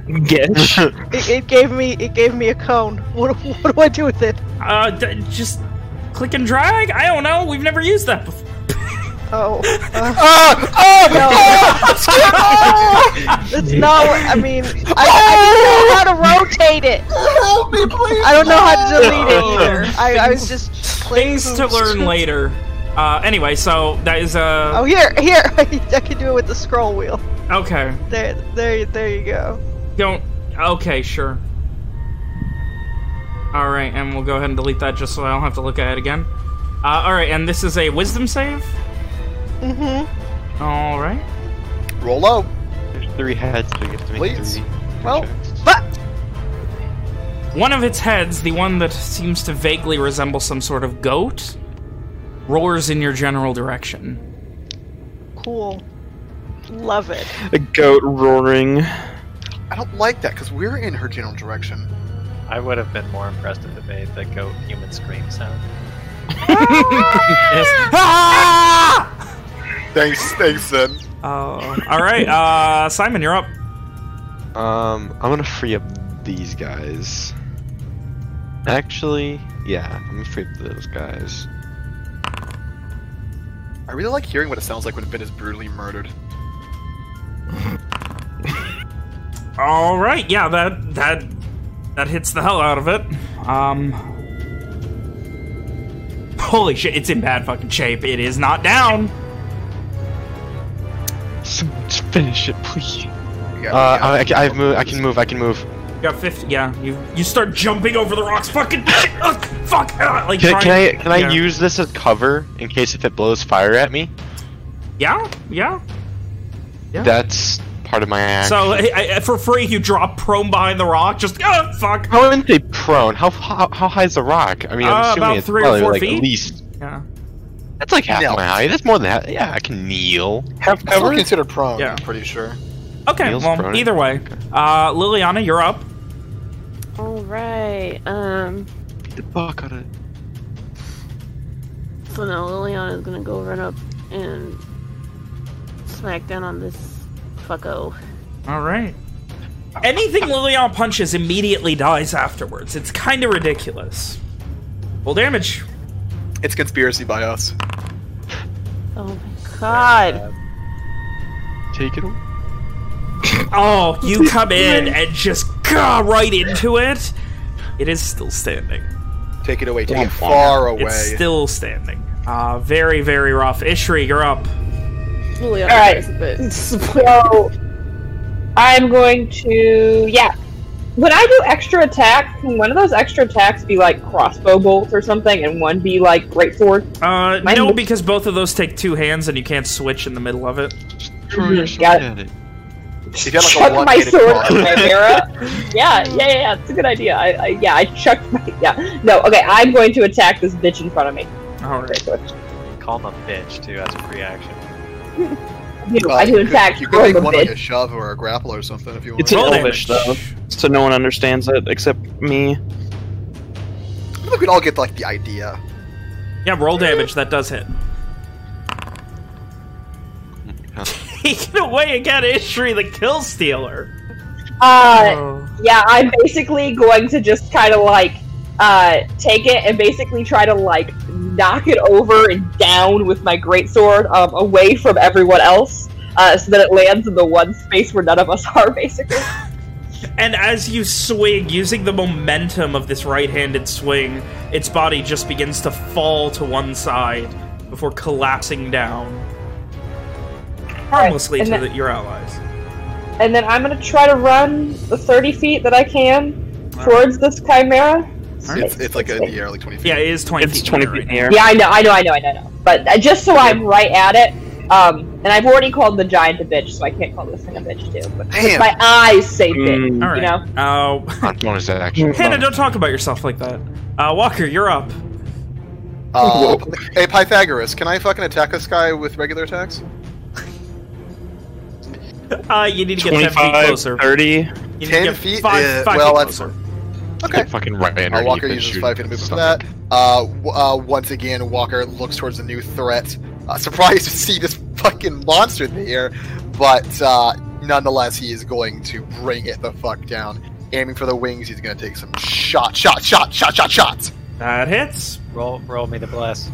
Getch. it, it gave me it gave me a cone. What, what do I do with it? Uh, d- just click and drag? I don't know. We've never used that before. Oh, uh, Ah! no. That's not what I mean. I, I don't know how to rotate it. Help me, please! I don't know how to delete it either. I, I was just Things to learn later. Uh, anyway, so that is, uh, Oh, here, here. I can do it with the scroll wheel. okay. There, there, there you go. Don't, okay, sure. Alright, and we'll go ahead and delete that just so I don't have to look at it again. Uh, alright, and this is a wisdom save? Mm-hmm. Alright. Roll low. There's three heads, so you get to make Please. three. Well, but One of its heads, the one that seems to vaguely resemble some sort of goat, roars in your general direction. cool. Love it. A goat roaring. I don't like that because we're in her general direction. I would have been more impressed if it made the goat human scream sound. Thanks, thanks, Sid. Oh, alright, uh, Simon, you're up. Um, I'm gonna free up these guys. Actually, yeah, I'm gonna free up those guys. I really like hearing what it sounds like when Ben is brutally murdered. Alright, yeah, that, that, that hits the hell out of it. Um, holy shit, it's in bad fucking shape. It is not down. Someone just finish it, please. Yeah, Uh, yeah. I, I, can- I've moved. I can move. I can move. You got 50. Yeah, you you start jumping over the rocks. Fucking shit. Ugh, fuck. ah, like Can, can I trying- can I yeah. use this as cover in case if it blows fire at me? Yeah, yeah. Yeah. That's part of my action. So I, I, for free, you drop prone behind the rock. Just oh fuck. How wouldn't they prone? How, how how high is the rock? I mean, I'm Uh, assuming about it's three or probably four like feet? at least. Yeah. That's like half Yeah. my height. That's more than that. Yeah, I can kneel. Have Still cover. considered prone, Yeah. I'm pretty sure. Okay. Neil's well, prone. either way, uh, Liliana, you're up. All right. Um. Get the fuck out of. it. So now Liliana is gonna go run up and smack down on this fucko. All right. Anything Liliana punches immediately dies afterwards. It's kind of ridiculous. Full damage. It's conspiracy by us. Oh my god. Take it. away. Oh, you come in and just go right into it. It is still standing. Take it away. Take it far away. It's still standing. Uh, very, very rough. Ishri, you're up. Liliana All right. dies a bit. So I'm going to yeah. When I do extra attack? can one of those extra attacks be like crossbow bolts or something, and one be like greatsword? Uh, Mine no, because both of those take two hands and you can't switch in the middle of it. Throw your Mhm, sword got it. at it. If you had, like, a chuck my sword cross- at Chimera. yeah, yeah, yeah, yeah. It's a good idea. I, I, yeah, I chucked my. Yeah, no. Okay, I'm going to attack this bitch in front of me. All right. Call him a bitch too as a free action. I do, Uh, I do you in could- fact You call could him make a one like a bitch. shove or a grapple or something if you want. It's in Roll Elvish, damage. though, so no one understands it except me. I think we'd all get like the idea. Yeah, roll damage. That does hit. Take it away again, Ishri, the kill stealer. Uh, Oh. yeah, I'm basically going to just kind of like uh take it and basically try to like knock it over and down with my greatsword um, away from everyone else, uh, so that it lands in the one space where none of us are, basically. And as you swing, using the momentum of this right-handed swing, its body just begins to fall to one side before collapsing down harmlessly and to then- the, your allies. And then I'm gonna try to run the 30 feet that I can towards this chimera. It's, it's like in the air, like 20 feet. Yeah, it is 20 It's feet. 20 feet air in the air. Yeah, I know, I know, I know, I know, But uh, just so I'm right at it, um, and I've already called the giant a bitch, so I can't call this thing a bitch too. But my eyes say bitch, Mm. now. All right. you know. Uh, On bonus action. Hannah, don't talk about yourself like that. Uh, Walker, you're up. Uh, hey, Pythagoras, can I fucking attack this guy with regular attacks? Uh, you need to get 10 feet closer. 30. You need to 10 get feet? Five, Uh, five well, feet that's- closer. Okay. Get fucking right Uh, underneath Walker uses shoot five feet of movement for that. Uh, uh, once again, Walker looks towards the new threat. Uh, surprised to see this fucking monster in the air, but uh, nonetheless, he is going to bring it the fuck down. Aiming for the wings, he's going to take some shot, shot, shot, shot, shot, shots. That hits. Roll, roll me the bless,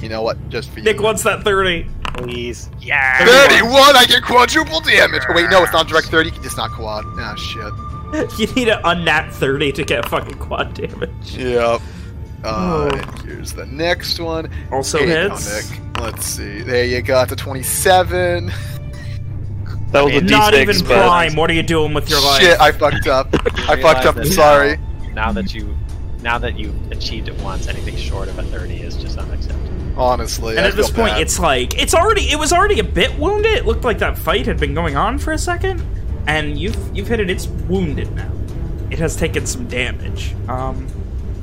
You know what? Just for you. Nick wants that 30. please. Yeah. 31, I get quadruple damage. Oh, wait, no, it's not direct 30, it's not quad. Ah, shit. You need an unnat 30 to get fucking quad damage. Yep. Uh, Oh. here's the next one. Also Here you go, hits. Nick. Let's see. There you go. the 27. That was a Not D6, even but prime. What are you doing with your life? Shit, I fucked up. I fucked up. I'm sorry. Now, now that you, now that you've achieved it once, anything short of a thirty is just unacceptable. Honestly. And I at this point, bad. it's like it's already it was already a bit wounded. It looked like that fight had been going on for a second, and you've you've hit it. It's wounded now. It has taken some damage. Um,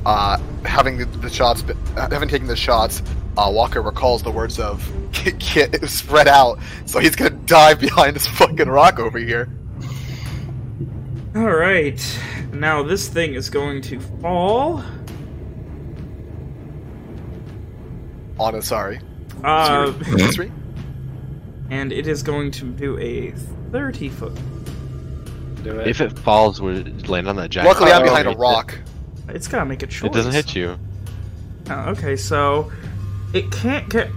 uh, having the, the shots, uh, having taken the shots, uh, Walker recalls the words of "Get spread out," so he's gonna dive behind this fucking rock over here. all right, now this thing is going to fall. On a sorry. Uh, and it is going to do a thirty foot. Do it. If it falls, would it land on that giant? Luckily, I'm behind a rock. It's gotta make a choice. It doesn't hit you. Oh, okay, so it can't get.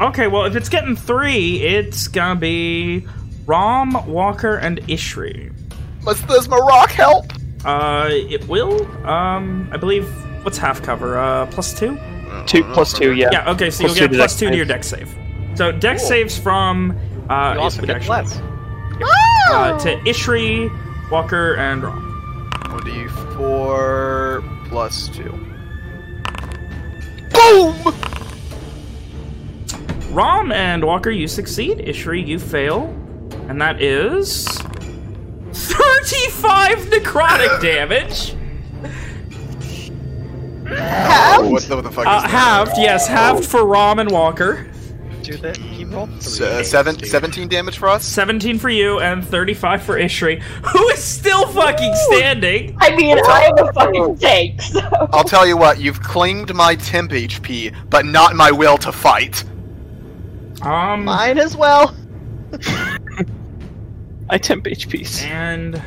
Okay, well, if it's getting three, it's gonna be Rom, Walker, and Ishri. Does, does my rock help? Uh, it will. Um, I believe. What's half cover? Uh, plus two. two plus two, yeah. Yeah. Okay, so Plus you'll two get to two to your Dex save. So Dex Cool. saves from. Uh, you also it would get actually- bless. Uh, to Ishri, Walker and Rom. 1d4 plus 2. Boom! Rom and Walker, you succeed. Ishri, you fail. And that is... 35 necrotic damage! Oh, what, the, what the fuck Uh, is that? halved, yes, halved for Rom and Walker. Do that. He rolled uh, seven, 17 damage for us? 17 for you and 35 for Ishri, who is still fucking standing. I mean, I am a fucking tank, so. I'll tell you what, you've claimed my temp HP, but not my will to fight. Um, Mine as well. I temp HPs. and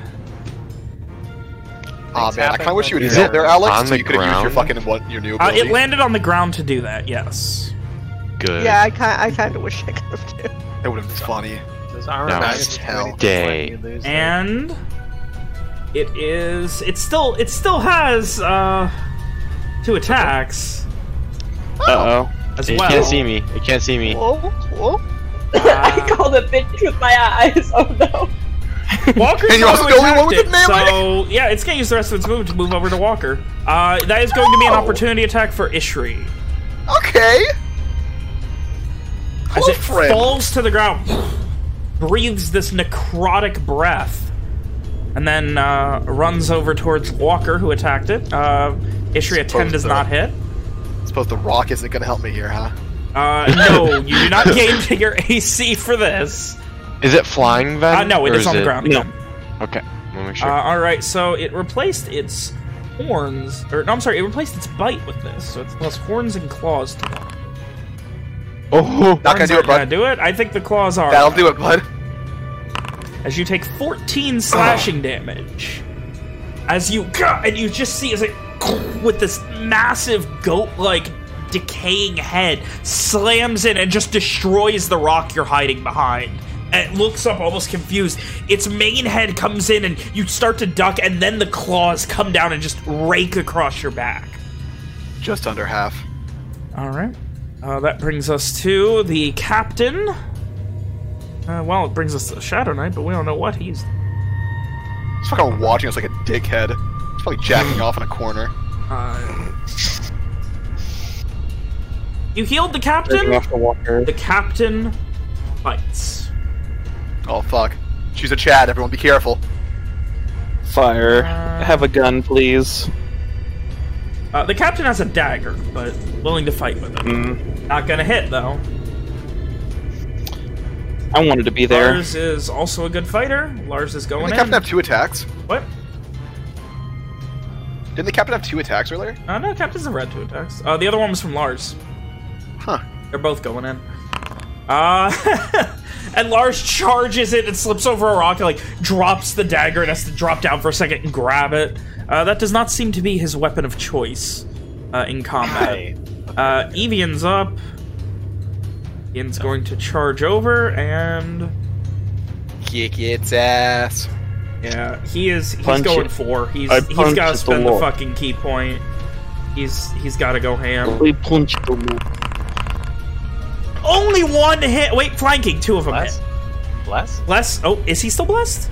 Aw man, I kinda wish you would Is go it there, Alex, on so the you could have used your ground? fucking what, your new uh, ability. it landed on the ground to do that, yes. Good. Yeah, I kind I kind of wish I could have too. That would have been funny. Those armor No, bags it's are hell. Day. And it is it still it still has uh two attacks Uh oh. as You well. can't see me. You can't see me. Whoa, whoa. I called a bitch with my eyes. Oh no. Walker's And you're also the only one with attack the melee! So yeah, it's gonna use the rest of its move to move over to Walker. Uh, that is going to be an opportunity attack for Ishri Okay! As it friend. falls to the ground, breathes this necrotic breath, and then uh, runs over towards Walker, who attacked it. Uh, Ishri a ten does to. not hit. Suppose the rock isn't gonna help me here, huh? Uh, no, you do not gain to your AC for this. Is it flying then? Uh, no, it is, or is on the ground No. again. Okay. Let me make sure. Uh, all right, so it replaced its horns, or no, I'm sorry, it replaced its bite with this, so it's plus horns and claws. To one. Oh, Not gonna do it, aren't gonna bud. do it. I think the claws are. That'll do it, bud. As you take 14 slashing damage, as you and you just see as it with this massive goat-like decaying head slams in and just destroys the rock you're hiding behind. And it looks up almost confused. Its main head comes in and you start to duck, and then the claws come down and just rake across your back. Just under half. All right. Uh, that brings us to the captain. Uh, well, it brings us to Shadow Knight, but we don't know what he's. He's fucking watching us like a dickhead. He's probably jacking off in a corner. Uh, you healed the captain. The. The captain fights. Oh fuck. She's a Chad, everyone be careful. Fire. Uh, Have a gun, please. Uh, the captain has a dagger, but willing to fight with it. Mm, Not gonna hit though. I wanted to be there. Lars is also a good fighter. Lars is going Didn't the in. captain have two attacks? What? Didn't the captain have two attacks earlier? Uh, no, captain's never had two attacks. Uh, the other one was from Lars. Huh. They're both going in. Uh, and Lars charges it and slips over a rock and like drops the dagger and has to drop down for a second and grab it. Uh, that does not seem to be his weapon of choice uh, in combat. Uh, Evian's up. Evian's going to charge over and Kick its ass. yeah, he is. He's Punch going it. for. He's I he's punch got to spend the wall. fucking key point. He's he's got to go ham. We punch the wall. Only one hit. Wait, flanking. Two of them Bless? hit. Bless? Bless. Oh, is he still blessed?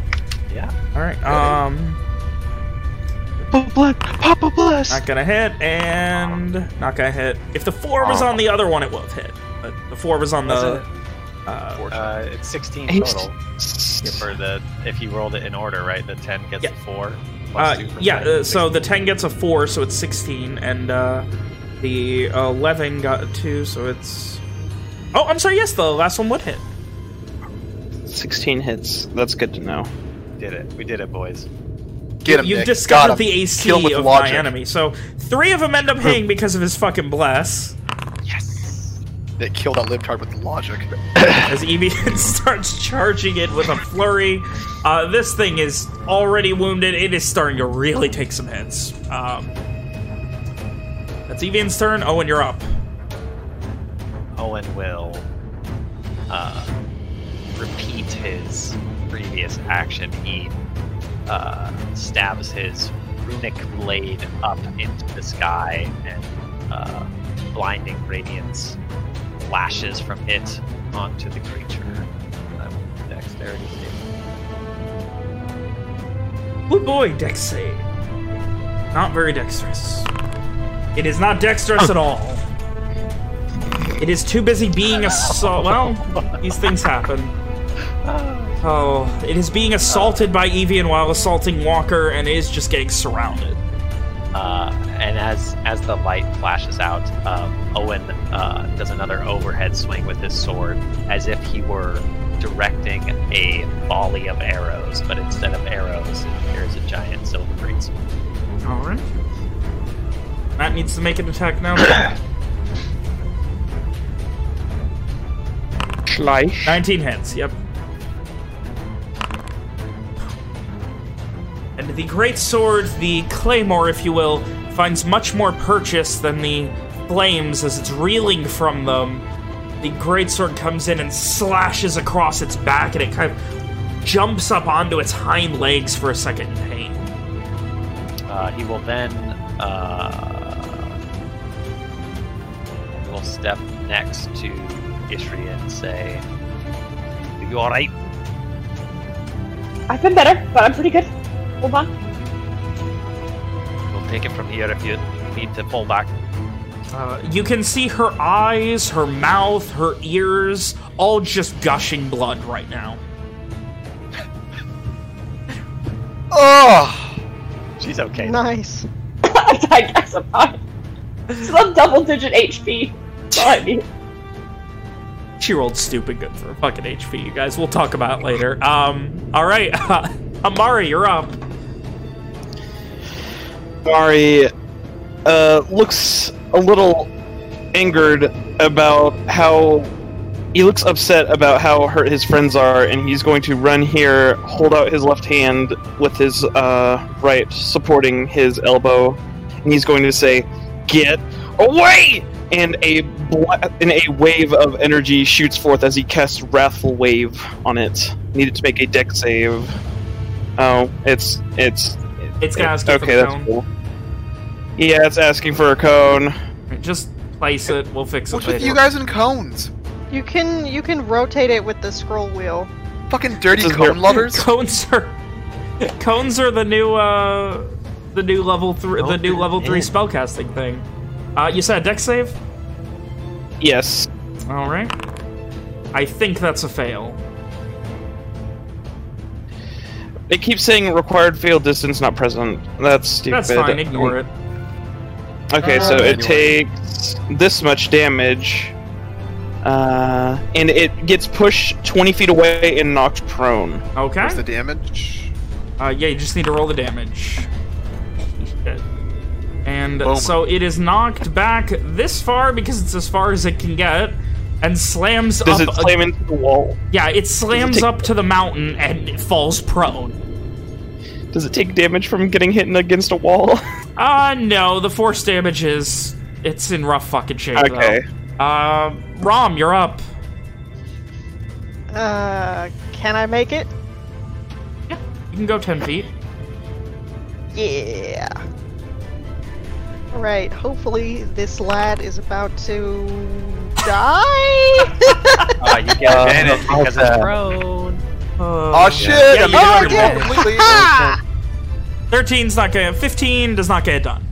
Yeah. All right. Um, Papa Bless! Papa Bless! not gonna hit, and not gonna hit. If the four was on the other one, it would have hit. But the four was on Was the. it? Uh, Uh, it's 16 He's- total. For the if you rolled it in order, right? The 10 gets Yeah. a four. uh, plus yeah. Uh, so the ten gets a four, so it's sixteen, and uh, the eleven got a two, so it's. Oh, I'm sorry. Yes, the last one would hit. 16 hits. That's good to know. did it. We did it, boys. Get him, You've Nick. discovered him. the AC Kill him with of logic. my enemy. So three of them end up hitting because of his fucking bless. Nick killed that libtard with logic. as Evian starts charging it with a flurry. Uh, this thing is already wounded. It is starting to really take some hits. Um, that's Evian's turn. Owen, you're up. Owen will uh, repeat his previous action. He uh, stabs his runic blade up into the sky, and uh, blinding radiance flashes from it onto the creature. Dexterity save. Good boy, Dex save. Not very dexterous. It is not dexterous at all. It is too busy being assault. Well, these things happen. Oh, it is being assaulted by Evian while assaulting Walker and is just getting surrounded. Uh, and as as the light flashes out, um, Owen uh, does another overhead swing with his sword, as if he were directing a volley of arrows. But instead of arrows, there's a giant silver greatsword. All right. Matt needs to make an attack now. Schleich. 19 hits, yep. The great sword, the claymore, if you will, finds much more purchase than the flames as it's reeling from them. The great sword comes in and slashes across its back, and it kind of jumps up onto its hind legs for a second in pain. Uh, he will then uh, will step next to Ishri and say, "Are you all right?" I've been better, but I'm pretty good. Hold. We'll take it from here if you need to pull back. Uh, you can see her eyes, her mouth, her ears, all just gushing blood right now. Oh! She's okay. Nice. I guess I'm fine. Still double digit HP. That's all I need. She rolled stupid good for fucking HP, you guys. We'll talk about it later. Um, all right, Amari, you're up. Mari uh, looks a little angered about how he looks upset about how hurt his friends are, and he's going to run here, hold out his left hand with his uh, right supporting his elbow, and he's going to say, "Get away!" And a bla- and a wave of energy shoots forth as he casts Wrathful Wave on it. Needed to make a Dex save. Oh, it's it's It's gonna ask you for okay. the That's cone. cool. Yeah, it's asking for a cone. Just place it. We'll fix it What's later. with you guys and cones? You can you can rotate it with the scroll wheel. Fucking dirty cone her- lovers? cones are cones are the new uh the new level three the new level three spellcasting thing. Uh, you said Dex save. Yes. All right. I think that's a fail. It keeps saying required field distance not present. That's stupid. That's fine. Ignore it. Okay, so Uh, it takes this much damage. Uh, and it gets pushed 20 feet away and knocked prone. Okay. What's the damage? Uh, yeah, you just need to roll the damage. And Boom. so it is knocked back this far because it's as far as it can get, and slams Does up. it slam into the wall? yeah, it slams take- up to the mountain and it falls prone. Does it take damage from getting hit against a wall? Uh, no, the force damage is. It's in rough fucking shape, Okay. though. Uh, Rom, you're up. Uh, can I make it? Yeah, You can go 10 feet. Yeah. Alright, hopefully this lad is about to die. Uh, you get Uh, advantage because it's okay. prone. Oh shit! Yeah, I you mean, do it can completely. 13's not gonna. 15 does not get it done.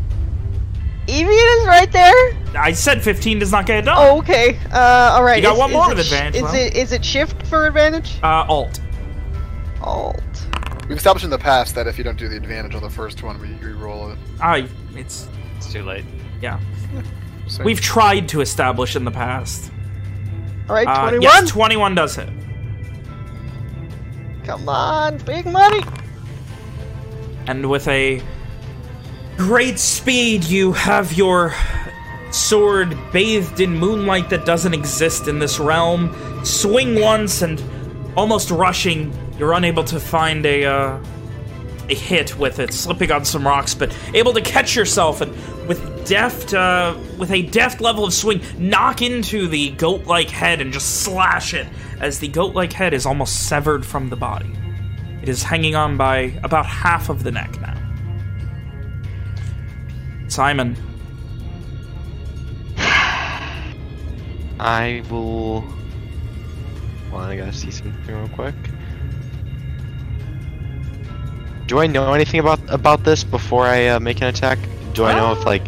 Evian is right there. I said 15 does not get it done. Oh, okay. Uh, all right. You got is- one is more it with advantage, Is Ron. it is it shift for advantage? Uh, alt. Alt. We've established in the past that if you don't do the advantage on the first one, we re-roll it. I. It's. It's too late. Yeah. So- We've tried to establish in the past. All right, Uh, twenty-one. yes, 21 does hit. Come on, big money. And with a great speed, you have your sword bathed in moonlight that doesn't exist in this realm. Swing once and almost rushing, you're unable to find a uh, a hit with it, slipping on some rocks, but able to catch yourself and with deft uh, with a deft level of swing, knock into the goat-like head and just slash it as the goat-like head is almost severed from the body. It is hanging on by about half of the neck now. Simon. I will. Well, I gotta see something real quick. Do I know anything about about this before I uh, make an attack? Do I know if Uh, like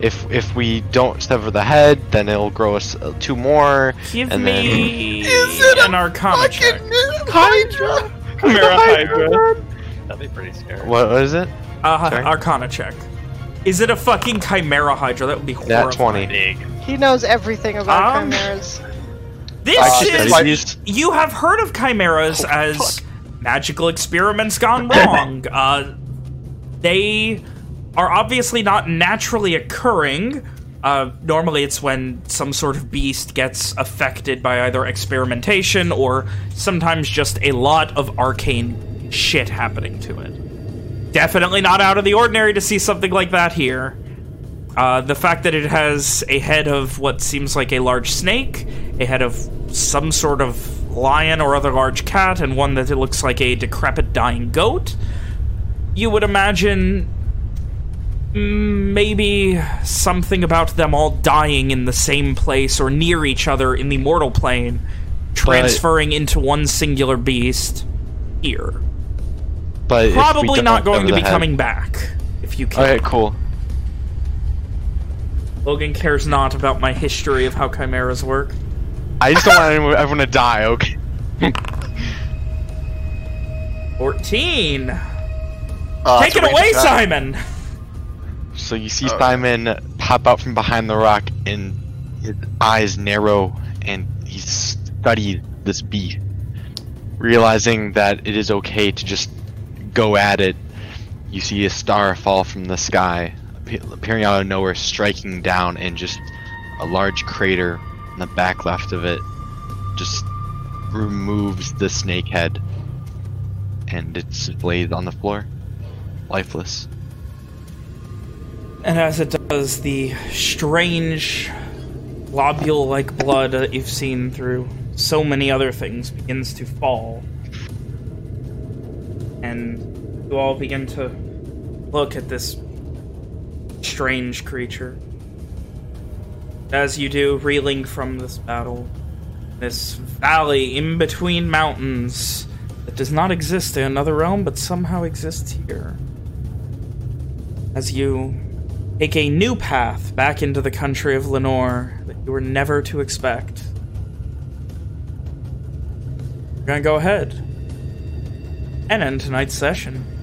if if we don't sever the head, then it'll grow us uh, two more? Give and me it an Arcana check. Hydra! Chimera Hydra. That'd be pretty scary. What, what is it? Uh, Sorry? Arcana check. Is it a fucking Chimera Hydra? That would be horrifying. Nat twenty. Big. He knows everything about Um, chimeras. This Actually, is... You have heard of chimeras as magical experiments gone wrong. uh, they are obviously not naturally occurring. Uh, normally it's when some sort of beast gets affected by either experimentation or sometimes just a lot of arcane shit happening to it. Definitely not out of the ordinary to see something like that here. Uh, the fact that it has a head of what seems like a large snake, a head of some sort of lion or other large cat, and one that it looks like a decrepit dying goat, you would imagine mm, maybe something about them all dying in the same place or near each other in the mortal plane, transferring into one singular beast here. But Probably don't going to be head- coming back, if you can. Okay, cool. Logan cares not about my history of how chimeras work. I just don't want anyone, everyone to die. Okay. 14. Uh, Take it away, attack. Simon! So you see Oh. Simon pop out from behind the rock, and his eyes narrow, and he studies this beast, realizing that it is okay to just go at it. You see a star fall from the sky, appearing out of nowhere, striking down, and just a large crater the back left of it just removes the snake head, and it's laid on the floor, lifeless. And as it does, the strange globule-like blood that you've seen through so many other things begins to fall. And you all begin to look at this strange creature. As you do, reeling from this battle, this valley in between mountains that does not exist in another realm, but somehow exists here. As you take a new path back into the country of Lenore that you were never to expect. We're gonna go ahead and end tonight's session.